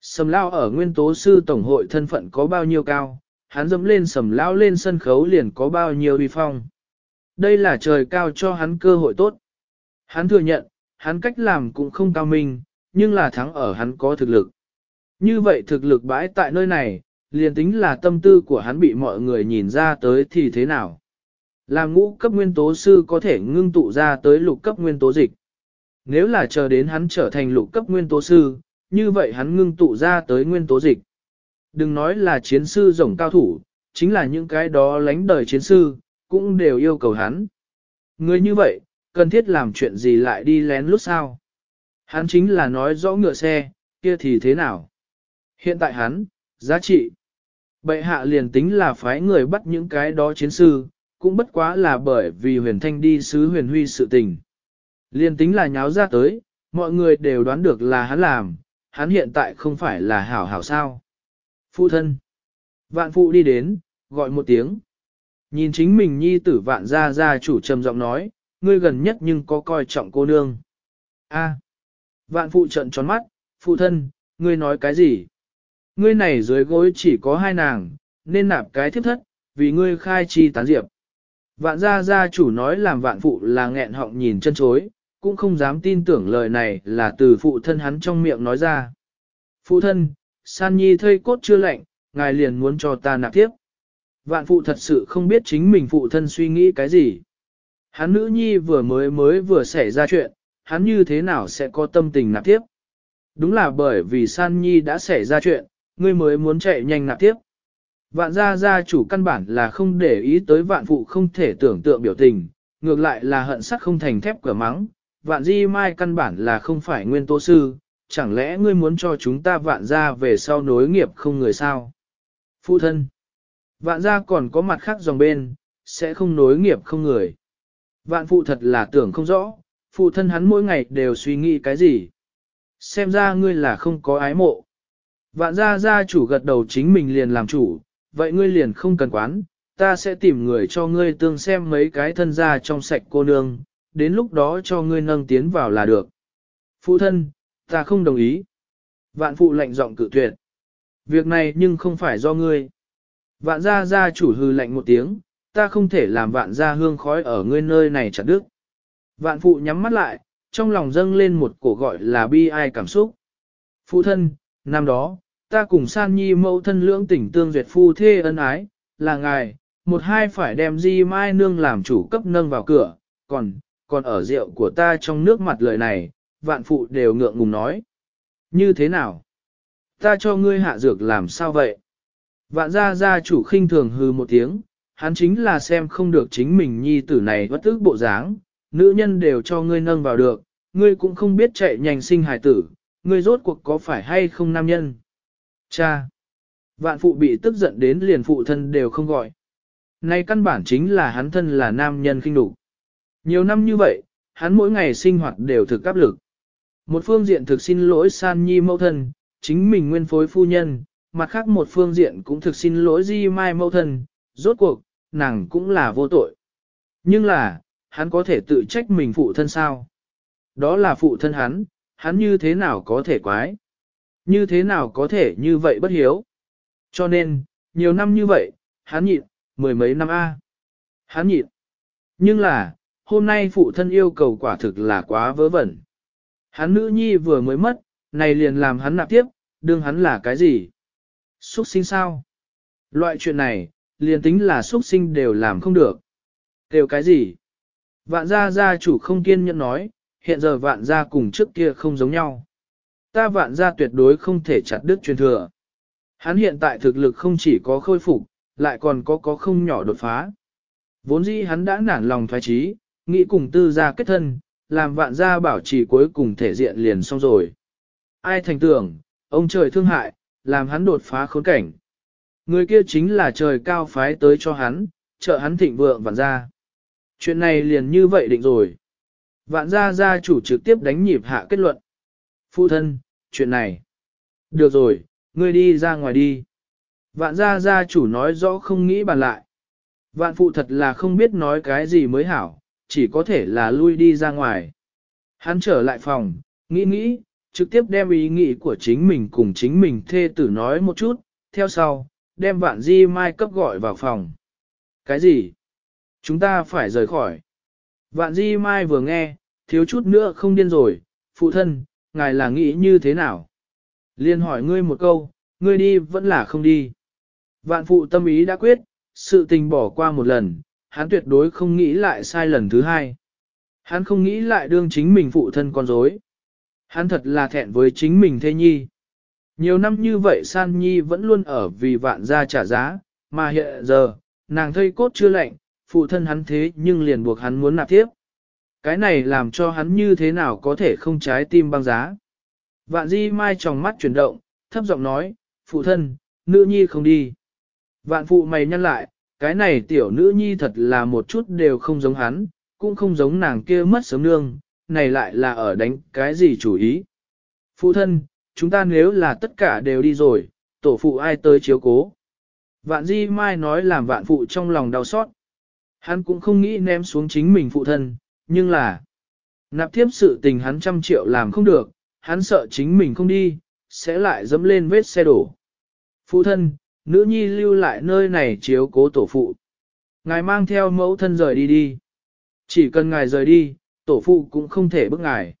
Sầm lão ở nguyên tố sư tổng hội thân phận có bao nhiêu cao, hắn dẫm lên sầm lão lên sân khấu liền có bao nhiêu uy phong. Đây là trời cao cho hắn cơ hội tốt. Hắn thừa nhận, hắn cách làm cũng không cao minh, nhưng là thắng ở hắn có thực lực. Như vậy thực lực bãi tại nơi này, liền tính là tâm tư của hắn bị mọi người nhìn ra tới thì thế nào. Là ngũ cấp nguyên tố sư có thể ngưng tụ ra tới lục cấp nguyên tố dịch. Nếu là chờ đến hắn trở thành lục cấp nguyên tố sư, như vậy hắn ngưng tụ ra tới nguyên tố dịch. Đừng nói là chiến sư rồng cao thủ, chính là những cái đó lánh đời chiến sư, cũng đều yêu cầu hắn. Người như vậy, cần thiết làm chuyện gì lại đi lén lút sao? Hắn chính là nói rõ ngựa xe, kia thì thế nào? Hiện tại hắn, giá trị. Bệ hạ liền tính là phái người bắt những cái đó chiến sư, cũng bất quá là bởi vì huyền thanh đi sứ huyền huy sự tình. Liền tính là nháo ra tới, mọi người đều đoán được là hắn làm, hắn hiện tại không phải là hảo hảo sao. Phụ thân. Vạn phụ đi đến, gọi một tiếng. Nhìn chính mình nhi tử vạn ra ra chủ trầm giọng nói, ngươi gần nhất nhưng có coi trọng cô nương. A. Vạn phụ trận tròn mắt, phụ thân, ngươi nói cái gì? Ngươi này dưới gối chỉ có hai nàng, nên nạp cái thiếp thất, vì ngươi khai chi tán diệp. Vạn gia gia chủ nói làm vạn phụ là nghẹn họng nhìn chân chối, cũng không dám tin tưởng lời này là từ phụ thân hắn trong miệng nói ra. Phụ thân, san nhi thây cốt chưa lạnh, ngài liền muốn cho ta nạp tiếp. Vạn phụ thật sự không biết chính mình phụ thân suy nghĩ cái gì. Hắn nữ nhi vừa mới mới vừa xảy ra chuyện, hắn như thế nào sẽ có tâm tình nạp tiếp. Đúng là bởi vì san nhi đã xảy ra chuyện, ngươi mới muốn chạy nhanh nạp tiếp. Vạn gia gia chủ căn bản là không để ý tới vạn phụ không thể tưởng tượng biểu tình, ngược lại là hận sắt không thành thép cửa mắng. Vạn di mai căn bản là không phải nguyên tố sư, chẳng lẽ ngươi muốn cho chúng ta vạn gia về sau nối nghiệp không người sao? Phụ thân, vạn gia còn có mặt khác dòng bên, sẽ không nối nghiệp không người. Vạn phụ thật là tưởng không rõ, phụ thân hắn mỗi ngày đều suy nghĩ cái gì. Xem ra ngươi là không có ái mộ. Vạn gia gia chủ gật đầu chính mình liền làm chủ, vậy ngươi liền không cần quán, ta sẽ tìm người cho ngươi tương xem mấy cái thân gia trong sạch cô nương, đến lúc đó cho ngươi nâng tiến vào là được. Phụ thân, ta không đồng ý. Vạn phụ lệnh giọng cự tuyệt. Việc này nhưng không phải do ngươi. Vạn gia gia chủ hư lạnh một tiếng, ta không thể làm vạn gia hương khói ở ngươi nơi này chặt đứt. Vạn phụ nhắm mắt lại, trong lòng dâng lên một cổ gọi là bi ai cảm xúc. Phụ thân, năm đó, ta cùng san nhi mẫu thân lưỡng tỉnh tương duyệt phu thê ân ái, là ngài, một hai phải đem di mai nương làm chủ cấp nâng vào cửa, còn, còn ở rượu của ta trong nước mặt lời này, vạn phụ đều ngượng ngùng nói. Như thế nào? Ta cho ngươi hạ dược làm sao vậy? Vạn gia gia chủ khinh thường hư một tiếng, hắn chính là xem không được chính mình nhi tử này bất tức bộ dáng, nữ nhân đều cho ngươi nâng vào được, ngươi cũng không biết chạy nhanh sinh hài tử, ngươi rốt cuộc có phải hay không nam nhân. Cha! Vạn phụ bị tức giận đến liền phụ thân đều không gọi. Nay căn bản chính là hắn thân là nam nhân kinh đủ. Nhiều năm như vậy, hắn mỗi ngày sinh hoạt đều thực áp lực. Một phương diện thực xin lỗi san nhi mẫu thân, chính mình nguyên phối phu nhân, mặt khác một phương diện cũng thực xin lỗi di mai mẫu thân, rốt cuộc, nàng cũng là vô tội. Nhưng là, hắn có thể tự trách mình phụ thân sao? Đó là phụ thân hắn, hắn như thế nào có thể quái? Như thế nào có thể như vậy bất hiếu? Cho nên, nhiều năm như vậy, hắn nhịn, mười mấy năm A. Hắn nhịn. Nhưng là, hôm nay phụ thân yêu cầu quả thực là quá vớ vẩn. Hắn nữ nhi vừa mới mất, này liền làm hắn nạp tiếp, đương hắn là cái gì? Xuất sinh sao? Loại chuyện này, liền tính là xuất sinh đều làm không được. Đều cái gì? Vạn gia gia chủ không kiên nhẫn nói, hiện giờ vạn gia cùng trước kia không giống nhau. Ta vạn gia tuyệt đối không thể chặt đứt truyền thừa. Hắn hiện tại thực lực không chỉ có khôi phục, lại còn có có không nhỏ đột phá. Vốn dĩ hắn đã nản lòng thoái trí, nghĩ cùng tư gia kết thân, làm vạn gia bảo trì cuối cùng thể diện liền xong rồi. Ai thành tưởng, ông trời thương hại, làm hắn đột phá khốn cảnh. Người kia chính là trời cao phái tới cho hắn, trợ hắn thịnh vượng vạn gia. Chuyện này liền như vậy định rồi. Vạn gia gia chủ trực tiếp đánh nhịp hạ kết luận. Phụ thân, chuyện này. Được rồi, ngươi đi ra ngoài đi. Vạn gia gia chủ nói rõ không nghĩ bàn lại. Vạn phụ thật là không biết nói cái gì mới hảo, chỉ có thể là lui đi ra ngoài. Hắn trở lại phòng, nghĩ nghĩ, trực tiếp đem ý nghĩ của chính mình cùng chính mình thê tử nói một chút, theo sau, đem vạn di mai cấp gọi vào phòng. Cái gì? Chúng ta phải rời khỏi. Vạn di mai vừa nghe, thiếu chút nữa không điên rồi, phụ thân, ngài là nghĩ như thế nào? Liên hỏi ngươi một câu, ngươi đi vẫn là không đi. Vạn phụ tâm ý đã quyết, sự tình bỏ qua một lần, hắn tuyệt đối không nghĩ lại sai lần thứ hai. Hắn không nghĩ lại đương chính mình phụ thân con dối. Hắn thật là thẹn với chính mình thê nhi. Nhiều năm như vậy san nhi vẫn luôn ở vì vạn gia trả giá, mà hiện giờ, nàng thây cốt chưa lạnh, phụ thân hắn thế nhưng liền buộc hắn muốn nạp tiếp. Cái này làm cho hắn như thế nào có thể không trái tim băng giá. Vạn di mai tròng mắt chuyển động, thấp giọng nói, phụ thân, nữ nhi không đi. Vạn phụ mày nhăn lại, cái này tiểu nữ nhi thật là một chút đều không giống hắn, cũng không giống nàng kia mất sớm nương, này lại là ở đánh cái gì chủ ý. Phụ thân, chúng ta nếu là tất cả đều đi rồi, tổ phụ ai tới chiếu cố. Vạn di mai nói làm vạn phụ trong lòng đau xót. Hắn cũng không nghĩ ném xuống chính mình phụ thân, nhưng là nạp tiếp sự tình hắn trăm triệu làm không được, hắn sợ chính mình không đi, sẽ lại dẫm lên vết xe đổ. Phụ thân, nữ nhi lưu lại nơi này chiếu cố tổ phụ. Ngài mang theo mẫu thân rời đi đi. Chỉ cần ngài rời đi, tổ phụ cũng không thể bức ngài.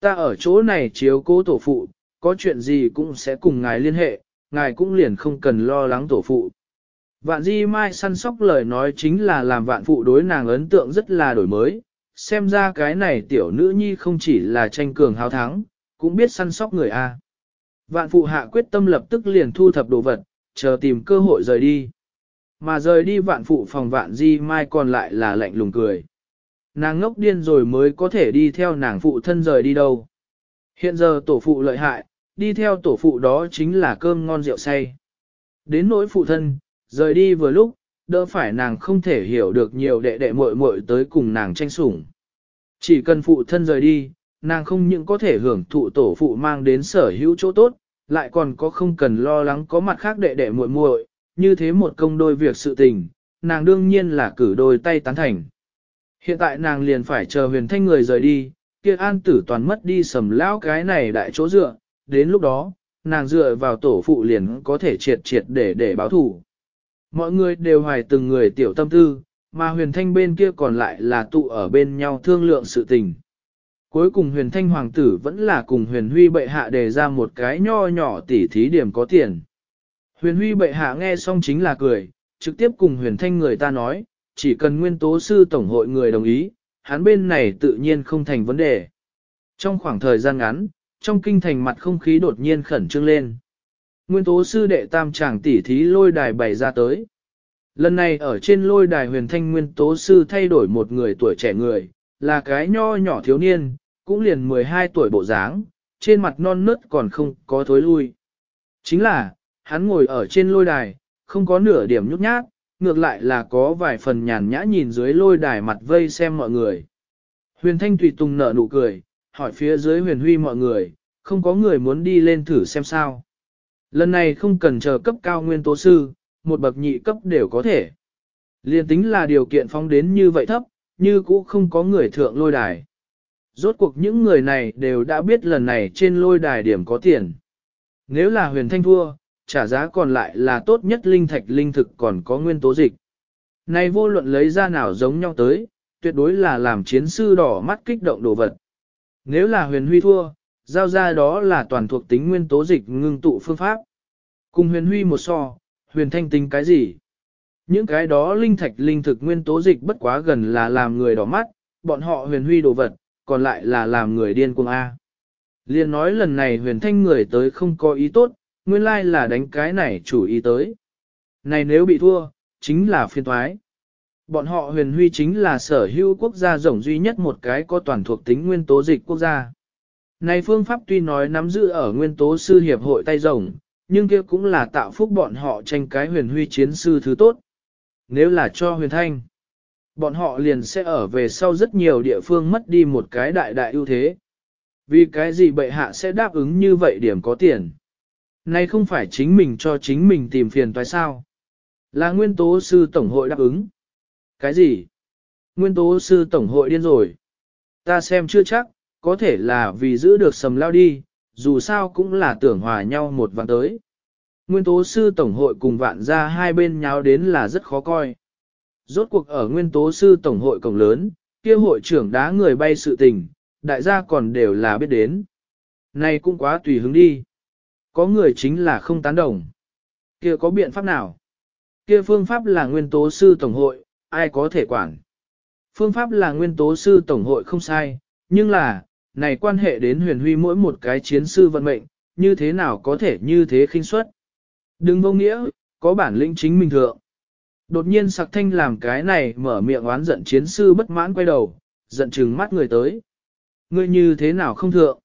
Ta ở chỗ này chiếu cố tổ phụ, có chuyện gì cũng sẽ cùng ngài liên hệ, ngài cũng liền không cần lo lắng tổ phụ. Vạn di mai săn sóc lời nói chính là làm vạn phụ đối nàng ấn tượng rất là đổi mới, xem ra cái này tiểu nữ nhi không chỉ là tranh cường hào thắng, cũng biết săn sóc người A. Vạn phụ hạ quyết tâm lập tức liền thu thập đồ vật, chờ tìm cơ hội rời đi. Mà rời đi vạn phụ phòng vạn di mai còn lại là lạnh lùng cười. Nàng ngốc điên rồi mới có thể đi theo nàng phụ thân rời đi đâu. Hiện giờ tổ phụ lợi hại, đi theo tổ phụ đó chính là cơm ngon rượu say. Đến nỗi phụ thân, rời đi vừa lúc, đỡ phải nàng không thể hiểu được nhiều đệ đệ muội muội tới cùng nàng tranh sủng. Chỉ cần phụ thân rời đi, nàng không những có thể hưởng thụ tổ phụ mang đến sở hữu chỗ tốt, lại còn có không cần lo lắng có mặt khác đệ đệ muội muội, như thế một công đôi việc sự tình, nàng đương nhiên là cử đôi tay tán thành. Hiện tại nàng liền phải chờ huyền thanh người rời đi, kia an tử toàn mất đi sầm lão cái này đại chỗ dựa, đến lúc đó, nàng dựa vào tổ phụ liền có thể triệt triệt để để báo thủ. Mọi người đều hoài từng người tiểu tâm tư, mà huyền thanh bên kia còn lại là tụ ở bên nhau thương lượng sự tình. Cuối cùng huyền thanh hoàng tử vẫn là cùng huyền huy bệ hạ đề ra một cái nho nhỏ tỉ thí điểm có tiền. Huyền huy bệ hạ nghe xong chính là cười, trực tiếp cùng huyền thanh người ta nói, chỉ cần nguyên tố sư tổng hội người đồng ý, hắn bên này tự nhiên không thành vấn đề. Trong khoảng thời gian ngắn, trong kinh thành mặt không khí đột nhiên khẩn trương lên. Nguyên tố sư đệ tam tràng tỉ thí lôi đài bày ra tới. Lần này ở trên lôi đài huyền thanh nguyên tố sư thay đổi một người tuổi trẻ người, là cái nho nhỏ thiếu niên, cũng liền 12 tuổi bộ dáng, trên mặt non nớt còn không có thối lui. Chính là, hắn ngồi ở trên lôi đài, không có nửa điểm nhút nhát, ngược lại là có vài phần nhàn nhã nhìn dưới lôi đài mặt vây xem mọi người. Huyền Thanh Tùy Tùng nở nụ cười, hỏi phía dưới huyền huy mọi người, không có người muốn đi lên thử xem sao. Lần này không cần chờ cấp cao nguyên tố sư, một bậc nhị cấp đều có thể. Liên tính là điều kiện phong đến như vậy thấp, như cũ không có người thượng lôi đài. Rốt cuộc những người này đều đã biết lần này trên lôi đài điểm có tiền. Nếu là huyền thanh thua, trả giá còn lại là tốt nhất linh thạch linh thực còn có nguyên tố dịch. Này vô luận lấy ra nào giống nhau tới, tuyệt đối là làm chiến sư đỏ mắt kích động đồ vật. Nếu là huyền huy thua, giao ra đó là toàn thuộc tính nguyên tố dịch ngưng tụ phương pháp. Cùng huyền huy một so, huyền thanh tính cái gì? Những cái đó linh thạch linh thực nguyên tố dịch bất quá gần là làm người đỏ mắt, bọn họ huyền huy đồ vật, còn lại là làm người điên cuồng A. Liên nói lần này huyền thanh người tới không có ý tốt, nguyên lai là đánh cái này chủ ý tới. Này nếu bị thua, chính là phiên thoái. Bọn họ huyền huy chính là sở hữu quốc gia rộng duy nhất một cái có toàn thuộc tính nguyên tố dịch quốc gia. Này phương pháp tuy nói nắm giữ ở nguyên tố sư hiệp hội tay rồng, nhưng kia cũng là tạo phúc bọn họ tranh cái huyền huy chiến sư thứ tốt. Nếu là cho huyền thanh, bọn họ liền sẽ ở về sau rất nhiều địa phương mất đi một cái đại đại ưu thế. Vì cái gì bệ hạ sẽ đáp ứng như vậy điểm có tiền? nay không phải chính mình cho chính mình tìm phiền toái sao? Là nguyên tố sư tổng hội đáp ứng. Cái gì? Nguyên tố sư tổng hội điên rồi. Ta xem chưa chắc, có thể là vì giữ được sầm lao đi, dù sao cũng là tưởng hòa nhau một vạn tới. Nguyên tố sư tổng hội cùng vạn ra hai bên nháo đến là rất khó coi. Rốt cuộc ở nguyên tố sư tổng hội cổng lớn, kia hội trưởng đá người bay sự tình, đại gia còn đều là biết đến. Này cũng quá tùy hứng đi. Có người chính là không tán đồng. kia có biện pháp nào? Kia phương pháp là nguyên tố sư tổng hội, ai có thể quản. Phương pháp là nguyên tố sư tổng hội không sai, nhưng là, này quan hệ đến huyền huy mỗi một cái chiến sư vận mệnh, như thế nào có thể như thế khinh suất. Đừng vô nghĩa, có bản lĩnh chính mình thượng. Đột nhiên sặc thanh làm cái này mở miệng oán giận chiến sư bất mãn quay đầu, giận chừng mắt người tới. Ngươi như thế nào không thượng?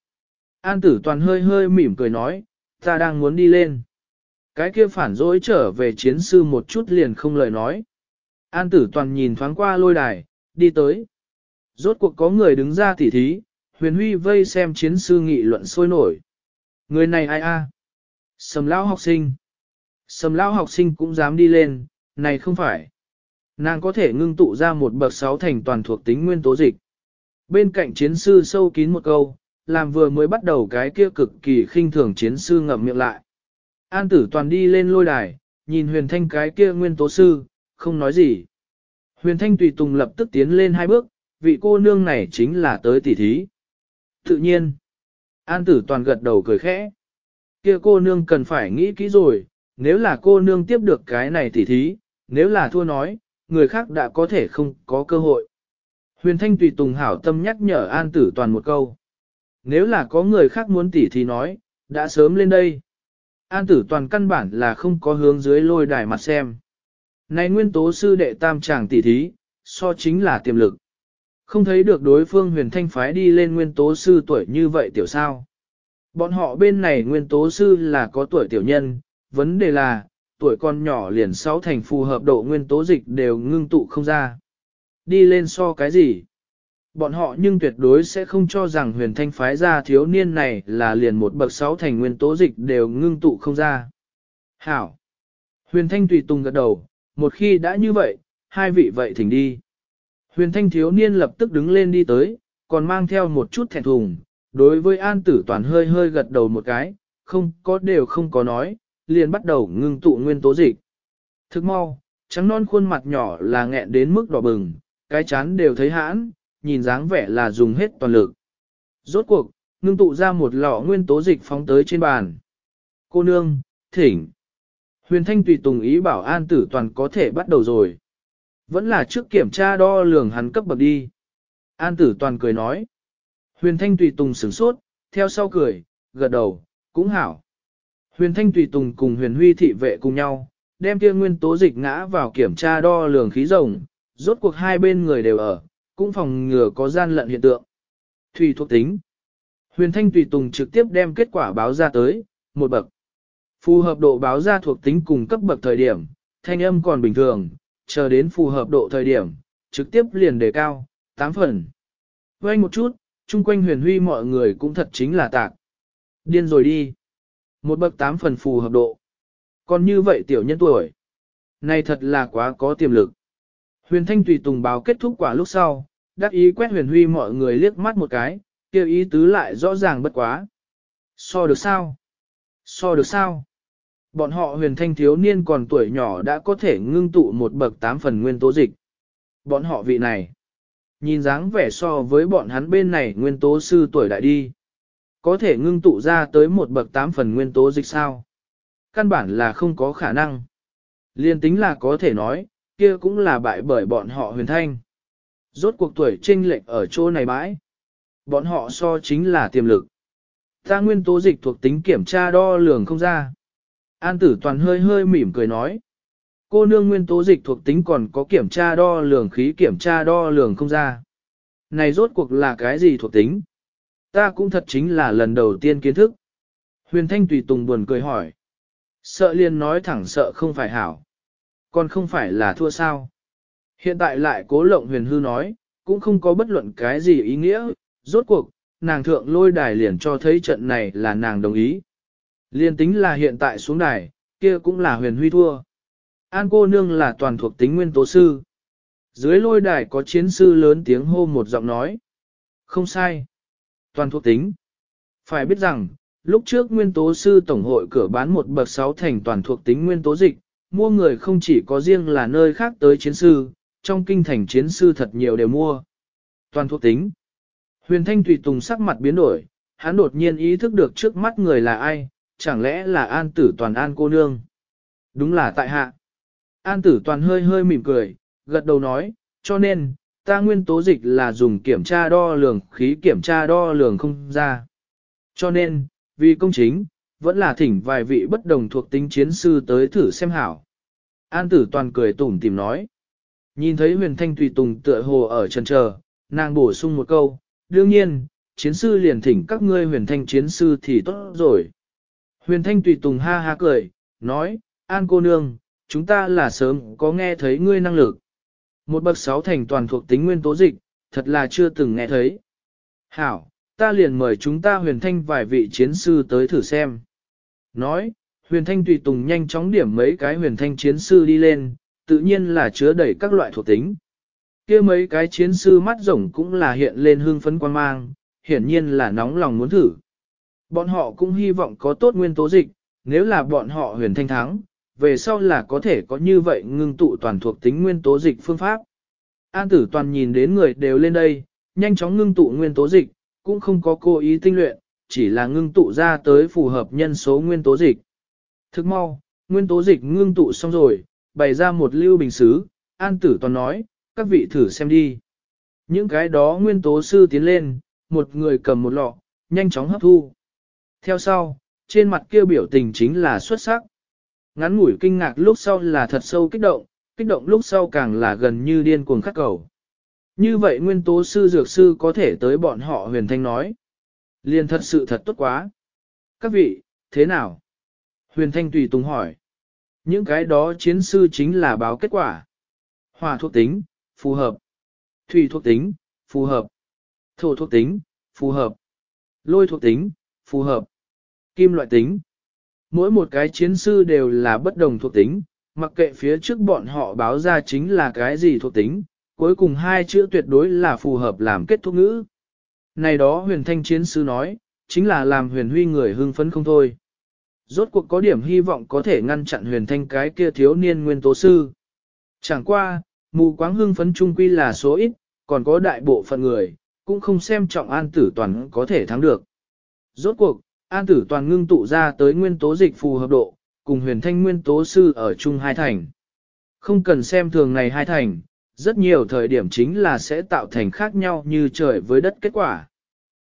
An tử toàn hơi hơi mỉm cười nói, ta đang muốn đi lên. Cái kia phản dối trở về chiến sư một chút liền không lời nói. An tử toàn nhìn thoáng qua lôi đài, đi tới. Rốt cuộc có người đứng ra tỉ thí, huyền huy vây xem chiến sư nghị luận sôi nổi. Người này ai a? Sầm lão học sinh. Sầm lão học sinh cũng dám đi lên, này không phải. Nàng có thể ngưng tụ ra một bậc sáu thành toàn thuộc tính nguyên tố dịch. Bên cạnh chiến sư sâu kín một câu, làm vừa mới bắt đầu cái kia cực kỳ khinh thường chiến sư ngậm miệng lại. An tử toàn đi lên lôi đài, nhìn huyền thanh cái kia nguyên tố sư, không nói gì. Huyền thanh tùy tùng lập tức tiến lên hai bước, vị cô nương này chính là tới tỉ thí. Tự nhiên, an tử toàn gật đầu cười khẽ. Kia cô nương cần phải nghĩ kỹ rồi, nếu là cô nương tiếp được cái này tỉ thí, nếu là thua nói, người khác đã có thể không có cơ hội. Huyền Thanh tùy tùng hảo tâm nhắc nhở An Tử Toàn một câu. Nếu là có người khác muốn tỉ thì nói, đã sớm lên đây. An Tử Toàn căn bản là không có hướng dưới lôi đài mặt xem. Này nguyên tố sư đệ tam tràng tỉ thí, so chính là tiềm lực. Không thấy được đối phương huyền thanh phái đi lên nguyên tố sư tuổi như vậy tiểu sao. Bọn họ bên này nguyên tố sư là có tuổi tiểu nhân, vấn đề là, tuổi con nhỏ liền sáu thành phù hợp độ nguyên tố dịch đều ngưng tụ không ra. Đi lên so cái gì? Bọn họ nhưng tuyệt đối sẽ không cho rằng huyền thanh phái ra thiếu niên này là liền một bậc sáu thành nguyên tố dịch đều ngưng tụ không ra. Hảo! Huyền thanh tùy tùng gật đầu, một khi đã như vậy, hai vị vậy thỉnh đi. Huyền thanh thiếu niên lập tức đứng lên đi tới, còn mang theo một chút thẹn thùng, đối với an tử toàn hơi hơi gật đầu một cái, không có đều không có nói, liền bắt đầu ngưng tụ nguyên tố dịch. Thức mau, trắng non khuôn mặt nhỏ là nghẹn đến mức đỏ bừng, cái chán đều thấy hãn, nhìn dáng vẻ là dùng hết toàn lực. Rốt cuộc, ngưng tụ ra một lọ nguyên tố dịch phóng tới trên bàn. Cô nương, thỉnh. Huyền Thanh tùy tùng ý bảo an tử toàn có thể bắt đầu rồi. Vẫn là trước kiểm tra đo lường hắn cấp bậc đi. An tử toàn cười nói. Huyền Thanh tùy tùng sửng sốt, theo sau cười, gật đầu, cũng hảo. Huyền Thanh tùy tùng cùng huyền huy thị vệ cùng nhau, đem kia nguyên tố dịch ngã vào kiểm tra đo lường khí rồng, rốt cuộc hai bên người đều ở, cũng phòng ngừa có gian lận hiện tượng. Thủy thuộc tính. Huyền Thanh tùy tùng trực tiếp đem kết quả báo ra tới, một bậc. Phù hợp độ báo ra thuộc tính cùng cấp bậc thời điểm, thanh âm còn bình thường, chờ đến phù hợp độ thời điểm, trực tiếp liền đề cao, 8 phần. Quay một chút, chung quanh huyền huy mọi người cũng thật chính là tạc. Điên rồi đi. Một bậc tám phần phù hợp độ. Còn như vậy tiểu nhân tuổi. Này thật là quá có tiềm lực. Huyền Thanh tùy tùng báo kết thúc quả lúc sau, đắc ý quét huyền huy mọi người liếc mắt một cái, kêu ý tứ lại rõ ràng bất quá. So được sao? So được sao? Bọn họ huyền thanh thiếu niên còn tuổi nhỏ đã có thể ngưng tụ một bậc tám phần nguyên tố dịch. Bọn họ vị này. Nhìn dáng vẻ so với bọn hắn bên này nguyên tố sư tuổi đại đi. Có thể ngưng tụ ra tới một bậc tám phần nguyên tố dịch sao? Căn bản là không có khả năng. Liên tính là có thể nói, kia cũng là bại bởi bọn họ huyền thanh. Rốt cuộc tuổi trinh lệch ở chỗ này bãi. Bọn họ so chính là tiềm lực. Ta nguyên tố dịch thuộc tính kiểm tra đo lường không ra. An tử toàn hơi hơi mỉm cười nói. Cô nương nguyên tố dịch thuộc tính còn có kiểm tra đo lường khí kiểm tra đo lường không ra. Này rốt cuộc là cái gì thuộc tính? Ta cũng thật chính là lần đầu tiên kiến thức. Huyền Thanh Tùy Tùng buồn cười hỏi. Sợ liền nói thẳng sợ không phải hảo. Còn không phải là thua sao. Hiện tại lại cố lộng huyền hư nói, cũng không có bất luận cái gì ý nghĩa, rốt cuộc, nàng thượng lôi đài liền cho thấy trận này là nàng đồng ý. Liên tính là hiện tại xuống đài, kia cũng là huyền huy thua. An cô nương là toàn thuộc tính nguyên tố sư. Dưới lôi đài có chiến sư lớn tiếng hô một giọng nói. Không sai. Toàn thuộc tính. Phải biết rằng, lúc trước nguyên tố sư tổng hội cửa bán một bậc sáu thành toàn thuộc tính nguyên tố dịch, mua người không chỉ có riêng là nơi khác tới chiến sư, trong kinh thành chiến sư thật nhiều đều mua. Toàn thuộc tính. Huyền Thanh Tùy Tùng sắc mặt biến đổi, hắn đột nhiên ý thức được trước mắt người là ai, chẳng lẽ là an tử toàn an cô nương. Đúng là tại hạ. An tử toàn hơi hơi mỉm cười, gật đầu nói, cho nên, ta nguyên tố dịch là dùng kiểm tra đo lường khí kiểm tra đo lường không ra. Cho nên, vì công chính, vẫn là thỉnh vài vị bất đồng thuộc tính chiến sư tới thử xem hảo. An tử toàn cười tủm tìm nói. Nhìn thấy huyền thanh tùy tùng tựa hồ ở chân chờ, nàng bổ sung một câu, đương nhiên, chiến sư liền thỉnh các ngươi huyền thanh chiến sư thì tốt rồi. Huyền thanh tùy tùng ha ha cười, nói, An cô nương, chúng ta là sớm có nghe thấy ngươi năng lực. Một bậc sáu thành toàn thuộc tính nguyên tố dịch, thật là chưa từng nghe thấy. Hảo, ta liền mời chúng ta huyền thanh vài vị chiến sư tới thử xem. Nói, huyền thanh tùy tùng nhanh chóng điểm mấy cái huyền thanh chiến sư đi lên, tự nhiên là chứa đầy các loại thuộc tính. kia mấy cái chiến sư mắt rồng cũng là hiện lên hương phấn quan mang, hiển nhiên là nóng lòng muốn thử. Bọn họ cũng hy vọng có tốt nguyên tố dịch, nếu là bọn họ huyền thanh thắng, về sau là có thể có như vậy ngưng tụ toàn thuộc tính nguyên tố dịch phương pháp. An tử toàn nhìn đến người đều lên đây, nhanh chóng ngưng tụ nguyên tố dịch, cũng không có cố ý tinh luyện, chỉ là ngưng tụ ra tới phù hợp nhân số nguyên tố dịch. Thức mau, nguyên tố dịch ngưng tụ xong rồi, bày ra một lưu bình xứ, an tử toàn nói, các vị thử xem đi. Những cái đó nguyên tố sư tiến lên, một người cầm một lọ, nhanh chóng hấp thu. Theo sau, trên mặt kia biểu tình chính là xuất sắc. Ngắn ngủi kinh ngạc lúc sau là thật sâu kích động, kích động lúc sau càng là gần như điên cuồng khắc cầu. Như vậy nguyên tố sư dược sư có thể tới bọn họ huyền thanh nói. Liền thật sự thật tốt quá. Các vị, thế nào? Huyền thanh tùy tùng hỏi. Những cái đó chiến sư chính là báo kết quả. Hỏa thuộc tính, phù hợp. Thủy thuộc tính, phù hợp. Thổ thuộc tính, phù hợp. Lôi thuộc tính, phù hợp. Kim loại tính. Mỗi một cái chiến sư đều là bất đồng thuộc tính, mặc kệ phía trước bọn họ báo ra chính là cái gì thuộc tính, cuối cùng hai chữ tuyệt đối là phù hợp làm kết thúc ngữ. Này đó huyền thanh chiến sư nói, chính là làm huyền huy người hưng phấn không thôi. Rốt cuộc có điểm hy vọng có thể ngăn chặn huyền thanh cái kia thiếu niên nguyên tố sư. Chẳng qua, mù quáng hưng phấn trung quy là số ít, còn có đại bộ phận người, cũng không xem trọng an tử toàn có thể thắng được. Rốt cuộc, an tử toàn ngưng tụ ra tới nguyên tố dịch phù hợp độ, cùng huyền thanh nguyên tố sư ở chung hai thành. Không cần xem thường này hai thành, rất nhiều thời điểm chính là sẽ tạo thành khác nhau như trời với đất kết quả.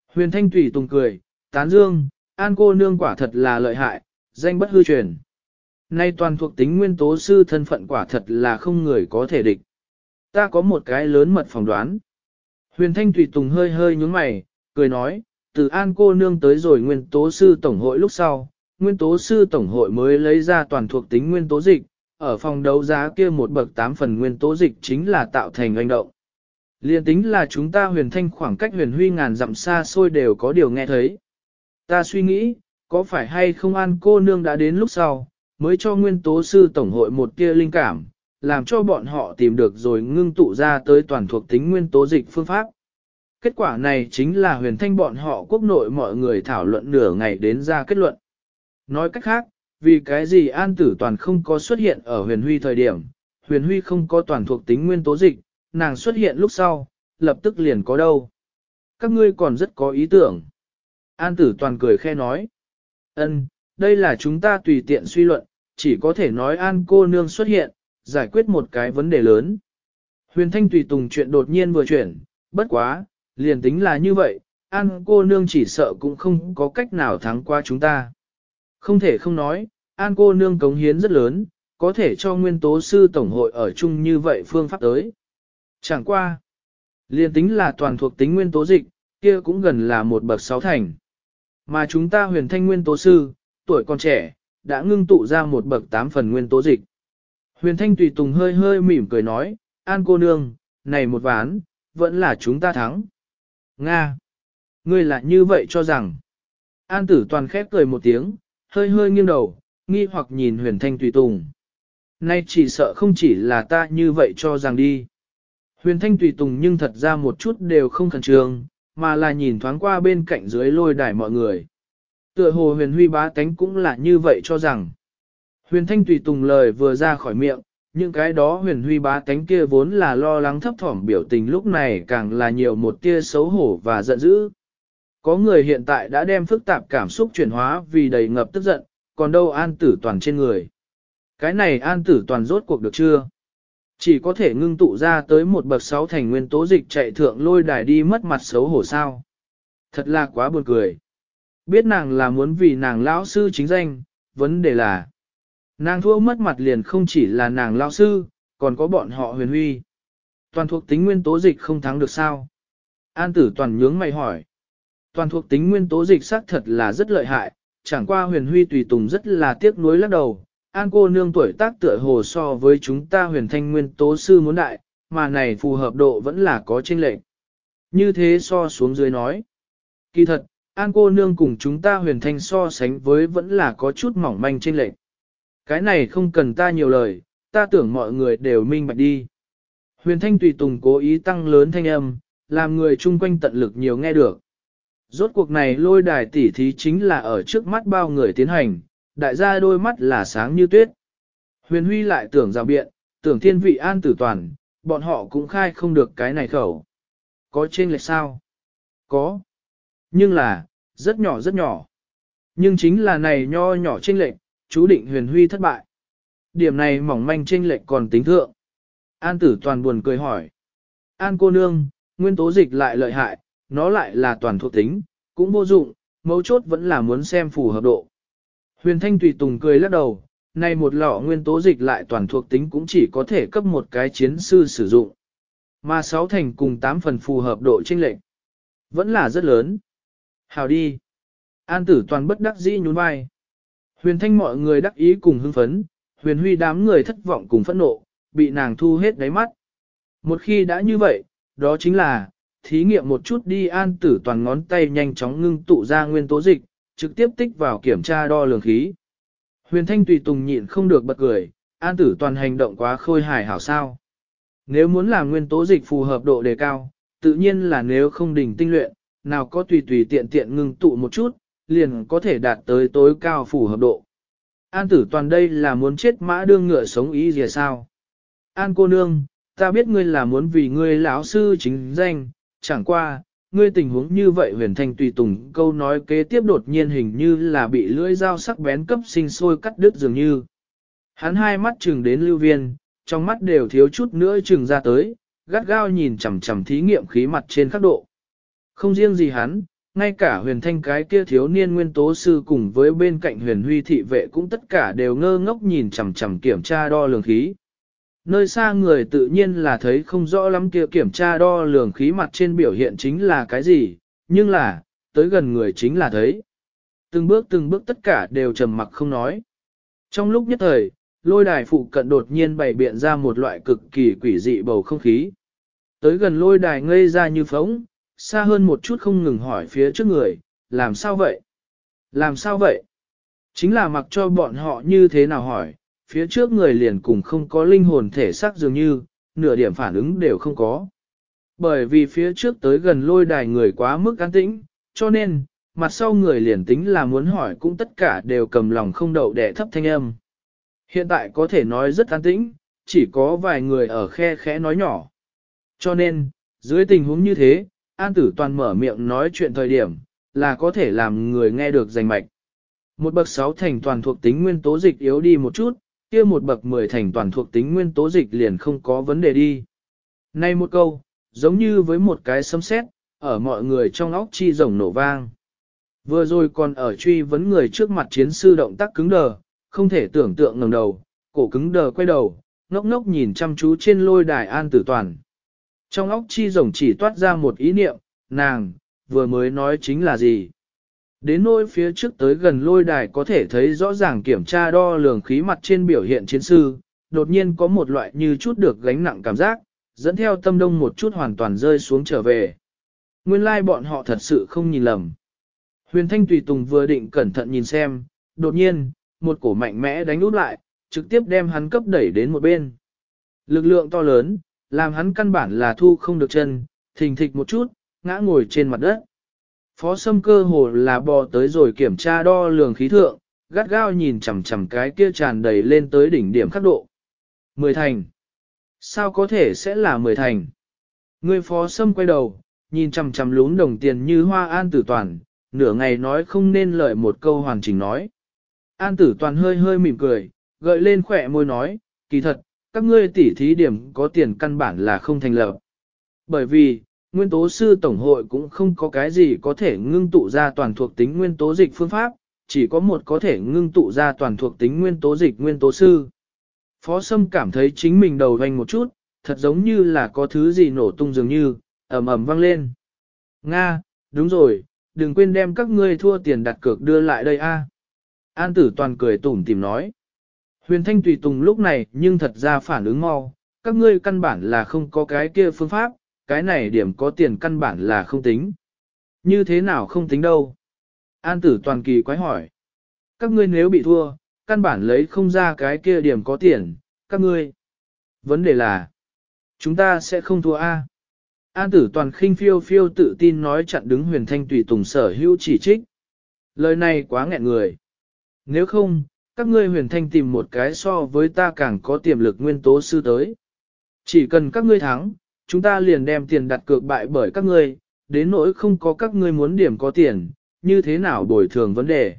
Huyền thanh tùy tùng cười, tán dương, an cô nương quả thật là lợi hại, danh bất hư truyền. Nay toàn thuộc tính nguyên tố sư thân phận quả thật là không người có thể địch. Ta có một cái lớn mật phỏng đoán. Huyền Thanh Tùy Tùng hơi hơi nhúng mày, cười nói, từ an cô nương tới rồi nguyên tố sư tổng hội lúc sau, nguyên tố sư tổng hội mới lấy ra toàn thuộc tính nguyên tố dịch, ở phòng đấu giá kia một bậc 8 phần nguyên tố dịch chính là tạo thành anh động. Liên tính là chúng ta huyền thanh khoảng cách huyền huy ngàn dặm xa xôi đều có điều nghe thấy. Ta suy nghĩ, có phải hay không an cô nương đã đến lúc sau, mới cho nguyên tố sư tổng hội một tia linh cảm, làm cho bọn họ tìm được rồi ngưng tụ ra tới toàn thuộc tính nguyên tố dịch phương pháp. Kết quả này chính là huyền thanh bọn họ quốc nội mọi người thảo luận nửa ngày đến ra kết luận. Nói cách khác, vì cái gì an tử toàn không có xuất hiện ở huyền huy thời điểm, huyền huy không có toàn thuộc tính nguyên tố dịch, nàng xuất hiện lúc sau, lập tức liền có đâu. Các ngươi còn rất có ý tưởng. An tử toàn cười khe nói. ân, đây là chúng ta tùy tiện suy luận, chỉ có thể nói an cô nương xuất hiện, giải quyết một cái vấn đề lớn. Huyền thanh tùy tùng chuyện đột nhiên vừa chuyển, bất quá, liền tính là như vậy, an cô nương chỉ sợ cũng không có cách nào thắng qua chúng ta. Không thể không nói, an cô nương cống hiến rất lớn, có thể cho nguyên tố sư tổng hội ở chung như vậy phương pháp tới. Chẳng qua, liền tính là toàn thuộc tính nguyên tố dịch, kia cũng gần là một bậc sáu thành. Mà chúng ta huyền thanh nguyên tố sư, tuổi còn trẻ, đã ngưng tụ ra một bậc tám phần nguyên tố dịch. Huyền thanh tùy tùng hơi hơi mỉm cười nói, an cô nương, này một ván, vẫn là chúng ta thắng. Nga! Ngươi lại như vậy cho rằng. An tử toàn khép cười một tiếng, hơi hơi nghiêng đầu, nghi hoặc nhìn huyền thanh tùy tùng. Nay chỉ sợ không chỉ là ta như vậy cho rằng đi. Huyền thanh tùy tùng nhưng thật ra một chút đều không khẩn trương, mà là nhìn thoáng qua bên cạnh dưới lôi đài mọi người. Tựa hồ huyền huy bá tánh cũng là như vậy cho rằng. Huyền thanh tùy tùng lời vừa ra khỏi miệng, những cái đó huyền huy bá tánh kia vốn là lo lắng thấp thỏm biểu tình lúc này càng là nhiều một tia xấu hổ và giận dữ. Có người hiện tại đã đem phức tạp cảm xúc chuyển hóa vì đầy ngập tức giận, còn đâu an tử toàn trên người. Cái này an tử toàn rốt cuộc được chưa? Chỉ có thể ngưng tụ ra tới một bậc sáu thành nguyên tố dịch chạy thượng lôi đài đi mất mặt xấu hổ sao. Thật là quá buồn cười. Biết nàng là muốn vì nàng lão sư chính danh, vấn đề là nàng thua mất mặt liền không chỉ là nàng lão sư, còn có bọn họ huyền huy. Toàn thuộc tính nguyên tố dịch không thắng được sao? An tử toàn nhướng mày hỏi. Toàn thuộc tính nguyên tố dịch xác thật là rất lợi hại, chẳng qua huyền huy tùy tùng rất là tiếc nuối lắc đầu. An cô nương tuổi tác tựa hồ so với chúng ta huyền thanh nguyên tố sư muốn đại, mà này phù hợp độ vẫn là có chênh lệch. Như thế so xuống dưới nói. Kỳ thật, An cô nương cùng chúng ta huyền thanh so sánh với vẫn là có chút mỏng manh chênh lệch. Cái này không cần ta nhiều lời, ta tưởng mọi người đều minh bạch đi. Huyền thanh tùy tùng cố ý tăng lớn thanh âm, làm người chung quanh tận lực nhiều nghe được. Rốt cuộc này lôi đài tỉ thí chính là ở trước mắt bao người tiến hành, đại gia đôi mắt là sáng như tuyết. Huyền Huy lại tưởng rào biện, tưởng thiên vị an tử toàn, bọn họ cũng khai không được cái này khẩu. Có trên lệch sao? Có. Nhưng là, rất nhỏ rất nhỏ. Nhưng chính là này nho nhỏ trên lệch, chú định huyền huy thất bại. Điểm này mỏng manh chênh lệch còn tính thượng. An tử toàn buồn cười hỏi. An cô nương, nguyên tố dịch lại lợi hại, nó lại là toàn thuộc tính, cũng vô dụng, mấu chốt vẫn là muốn xem phù hợp độ. Huyền Thanh Tùy Tùng cười lắc đầu, này một lọ nguyên tố dịch lại toàn thuộc tính cũng chỉ có thể cấp một cái chiến sư sử dụng. Mà sáu thành cùng tám phần phù hợp độ chênh lệch vẫn là rất lớn. Hào đi. An tử toàn bất đắc dĩ nhún vai. Huyền Thanh mọi người đắc ý cùng hưng phấn, huyền huy đám người thất vọng cùng phẫn nộ, bị nàng thu hết đáy mắt. Một khi đã như vậy, đó chính là, thí nghiệm một chút đi an tử toàn ngón tay nhanh chóng ngưng tụ ra nguyên tố dịch, trực tiếp tích vào kiểm tra đo lường khí. Huyền thanh tùy tùng nhịn không được bật cười, an tử toàn hành động quá khôi hài hảo sao. Nếu muốn làm nguyên tố dịch phù hợp độ đề cao, tự nhiên là nếu không đỉnh tinh luyện, nào có tùy tùy tiện tiện ngưng tụ một chút, liền có thể đạt tới tối cao phù hợp độ. An tử toàn đây là muốn chết mã đương ngựa sống ý gì sao? An cô nương, ta biết ngươi là muốn vì ngươi lão sư chính danh, chẳng qua, ngươi tình huống như vậy huyền thanh tùy tùng câu nói kế tiếp đột nhiên hình như là bị lưỡi dao sắc bén cấp sinh sôi cắt đứt dường như. Hắn hai mắt trừng đến lưu viên, trong mắt đều thiếu chút nữa trừng ra tới, gắt gao nhìn chằm chằm thí nghiệm khí mặt trên khắc độ. Không riêng gì hắn, ngay cả huyền thanh cái kia thiếu niên nguyên tố sư cùng với bên cạnh huyền huy thị vệ cũng tất cả đều ngơ ngốc nhìn chằm chằm kiểm tra đo lường khí. Nơi xa người tự nhiên là thấy không rõ lắm kia kiểm tra đo lường khí mặt trên biểu hiện chính là cái gì, nhưng là, tới gần người chính là thấy. Từng bước từng bước tất cả đều trầm mặc không nói. Trong lúc nhất thời, lôi đài phụ cận đột nhiên bày biện ra một loại cực kỳ quỷ dị bầu không khí. Tới gần lôi đài ngây ra như phóng, xa hơn một chút không ngừng hỏi phía trước người, làm sao vậy? Làm sao vậy? Chính là mặc cho bọn họ như thế nào hỏi, phía trước người liền cùng không có linh hồn thể xác dường như, nửa điểm phản ứng đều không có. Bởi vì phía trước tới gần lôi đài người quá mức an tĩnh, cho nên, mặt sau người liền tính là muốn hỏi cũng tất cả đều cầm lòng không đậu để thấp thanh âm. Hiện tại có thể nói rất an tĩnh, chỉ có vài người ở khe khẽ nói nhỏ. Cho nên, dưới tình huống như thế, An Tử Toàn mở miệng nói chuyện thời điểm, là có thể làm người nghe được rành mạch. Một bậc sáu thành toàn thuộc tính nguyên tố dịch yếu đi một chút, kia một bậc 10 thành toàn thuộc tính nguyên tố dịch liền không có vấn đề đi. Nay một câu, giống như với một cái sấm sét, ở mọi người trong óc chi rồng nổ vang. Vừa rồi còn ở truy vấn người trước mặt chiến sư động tác cứng đờ, không thể tưởng tượng ngẩng đầu, cổ cứng đờ quay đầu, ngốc ngốc nhìn chăm chú trên lôi đài an tử toàn. Trong óc chi rồng chỉ toát ra một ý niệm, nàng, vừa mới nói chính là gì? Đến nôi phía trước tới gần lôi đài có thể thấy rõ ràng kiểm tra đo lường khí mặt trên biểu hiện chiến sư, đột nhiên có một loại như chút được gánh nặng cảm giác, dẫn theo tâm đông một chút hoàn toàn rơi xuống trở về. Nguyên lai like bọn họ thật sự không nhìn lầm. Huyền Thanh Tùy Tùng vừa định cẩn thận nhìn xem, đột nhiên, một cổ mạnh mẽ đánh út lại, trực tiếp đem hắn cấp đẩy đến một bên. Lực lượng to lớn, làm hắn căn bản là thu không được chân, thình thịch một chút, ngã ngồi trên mặt đất. Phó sâm cơ hồ là bò tới rồi kiểm tra đo lường khí thượng, gắt gao nhìn chằm chằm cái kia tràn đầy lên tới đỉnh điểm khắc độ. Mười thành. Sao có thể sẽ là mười thành? Người phó sâm quay đầu, nhìn chằm chằm lún đồng tiền như hoa an tử toàn, nửa ngày nói không nên lợi một câu hoàn chỉnh nói. An tử toàn hơi hơi mỉm cười, gợi lên khỏe môi nói, kỳ thật, các ngươi tỉ thí điểm có tiền căn bản là không thành lập. Bởi vì, nguyên tố sư tổng hội cũng không có cái gì có thể ngưng tụ ra toàn thuộc tính nguyên tố dịch phương pháp, chỉ có một có thể ngưng tụ ra toàn thuộc tính nguyên tố dịch nguyên tố sư. Phó Sâm cảm thấy chính mình đầu vành một chút, thật giống như là có thứ gì nổ tung dường như, ầm ầm vang lên. Nga, đúng rồi, đừng quên đem các ngươi thua tiền đặt cược đưa lại đây a. An tử toàn cười tủm tìm nói. Huyền Thanh Tùy Tùng lúc này nhưng thật ra phản ứng mau, các ngươi căn bản là không có cái kia phương pháp, cái này điểm có tiền căn bản là không tính. Như thế nào không tính đâu? An tử toàn kỳ quái hỏi. Các ngươi nếu bị thua, căn bản lấy không ra cái kia điểm có tiền, các ngươi. Vấn đề là, chúng ta sẽ không thua A. An tử toàn khinh phiêu phiêu tự tin nói chặn đứng huyền thanh tùy tùng sở hữu chỉ trích. Lời này quá nghẹn người. Nếu không, các ngươi huyền thanh tìm một cái so với ta càng có tiềm lực nguyên tố sư tới. Chỉ cần các ngươi thắng, chúng ta liền đem tiền đặt cược bại bởi các ngươi, đến nỗi không có các ngươi muốn điểm có tiền, như thế nào bồi thường vấn đề.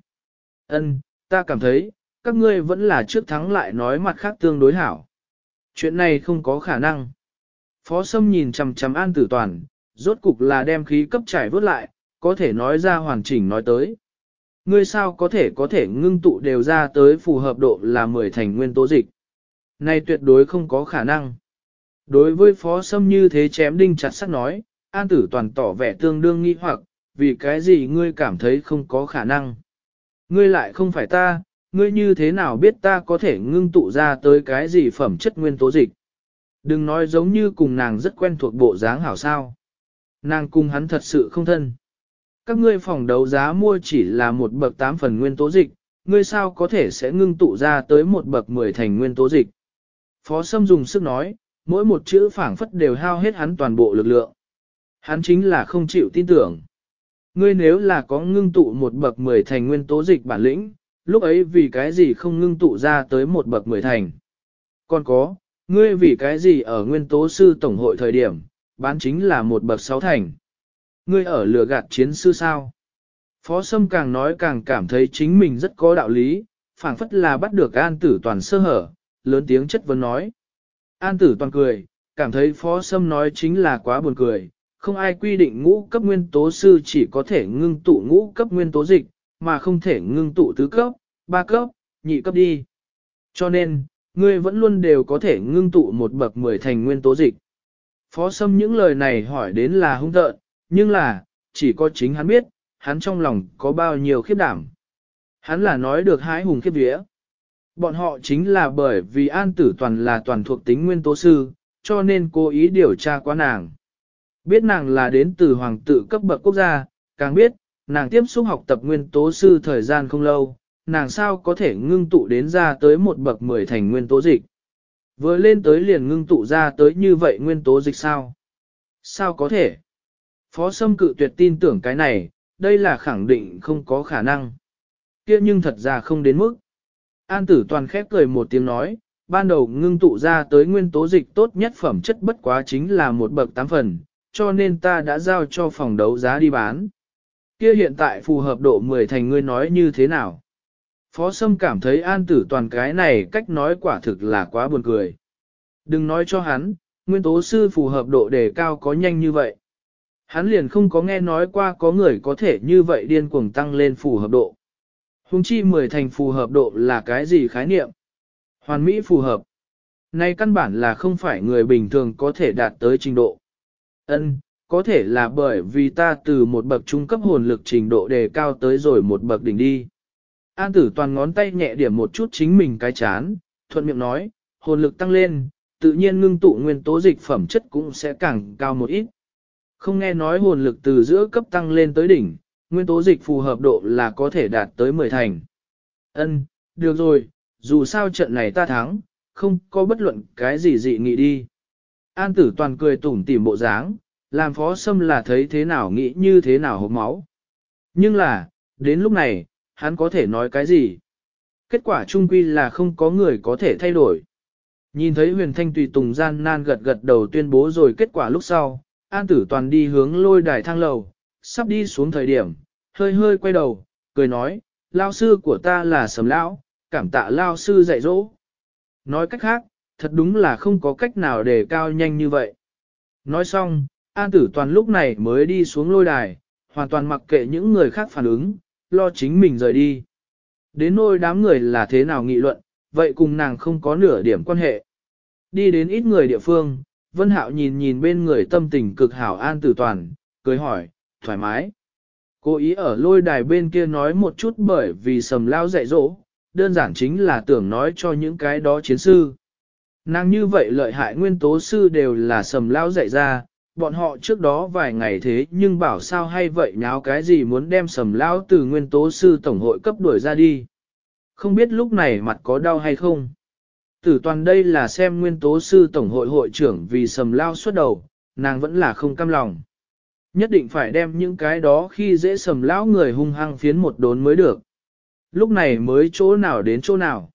Ân, ta cảm thấy, các ngươi vẫn là trước thắng lại nói mặt khác tương đối hảo. Chuyện này không có khả năng. Phó Sâm nhìn chằm chằm An Tử Toàn, rốt cục là đem khí cấp trải vớt lại, có thể nói ra hoàn chỉnh nói tới. Ngươi sao có thể có thể ngưng tụ đều ra tới phù hợp độ là 10 thành nguyên tố dịch. Này tuyệt đối không có khả năng. Đối với Phó Sâm như thế chém đinh chặt sắt nói, An Tử Toàn tỏ vẻ tương đương nghi hoặc, vì cái gì ngươi cảm thấy không có khả năng. Ngươi lại không phải ta, ngươi như thế nào biết ta có thể ngưng tụ ra tới cái gì phẩm chất nguyên tố dịch. Đừng nói giống như cùng nàng rất quen thuộc bộ dáng hảo sao. Nàng cùng hắn thật sự không thân. Các ngươi phòng đấu giá mua chỉ là một bậc 8 phần nguyên tố dịch, ngươi sao có thể sẽ ngưng tụ ra tới một bậc 10 thành nguyên tố dịch. Phó Sâm dùng sức nói, mỗi một chữ phảng phất đều hao hết hắn toàn bộ lực lượng. Hắn chính là không chịu tin tưởng. Ngươi nếu là có ngưng tụ một bậc 10 thành nguyên tố dịch bản lĩnh, lúc ấy vì cái gì không ngưng tụ ra tới một bậc 10 thành. Còn có, ngươi vì cái gì ở nguyên tố sư tổng hội thời điểm, bán chính là một bậc 6 thành. Ngươi ở lừa gạt chiến sư sao? Phó Sâm càng nói càng cảm thấy chính mình rất có đạo lý, phảng phất là bắt được an tử toàn sơ hở, lớn tiếng chất vấn nói. An tử toàn cười, cảm thấy Phó Sâm nói chính là quá buồn cười, không ai quy định ngũ cấp nguyên tố sư chỉ có thể ngưng tụ ngũ cấp nguyên tố dịch, mà không thể ngưng tụ tứ cấp, ba cấp, nhị cấp đi. Cho nên, ngươi vẫn luôn đều có thể ngưng tụ một bậc mười thành nguyên tố dịch. Phó Sâm những lời này hỏi đến là hung tợn, nhưng là, chỉ có chính hắn biết, hắn trong lòng có bao nhiêu khiếp đảm. Hắn là nói được hái hùng khiếp vía. Bọn họ chính là bởi vì an tử toàn là toàn thuộc tính nguyên tố sư, cho nên cố ý điều tra qua nàng. Biết nàng là đến từ hoàng tử cấp bậc quốc gia, càng biết, nàng tiếp xúc học tập nguyên tố sư thời gian không lâu, nàng sao có thể ngưng tụ đến ra tới một bậc mười thành nguyên tố dịch. Vừa lên tới liền ngưng tụ ra tới như vậy nguyên tố dịch sao? Sao có thể? Phó Sâm cự tuyệt tin tưởng cái này, đây là khẳng định không có khả năng. kia nhưng thật ra không đến mức. An tử toàn khép cười một tiếng nói, ban đầu ngưng tụ ra tới nguyên tố dịch tốt nhất phẩm chất bất quá chính là một bậc tám phần, cho nên ta đã giao cho phòng đấu giá đi bán. Kia hiện tại phù hợp độ 10 thành ngươi nói như thế nào? Phó Sâm cảm thấy an tử toàn cái này cách nói quả thực là quá buồn cười. Đừng nói cho hắn, nguyên tố sư phù hợp độ đề cao có nhanh như vậy. Hắn liền không có nghe nói qua có người có thể như vậy điên cuồng tăng lên phù hợp độ. Hùng chi 10 thành phù hợp độ là cái gì khái niệm? Hoàn mỹ phù hợp. Nay căn bản là không phải người bình thường có thể đạt tới trình độ. Ân, có thể là bởi vì ta từ một bậc trung cấp hồn lực trình độ đề cao tới rồi một bậc đỉnh đi. An tử toàn ngón tay nhẹ điểm một chút chính mình cái chán, thuận miệng nói, hồn lực tăng lên, tự nhiên ngưng tụ nguyên tố dịch phẩm chất cũng sẽ càng cao một ít. Không nghe nói hồn lực từ giữa cấp tăng lên tới đỉnh, nguyên tố dịch phù hợp độ là có thể đạt tới 10 thành. Ân, được rồi, dù sao trận này ta thắng, không có bất luận cái gì dị nghị đi. An tử toàn cười tủm tỉm bộ dáng, làm phó sâm là thấy thế nào nghĩ như thế nào hộp máu. Nhưng là, đến lúc này, hắn có thể nói cái gì? Kết quả trung quy là không có người có thể thay đổi. Nhìn thấy huyền thanh tùy tùng gian nan gật gật đầu tuyên bố rồi kết quả lúc sau, an tử toàn đi hướng lôi đài thang lầu, sắp đi xuống thời điểm, hơi hơi quay đầu, cười nói, lao sư của ta là sầm lão, cảm tạ lao sư dạy dỗ. Nói cách khác, thật đúng là không có cách nào để cao nhanh như vậy. Nói xong, An Tử Toàn lúc này mới đi xuống lôi đài, hoàn toàn mặc kệ những người khác phản ứng, lo chính mình rời đi. Đến nôi đám người là thế nào nghị luận, vậy cùng nàng không có nửa điểm quan hệ. Đi đến ít người địa phương, Vân Hạo nhìn nhìn bên người tâm tình cực hảo An Tử Toàn, cười hỏi, thoải mái. Cố ý ở lôi đài bên kia nói một chút bởi vì sầm lao dạy dỗ, đơn giản chính là tưởng nói cho những cái đó chiến sư. Nàng như vậy lợi hại nguyên tố sư đều là sầm lao dạy ra, bọn họ trước đó vài ngày thế nhưng bảo sao hay vậy nháo cái gì muốn đem sầm lao từ nguyên tố sư tổng hội cấp đuổi ra đi. Không biết lúc này mặt có đau hay không. Tử toàn đây là xem nguyên tố sư tổng hội hội trưởng vì sầm lao suốt đầu, nàng vẫn là không cam lòng. Nhất định phải đem những cái đó khi dễ sầm lão người hung hăng phiến một đốn mới được. Lúc này mới chỗ nào đến chỗ nào.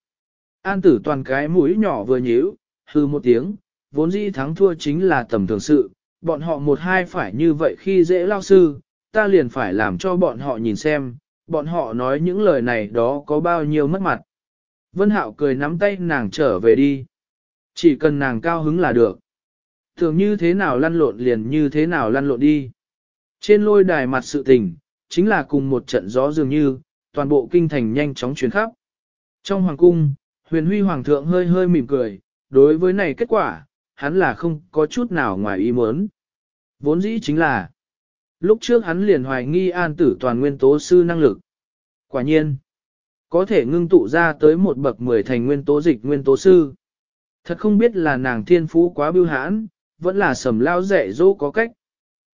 An tử toàn cái mũi nhỏ vừa nhíu, hư một tiếng, vốn dĩ thắng thua chính là tầm thường sự, bọn họ một hai phải như vậy khi dễ lao sư, ta liền phải làm cho bọn họ nhìn xem, bọn họ nói những lời này đó có bao nhiêu mất mặt. Vân Hạo cười nắm tay nàng trở về đi. Chỉ cần nàng cao hứng là được. Thường như thế nào lăn lộn liền như thế nào lăn lộn đi. Trên lôi đài mặt sự tình, chính là cùng một trận gió dường như, toàn bộ kinh thành nhanh chóng chuyến khắp. Trong hoàng cung, huyền huy hoàng thượng hơi hơi mỉm cười, đối với này kết quả, hắn là không có chút nào ngoài ý muốn. Vốn dĩ chính là, lúc trước hắn liền hoài nghi an tử toàn nguyên tố sư năng lực. Quả nhiên, có thể ngưng tụ ra tới một bậc mười thành nguyên tố dịch nguyên tố sư. Thật không biết là nàng thiên phú quá bưu hãn, vẫn là sầm lao dạy dỗ có cách.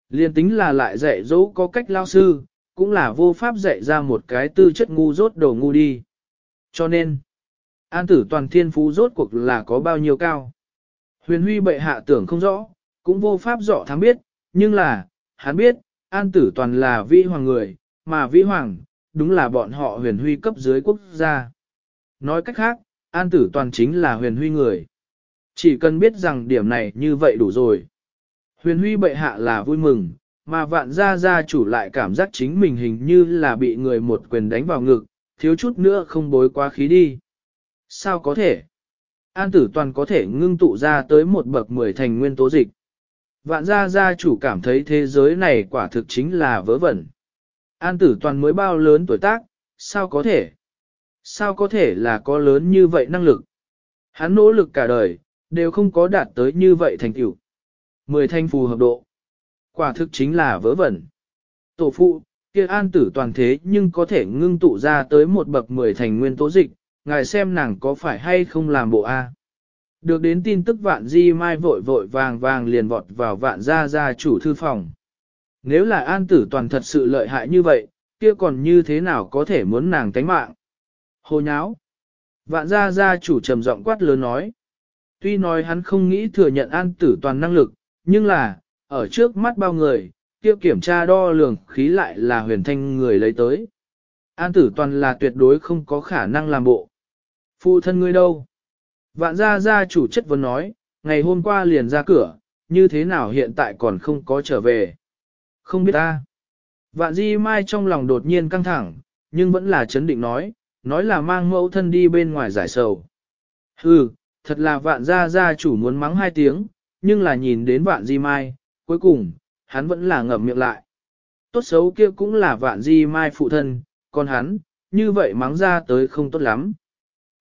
Liên tính là lại dạy dỗ có cách lao sư, cũng là vô pháp dạy ra một cái tư chất ngu rốt đồ ngu đi. Cho nên, an tử toàn thiên phú rốt cuộc là có bao nhiêu cao. Huyền huy bệ hạ tưởng không rõ, cũng vô pháp rõ thám biết, nhưng là, hắn biết, an tử toàn là vi hoàng người, mà vi hoàng, đúng là bọn họ huyền huy cấp dưới quốc gia. Nói cách khác, an tử toàn chính là huyền huy người. Chỉ cần biết rằng điểm này như vậy đủ rồi. Huyền huy bệ hạ là vui mừng, mà vạn gia gia chủ lại cảm giác chính mình hình như là bị người một quyền đánh vào ngực, thiếu chút nữa không bối quá khí đi. Sao có thể? An tử toàn có thể ngưng tụ ra tới một bậc mười thành nguyên tố dịch. Vạn gia gia chủ cảm thấy thế giới này quả thực chính là vớ vẩn. An tử toàn mới bao lớn tuổi tác, sao có thể? Sao có thể là có lớn như vậy năng lực? Hắn nỗ lực cả đời, đều không có đạt tới như vậy thành tựu. Mười thanh phù hợp độ. Quả thực chính là vớ vẩn. Tổ phụ, kia an tử toàn thế nhưng có thể ngưng tụ ra tới một bậc mười thành nguyên tố dịch, ngài xem nàng có phải hay không làm bộ A. Được đến tin tức vạn di mai vội vội vàng vàng liền vọt vào vạn gia gia chủ thư phòng. Nếu là an tử toàn thật sự lợi hại như vậy, kia còn như thế nào có thể muốn nàng tánh mạng? Hồ nháo! Vạn gia gia chủ trầm giọng quát lớn nói. Tuy nói hắn không nghĩ thừa nhận an tử toàn năng lực, nhưng là, ở trước mắt bao người, kia kiểm tra đo lường khí lại là huyền thanh người lấy tới. An tử toàn là tuyệt đối không có khả năng làm bộ. Phụ thân ngươi đâu? Vạn gia gia chủ chất vấn nói, ngày hôm qua liền ra cửa, như thế nào hiện tại còn không có trở về? Không biết ta. Vạn di mai trong lòng đột nhiên căng thẳng, nhưng vẫn là chấn định nói, nói là mang mẫu thân đi bên ngoài giải sầu. Hừ, thật là vạn gia gia chủ muốn mắng hai tiếng, nhưng là nhìn đến vạn di mai, cuối cùng, hắn vẫn là ngậm miệng lại. Tốt xấu kia cũng là vạn di mai phụ thân, còn hắn, như vậy mắng ra tới không tốt lắm.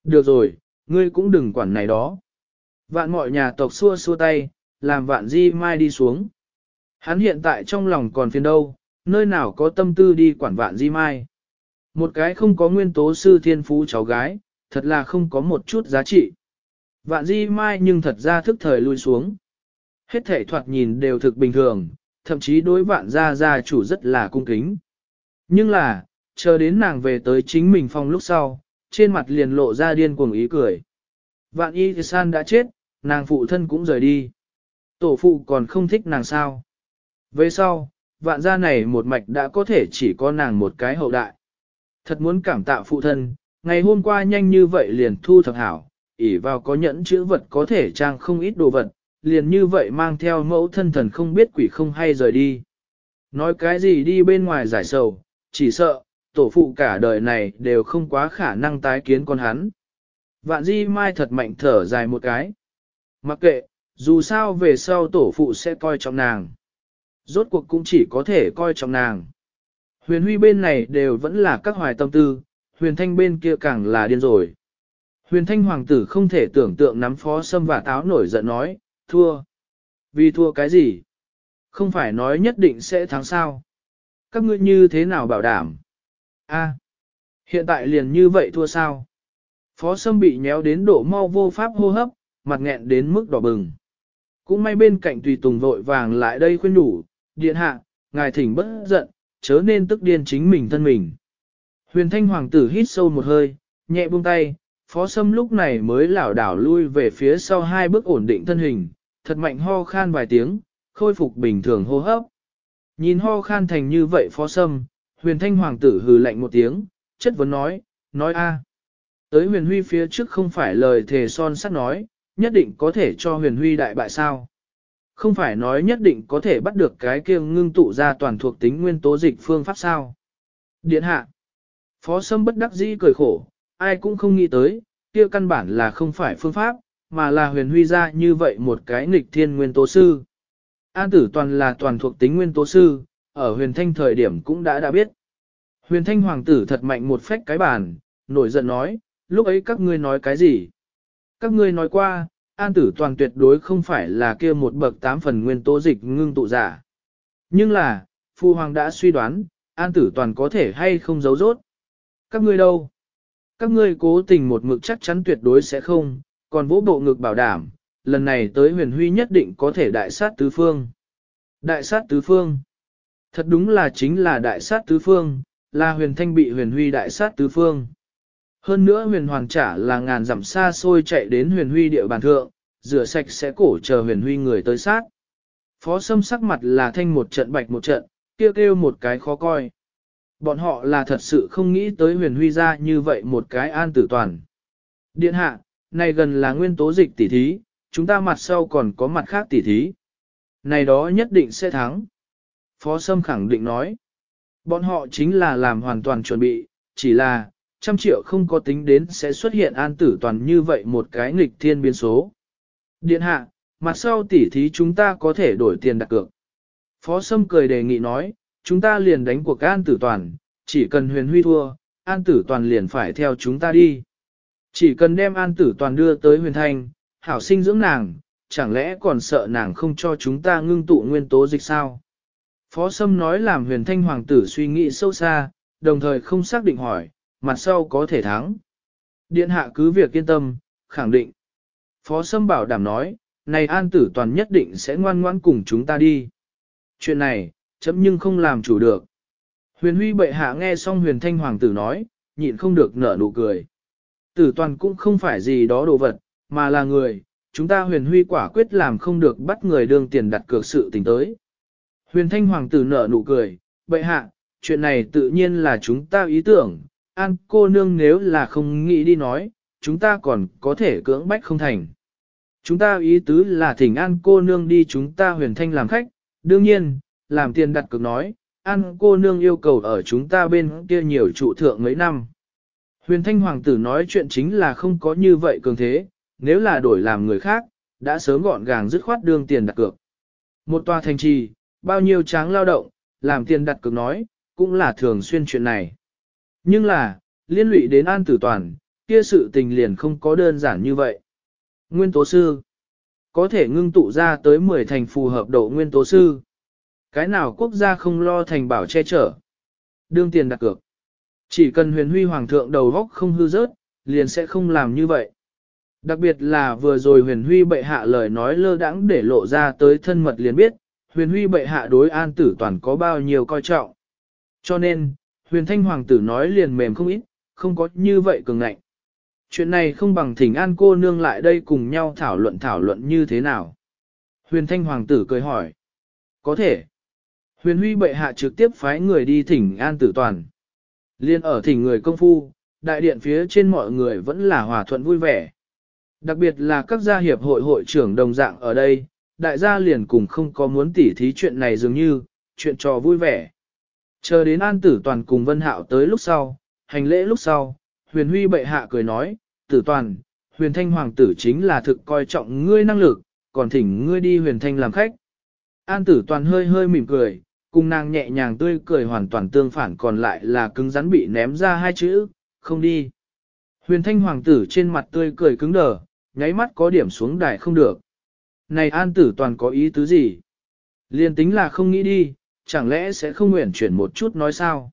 Được rồi, ngươi cũng đừng quản này đó. Vạn mọi nhà tộc xua xua tay, làm vạn di mai đi xuống. Hắn hiện tại trong lòng còn phiền đâu, nơi nào có tâm tư đi quản vạn di mai. Một cái không có nguyên tố sư thiên phú cháu gái, thật là không có một chút giá trị. Vạn di mai nhưng thật ra thức thời lui xuống. Hết thể thoạt nhìn đều thực bình thường, thậm chí đối vạn gia gia chủ rất là cung kính. Nhưng là, chờ đến nàng về tới chính mình phòng lúc sau, trên mặt liền lộ ra điên cuồng ý cười. Vạn y san đã chết, nàng phụ thân cũng rời đi. Tổ phụ còn không thích nàng sao. Về sau, vạn gia này một mạch đã có thể chỉ có nàng một cái hậu đại. Thật muốn cảm tạ phụ thân, ngày hôm qua nhanh như vậy liền thu thập hảo, ỉ vào có nhẫn chữ vật có thể trang không ít đồ vật, liền như vậy mang theo mẫu thân thần không biết quỷ không hay rời đi. Nói cái gì đi bên ngoài giải sầu, chỉ sợ, tổ phụ cả đời này đều không quá khả năng tái kiến con hắn. Vạn di mai thật mạnh thở dài một cái. Mặc kệ, dù sao về sau tổ phụ sẽ coi trọng nàng. Rốt cuộc cũng chỉ có thể coi trọng nàng. Huyền huy bên này đều vẫn là các hoài tâm tư, huyền thanh bên kia càng là điên rồi. Huyền thanh hoàng tử không thể tưởng tượng nắm phó sâm và táo nổi giận nói, thua. Vì thua cái gì? Không phải nói nhất định sẽ thắng sao? Các ngươi như thế nào bảo đảm? A, hiện tại liền như vậy thua sao? Phó sâm bị nhéo đến độ mau vô pháp hô hấp, mặt nghẹn đến mức đỏ bừng. Cũng may bên cạnh tùy tùng vội vàng lại đây khuyên đủ, điện hạ, ngài thỉnh bất giận, chớ nên tức điên chính mình thân mình. Huyền thanh hoàng tử hít sâu một hơi, nhẹ buông tay, phó sâm lúc này mới lảo đảo lui về phía sau hai bước ổn định thân hình, thật mạnh ho khan vài tiếng, khôi phục bình thường hô hấp. Nhìn ho khan thành như vậy phó sâm, huyền thanh hoàng tử hừ lạnh một tiếng, chất vấn nói, nói a. Tới huyền huy phía trước không phải lời thề son sắt nói, nhất định có thể cho huyền huy đại bại sao. Không phải nói nhất định có thể bắt được cái kia ngưng tụ ra toàn thuộc tính nguyên tố dịch phương pháp sao. Điện hạ. Phó Sâm bất đắc dĩ cười khổ, ai cũng không nghĩ tới, kia căn bản là không phải phương pháp, mà là huyền huy ra như vậy một cái nghịch thiên nguyên tố sư. An tử toàn là toàn thuộc tính nguyên tố sư, ở huyền thanh thời điểm cũng đã đã biết. Huyền thanh hoàng tử thật mạnh một phách cái bàn, nổi giận nói, lúc ấy các ngươi nói cái gì? Các ngươi nói qua, an tử toàn tuyệt đối không phải là kia một bậc tám phần nguyên tố dịch ngưng tụ giả. Nhưng là, phu hoàng đã suy đoán, an tử toàn có thể hay không giấu rốt. Các ngươi đâu? Các ngươi cố tình một mực chắc chắn tuyệt đối sẽ không, còn vỗ bộ ngực bảo đảm, lần này tới huyền huy nhất định có thể đại sát tứ phương. Đại sát tứ phương. Thật đúng là chính là đại sát tứ phương, là huyền thanh bị huyền huy đại sát tứ phương. Hơn nữa huyền hoàng trả là ngàn dặm xa xôi chạy đến huyền huy địa bàn thượng, rửa sạch sẽ cổ chờ huyền huy người tới sát. Phó sâm sắc mặt là thanh một trận bạch một trận, kêu kêu một cái khó coi. Bọn họ là thật sự không nghĩ tới huyền huy ra như vậy một cái an tử toàn. Điện hạ, này gần là nguyên tố dịch tỉ thí, chúng ta mặt sau còn có mặt khác tỉ thí. Này đó nhất định sẽ thắng. Phó Sâm khẳng định nói. Bọn họ chính là làm hoàn toàn chuẩn bị, chỉ là, trăm triệu không có tính đến sẽ xuất hiện an tử toàn như vậy một cái nghịch thiên biến số. Điện hạ, mặt sau tỉ thí chúng ta có thể đổi tiền đặt cược. Phó Sâm cười đề nghị nói, chúng ta liền đánh cuộc an tử toàn, chỉ cần huyền huy thua, an tử toàn liền phải theo chúng ta đi. Chỉ cần đem an tử toàn đưa tới huyền thanh, hảo sinh dưỡng nàng, chẳng lẽ còn sợ nàng không cho chúng ta ngưng tụ nguyên tố dịch sao? Phó Sâm nói làm huyền thanh hoàng tử suy nghĩ sâu xa, đồng thời không xác định hỏi, mặt sau có thể thắng. Điện hạ cứ việc yên tâm, khẳng định. Phó Sâm bảo đảm nói, này an tử toàn nhất định sẽ ngoan ngoãn cùng chúng ta đi. Chuyện này, chấm nhưng không làm chủ được. Huyền huy bệ hạ nghe xong huyền thanh hoàng tử nói, nhịn không được nở nụ cười. Tử toàn cũng không phải gì đó đồ vật, mà là người, chúng ta huyền huy quả quyết làm không được bắt người đương tiền đặt cược sự tình tới. Huyền thanh hoàng tử nở nụ cười, bệ hạ, chuyện này tự nhiên là chúng ta ý tưởng, an cô nương nếu là không nghĩ đi nói, chúng ta còn có thể cưỡng bách không thành. Chúng ta ý tứ là thỉnh an cô nương đi chúng ta huyền thanh làm khách, đương nhiên, làm tiền đặt cược nói, an cô nương yêu cầu ở chúng ta bên kia nhiều trụ thượng mấy năm. Huyền thanh hoàng tử nói chuyện chính là không có như vậy cường thế, nếu là đổi làm người khác, đã sớm gọn gàng dứt khoát đương tiền đặt cược. Một tòa thành trì, bao nhiêu tráng lao động, làm tiền đặt cược nói, cũng là thường xuyên chuyện này. Nhưng là, liên lụy đến an tử toàn, kia sự tình liền không có đơn giản như vậy. Nguyên tố sư có thể ngưng tụ ra tới 10 thành phù hợp độ nguyên tố sư. Cái nào quốc gia không lo thành bảo che chở. Đương tiền đặt cược. Chỉ cần huyền huy hoàng thượng đầu góc không hư rớt, liền sẽ không làm như vậy. Đặc biệt là vừa rồi huyền huy bệ hạ lời nói lơ đãng để lộ ra tới thân mật liền biết, huyền huy bệ hạ đối an tử toàn có bao nhiêu coi trọng. Cho nên, huyền thanh hoàng tử nói liền mềm không ít, không có như vậy cường ngạnh. Chuyện này không bằng thỉnh an cô nương lại đây cùng nhau thảo luận thảo luận như thế nào. Huyền thanh hoàng tử cười hỏi. Có thể. Huyền huy bệ hạ trực tiếp phái người đi thỉnh an tử toàn. Liên ở thỉnh người công phu, đại điện phía trên mọi người vẫn là hòa thuận vui vẻ. Đặc biệt là các gia hiệp hội hội trưởng đồng dạng ở đây, đại gia liền cùng không có muốn tỉ thí chuyện này dường như, chuyện trò vui vẻ. Chờ đến an tử toàn cùng vân hạo tới lúc sau, hành lễ lúc sau, huyền huy bệ hạ cười nói, tử toàn, huyền thanh hoàng tử chính là thực coi trọng ngươi năng lực, còn thỉnh ngươi đi huyền thanh làm khách. An tử toàn hơi hơi mỉm cười, cùng nàng nhẹ nhàng tươi cười hoàn toàn tương phản còn lại là cứng rắn bị ném ra hai chữ, không đi. Huyền thanh hoàng tử trên mặt tươi cười cứng đờ, nháy mắt có điểm xuống đài không được. Này an tử toàn có ý tứ gì? Liên tính là không nghĩ đi, chẳng lẽ sẽ không nguyện chuyển một chút nói sao?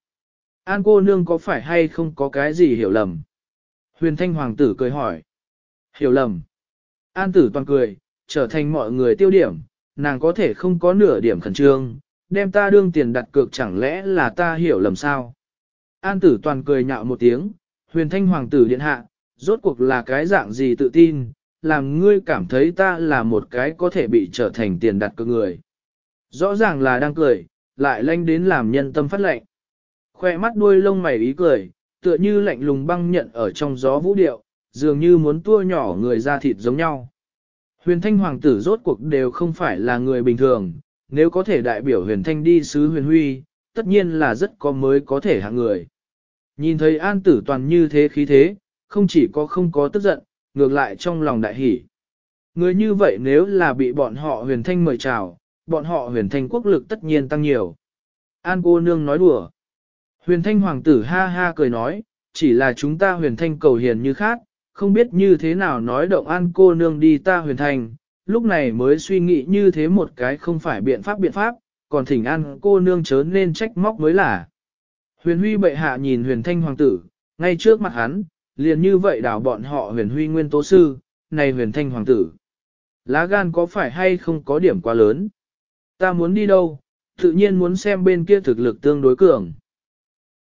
An cô nương có phải hay không có cái gì hiểu lầm? Huyền thanh hoàng tử cười hỏi. Hiểu lầm. An tử toàn cười, trở thành mọi người tiêu điểm, nàng có thể không có nửa điểm khẩn trương, đem ta đương tiền đặt cược chẳng lẽ là ta hiểu lầm sao? An tử toàn cười nhạo một tiếng, huyền thanh hoàng tử điện hạ, rốt cuộc là cái dạng gì tự tin, làm ngươi cảm thấy ta là một cái có thể bị trở thành tiền đặt cược người. Rõ ràng là đang cười, lại lanh đến làm nhân tâm phát lệnh. Khoe mắt đuôi lông mày ý cười, tựa như lạnh lùng băng nhận ở trong gió vũ điệu, dường như muốn tua nhỏ người ra thịt giống nhau. Huyền thanh hoàng tử rốt cuộc đều không phải là người bình thường, nếu có thể đại biểu huyền thanh đi sứ huyền huy, tất nhiên là rất có mới có thể hạng người. Nhìn thấy an tử toàn như thế khí thế, không chỉ có không có tức giận, ngược lại trong lòng đại hỷ. Người như vậy nếu là bị bọn họ huyền thanh mời chào, bọn họ huyền thanh quốc lực tất nhiên tăng nhiều. An cô nương nói đùa. Huyền thanh hoàng tử ha ha cười nói, chỉ là chúng ta huyền thanh cầu hiền như khác, không biết như thế nào nói động an cô nương đi ta huyền thanh, lúc này mới suy nghĩ như thế một cái không phải biện pháp biện pháp, còn thỉnh an cô nương chớ nên trách móc mới là. Huyền huy bệ hạ nhìn huyền thanh hoàng tử, ngay trước mặt hắn, liền như vậy đảo bọn họ huyền huy nguyên tố sư, này huyền thanh hoàng tử. Lá gan có phải hay không có điểm quá lớn? Ta muốn đi đâu, tự nhiên muốn xem bên kia thực lực tương đối cường.